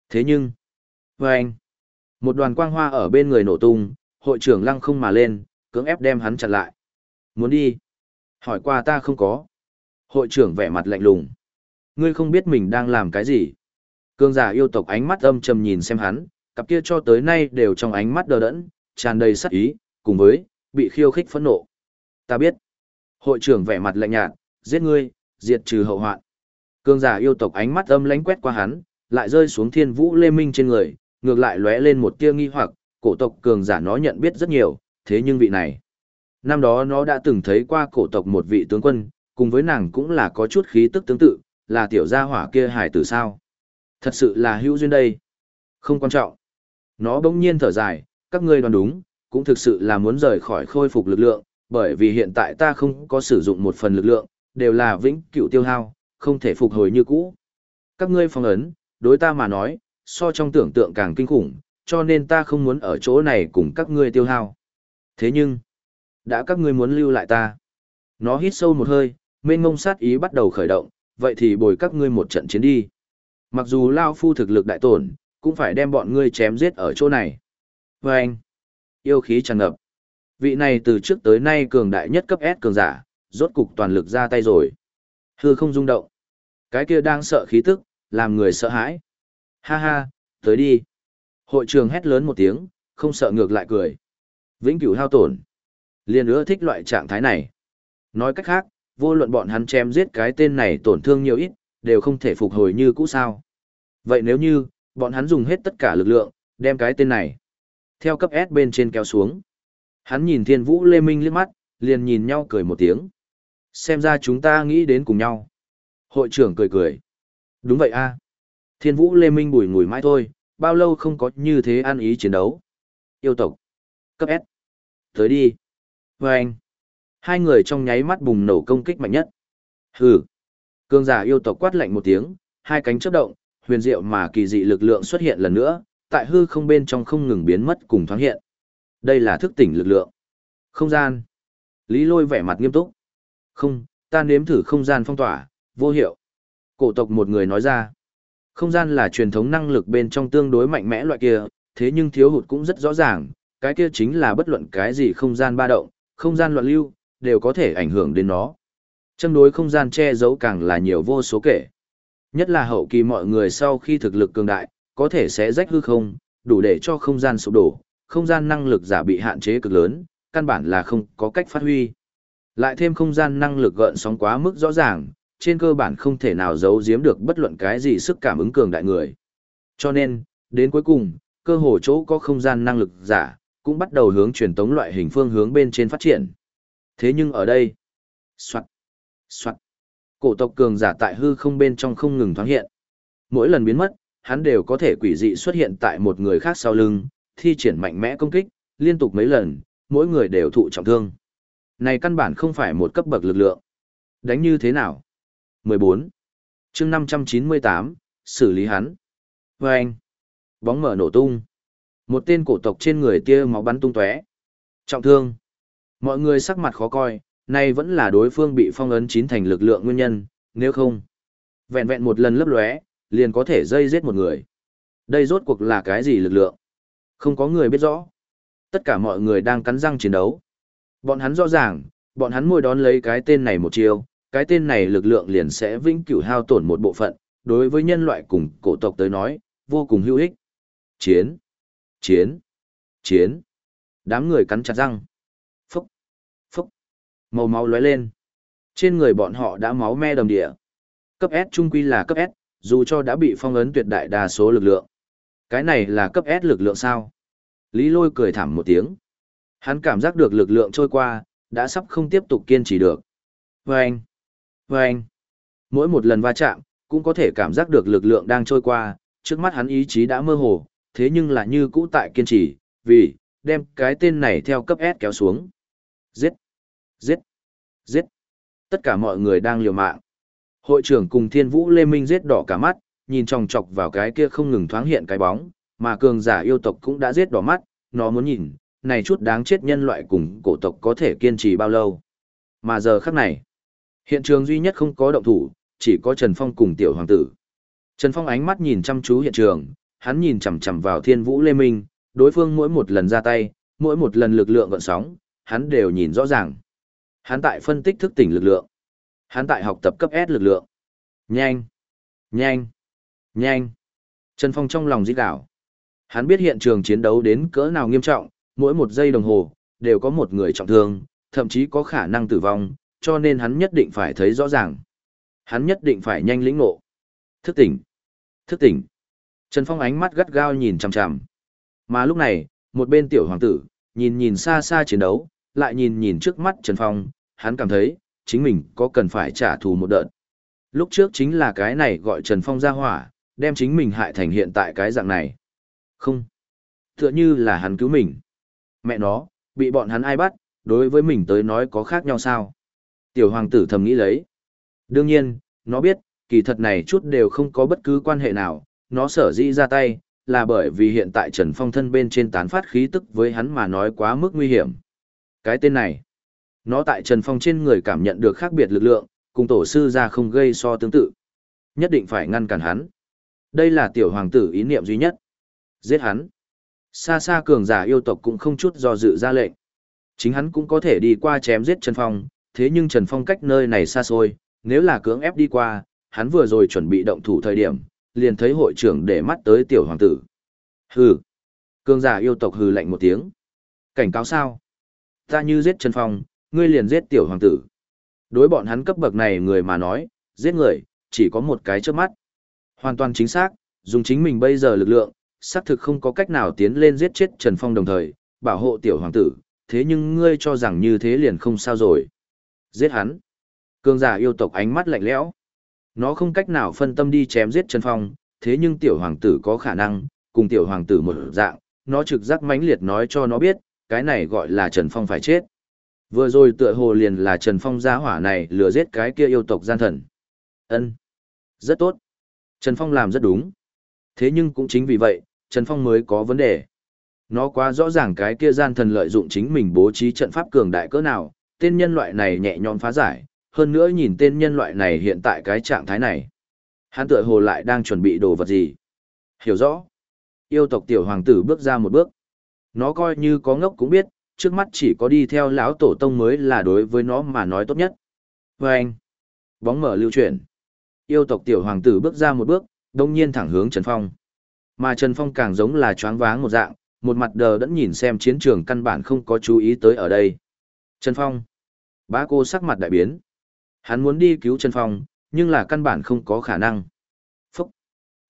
Thế nhưng, với anh, một đoàn quang hoa ở bên người nổ tung, hội trưởng lăng không mà lên, cưỡng ép đem hắn chặn lại. Muốn đi? Hỏi qua ta không có. Hội trưởng vẻ mặt lạnh lùng. Ngươi không biết mình đang làm cái gì. Cương giả yêu tộc ánh mắt âm trầm nhìn xem hắn, cặp kia cho tới nay đều trong ánh mắt đờ đẫn, tràn đầy sắc ý, cùng với, bị khiêu khích phẫn nộ. Ta biết. Hội trưởng vẻ mặt lạnh nhạt, giết ngươi, diệt trừ hậu hoạn. Cương giả yêu tộc ánh mắt âm lánh quét qua hắn, lại rơi xuống thiên vũ lê minh trên người, ngược lại lóe lên một tia nghi hoặc, cổ tộc cường giả nó nhận biết rất nhiều, thế nhưng vị này. Năm đó nó đã từng thấy qua cổ tộc một vị tướng quân, cùng với nàng cũng là có chút khí tức tương tự, là tiểu gia hỏa kia hải tử sao. Thật sự là hữu duyên đây. Không quan trọng. Nó bỗng nhiên thở dài, các ngươi đoán đúng, cũng thực sự là muốn rời khỏi khôi phục lực lượng, bởi vì hiện tại ta không có sử dụng một phần lực lượng, đều là vĩnh cửu tiêu hao, không thể phục hồi như cũ. Các ngươi phong ấn, đối ta mà nói, so trong tưởng tượng càng kinh khủng, cho nên ta không muốn ở chỗ này cùng các ngươi tiêu hao. Thế nhưng, đã các ngươi muốn lưu lại ta. Nó hít sâu một hơi, mênh ngông sát ý bắt đầu khởi động, vậy thì bồi các ngươi một trận chiến đi. Mặc dù Lao Phu thực lực đại tổn, cũng phải đem bọn ngươi chém giết ở chỗ này. Và anh, yêu khí tràn ngập. Vị này từ trước tới nay cường đại nhất cấp S cường giả, rốt cục toàn lực ra tay rồi. Hư không rung động. Cái kia đang sợ khí tức, làm người sợ hãi. Ha ha, tới đi. Hội trường hét lớn một tiếng, không sợ ngược lại cười. Vĩnh cửu hao tổn. Liên ưa thích loại trạng thái này. Nói cách khác, vô luận bọn hắn chém giết cái tên này tổn thương nhiều ít, đều không thể phục hồi như cũ sao. Vậy nếu như, bọn hắn dùng hết tất cả lực lượng, đem cái tên này, theo cấp S bên trên kéo xuống. Hắn nhìn thiên vũ lê minh liếc mắt, liền nhìn nhau cười một tiếng. Xem ra chúng ta nghĩ đến cùng nhau. Hội trưởng cười cười. Đúng vậy a Thiên vũ lê minh bùi ngùi mãi thôi, bao lâu không có như thế ăn ý chiến đấu. Yêu tộc. Cấp S. Tới đi. Và vâng. anh. Hai người trong nháy mắt bùng nổ công kích mạnh nhất. Hừ. Cương giả yêu tộc quát lạnh một tiếng, hai cánh chớp động, huyền diệu mà kỳ dị lực lượng xuất hiện lần nữa, tại hư không bên trong không ngừng biến mất cùng thoáng hiện. Đây là thức tỉnh lực lượng. Không gian. Lý lôi vẻ mặt nghiêm túc. Không, ta nếm thử không gian phong tỏa, vô hiệu. Cổ tộc một người nói ra. Không gian là truyền thống năng lực bên trong tương đối mạnh mẽ loại kia, thế nhưng thiếu hụt cũng rất rõ ràng, cái kia chính là bất luận cái gì không gian ba động, không gian loạn lưu, đều có thể ảnh hưởng đến nó. Châm đối không gian che giấu càng là nhiều vô số kể. Nhất là hậu kỳ mọi người sau khi thực lực cường đại, có thể sẽ rách hư không, đủ để cho không gian sụp đổ, không gian năng lực giả bị hạn chế cực lớn, căn bản là không có cách phát huy. Lại thêm không gian năng lực gợn sóng quá mức rõ ràng, trên cơ bản không thể nào giấu giếm được bất luận cái gì sức cảm ứng cường đại người. Cho nên, đến cuối cùng, cơ hồ chỗ có không gian năng lực giả, cũng bắt đầu hướng truyền tống loại hình phương hướng bên trên phát triển. Thế nhưng ở đây, soạn, soạn, cổ tộc cường giả tại hư không bên trong không ngừng thoáng hiện. Mỗi lần biến mất, hắn đều có thể quỷ dị xuất hiện tại một người khác sau lưng, thi triển mạnh mẽ công kích, liên tục mấy lần, mỗi người đều thụ trọng thương. Này căn bản không phải một cấp bậc lực lượng. Đánh như thế nào? 14. chương 598, xử lý hắn. Vâng. Bóng mở nổ tung. Một tên cổ tộc trên người tia máu bắn tung tóe. Trọng thương. Mọi người sắc mặt khó coi, nay vẫn là đối phương bị phong ấn chín thành lực lượng nguyên nhân, nếu không. Vẹn vẹn một lần lấp lóe, liền có thể dây giết một người. Đây rốt cuộc là cái gì lực lượng? Không có người biết rõ. Tất cả mọi người đang cắn răng chiến đấu. Bọn hắn rõ ràng, bọn hắn môi đón lấy cái tên này một chiều, cái tên này lực lượng liền sẽ vĩnh cửu hao tổn một bộ phận, đối với nhân loại cùng cổ tộc tới nói, vô cùng hữu ích. Chiến! Chiến! Chiến! Đám người cắn chặt răng. Phúc! Phúc! Màu máu lóe lên. Trên người bọn họ đã máu me đầm địa. Cấp S trung quy là cấp S, dù cho đã bị phong ấn tuyệt đại đa số lực lượng. Cái này là cấp S lực lượng sao? Lý lôi cười thảm một tiếng. Hắn cảm giác được lực lượng trôi qua, đã sắp không tiếp tục kiên trì được. Vâng! Vâng! Mỗi một lần va chạm, cũng có thể cảm giác được lực lượng đang trôi qua, trước mắt hắn ý chí đã mơ hồ, thế nhưng là như cũ tại kiên trì, vì, đem cái tên này theo cấp S kéo xuống. Giết! Giết! Giết! Tất cả mọi người đang liều mạng. Hội trưởng cùng Thiên Vũ Lê Minh giết đỏ cả mắt, nhìn chòng chọc vào cái kia không ngừng thoáng hiện cái bóng, mà cường giả yêu tộc cũng đã giết đỏ mắt, nó muốn nhìn, này chút đáng chết nhân loại cùng cổ tộc có thể kiên trì bao lâu. Mà giờ khắc này, hiện trường duy nhất không có động thủ, chỉ có Trần Phong cùng tiểu hoàng tử. Trần Phong ánh mắt nhìn chăm chú hiện trường, hắn nhìn chằm chằm vào Thiên Vũ Lê Minh, đối phương mỗi một lần ra tay, mỗi một lần lực lượng gợn sóng, hắn đều nhìn rõ ràng. Hắn tại phân tích thức tỉnh lực lượng. Hắn tại học tập cấp S lực lượng. Nhanh! Nhanh! Nhanh! Trần Phong trong lòng rít đảo. Hắn biết hiện trường chiến đấu đến cỡ nào nghiêm trọng, mỗi một giây đồng hồ, đều có một người trọng thương, thậm chí có khả năng tử vong, cho nên hắn nhất định phải thấy rõ ràng. Hắn nhất định phải nhanh lĩnh ngộ. Thức tỉnh! Thức tỉnh! Trần Phong ánh mắt gắt gao nhìn chằm chằm. Mà lúc này, một bên tiểu hoàng tử, nhìn nhìn xa xa chiến đấu, lại nhìn nhìn trước mắt Trần Phong, hắn cảm thấy, chính mình có cần phải trả thù một đợt. Lúc trước chính là cái này gọi Trần Phong ra hỏa, đem chính mình hại thành hiện tại cái dạng này. Không. Tựa như là hắn cứu mình. Mẹ nó, bị bọn hắn ai bắt, đối với mình tới nói có khác nhau sao? Tiểu hoàng tử thầm nghĩ lấy. Đương nhiên, nó biết, kỳ thật này chút đều không có bất cứ quan hệ nào, nó sở dĩ ra tay, là bởi vì hiện tại Trần Phong thân bên trên tán phát khí tức với hắn mà nói quá mức nguy hiểm. Cái tên này, nó tại Trần Phong trên người cảm nhận được khác biệt lực lượng, cùng tổ sư ra không gây so tương tự. Nhất định phải ngăn cản hắn. Đây là tiểu hoàng tử ý niệm duy nhất. Giết hắn. Xa xa cường giả yêu tộc cũng không chút do dự ra lệnh. Chính hắn cũng có thể đi qua chém giết Trần Phong, thế nhưng Trần Phong cách nơi này xa xôi, nếu là cưỡng ép đi qua, hắn vừa rồi chuẩn bị động thủ thời điểm, liền thấy hội trưởng để mắt tới tiểu hoàng tử. Hừ. cương giả yêu tộc hừ lạnh một tiếng. Cảnh cáo sao? Ta như giết Trần Phong, ngươi liền giết tiểu hoàng tử. Đối bọn hắn cấp bậc này người mà nói, giết người, chỉ có một cái trước mắt. Hoàn toàn chính xác, dùng chính mình bây giờ lực lượng, xác thực không có cách nào tiến lên giết chết Trần Phong đồng thời, bảo hộ tiểu hoàng tử, thế nhưng ngươi cho rằng như thế liền không sao rồi. Giết hắn. Cường giả yêu tộc ánh mắt lạnh lẽo. Nó không cách nào phân tâm đi chém giết Trần Phong, thế nhưng tiểu hoàng tử có khả năng, cùng tiểu hoàng tử một dạng, nó trực giác mãnh liệt nói cho nó biết, cái này gọi là Trần Phong phải chết. Vừa rồi tựa hồ liền là Trần Phong gia hỏa này lừa giết cái kia yêu tộc gian thần. Ân, Rất tốt. Trần Phong làm rất đúng. Thế nhưng cũng chính vì vậy, Trần Phong mới có vấn đề. Nó quá rõ ràng cái kia gian thần lợi dụng chính mình bố trí trận pháp cường đại cỡ nào, tên nhân loại này nhẹ nhõm phá giải, hơn nữa nhìn tên nhân loại này hiện tại cái trạng thái này. Hắn tựa hồ lại đang chuẩn bị đồ vật gì. Hiểu rõ. Yêu tộc tiểu hoàng tử bước ra một bước. Nó coi như có ngốc cũng biết, trước mắt chỉ có đi theo lão tổ tông mới là đối với nó mà nói tốt nhất. Và anh, bóng mở lưu chuyển. Yêu tộc tiểu hoàng tử bước ra một bước, đông nhiên thẳng hướng Trần Phong. Mà Trần Phong càng giống là choáng váng một dạng, một mặt đờ đẫn nhìn xem chiến trường căn bản không có chú ý tới ở đây. Trần Phong. Bá cô sắc mặt đại biến. Hắn muốn đi cứu Trần Phong, nhưng là căn bản không có khả năng. Phúc.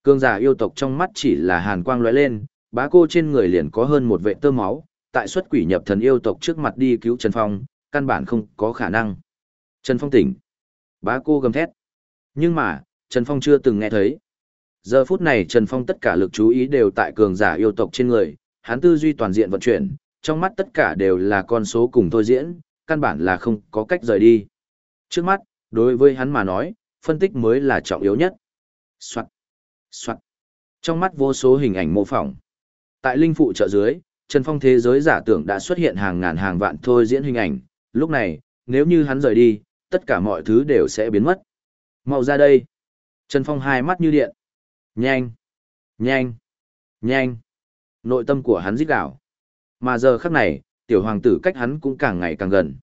Cương giả yêu tộc trong mắt chỉ là hàn quang lóe lên, bá cô trên người liền có hơn một vệ tơ máu, tại xuất quỷ nhập thần yêu tộc trước mặt đi cứu Trần Phong, căn bản không có khả năng. Trần Phong tỉnh. Bá cô gầm thét. Nhưng mà, Trần Phong chưa từng nghe thấy. Giờ phút này Trần Phong tất cả lực chú ý đều tại cường giả yêu tộc trên người, hắn tư duy toàn diện vận chuyển, trong mắt tất cả đều là con số cùng thôi diễn, căn bản là không có cách rời đi. Trước mắt, đối với hắn mà nói, phân tích mới là trọng yếu nhất. Soạn. Soạn. Trong mắt vô số hình ảnh mô phỏng. Tại linh phụ trợ dưới, Trần Phong thế giới giả tưởng đã xuất hiện hàng ngàn hàng vạn thôi diễn hình ảnh, lúc này, nếu như hắn rời đi, tất cả mọi thứ đều sẽ biến mất. Mau ra đây. Trần Phong hai mắt như điện. Nhanh. Nhanh. Nhanh. Nội tâm của hắn rít gào. Mà giờ khắc này, tiểu hoàng tử cách hắn cũng càng ngày càng gần.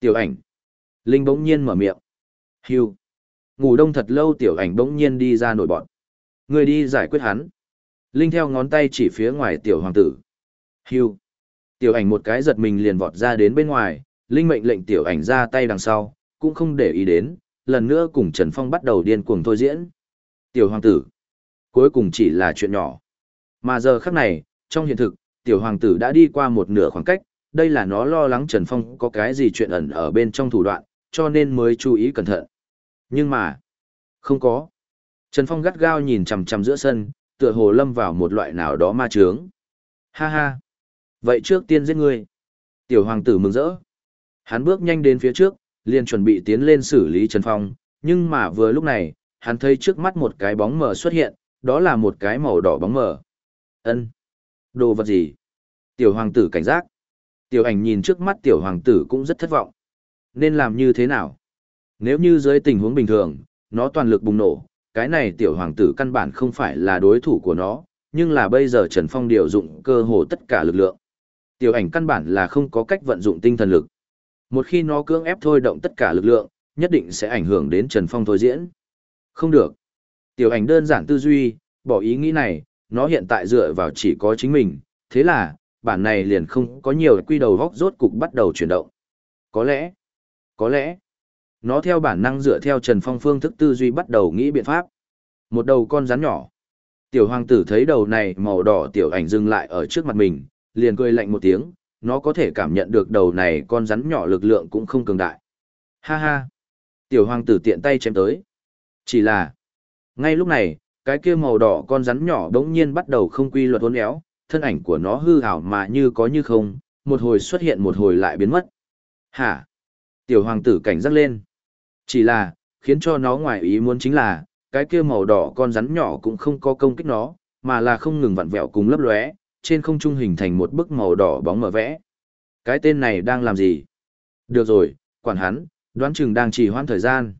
Tiểu ảnh. Linh bỗng nhiên mở miệng. Hưu. Ngủ đông thật lâu tiểu ảnh bỗng nhiên đi ra nổi bọn. Người đi giải quyết hắn. Linh theo ngón tay chỉ phía ngoài tiểu hoàng tử. Hưu. Tiểu ảnh một cái giật mình liền vọt ra đến bên ngoài, Linh mệnh lệnh tiểu ảnh ra tay đằng sau, cũng không để ý đến, lần nữa cùng Trần Phong bắt đầu điên cuồng thôi diễn. Tiểu hoàng tử. Cuối cùng chỉ là chuyện nhỏ. Mà giờ khắc này, trong hiện thực, tiểu hoàng tử đã đi qua một nửa khoảng cách, đây là nó lo lắng Trần Phong có cái gì chuyện ẩn ở bên trong thủ đoạn, cho nên mới chú ý cẩn thận. Nhưng mà, không có. Trần Phong gắt gao nhìn chằm chằm giữa sân, tựa hồ lâm vào một loại nào đó ma trướng. Ha ha. Vậy trước tiên giết ngươi. Tiểu hoàng tử mừng rỡ. Hắn bước nhanh đến phía trước, liền chuẩn bị tiến lên xử lý Trần Phong, nhưng mà vừa lúc này, hắn thấy trước mắt một cái bóng mờ xuất hiện, đó là một cái màu đỏ bóng mờ. Ân, Đồ vật gì? Tiểu hoàng tử cảnh giác. Tiểu ảnh nhìn trước mắt tiểu hoàng tử cũng rất thất vọng. Nên làm như thế nào? Nếu như dưới tình huống bình thường, nó toàn lực bùng nổ, cái này tiểu hoàng tử căn bản không phải là đối thủ của nó, nhưng là bây giờ Trần Phong điều dụng cơ hồ tất cả lực lượng. Tiểu ảnh căn bản là không có cách vận dụng tinh thần lực. Một khi nó cưỡng ép thôi động tất cả lực lượng, nhất định sẽ ảnh hưởng đến Trần Phong thôi diễn. Không được. Tiểu ảnh đơn giản tư duy, bỏ ý nghĩ này, nó hiện tại dựa vào chỉ có chính mình, thế là, bản này liền không có nhiều quy đầu góc rốt cục bắt đầu chuyển động. Có lẽ, có lẽ, nó theo bản năng dựa theo Trần Phong phương thức tư duy bắt đầu nghĩ biện pháp. Một đầu con rắn nhỏ. Tiểu hoàng tử thấy đầu này màu đỏ tiểu ảnh dừng lại ở trước mặt mình, liền cười lạnh một tiếng, nó có thể cảm nhận được đầu này con rắn nhỏ lực lượng cũng không cường đại. Ha ha! Tiểu hoàng tử tiện tay chém tới. Chỉ là, ngay lúc này, cái kia màu đỏ con rắn nhỏ đống nhiên bắt đầu không quy luật uốn éo, thân ảnh của nó hư ảo mà như có như không, một hồi xuất hiện một hồi lại biến mất. Hả? Tiểu hoàng tử cảnh giác lên. Chỉ là, khiến cho nó ngoài ý muốn chính là, cái kia màu đỏ con rắn nhỏ cũng không có công kích nó, mà là không ngừng vặn vẹo cùng lấp lóe, trên không trung hình thành một bức màu đỏ bóng mở vẽ. Cái tên này đang làm gì? Được rồi, quản hắn, đoán chừng đang trì hoãn thời gian.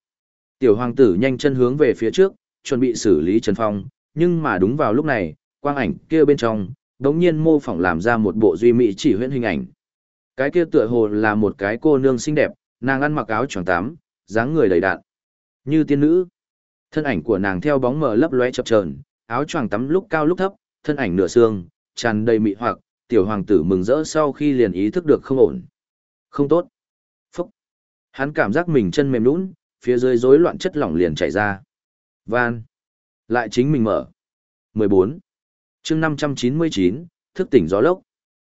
Tiểu hoàng tử nhanh chân hướng về phía trước, chuẩn bị xử lý Trần Phong, nhưng mà đúng vào lúc này, quang ảnh kia bên trong, đống nhiên mô phỏng làm ra một bộ duy mỹ chỉ huyễn hình ảnh. Cái kia tựa hồ là một cái cô nương xinh đẹp, nàng ăn mặc áo choàng tắm, dáng người đầy đạn. Như tiên nữ. Thân ảnh của nàng theo bóng mờ lấp lóe chập chờn, áo choàng tắm lúc cao lúc thấp, thân ảnh nửa xương, tràn đầy mị hoặc, tiểu hoàng tử mừng rỡ sau khi liền ý thức được không ổn. Không tốt. Phúc. Hắn cảm giác mình chân mềm nhũn, phía dưới rối loạn chất lỏng liền chảy ra. Van. Lại chính mình mở. 14 chương 599, thức tỉnh gió lốc.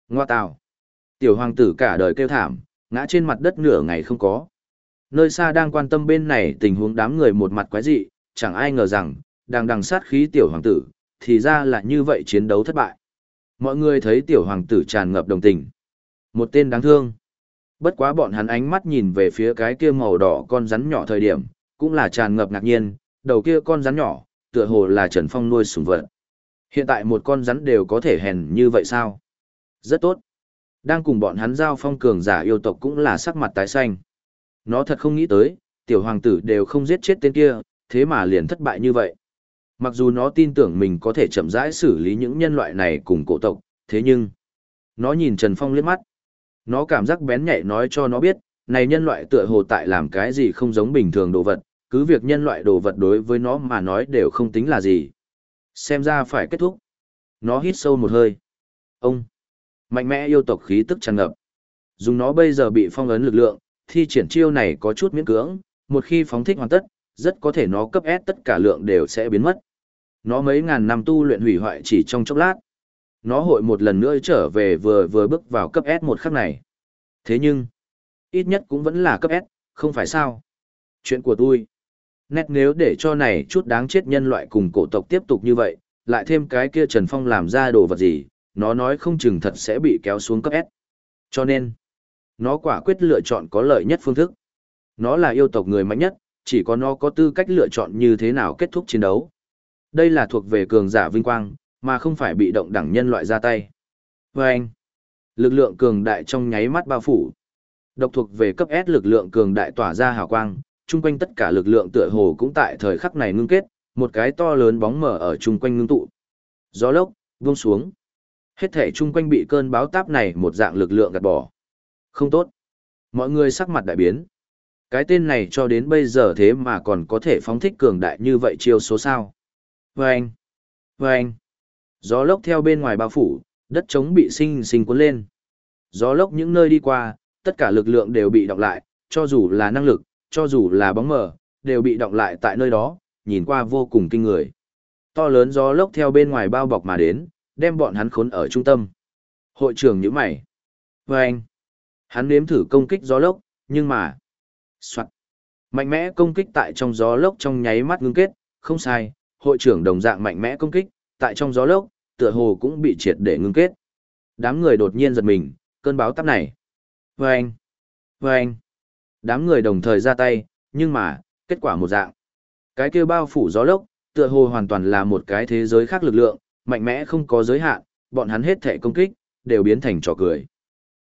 Ngoa tào. Tiểu hoàng tử cả đời kêu thảm, ngã trên mặt đất nửa ngày không có. Nơi xa đang quan tâm bên này tình huống đám người một mặt quái dị, chẳng ai ngờ rằng, đang đằng sát khí tiểu hoàng tử, thì ra là như vậy chiến đấu thất bại. Mọi người thấy tiểu hoàng tử tràn ngập đồng tình. Một tên đáng thương. Bất quá bọn hắn ánh mắt nhìn về phía cái kia màu đỏ con rắn nhỏ thời điểm, cũng là tràn ngập ngạc nhiên, đầu kia con rắn nhỏ, tựa hồ là Trần Phong nuôi sủng vật. Hiện tại một con rắn đều có thể hèn như vậy sao? Rất tốt. Đang cùng bọn hắn giao phong cường giả yêu tộc cũng là sắc mặt tái xanh. Nó thật không nghĩ tới, tiểu hoàng tử đều không giết chết tên kia, thế mà liền thất bại như vậy. Mặc dù nó tin tưởng mình có thể chậm rãi xử lý những nhân loại này cùng cổ tộc, thế nhưng, nó nhìn Trần Phong liếc mắt. Nó cảm giác bén nhạy nói cho nó biết, này nhân loại tựa hồ tại làm cái gì không giống bình thường đồ vật, cứ việc nhân loại đồ vật đối với nó mà nói đều không tính là gì. Xem ra phải kết thúc. Nó hít sâu một hơi. Ông, mạnh mẽ yêu tộc khí tức tràn ngập. Dùng nó bây giờ bị phong ấn lực lượng, thi triển chiêu này có chút miễn cưỡng, một khi phóng thích hoàn tất, rất có thể nó cấp S tất cả lượng đều sẽ biến mất. Nó mấy ngàn năm tu luyện hủy hoại chỉ trong chốc lát. Nó hội một lần nữa trở về vừa vừa bước vào cấp S một khắc này. Thế nhưng, ít nhất cũng vẫn là cấp S, không phải sao. Chuyện của tôi. Nét nếu để cho này chút đáng chết nhân loại cùng cổ tộc tiếp tục như vậy, lại thêm cái kia Trần Phong làm ra đồ vật gì, nó nói không chừng thật sẽ bị kéo xuống cấp S. Cho nên, nó quả quyết lựa chọn có lợi nhất phương thức. Nó là yêu tộc người mạnh nhất, chỉ có nó có tư cách lựa chọn như thế nào kết thúc chiến đấu. Đây là thuộc về cường giả vinh quang, mà không phải bị động đẳng nhân loại ra tay. Và anh, lực lượng cường đại trong nháy mắt bao phủ. Độc thuộc về cấp S lực lượng cường đại tỏa ra hào quang, chung quanh tất cả lực lượng tựa hồ cũng tại thời khắc này ngưng kết, một cái to lớn bóng mở ở chung quanh ngưng tụ. Gió lốc, buông xuống. Hết thể chung quanh bị cơn báo táp này một dạng lực lượng gạt bỏ. Không tốt. Mọi người sắc mặt đại biến. Cái tên này cho đến bây giờ thế mà còn có thể phóng thích cường đại như vậy chiêu số sao. Vâng! Vâng! Gió lốc theo bên ngoài bao phủ, đất trống bị sinh sinh cuốn lên. Gió lốc những nơi đi qua, tất cả lực lượng đều bị đọc lại, cho dù là năng lực, cho dù là bóng mờ, đều bị động lại tại nơi đó, nhìn qua vô cùng kinh người. To lớn gió lốc theo bên ngoài bao bọc mà đến, đem bọn hắn khốn ở trung tâm. Hội trưởng nhíu mày. Vâng! Hắn nếm thử công kích gió lốc, nhưng mà... Soạn. Mạnh mẽ công kích tại trong gió lốc trong nháy mắt ngưng kết, không sai, hội trưởng đồng dạng mạnh mẽ công kích, tại trong gió lốc, tựa hồ cũng bị triệt để ngưng kết. Đám người đột nhiên giật mình, cơn báo táp này. Vâng! Vâng! Đám người đồng thời ra tay, nhưng mà, kết quả một dạng. Cái kia bao phủ gió lốc, tựa hồ hoàn toàn là một cái thế giới khác lực lượng, mạnh mẽ không có giới hạn, bọn hắn hết thể công kích, đều biến thành trò cười.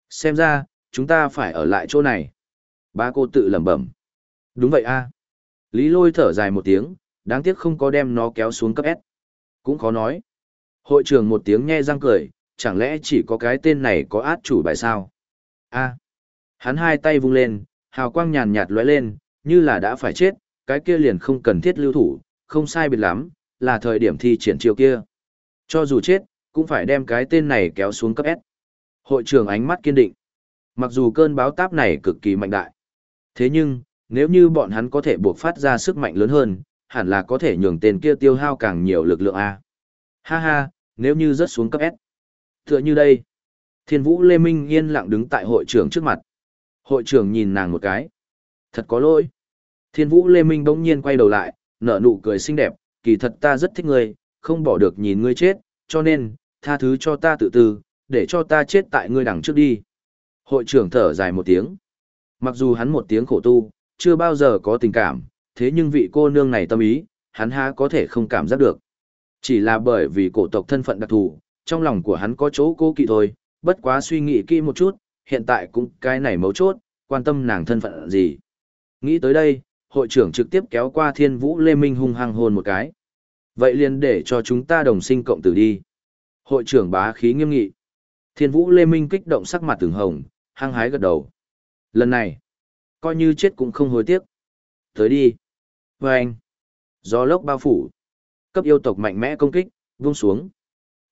Xem ra, chúng ta phải ở lại chỗ này. Ba cô tự lẩm bẩm. Đúng vậy a. Lý lôi thở dài một tiếng, đáng tiếc không có đem nó kéo xuống cấp S. Cũng khó nói. Hội trưởng một tiếng nhe răng cười, chẳng lẽ chỉ có cái tên này có át chủ bài sao? A. Hắn hai tay vung lên, hào quang nhàn nhạt lóe lên, như là đã phải chết, cái kia liền không cần thiết lưu thủ, không sai biệt lắm, là thời điểm thi triển chiêu kia. Cho dù chết, cũng phải đem cái tên này kéo xuống cấp S. Hội trưởng ánh mắt kiên định. Mặc dù cơn báo táp này cực kỳ mạnh đại. Thế nhưng, nếu như bọn hắn có thể buộc phát ra sức mạnh lớn hơn, hẳn là có thể nhường tên kia tiêu hao càng nhiều lực lượng A. Ha ha, nếu như rớt xuống cấp S. Tựa như đây. Thiên vũ Lê Minh yên lặng đứng tại hội trưởng trước mặt. Hội trưởng nhìn nàng một cái. Thật có lỗi. Thiên vũ Lê Minh bỗng nhiên quay đầu lại, nở nụ cười xinh đẹp. Kỳ thật ta rất thích ngươi, không bỏ được nhìn ngươi chết, cho nên, tha thứ cho ta tự tư, để cho ta chết tại ngươi đằng trước đi. Hội trưởng thở dài một tiếng. Mặc dù hắn một tiếng khổ tu, chưa bao giờ có tình cảm, thế nhưng vị cô nương này tâm ý, hắn há có thể không cảm giác được. Chỉ là bởi vì cổ tộc thân phận đặc thù, trong lòng của hắn có chỗ cố kỵ thôi, bất quá suy nghĩ kỹ một chút, hiện tại cũng cái này mấu chốt, quan tâm nàng thân phận gì. Nghĩ tới đây, hội trưởng trực tiếp kéo qua thiên vũ Lê Minh hung hăng hôn một cái. Vậy liền để cho chúng ta đồng sinh cộng tử đi. Hội trưởng bá khí nghiêm nghị. Thiên vũ Lê Minh kích động sắc mặt từng hồng, hăng hái gật đầu. Lần này, coi như chết cũng không hối tiếc. Tới đi. Và anh. Gió lốc bao phủ. Cấp yêu tộc mạnh mẽ công kích, vung xuống.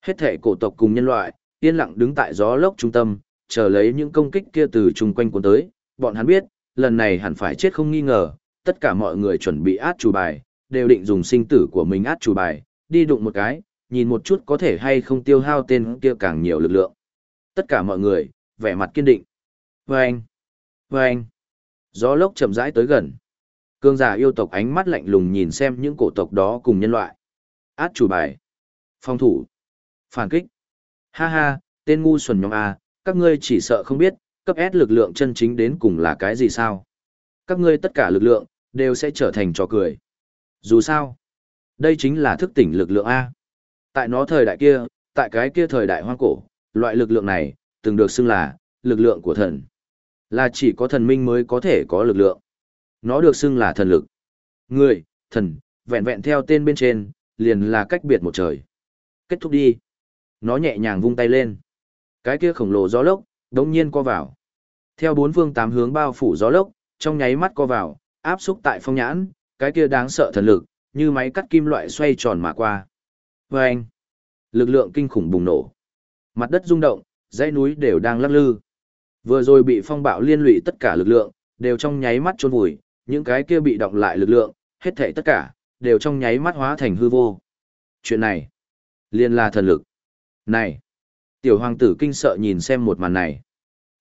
Hết thể cổ tộc cùng nhân loại, yên lặng đứng tại gió lốc trung tâm, chờ lấy những công kích kia từ chung quanh cuốn tới. Bọn hắn biết, lần này hẳn phải chết không nghi ngờ, tất cả mọi người chuẩn bị át chủ bài, đều định dùng sinh tử của mình át chủ bài, đi đụng một cái, nhìn một chút có thể hay không tiêu hao tên kia càng nhiều lực lượng. Tất cả mọi người, vẻ mặt kiên định. Vâng! Vâng! Gió lốc chậm rãi tới gần. Cương giả yêu tộc ánh mắt lạnh lùng nhìn xem những cổ tộc đó cùng nhân loại. Át chủ bài. Phòng thủ. Phản kích. Ha ha, tên ngu xuẩn nhóm A, các ngươi chỉ sợ không biết, cấp S lực lượng chân chính đến cùng là cái gì sao. Các ngươi tất cả lực lượng, đều sẽ trở thành trò cười. Dù sao, đây chính là thức tỉnh lực lượng A. Tại nó thời đại kia, tại cái kia thời đại hoang cổ, loại lực lượng này, từng được xưng là, lực lượng của thần. Là chỉ có thần minh mới có thể có lực lượng. Nó được xưng là thần lực. Người, thần, vẹn vẹn theo tên bên trên, liền là cách biệt một trời. Kết thúc đi. Nó nhẹ nhàng vung tay lên. Cái kia khổng lồ gió lốc, đống nhiên co vào. Theo bốn phương tám hướng bao phủ gió lốc, trong nháy mắt co vào, áp xúc tại phong nhãn, cái kia đáng sợ thần lực, như máy cắt kim loại xoay tròn mà qua. Và anh, lực lượng kinh khủng bùng nổ. Mặt đất rung động, dãy núi đều đang lắc lư. Vừa rồi bị phong bạo liên lụy tất cả lực lượng, đều trong nháy mắt trôn vùi, những cái kia bị động lại lực lượng, hết thảy tất cả, đều trong nháy mắt hóa thành hư vô. Chuyện này, liên là thần lực. Này, tiểu hoàng tử kinh sợ nhìn xem một màn này.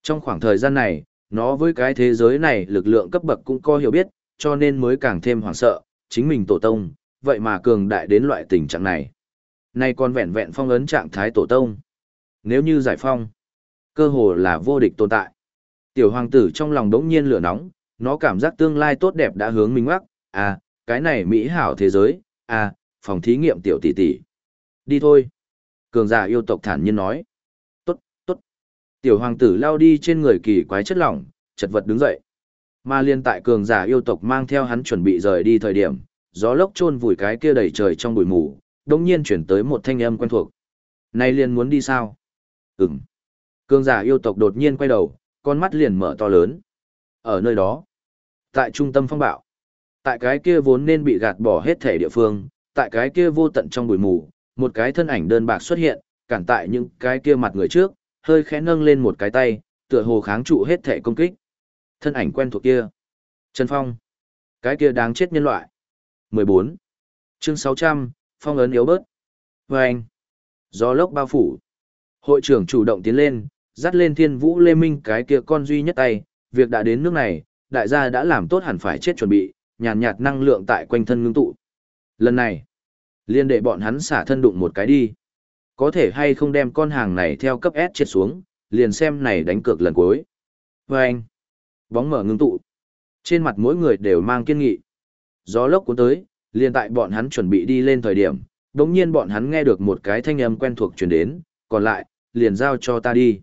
Trong khoảng thời gian này, nó với cái thế giới này lực lượng cấp bậc cũng có hiểu biết, cho nên mới càng thêm hoảng sợ, chính mình tổ tông, vậy mà cường đại đến loại tình trạng này. Nay còn vẹn vẹn phong ấn trạng thái tổ tông. Nếu như giải phong, cơ hồ là vô địch tồn tại. Tiểu hoàng tử trong lòng đống nhiên lửa nóng, nó cảm giác tương lai tốt đẹp đã hướng mình mắc, à, cái này mỹ hảo thế giới, à, phòng thí nghiệm tiểu tỷ tỷ. Đi thôi. Cường giả yêu tộc thản nhiên nói. Tiểu hoàng tử lao đi trên người kỳ quái chất lỏng, chật vật đứng dậy. Mà liên tại cường giả yêu tộc mang theo hắn chuẩn bị rời đi thời điểm, gió lốc chôn vùi cái kia đầy trời trong bụi mù, đột nhiên chuyển tới một thanh âm quen thuộc. Nay liền muốn đi sao? Ừm. Cường giả yêu tộc đột nhiên quay đầu, con mắt liền mở to lớn. Ở nơi đó, tại trung tâm phong bạo, tại cái kia vốn nên bị gạt bỏ hết thể địa phương, tại cái kia vô tận trong bụi mù, một cái thân ảnh đơn bạc xuất hiện, cản tại những cái kia mặt người trước, hơi khẽ nâng lên một cái tay, tựa hồ kháng trụ hết thể công kích. Thân ảnh quen thuộc kia. Trần Phong. Cái kia đáng chết nhân loại. 14. Chương 600, phong ấn yếu bớt. Vâng. Gió lốc bao phủ. Hội trưởng chủ động tiến lên, dắt lên thiên vũ lê minh cái kia con duy nhất tay, việc đã đến nước này, đại gia đã làm tốt hẳn phải chết chuẩn bị, nhàn nhạt, nhạt năng lượng tại quanh thân ngưng tụ. Lần này, liên đệ bọn hắn xả thân đụng một cái đi. Có thể hay không đem con hàng này theo cấp S chết xuống, liền xem này đánh cược lần cuối. Vâng! Bóng mở ngưng tụ. Trên mặt mỗi người đều mang kiên nghị. Gió lốc cuốn tới, liền tại bọn hắn chuẩn bị đi lên thời điểm, đống nhiên bọn hắn nghe được một cái thanh âm quen thuộc truyền đến, còn lại, liền giao cho ta đi.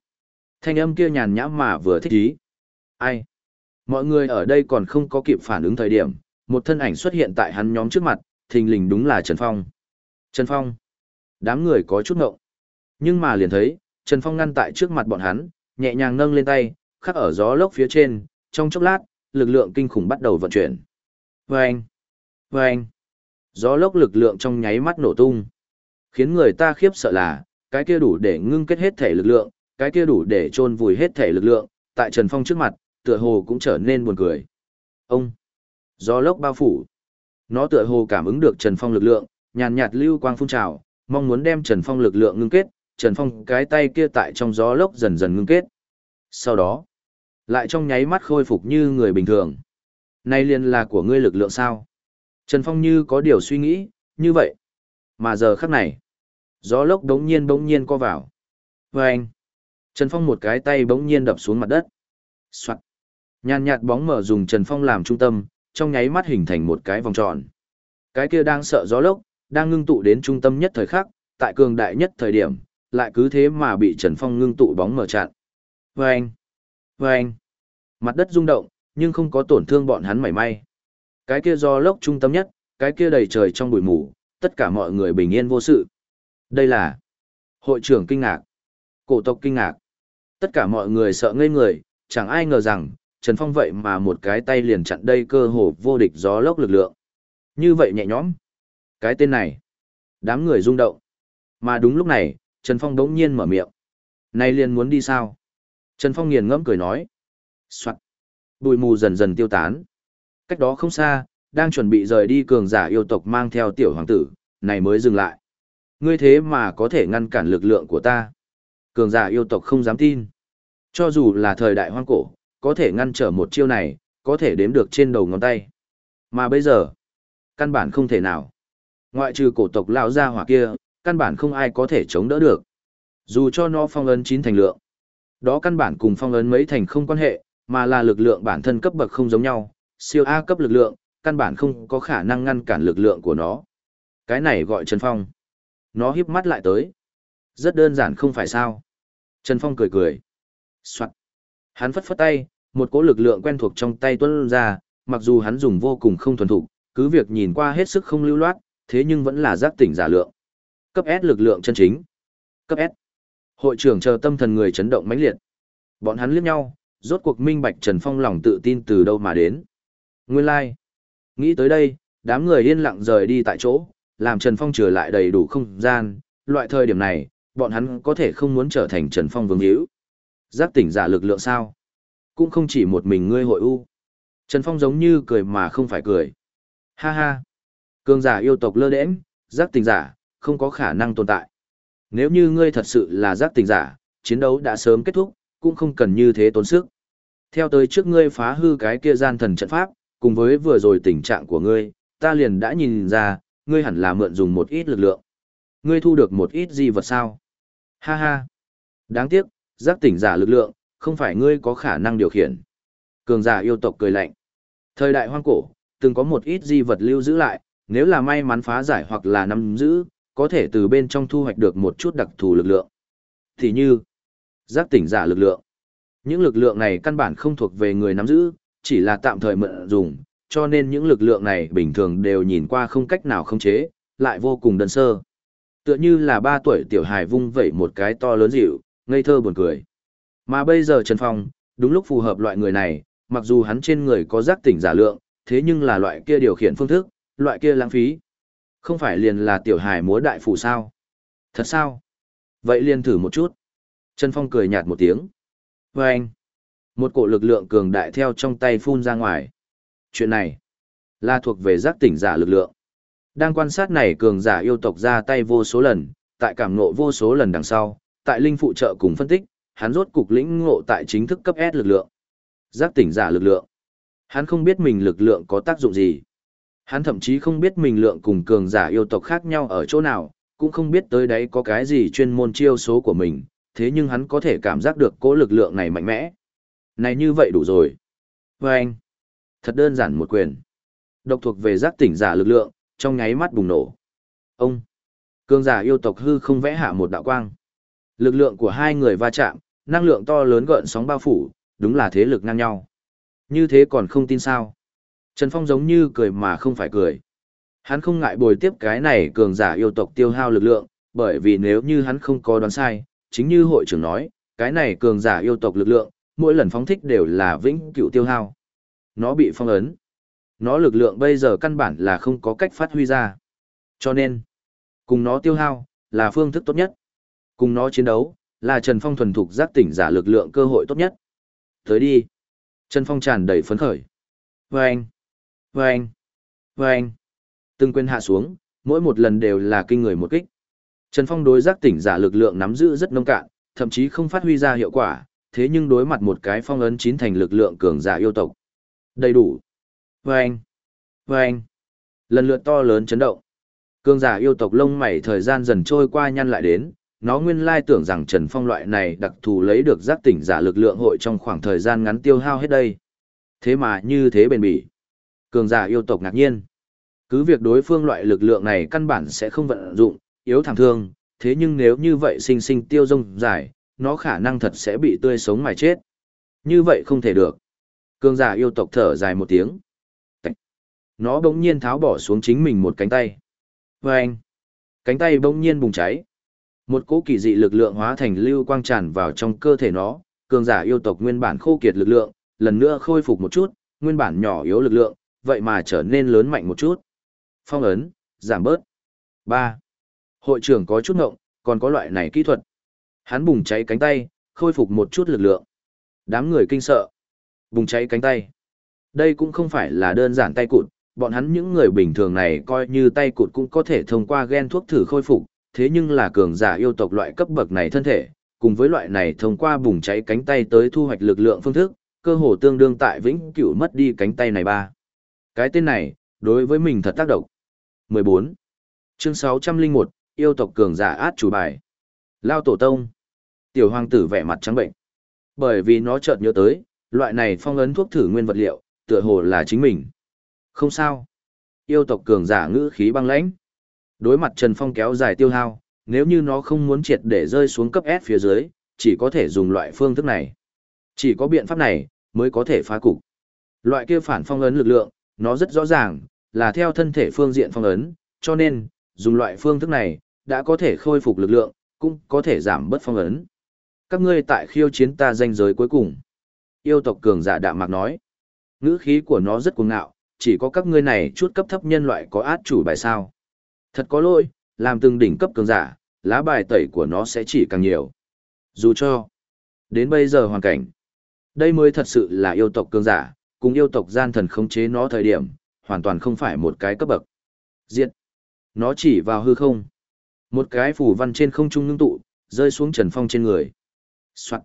Thanh âm kia nhàn nhã mà vừa thích ý. Ai? Mọi người ở đây còn không có kịp phản ứng thời điểm, một thân ảnh xuất hiện tại hắn nhóm trước mặt, thình lình đúng là Trần Phong. Trần Phong. Đám người có chút ngộng. Nhưng mà liền thấy, Trần Phong ngăn tại trước mặt bọn hắn, nhẹ nhàng nâng lên tay, khắc ở gió lốc phía trên, trong chốc lát, lực lượng kinh khủng bắt đầu vận chuyển. Vâng! Vâng! Gió lốc lực lượng trong nháy mắt nổ tung. Khiến người ta khiếp sợ là, cái kia đủ để ngưng kết hết thể lực lượng, cái kia đủ để chôn vùi hết thể lực lượng, tại Trần Phong trước mặt, tựa hồ cũng trở nên buồn cười. Ông! Gió lốc bao phủ. Nó tựa hồ cảm ứng được Trần Phong lực lượng, nhàn nhạt lưu quang phun trào, mong muốn đem Trần Phong lực lượng ngưng kết, Trần Phong cái tay kia tại trong gió lốc dần dần ngưng kết. Sau đó, lại trong nháy mắt khôi phục như người bình thường. Nay liền là của ngươi lực lượng sao? Trần Phong như có điều suy nghĩ, như vậy. Mà giờ khắc này, gió lốc đống nhiên bỗng nhiên co vào. Và anh, Trần Phong một cái tay bỗng nhiên đập xuống mặt đất. Soạn. Nhàn nhạt bóng mở dùng Trần Phong làm trung tâm, trong nháy mắt hình thành một cái vòng tròn. Cái kia đang sợ gió lốc, đang ngưng tụ đến trung tâm nhất thời khắc, tại cường đại nhất thời điểm, lại cứ thế mà bị Trần Phong ngưng tụ bóng mở chặn. Vâng! Vâng! Mặt đất rung động, nhưng không có tổn thương bọn hắn mảy may. Cái kia do lốc trung tâm nhất, cái kia đầy trời trong bụi mù, tất cả mọi người bình yên vô sự. Đây là hội trưởng kinh ngạc, cổ tộc kinh ngạc. Tất cả mọi người sợ ngây người, chẳng ai ngờ rằng, Trần Phong vậy mà một cái tay liền chặn đây cơ hồ vô địch gió lốc lực lượng. Như vậy nhẹ nhõm. Cái tên này. Đám người rung động. Mà đúng lúc này, Trần Phong đống nhiên mở miệng. nay liền muốn đi sao? Trần Phong nghiền ngẫm cười nói. Soạn. Bụi mù dần dần tiêu tán. Cách đó không xa, đang chuẩn bị rời đi cường giả yêu tộc mang theo tiểu hoàng tử, này mới dừng lại. Ngươi thế mà có thể ngăn cản lực lượng của ta. Cường giả yêu tộc không dám tin. Cho dù là thời đại hoang cổ, có thể ngăn trở một chiêu này, có thể đếm được trên đầu ngón tay. Mà bây giờ, căn bản không thể nào. Ngoại trừ cổ tộc lão gia hỏa kia, căn bản không ai có thể chống đỡ được. Dù cho nó phong ấn chín thành lượng, đó căn bản cùng phong ấn mấy thành không quan hệ, mà là lực lượng bản thân cấp bậc không giống nhau, siêu A cấp lực lượng, căn bản không có khả năng ngăn cản lực lượng của nó. Cái này gọi Trần Phong. Nó híp mắt lại tới. Rất đơn giản không phải sao. Trần Phong cười cười. Soạn. Hắn phất phất tay, một cỗ lực lượng quen thuộc trong tay tuôn ra, mặc dù hắn dùng vô cùng không thuần thục, cứ việc nhìn qua hết sức không lưu loát, thế nhưng vẫn là giác tỉnh giả lượng. Cấp S lực lượng chân chính. Cấp S. Hội trưởng chờ tâm thần người chấn động mãnh liệt. Bọn hắn liếc nhau, rốt cuộc minh bạch Trần Phong lòng tự tin từ đâu mà đến. Nguyên lai. Like. Nghĩ tới đây, đám người yên lặng rời đi tại chỗ, làm Trần Phong trở lại đầy đủ không gian, loại thời điểm này, bọn hắn có thể không muốn trở thành Trần Phong vương hữu. Giác tỉnh giả lực lượng sao? Cũng không chỉ một mình ngươi hội u. Trần Phong giống như cười mà không phải cười. Ha ha. Cường giả yêu tộc lơ đễnh, giác tình giả, không có khả năng tồn tại. Nếu như ngươi thật sự là giác tình giả, chiến đấu đã sớm kết thúc, cũng không cần như thế tốn sức. Theo tới trước ngươi phá hư cái kia gian thần trận pháp, cùng với vừa rồi tình trạng của ngươi, ta liền đã nhìn ra, ngươi hẳn là mượn dùng một ít lực lượng. Ngươi thu được một ít gì vật sao? Ha ha. Đáng tiếc, giác tỉnh giả lực lượng, không phải ngươi có khả năng điều khiển. Cường giả yêu tộc cười lạnh. Thời đại hoang cổ, từng có một ít di vật lưu giữ lại, nếu là may mắn phá giải hoặc là nắm giữ, có thể từ bên trong thu hoạch được một chút đặc thù lực lượng. Thì như, giác tỉnh giả lực lượng. Những lực lượng này căn bản không thuộc về người nắm giữ, chỉ là tạm thời mượn dùng, cho nên những lực lượng này bình thường đều nhìn qua không cách nào khống chế, lại vô cùng đơn sơ. Tựa như là ba tuổi tiểu hài vung vẩy một cái to lớn dịu, ngây thơ buồn cười. Mà bây giờ Trần Phong, đúng lúc phù hợp loại người này, mặc dù hắn trên người có giác tỉnh giả lượng, thế nhưng là loại kia điều khiển phương thức, loại kia lãng phí. Không phải liền là tiểu hài múa đại phủ sao? Thật sao? Vậy liền thử một chút. Trần Phong cười nhạt một tiếng. Và vâng. anh, một cổ lực lượng cường đại theo trong tay phun ra ngoài. Chuyện này là thuộc về giác tỉnh giả lực lượng. Đang quan sát này cường giả yêu tộc ra tay vô số lần, tại cảm ngộ vô số lần đằng sau, tại linh phụ trợ cùng phân tích, hắn rốt cục lĩnh ngộ tại chính thức cấp S lực lượng. Giác tỉnh giả lực lượng. Hắn không biết mình lực lượng có tác dụng gì. Hắn thậm chí không biết mình lượng cùng cường giả yêu tộc khác nhau ở chỗ nào, cũng không biết tới đấy có cái gì chuyên môn chiêu số của mình, thế nhưng hắn có thể cảm giác được cố lực lượng này mạnh mẽ. Này như vậy đủ rồi. Và anh, thật đơn giản một quyền. Độc thuộc về giác tỉnh giả lực lượng, trong nháy mắt bùng nổ. Ông, cường giả yêu tộc hư không vẽ hạ một đạo quang. Lực lượng của hai người va chạm, năng lượng to lớn gợn sóng bao phủ, đúng là thế lực ngang nhau. Như thế còn không tin sao? Trần Phong giống như cười mà không phải cười. Hắn không ngại bồi tiếp cái này cường giả yêu tộc tiêu hao lực lượng, bởi vì nếu như hắn không có đoán sai, chính như hội trưởng nói, cái này cường giả yêu tộc lực lượng, mỗi lần phóng thích đều là vĩnh cửu tiêu hao. Nó bị phong ấn. Nó lực lượng bây giờ căn bản là không có cách phát huy ra. Cho nên, cùng nó tiêu hao, là phương thức tốt nhất. Cùng nó chiến đấu, là Trần Phong thuần thục giác tỉnh giả lực lượng cơ hội tốt nhất. Tới đi. Trần Phong tràn đầy phấn khởi. Vâng! Vâng! Vâng! Từng quên hạ xuống, mỗi một lần đều là kinh người một kích. Trần Phong đối giác tỉnh giả lực lượng nắm giữ rất nông cạn, thậm chí không phát huy ra hiệu quả, thế nhưng đối mặt một cái phong ấn chín thành lực lượng cường giả yêu tộc. Đầy đủ. Vâng! Vâng! Lần lượt to lớn chấn động. Cường giả yêu tộc lông mày thời gian dần trôi qua nhăn lại đến, nó nguyên lai tưởng rằng Trần Phong loại này đặc thù lấy được giác tỉnh giả lực lượng hội trong khoảng thời gian ngắn tiêu hao hết đây. Thế mà như thế bền bỉ. Cường giả yêu tộc ngạc nhiên. Cứ việc đối phương loại lực lượng này căn bản sẽ không vận dụng, yếu thảm thương, thế nhưng nếu như vậy sinh sinh tiêu rông dài, nó khả năng thật sẽ bị tươi sống mà chết. Như vậy không thể được. Cường giả yêu tộc thở dài một tiếng. Nó bỗng nhiên tháo bỏ xuống chính mình một cánh tay. Và anh, cánh tay bỗng nhiên bùng cháy. Một cỗ kỳ dị lực lượng hóa thành lưu quang tràn vào trong cơ thể nó, cường giả yêu tộc nguyên bản khô kiệt lực lượng, lần nữa khôi phục một chút, nguyên bản nhỏ yếu lực lượng, vậy mà trở nên lớn mạnh một chút. Phong ấn, giảm bớt. 3. Hội trưởng có chút ngộng, còn có loại này kỹ thuật. Hắn bùng cháy cánh tay, khôi phục một chút lực lượng. Đám người kinh sợ. Bùng cháy cánh tay. Đây cũng không phải là đơn giản tay cụt, bọn hắn những người bình thường này coi như tay cụt cũng có thể thông qua gen thuốc thử khôi phục, thế nhưng là cường giả yêu tộc loại cấp bậc này thân thể, cùng với loại này thông qua bùng cháy cánh tay tới thu hoạch lực lượng phương thức, cơ hồ tương đương tại vĩnh cửu mất đi cánh tay này ba. Cái tên này, đối với mình thật tác động. 14. Chương 601, yêu tộc cường giả át chủ bài. Lao tổ tông. Tiểu hoàng tử vẻ mặt trắng bệnh. Bởi vì nó chợt nhớ tới, loại này phong ấn thuốc thử nguyên vật liệu, tựa hồ là chính mình. Không sao. Yêu tộc cường giả ngữ khí băng lãnh. Đối mặt Trần Phong kéo dài tiêu hao, nếu như nó không muốn triệt để rơi xuống cấp S phía dưới, chỉ có thể dùng loại phương thức này. Chỉ có biện pháp này, mới có thể phá cục. Loại kia phản phong ấn lực lượng, nó rất rõ ràng, là theo thân thể phương diện phong ấn, cho nên, dùng loại phương thức này, đã có thể khôi phục lực lượng, cũng có thể giảm bớt phong ấn. Các ngươi tại khiêu chiến ta danh giới cuối cùng. Yêu tộc cường giả đạm mạc nói. Ngữ khí của nó rất cuồng ngạo, chỉ có các ngươi này chút cấp thấp nhân loại có át chủ bài sao. Thật có lỗi, làm từng đỉnh cấp cường giả, lá bài tẩy của nó sẽ chỉ càng nhiều. Dù cho, đến bây giờ hoàn cảnh, đây mới thật sự là yêu tộc cường giả, cùng yêu tộc gian thần khống chế nó thời điểm, hoàn toàn không phải một cái cấp bậc. Diệt. Nó chỉ vào hư không. Một cái phủ văn trên không trung ngưng tụ, rơi xuống Trần Phong trên người. Soạn.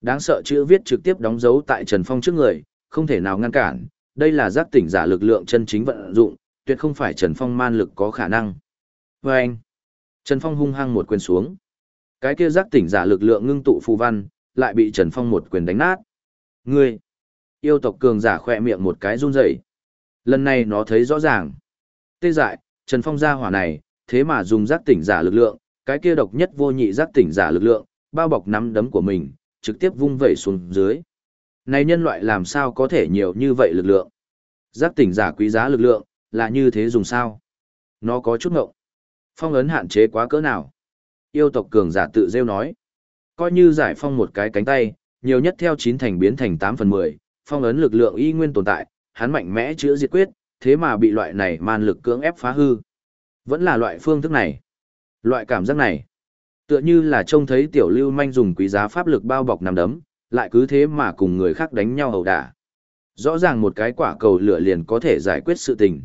Đáng sợ chữ viết trực tiếp đóng dấu tại Trần Phong trước người, không thể nào ngăn cản. Đây là giác tỉnh giả lực lượng chân chính vận dụng, tuyệt không phải Trần Phong man lực có khả năng. Và anh. Trần Phong hung hăng một quyền xuống. Cái kia giác tỉnh giả lực lượng ngưng tụ phù văn, lại bị Trần Phong một quyền đánh nát. Ngươi. Yêu tộc cường giả khỏe miệng một cái run rẩy. Lần này nó thấy rõ ràng. Tê dại, Trần Phong ra hỏa này, thế mà dùng giác tỉnh giả lực lượng, cái kia độc nhất vô nhị giác tỉnh giả lực lượng, bao bọc nắm đấm của mình, trực tiếp vung vẩy xuống dưới. Này nhân loại làm sao có thể nhiều như vậy lực lượng? Giác tỉnh giả quý giá lực lượng, là như thế dùng sao? Nó có chút ngộng. Phong ấn hạn chế quá cỡ nào? Yêu tộc cường giả tự rêu nói. Coi như giải phong một cái cánh tay, nhiều nhất theo 9 thành biến thành 8 phần 10, phong ấn lực lượng y nguyên tồn tại, hắn mạnh mẽ chữa diệt quyết, thế mà bị loại này man lực cưỡng ép phá hư. Vẫn là loại phương thức này. Loại cảm giác này. Tựa như là trông thấy tiểu lưu manh dùng quý giá pháp lực bao bọc nằm đấm, lại cứ thế mà cùng người khác đánh nhau ẩu đả. Rõ ràng một cái quả cầu lửa liền có thể giải quyết sự tình.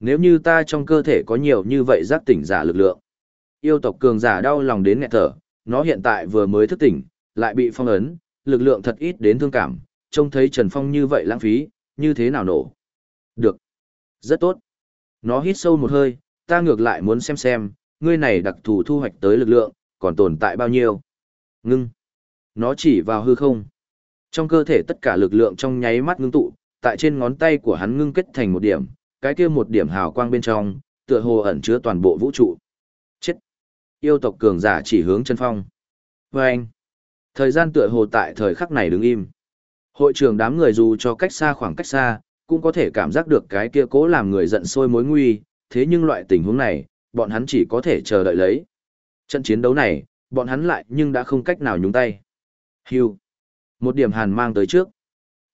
Nếu như ta trong cơ thể có nhiều như vậy giác tỉnh giả lực lượng. Yêu tộc cường giả đau lòng đến nghẹt thở, nó hiện tại vừa mới thức tỉnh, lại bị phong ấn, lực lượng thật ít đến thương cảm, trông thấy Trần Phong như vậy lãng phí, như thế nào nổ. Được. Rất tốt. Nó hít sâu một hơi, ta ngược lại muốn xem xem, ngươi này đặc thù thu hoạch tới lực lượng, còn tồn tại bao nhiêu. Ngưng. Nó chỉ vào hư không. Trong cơ thể tất cả lực lượng trong nháy mắt ngưng tụ, tại trên ngón tay của hắn ngưng kết thành một điểm, cái kia một điểm hào quang bên trong, tựa hồ ẩn chứa toàn bộ vũ trụ. Chết. Yêu tộc cường giả chỉ hướng chân phong. Vâng. anh. Thời gian tựa hồ tại thời khắc này đứng im. Hội trưởng đám người dù cho cách xa khoảng cách xa, cũng có thể cảm giác được cái kia cố làm người giận sôi mối nguy, thế nhưng loại tình huống này, bọn hắn chỉ có thể chờ đợi lấy. Trận chiến đấu này, bọn hắn lại nhưng đã không cách nào nhúng tay. Hưu. Một điểm hàn mang tới trước.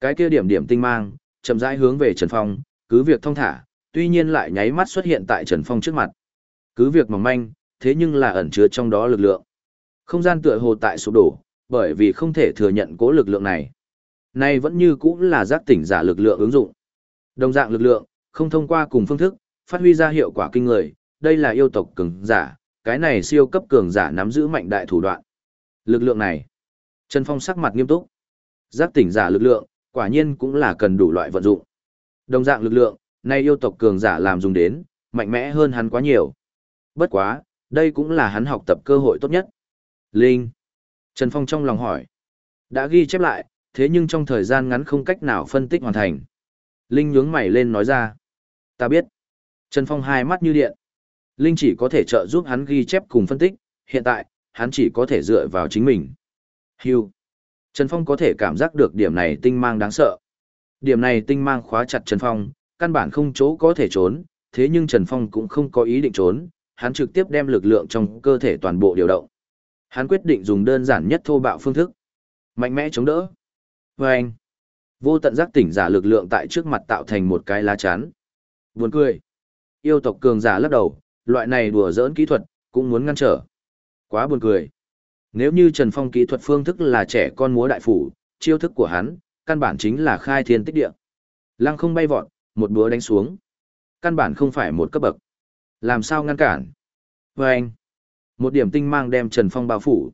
Cái kia điểm điểm tinh mang, chậm rãi hướng về Trần Phong, cứ việc thông thả, tuy nhiên lại nháy mắt xuất hiện tại Trần Phong trước mặt. Cứ việc mỏng manh, thế nhưng là ẩn chứa trong đó lực lượng. Không gian tựa hồ tại sụp đổ, bởi vì không thể thừa nhận cố lực lượng này. Nay vẫn như cũng là giác tỉnh giả lực lượng ứng dụng. Đồng dạng lực lượng, không thông qua cùng phương thức, phát huy ra hiệu quả kinh người, đây là yêu tộc cường giả, cái này siêu cấp cường giả nắm giữ mạnh đại thủ đoạn. Lực lượng này, Trần Phong sắc mặt nghiêm túc. Giác tỉnh giả lực lượng, quả nhiên cũng là cần đủ loại vận dụng. Đồng dạng lực lượng, nay yêu tộc cường giả làm dùng đến, mạnh mẽ hơn hắn quá nhiều. Bất quá, đây cũng là hắn học tập cơ hội tốt nhất. Linh. Trần Phong trong lòng hỏi. Đã ghi chép lại, thế nhưng trong thời gian ngắn không cách nào phân tích hoàn thành. Linh nhướng mày lên nói ra. Ta biết. Trần Phong hai mắt như điện. Linh chỉ có thể trợ giúp hắn ghi chép cùng phân tích, hiện tại, hắn chỉ có thể dựa vào chính mình. Hưu. Trần Phong có thể cảm giác được điểm này tinh mang đáng sợ. Điểm này tinh mang khóa chặt Trần Phong, căn bản không chỗ có thể trốn, thế nhưng Trần Phong cũng không có ý định trốn, hắn trực tiếp đem lực lượng trong cơ thể toàn bộ điều động. Hắn quyết định dùng đơn giản nhất thô bạo phương thức. Mạnh mẽ chống đỡ. Và anh. Vô tận giác tỉnh giả lực lượng tại trước mặt tạo thành một cái lá chắn. Buồn cười. Yêu tộc cường giả lắc đầu, loại này đùa giỡn kỹ thuật, cũng muốn ngăn trở. Quá buồn cười. Nếu như Trần Phong kỹ thuật phương thức là trẻ con múa đại phủ, chiêu thức của hắn, căn bản chính là khai thiên tích địa. Lăng không bay vọt, một búa đánh xuống. Căn bản không phải một cấp bậc. Làm sao ngăn cản? Và anh, một điểm tinh mang đem Trần Phong bao phủ.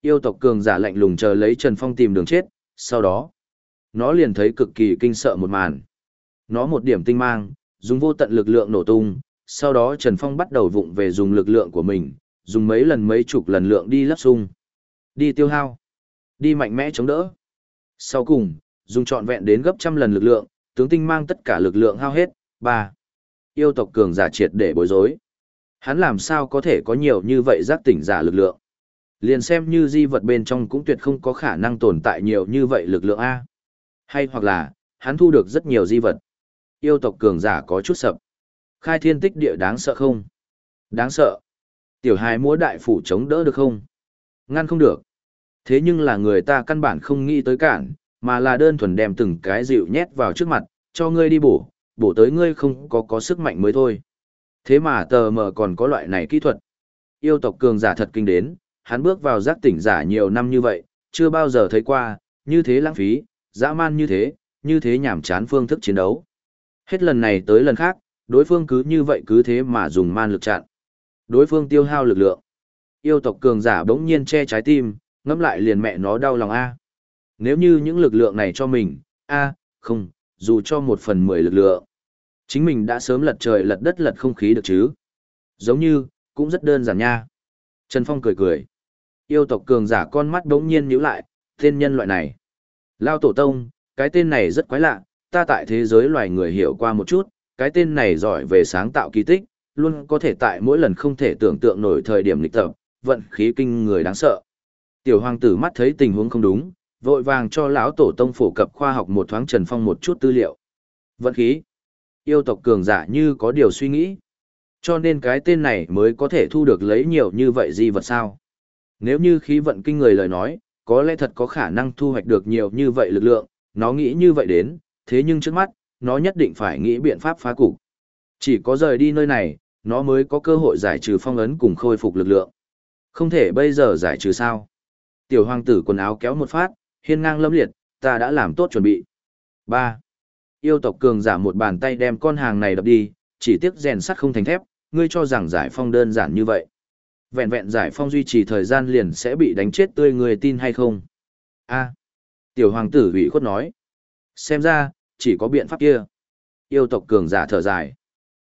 Yêu tộc cường giả lạnh lùng chờ lấy Trần Phong tìm đường chết, sau đó, nó liền thấy cực kỳ kinh sợ một màn. Nó một điểm tinh mang, dùng vô tận lực lượng nổ tung, sau đó Trần Phong bắt đầu vụng về dùng lực lượng của mình, dùng mấy lần mấy chục lần lượng đi lấp sung. Đi tiêu hao. Đi mạnh mẽ chống đỡ. Sau cùng, dùng trọn vẹn đến gấp trăm lần lực lượng, tướng tinh mang tất cả lực lượng hao hết. ba Yêu tộc cường giả triệt để bối rối. Hắn làm sao có thể có nhiều như vậy giác tỉnh giả lực lượng. Liền xem như di vật bên trong cũng tuyệt không có khả năng tồn tại nhiều như vậy lực lượng A. Hay hoặc là, hắn thu được rất nhiều di vật. Yêu tộc cường giả có chút sập. Khai thiên tích địa đáng sợ không? Đáng sợ. Tiểu hài múa đại phủ chống đỡ được không? Ngăn không được. Thế nhưng là người ta căn bản không nghĩ tới cản, mà là đơn thuần đem từng cái dịu nhét vào trước mặt, cho ngươi đi bổ, bổ tới ngươi không có có sức mạnh mới thôi. Thế mà tờ mờ còn có loại này kỹ thuật. Yêu tộc cường giả thật kinh đến, hắn bước vào giác tỉnh giả nhiều năm như vậy, chưa bao giờ thấy qua, như thế lãng phí, dã man như thế, như thế nhảm chán phương thức chiến đấu. Hết lần này tới lần khác, đối phương cứ như vậy cứ thế mà dùng man lực chặn. Đối phương tiêu hao lực lượng. Yêu tộc cường giả bỗng nhiên che trái tim, ngẫm lại liền mẹ nó đau lòng A. Nếu như những lực lượng này cho mình, A, không, dù cho một phần mười lực lượng. Chính mình đã sớm lật trời lật đất lật không khí được chứ. Giống như, cũng rất đơn giản nha. Trần Phong cười cười. Yêu tộc cường giả con mắt đống nhiên nhíu lại, tên nhân loại này. Lao tổ tông, cái tên này rất quái lạ, ta tại thế giới loài người hiểu qua một chút, cái tên này giỏi về sáng tạo kỳ tích, luôn có thể tại mỗi lần không thể tưởng tượng nổi thời điểm lịch tập, vận khí kinh người đáng sợ. Tiểu hoàng tử mắt thấy tình huống không đúng, vội vàng cho lão tổ tông phổ cập khoa học một thoáng Trần Phong một chút tư liệu. Vận khí. Yêu tộc cường giả như có điều suy nghĩ. Cho nên cái tên này mới có thể thu được lấy nhiều như vậy di vật sao. Nếu như khí vận kinh người lời nói, có lẽ thật có khả năng thu hoạch được nhiều như vậy lực lượng, nó nghĩ như vậy đến, thế nhưng trước mắt, nó nhất định phải nghĩ biện pháp phá cục. Chỉ có rời đi nơi này, nó mới có cơ hội giải trừ phong ấn cùng khôi phục lực lượng. Không thể bây giờ giải trừ sao. Tiểu hoàng tử quần áo kéo một phát, hiên ngang lâm liệt, ta đã làm tốt chuẩn bị. 3. Yêu tộc cường giả một bàn tay đem con hàng này đập đi, chỉ tiếc rèn sắt không thành thép, ngươi cho rằng giải phong đơn giản như vậy. Vẹn vẹn giải phong duy trì thời gian liền sẽ bị đánh chết tươi người tin hay không? A. Tiểu hoàng tử ủy khuất nói. Xem ra, chỉ có biện pháp kia. Yêu tộc cường giả thở dài.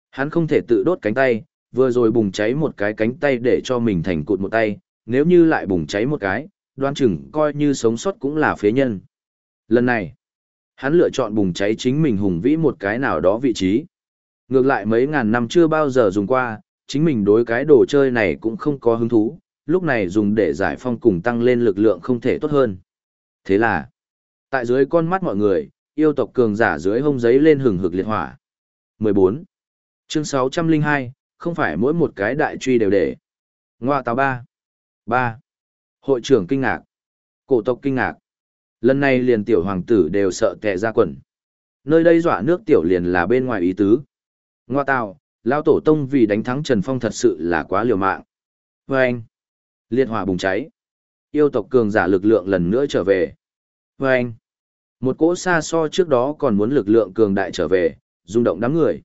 Hắn không thể tự đốt cánh tay, vừa rồi bùng cháy một cái cánh tay để cho mình thành cụt một tay, nếu như lại bùng cháy một cái, đoan chừng coi như sống sót cũng là phế nhân. Lần này, hắn lựa chọn bùng cháy chính mình hùng vĩ một cái nào đó vị trí. Ngược lại mấy ngàn năm chưa bao giờ dùng qua, chính mình đối cái đồ chơi này cũng không có hứng thú, lúc này dùng để giải phong cùng tăng lên lực lượng không thể tốt hơn. Thế là, tại dưới con mắt mọi người, yêu tộc cường giả dưới hông giấy lên hừng hực liệt hỏa. 14. Chương 602, không phải mỗi một cái đại truy đều để. Ngoa tào ba. Ba. Hội trưởng kinh ngạc. Cổ tộc kinh ngạc. Lần này liền tiểu hoàng tử đều sợ kẻ ra quần. Nơi đây dọa nước tiểu liền là bên ngoài ý tứ. Ngoa tào, lao tổ tông vì đánh thắng Trần Phong thật sự là quá liều mạng. Và anh. Liệt hỏa bùng cháy. Yêu tộc cường giả lực lượng lần nữa trở về. Và anh. Một cỗ xa so trước đó còn muốn lực lượng cường đại trở về, rung động đám người.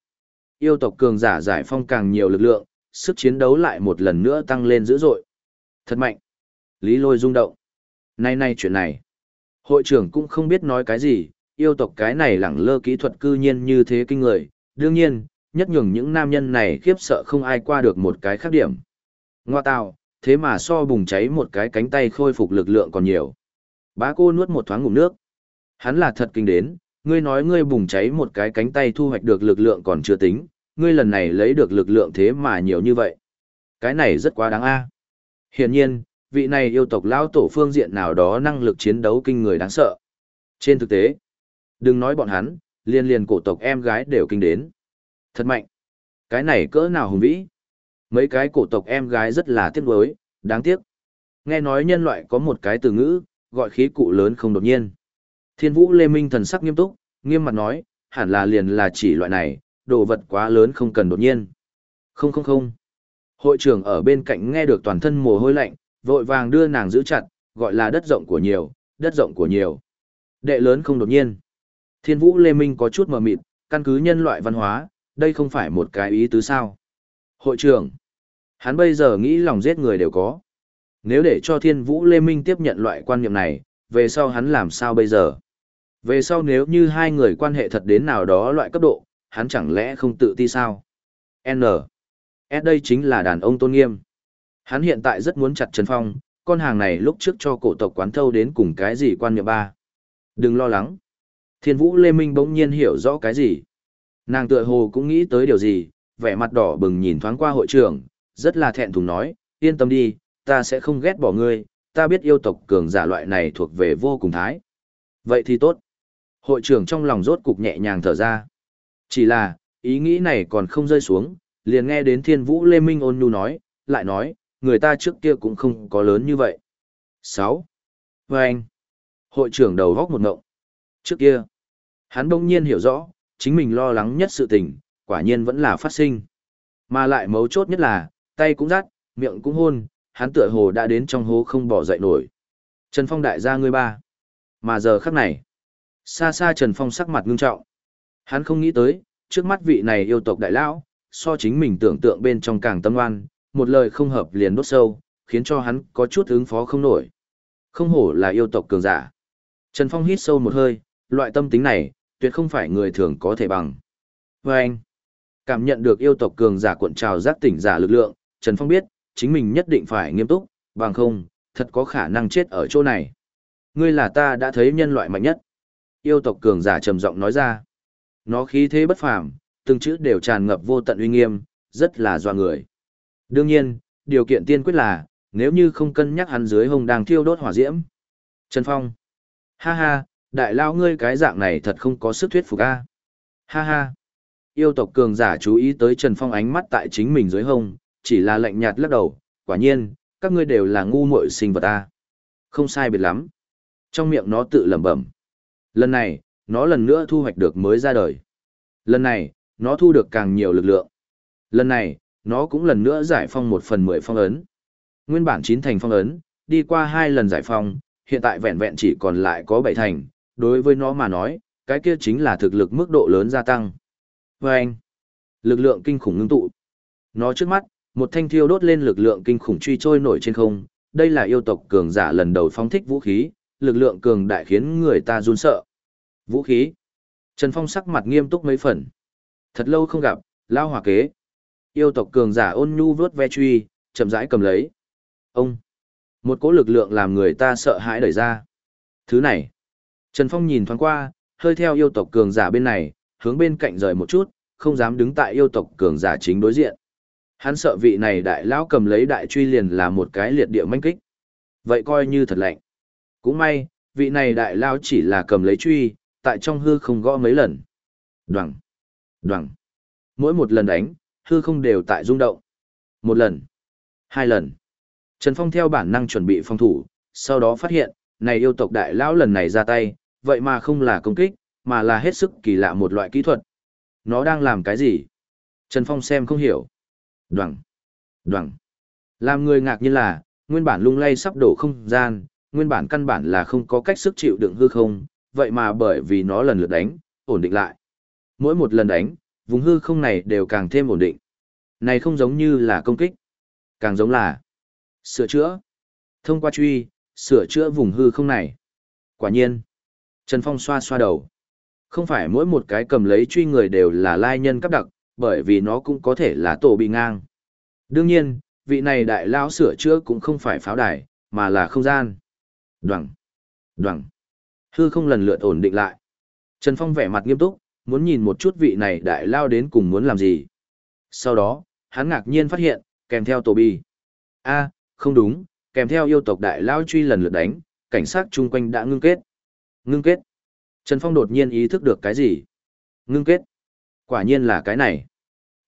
Yêu tộc cường giả giải phong càng nhiều lực lượng, sức chiến đấu lại một lần nữa tăng lên dữ dội. Thật mạnh. Lý lôi rung động. Nay nay chuyện này. Hội trưởng cũng không biết nói cái gì, yêu tộc cái này lẳng lơ kỹ thuật cư nhiên như thế kinh người. Đương nhiên, nhất nhường những nam nhân này khiếp sợ không ai qua được một cái khác điểm. Ngoa tạo, thế mà so bùng cháy một cái cánh tay khôi phục lực lượng còn nhiều. Bá cô nuốt một thoáng ngụm nước. Hắn là thật kinh đến, ngươi nói ngươi bùng cháy một cái cánh tay thu hoạch được lực lượng còn chưa tính, ngươi lần này lấy được lực lượng thế mà nhiều như vậy. Cái này rất quá đáng a. Hiển nhiên, vị này yêu tộc lão tổ phương diện nào đó năng lực chiến đấu kinh người đáng sợ. Trên thực tế, đừng nói bọn hắn, liên liên cổ tộc em gái đều kinh đến. Thật mạnh. Cái này cỡ nào hùng vĩ. Mấy cái cổ tộc em gái rất là tiếc nuối, đáng tiếc. Nghe nói nhân loại có một cái từ ngữ, gọi khí cụ lớn không đột nhiên. Thiên vũ Lê Minh thần sắc nghiêm túc, nghiêm mặt nói, hẳn là liền là chỉ loại này, đồ vật quá lớn không cần đột nhiên. Không không không. Hội trưởng ở bên cạnh nghe được toàn thân mồ hôi lạnh, vội vàng đưa nàng giữ chặt, gọi là đất rộng của nhiều, đất rộng của nhiều. Đệ lớn không đột nhiên. Thiên vũ Lê Minh có chút mờ mịt, căn cứ nhân loại văn hóa, đây không phải một cái ý tứ sao. Hội trưởng, hắn bây giờ nghĩ lòng giết người đều có. Nếu để cho thiên vũ Lê Minh tiếp nhận loại quan niệm này, về sau hắn làm sao bây giờ? Về sau nếu như hai người quan hệ thật đến nào đó loại cấp độ, hắn chẳng lẽ không tự ti sao? N. S đây chính là đàn ông tôn nghiêm. Hắn hiện tại rất muốn chặt Trần Phong, con hàng này lúc trước cho cổ tộc quán thâu đến cùng cái gì quan niệm ba. Đừng lo lắng. Thiên vũ Lê Minh bỗng nhiên hiểu rõ cái gì. Nàng tựa hồ cũng nghĩ tới điều gì, vẻ mặt đỏ bừng nhìn thoáng qua hội trưởng, rất là thẹn thùng nói, yên tâm đi, ta sẽ không ghét bỏ ngươi, ta biết yêu tộc cường giả loại này thuộc về vô cùng thái. Vậy thì tốt. Hội trưởng trong lòng rốt cục nhẹ nhàng thở ra. Chỉ là, ý nghĩ này còn không rơi xuống, liền nghe đến thiên vũ Lê Minh ôn nhu nói, lại nói, người ta trước kia cũng không có lớn như vậy. 6. Vâng! anh, hội trưởng đầu góc một ngộng. Trước kia, hắn bỗng nhiên hiểu rõ, chính mình lo lắng nhất sự tình, quả nhiên vẫn là phát sinh. Mà lại mấu chốt nhất là, tay cũng rát, miệng cũng hôn, hắn tựa hồ đã đến trong hố không bỏ dậy nổi. Trần Phong đại gia ngươi ba. Mà giờ khắc này, xa xa Trần Phong sắc mặt ngưng trọng. Hắn không nghĩ tới, trước mắt vị này yêu tộc đại lão, so chính mình tưởng tượng bên trong càng tâm oan, một lời không hợp liền đốt sâu, khiến cho hắn có chút ứng phó không nổi. Không hổ là yêu tộc cường giả. Trần Phong hít sâu một hơi, loại tâm tính này, tuyệt không phải người thường có thể bằng. Và anh, cảm nhận được yêu tộc cường giả cuộn trào giác tỉnh giả lực lượng, Trần Phong biết, chính mình nhất định phải nghiêm túc, bằng không, thật có khả năng chết ở chỗ này. Ngươi là ta đã thấy nhân loại mạnh nhất. Yêu tộc cường giả trầm giọng nói ra. Nó khí thế bất phàm, từng chữ đều tràn ngập vô tận uy nghiêm, rất là doa người. Đương nhiên, điều kiện tiên quyết là, nếu như không cân nhắc hắn dưới hồng đang thiêu đốt hỏa diễm. Trần Phong. Ha ha, đại lao ngươi cái dạng này thật không có sức thuyết phục a. Ha ha. Yêu tộc cường giả chú ý tới Trần Phong ánh mắt tại chính mình dưới hông, chỉ là lạnh nhạt lắc đầu, quả nhiên, các ngươi đều là ngu muội sinh vật a. Không sai biệt lắm. Trong miệng nó tự lẩm bẩm. Lần này, nó lần nữa thu hoạch được mới ra đời. Lần này, nó thu được càng nhiều lực lượng. Lần này, nó cũng lần nữa giải phong một phần mười phong ấn. Nguyên bản chín thành phong ấn, đi qua hai lần giải phong, hiện tại vẹn vẹn chỉ còn lại có bảy thành, đối với nó mà nói, cái kia chính là thực lực mức độ lớn gia tăng. Và anh, lực lượng kinh khủng ngưng tụ. Nó trước mắt, một thanh thiêu đốt lên lực lượng kinh khủng truy trôi nổi trên không, đây là yêu tộc cường giả lần đầu phóng thích vũ khí, lực lượng cường đại khiến người ta run sợ. Vũ khí. Trần Phong sắc mặt nghiêm túc mấy phần. Thật lâu không gặp, lao hòa kế. Yêu tộc cường giả ôn nhu vớt ve truy, chậm rãi cầm lấy. Ông. Một cỗ lực lượng làm người ta sợ hãi đẩy ra. Thứ này. Trần Phong nhìn thoáng qua, hơi theo yêu tộc cường giả bên này, hướng bên cạnh rời một chút, không dám đứng tại yêu tộc cường giả chính đối diện. Hắn sợ vị này đại lão cầm lấy đại truy liền là một cái liệt địa manh kích. Vậy coi như thật lạnh. Cũng may, vị này đại lão chỉ là cầm lấy truy, tại trong hư không gõ mấy lần. Đoằng, đoằng. Mỗi một lần đánh, hư không đều tại rung động. Một lần, hai lần. Trần Phong theo bản năng chuẩn bị phòng thủ, sau đó phát hiện, này yêu tộc đại lão lần này ra tay, vậy mà không là công kích, mà là hết sức kỳ lạ một loại kỹ thuật. Nó đang làm cái gì? Trần Phong xem không hiểu. Đoằng, đoằng. Làm người ngạc nhiên là, nguyên bản lung lay sắp đổ không gian, nguyên bản căn bản là không có cách sức chịu đựng hư không, vậy mà bởi vì nó lần lượt đánh, ổn định lại. Mỗi một lần đánh, vùng hư không này đều càng thêm ổn định. Này không giống như là công kích, càng giống là sửa chữa. Thông qua truy, sửa chữa vùng hư không này. Quả nhiên, Trần Phong xoa xoa đầu. Không phải mỗi một cái cầm lấy truy người đều là lai nhân cấp đặc, bởi vì nó cũng có thể là tổ bị ngang. Đương nhiên, vị này đại lão sửa chữa cũng không phải pháo đài, mà là không gian. Đoằng, đoằng. Hư không lần lượt ổn định lại. Trần Phong vẻ mặt nghiêm túc, muốn nhìn một chút vị này đại lao đến cùng muốn làm gì. Sau đó, hắn ngạc nhiên phát hiện, kèm theo tổ bi. a không đúng, kèm theo yêu tộc đại lao truy lần lượt đánh, cảnh sát chung quanh đã ngưng kết. Ngưng kết. Trần Phong đột nhiên ý thức được cái gì? Ngưng kết. Quả nhiên là cái này.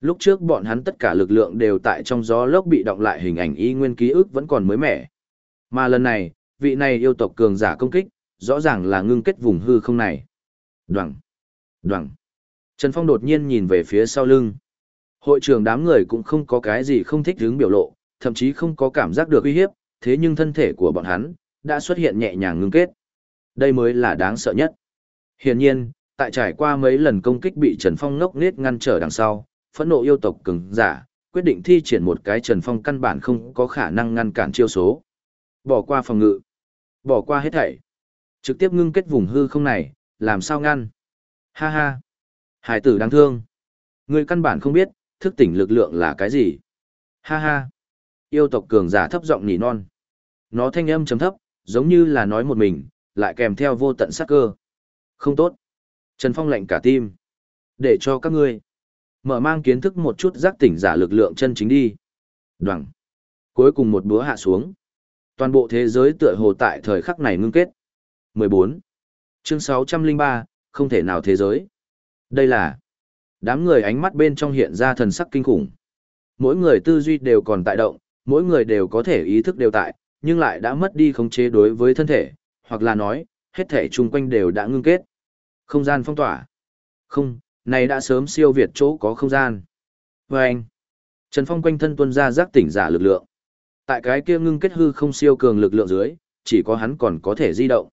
Lúc trước bọn hắn tất cả lực lượng đều tại trong gió lốc bị động lại hình ảnh y nguyên ký ức vẫn còn mới mẻ. Mà lần này, vị này yêu tộc cường giả công kích, rõ ràng là ngưng kết vùng hư không này. Đoằng, đoằng. Trần Phong đột nhiên nhìn về phía sau lưng. Hội trưởng đám người cũng không có cái gì không thích hướng biểu lộ, thậm chí không có cảm giác được uy hiếp, thế nhưng thân thể của bọn hắn đã xuất hiện nhẹ nhàng ngưng kết. Đây mới là đáng sợ nhất. Hiển nhiên, tại trải qua mấy lần công kích bị Trần Phong ngốc nết ngăn trở đằng sau, phẫn nộ yêu tộc cường giả, quyết định thi triển một cái Trần Phong căn bản không có khả năng ngăn cản chiêu số. Bỏ qua phòng ngự, bỏ qua hết thảy. Trực tiếp ngưng kết vùng hư không này, làm sao ngăn? Ha ha. Hải tử đáng thương. Người căn bản không biết, thức tỉnh lực lượng là cái gì. Ha ha. Yêu tộc cường giả thấp giọng nỉ non. Nó thanh âm chấm thấp, giống như là nói một mình, lại kèm theo vô tận sát cơ. Không tốt. Trần Phong lệnh cả tim. Để cho các ngươi mở mang kiến thức một chút giác tỉnh giả lực lượng chân chính đi. Đoằng. Cuối cùng một búa hạ xuống. Toàn bộ thế giới tựa hồ tại thời khắc này ngưng kết. 14. Chương 603, không thể nào thế giới. Đây là đám người ánh mắt bên trong hiện ra thần sắc kinh khủng. Mỗi người tư duy đều còn tại động, mỗi người đều có thể ý thức đều tại, nhưng lại đã mất đi khống chế đối với thân thể, hoặc là nói, hết thể chung quanh đều đã ngưng kết. Không gian phong tỏa. Không, này đã sớm siêu việt chỗ có không gian. Và anh, Trần Phong quanh thân tuân ra giác tỉnh giả lực lượng. Tại cái kia ngưng kết hư không siêu cường lực lượng dưới, chỉ có hắn còn có thể di động.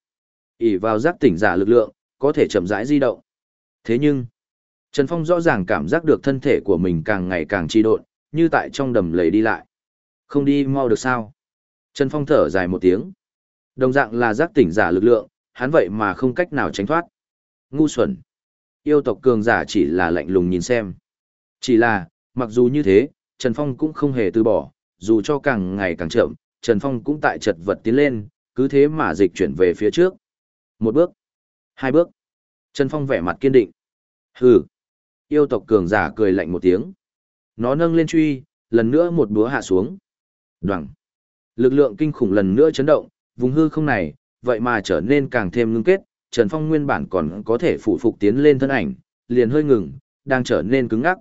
ỉ vào giác tỉnh giả lực lượng, có thể chậm rãi di động. Thế nhưng, Trần Phong rõ ràng cảm giác được thân thể của mình càng ngày càng trì độn, như tại trong đầm lầy đi lại. Không đi mau được sao? Trần Phong thở dài một tiếng. Đồng dạng là giác tỉnh giả lực lượng, hắn vậy mà không cách nào tránh thoát. Ngu xuẩn. Yêu tộc cường giả chỉ là lạnh lùng nhìn xem. Chỉ là, mặc dù như thế, Trần Phong cũng không hề từ bỏ, dù cho càng ngày càng chậm, Trần Phong cũng tại chật vật tiến lên, cứ thế mà dịch chuyển về phía trước. Một bước, hai bước. Trần Phong vẻ mặt kiên định. Hừ. Yêu tộc cường giả cười lạnh một tiếng. Nó nâng lên truy, lần nữa một búa hạ xuống. Đoằng. Lực lượng kinh khủng lần nữa chấn động, vùng hư không này, vậy mà trở nên càng thêm ngưng kết, Trần Phong nguyên bản còn có thể phụ phục tiến lên thân ảnh, liền hơi ngừng, đang trở nên cứng ngắc.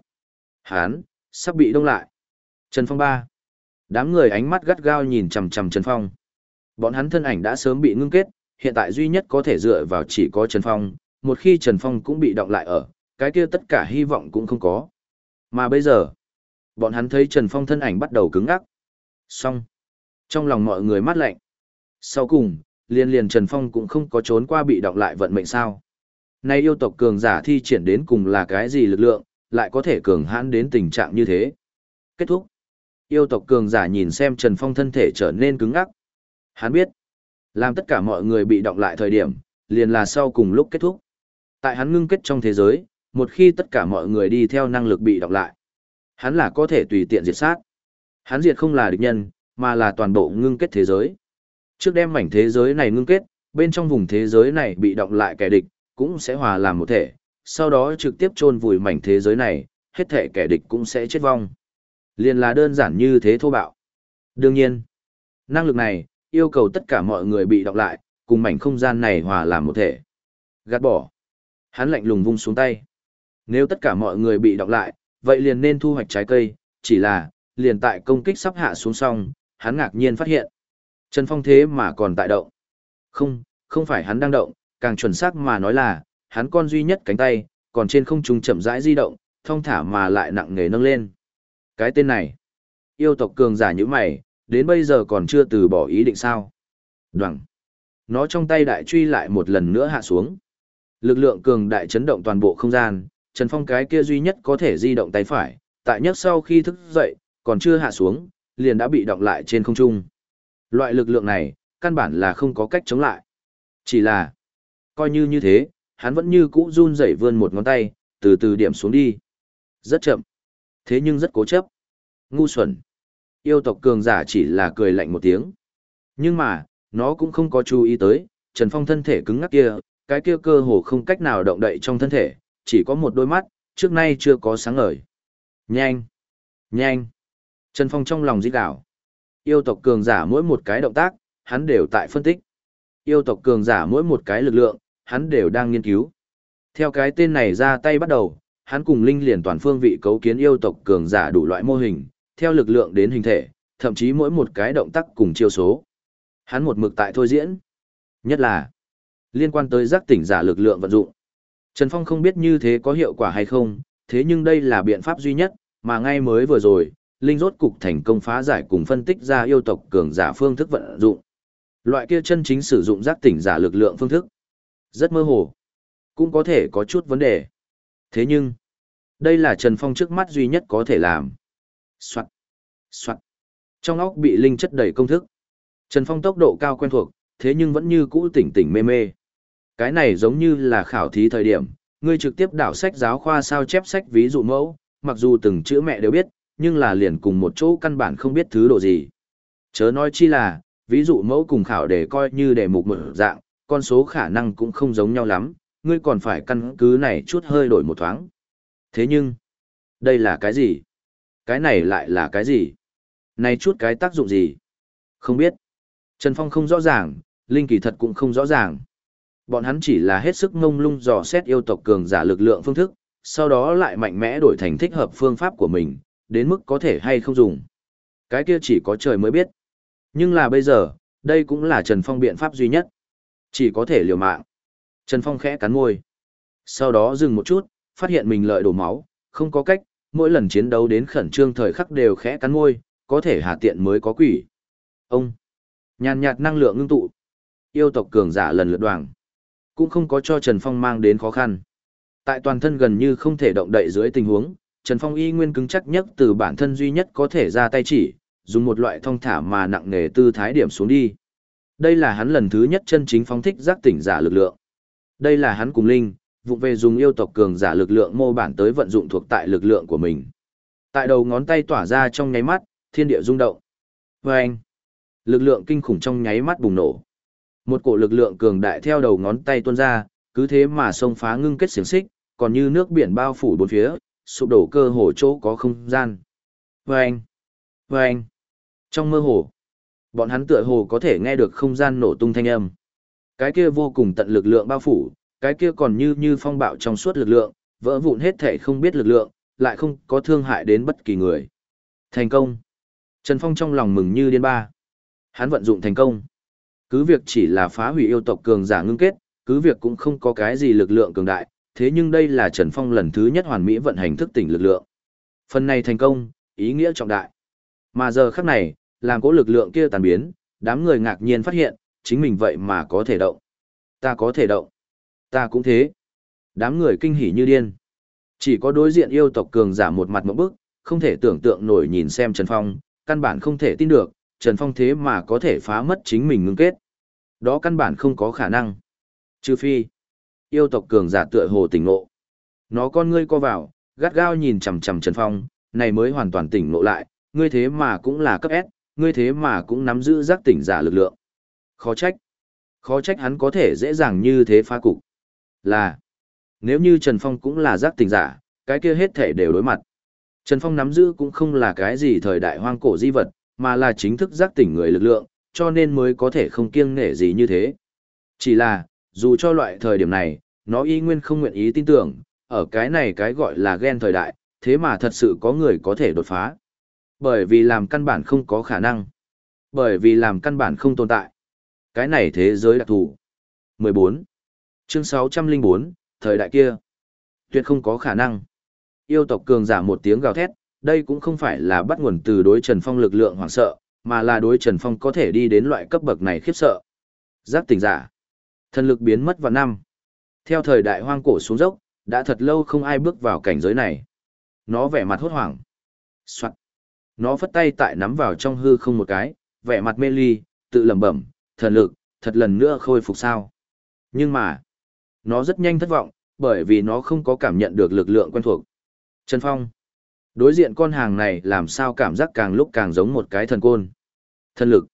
Hán, sắp bị đông lại. Trần Phong ba. Đám người ánh mắt gắt gao nhìn chằm chằm Trần Phong. Bọn hắn thân ảnh đã sớm bị ngưng kết, hiện tại duy nhất có thể dựa vào chỉ có Trần Phong, một khi Trần Phong cũng bị động lại ở, cái kia tất cả hy vọng cũng không có. Mà bây giờ, bọn hắn thấy Trần Phong thân ảnh bắt đầu cứng ngắc. Xong. Trong lòng mọi người mát lạnh. Sau cùng, liên liền Trần Phong cũng không có trốn qua bị động lại vận mệnh sao. Nay yêu tộc cường giả thi triển đến cùng là cái gì lực lượng, lại có thể cường hãn đến tình trạng như thế. Kết thúc. Yêu tộc cường giả nhìn xem Trần Phong thân thể trở nên cứng ngắc. Hắn biết, làm tất cả mọi người bị động lại thời điểm, liền là sau cùng lúc kết thúc. Tại hắn ngưng kết trong thế giới, một khi tất cả mọi người đi theo năng lực bị động lại, hắn là có thể tùy tiện diệt sát. Hắn diệt không là địch nhân, mà là toàn bộ ngưng kết thế giới. Trước đem mảnh thế giới này ngưng kết, bên trong vùng thế giới này bị động lại kẻ địch, cũng sẽ hòa làm một thể, sau đó trực tiếp chôn vùi mảnh thế giới này, hết thể kẻ địch cũng sẽ chết vong. Liền là đơn giản như thế thô bạo. Đương nhiên, năng lực này, yêu cầu tất cả mọi người bị động lại, cùng mảnh không gian này hòa làm một thể. Gạt bỏ. Hắn lạnh lùng vung xuống tay. Nếu tất cả mọi người bị động lại, vậy liền nên thu hoạch trái cây, chỉ là, liền tại công kích sắp hạ xuống xong, hắn ngạc nhiên phát hiện. Trần Phong thế mà còn tại động. Không, không phải hắn đang động, càng chuẩn xác mà nói là, hắn con duy nhất cánh tay, còn trên không trung chậm rãi di động, thông thả mà lại nặng nề nâng lên. Cái tên này, yêu tộc cường giả như mày, đến bây giờ còn chưa từ bỏ ý định sao. Đoằng. Nó trong tay đại truy lại một lần nữa hạ xuống. Lực lượng cường đại chấn động toàn bộ không gian, Trần Phong cái kia duy nhất có thể di động tay phải, tại nhất sau khi thức dậy, còn chưa hạ xuống, liền đã bị động lại trên không trung. Loại lực lượng này, căn bản là không có cách chống lại. Chỉ là, coi như như thế, hắn vẫn như cũ run rẩy vươn một ngón tay, từ từ điểm xuống đi. Rất chậm, thế nhưng rất cố chấp. Ngu xuẩn. Yêu tộc cường giả chỉ là cười lạnh một tiếng. Nhưng mà, nó cũng không có chú ý tới, Trần Phong thân thể cứng ngắc kia, cái kia cơ hồ không cách nào động đậy trong thân thể, chỉ có một đôi mắt, trước nay chưa có sáng ngời. Nhanh! Nhanh! Trần Phong trong lòng rít đảo. Yêu tộc cường giả mỗi một cái động tác, hắn đều tại phân tích. Yêu tộc cường giả mỗi một cái lực lượng, hắn đều đang nghiên cứu. Theo cái tên này ra tay bắt đầu, hắn cùng linh liền toàn phương vị cấu kiến yêu tộc cường giả đủ loại mô hình, theo lực lượng đến hình thể, thậm chí mỗi một cái động tác cùng chiêu số. Hắn một mực tại thôi diễn. Nhất là liên quan tới giác tỉnh giả lực lượng vận dụng. Trần Phong không biết như thế có hiệu quả hay không, thế nhưng đây là biện pháp duy nhất, mà ngay mới vừa rồi, Linh rốt cục thành công phá giải cùng phân tích ra yêu tộc cường giả phương thức vận dụng. Loại kia chân chính sử dụng giác tỉnh giả lực lượng phương thức. Rất mơ hồ. Cũng có thể có chút vấn đề. Thế nhưng, đây là Trần Phong trước mắt duy nhất có thể làm. Soạn. Soạn. Trong óc bị linh chất đầy công thức. Trần Phong tốc độ cao quen thuộc, thế nhưng vẫn như cũ tỉnh tỉnh mê mê. Cái này giống như là khảo thí thời điểm, ngươi trực tiếp đảo sách giáo khoa sao chép sách ví dụ mẫu, mặc dù từng chữ mẹ đều biết, nhưng là liền cùng một chỗ căn bản không biết thứ độ gì. Chớ nói chi là, ví dụ mẫu cùng khảo để coi như đề mục một dạng, con số khả năng cũng không giống nhau lắm, ngươi còn phải căn cứ này chút hơi đổi một thoáng. Thế nhưng, đây là cái gì? Cái này lại là cái gì? Này chút cái tác dụng gì? Không biết. Trần Phong không rõ ràng, Linh kỳ thật cũng không rõ ràng. Bọn hắn chỉ là hết sức ngông lung dò xét yêu tộc cường giả lực lượng phương thức, sau đó lại mạnh mẽ đổi thành thích hợp phương pháp của mình, đến mức có thể hay không dùng. Cái kia chỉ có trời mới biết. Nhưng là bây giờ, đây cũng là Trần Phong biện pháp duy nhất. Chỉ có thể liều mạng. Trần Phong khẽ cắn môi. Sau đó dừng một chút, phát hiện mình lợi đổ máu, không có cách, mỗi lần chiến đấu đến khẩn trương thời khắc đều khẽ cắn môi, có thể hạ tiện mới có quỷ. Ông, nhàn nhạt năng lượng ngưng tụ, yêu tộc cường giả lần lượt đoàn, cũng không có cho Trần Phong mang đến khó khăn. Tại toàn thân gần như không thể động đậy dưới tình huống, Trần Phong y nguyên cứng chắc nhất từ bản thân duy nhất có thể ra tay chỉ, dùng một loại thông thả mà nặng nề tư thái điểm xuống đi. Đây là hắn lần thứ nhất chân chính phóng thích giác tỉnh giả lực lượng. Đây là hắn cùng Linh, vụ về dùng yêu tộc cường giả lực lượng mô bản tới vận dụng thuộc tại lực lượng của mình. Tại đầu ngón tay tỏa ra trong nháy mắt, thiên địa rung động. Vâng! lực lượng kinh khủng trong nháy mắt bùng nổ. Một cổ lực lượng cường đại theo đầu ngón tay tuôn ra, cứ thế mà xông phá ngưng kết xiềng xích, còn như nước biển bao phủ bốn phía, sụp đổ cơ hồ chỗ có không gian. Vâng! Vâng! trong mơ hồ, bọn hắn tựa hồ có thể nghe được không gian nổ tung thanh âm. Cái kia vô cùng tận lực lượng bao phủ, cái kia còn như như phong bạo trong suốt lực lượng, vỡ vụn hết thể không biết lực lượng, lại không có thương hại đến bất kỳ người. Thành công. Trần Phong trong lòng mừng như điên ba. Hắn vận dụng thành công. Cứ việc chỉ là phá hủy yêu tộc cường giả ngưng kết, cứ việc cũng không có cái gì lực lượng cường đại, thế nhưng đây là Trần Phong lần thứ nhất hoàn mỹ vận hành thức tỉnh lực lượng. Phần này thành công, ý nghĩa trọng đại. Mà giờ khắc này, làm cố lực lượng kia tàn biến, đám người ngạc nhiên phát hiện, chính mình vậy mà có thể động. Ta có thể động. Ta cũng thế. Đám người kinh hỉ như điên. Chỉ có đối diện yêu tộc cường giả một mặt một bức, không thể tưởng tượng nổi nhìn xem Trần Phong, căn bản không thể tin được, Trần Phong thế mà có thể phá mất chính mình ngưng kết. Đó căn bản không có khả năng. Trừ phi, yêu tộc cường giả tựa hồ tỉnh ngộ. Nó con ngươi co vào, gắt gao nhìn chằm chằm Trần Phong, này mới hoàn toàn tỉnh ngộ lại, ngươi thế mà cũng là cấp S, ngươi thế mà cũng nắm giữ giác tỉnh giả lực lượng. Khó trách. Khó trách hắn có thể dễ dàng như thế phá cục. Là, nếu như Trần Phong cũng là giác tỉnh giả, cái kia hết thể đều đối mặt. Trần Phong nắm giữ cũng không là cái gì thời đại hoang cổ di vật, mà là chính thức giác tỉnh người lực lượng, cho nên mới có thể không kiêng nể gì như thế. Chỉ là, dù cho loại thời điểm này, nó y nguyên không nguyện ý tin tưởng, ở cái này cái gọi là gen thời đại, thế mà thật sự có người có thể đột phá. Bởi vì làm căn bản không có khả năng. Bởi vì làm căn bản không tồn tại. Cái này thế giới đặc thù. 14. Chương 604, thời đại kia. Tuyệt không có khả năng. Yêu tộc cường giả một tiếng gào thét, đây cũng không phải là bắt nguồn từ đối Trần Phong lực lượng hoảng sợ, mà là đối Trần Phong có thể đi đến loại cấp bậc này khiếp sợ. Giác tỉnh giả. Thần lực biến mất vào năm. Theo thời đại hoang cổ xuống dốc, đã thật lâu không ai bước vào cảnh giới này. Nó vẻ mặt hốt hoảng. Soạn. Nó phất tay tại nắm vào trong hư không một cái, vẻ mặt mê ly, tự lẩm bẩm, thần lực, thật lần nữa khôi phục sao. Nhưng mà, nó rất nhanh thất vọng, bởi vì nó không có cảm nhận được lực lượng quen thuộc. Trần Phong. Đối diện con hàng này làm sao cảm giác càng lúc càng giống một cái thần côn. Thần lực.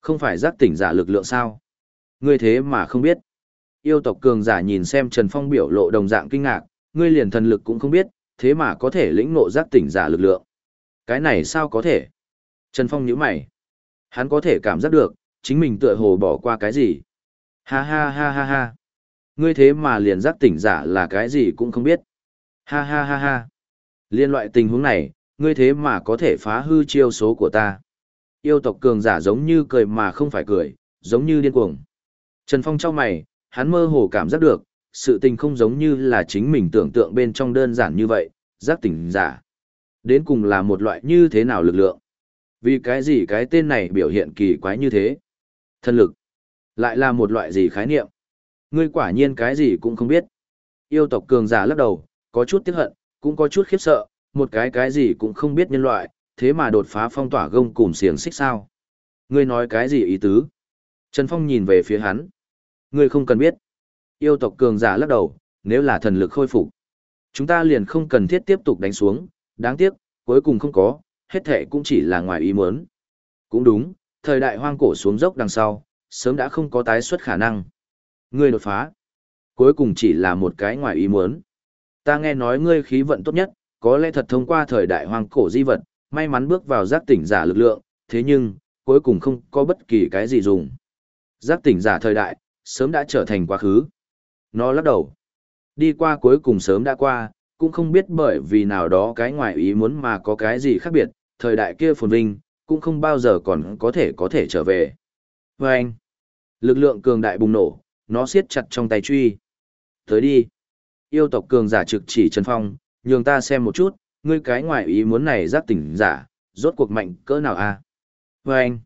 Không phải giác tỉnh giả lực lượng sao? Ngươi thế mà không biết. Yêu tộc cường giả nhìn xem Trần Phong biểu lộ đồng dạng kinh ngạc, ngươi liền thần lực cũng không biết, thế mà có thể lĩnh ngộ giác tỉnh giả lực lượng. Cái này sao có thể? Trần Phong nhíu mày. Hắn có thể cảm giác được, chính mình tựa hồ bỏ qua cái gì. Ha ha ha ha ha. Ngươi thế mà liền giác tỉnh giả là cái gì cũng không biết. Ha ha ha ha. Liên loại tình huống này, ngươi thế mà có thể phá hư chiêu số của ta. Yêu tộc cường giả giống như cười mà không phải cười, giống như điên cuồng. Trần Phong trao mày, hắn mơ hồ cảm giác được, sự tình không giống như là chính mình tưởng tượng bên trong đơn giản như vậy, giác tỉnh giả. Đến cùng là một loại như thế nào lực lượng? Vì cái gì cái tên này biểu hiện kỳ quái như thế? Thân lực. Lại là một loại gì khái niệm? Ngươi quả nhiên cái gì cũng không biết. Yêu tộc cường giả lắc đầu, có chút tiếc hận, cũng có chút khiếp sợ, một cái cái gì cũng không biết nhân loại, thế mà đột phá phong tỏa gông cùng xiềng xích sao. Ngươi nói cái gì ý tứ? Trần Phong nhìn về phía hắn. Ngươi không cần biết. Yêu tộc cường giả lắc đầu, nếu là thần lực khôi phục, chúng ta liền không cần thiết tiếp tục đánh xuống, đáng tiếc, cuối cùng không có, hết thệ cũng chỉ là ngoài ý muốn. Cũng đúng, thời đại hoang cổ xuống dốc đằng sau, sớm đã không có tái xuất khả năng. Ngươi đột phá, cuối cùng chỉ là một cái ngoài ý muốn. Ta nghe nói ngươi khí vận tốt nhất, có lẽ thật thông qua thời đại hoang cổ di vật, may mắn bước vào giác tỉnh giả lực lượng, thế nhưng, cuối cùng không có bất kỳ cái gì dùng. Giác tỉnh giả thời đại, sớm đã trở thành quá khứ. Nó lắc đầu. Đi qua cuối cùng sớm đã qua, cũng không biết bởi vì nào đó cái ngoài ý muốn mà có cái gì khác biệt, thời đại kia phồn vinh, cũng không bao giờ còn có thể có thể trở về. Và anh, lực lượng cường đại bùng nổ, nó siết chặt trong tay truy. Tới đi. Yêu tộc cường giả trực chỉ Trần Phong, nhường ta xem một chút, ngươi cái ngoài ý muốn này giác tỉnh giả, rốt cuộc mạnh cỡ nào a? À? Và anh,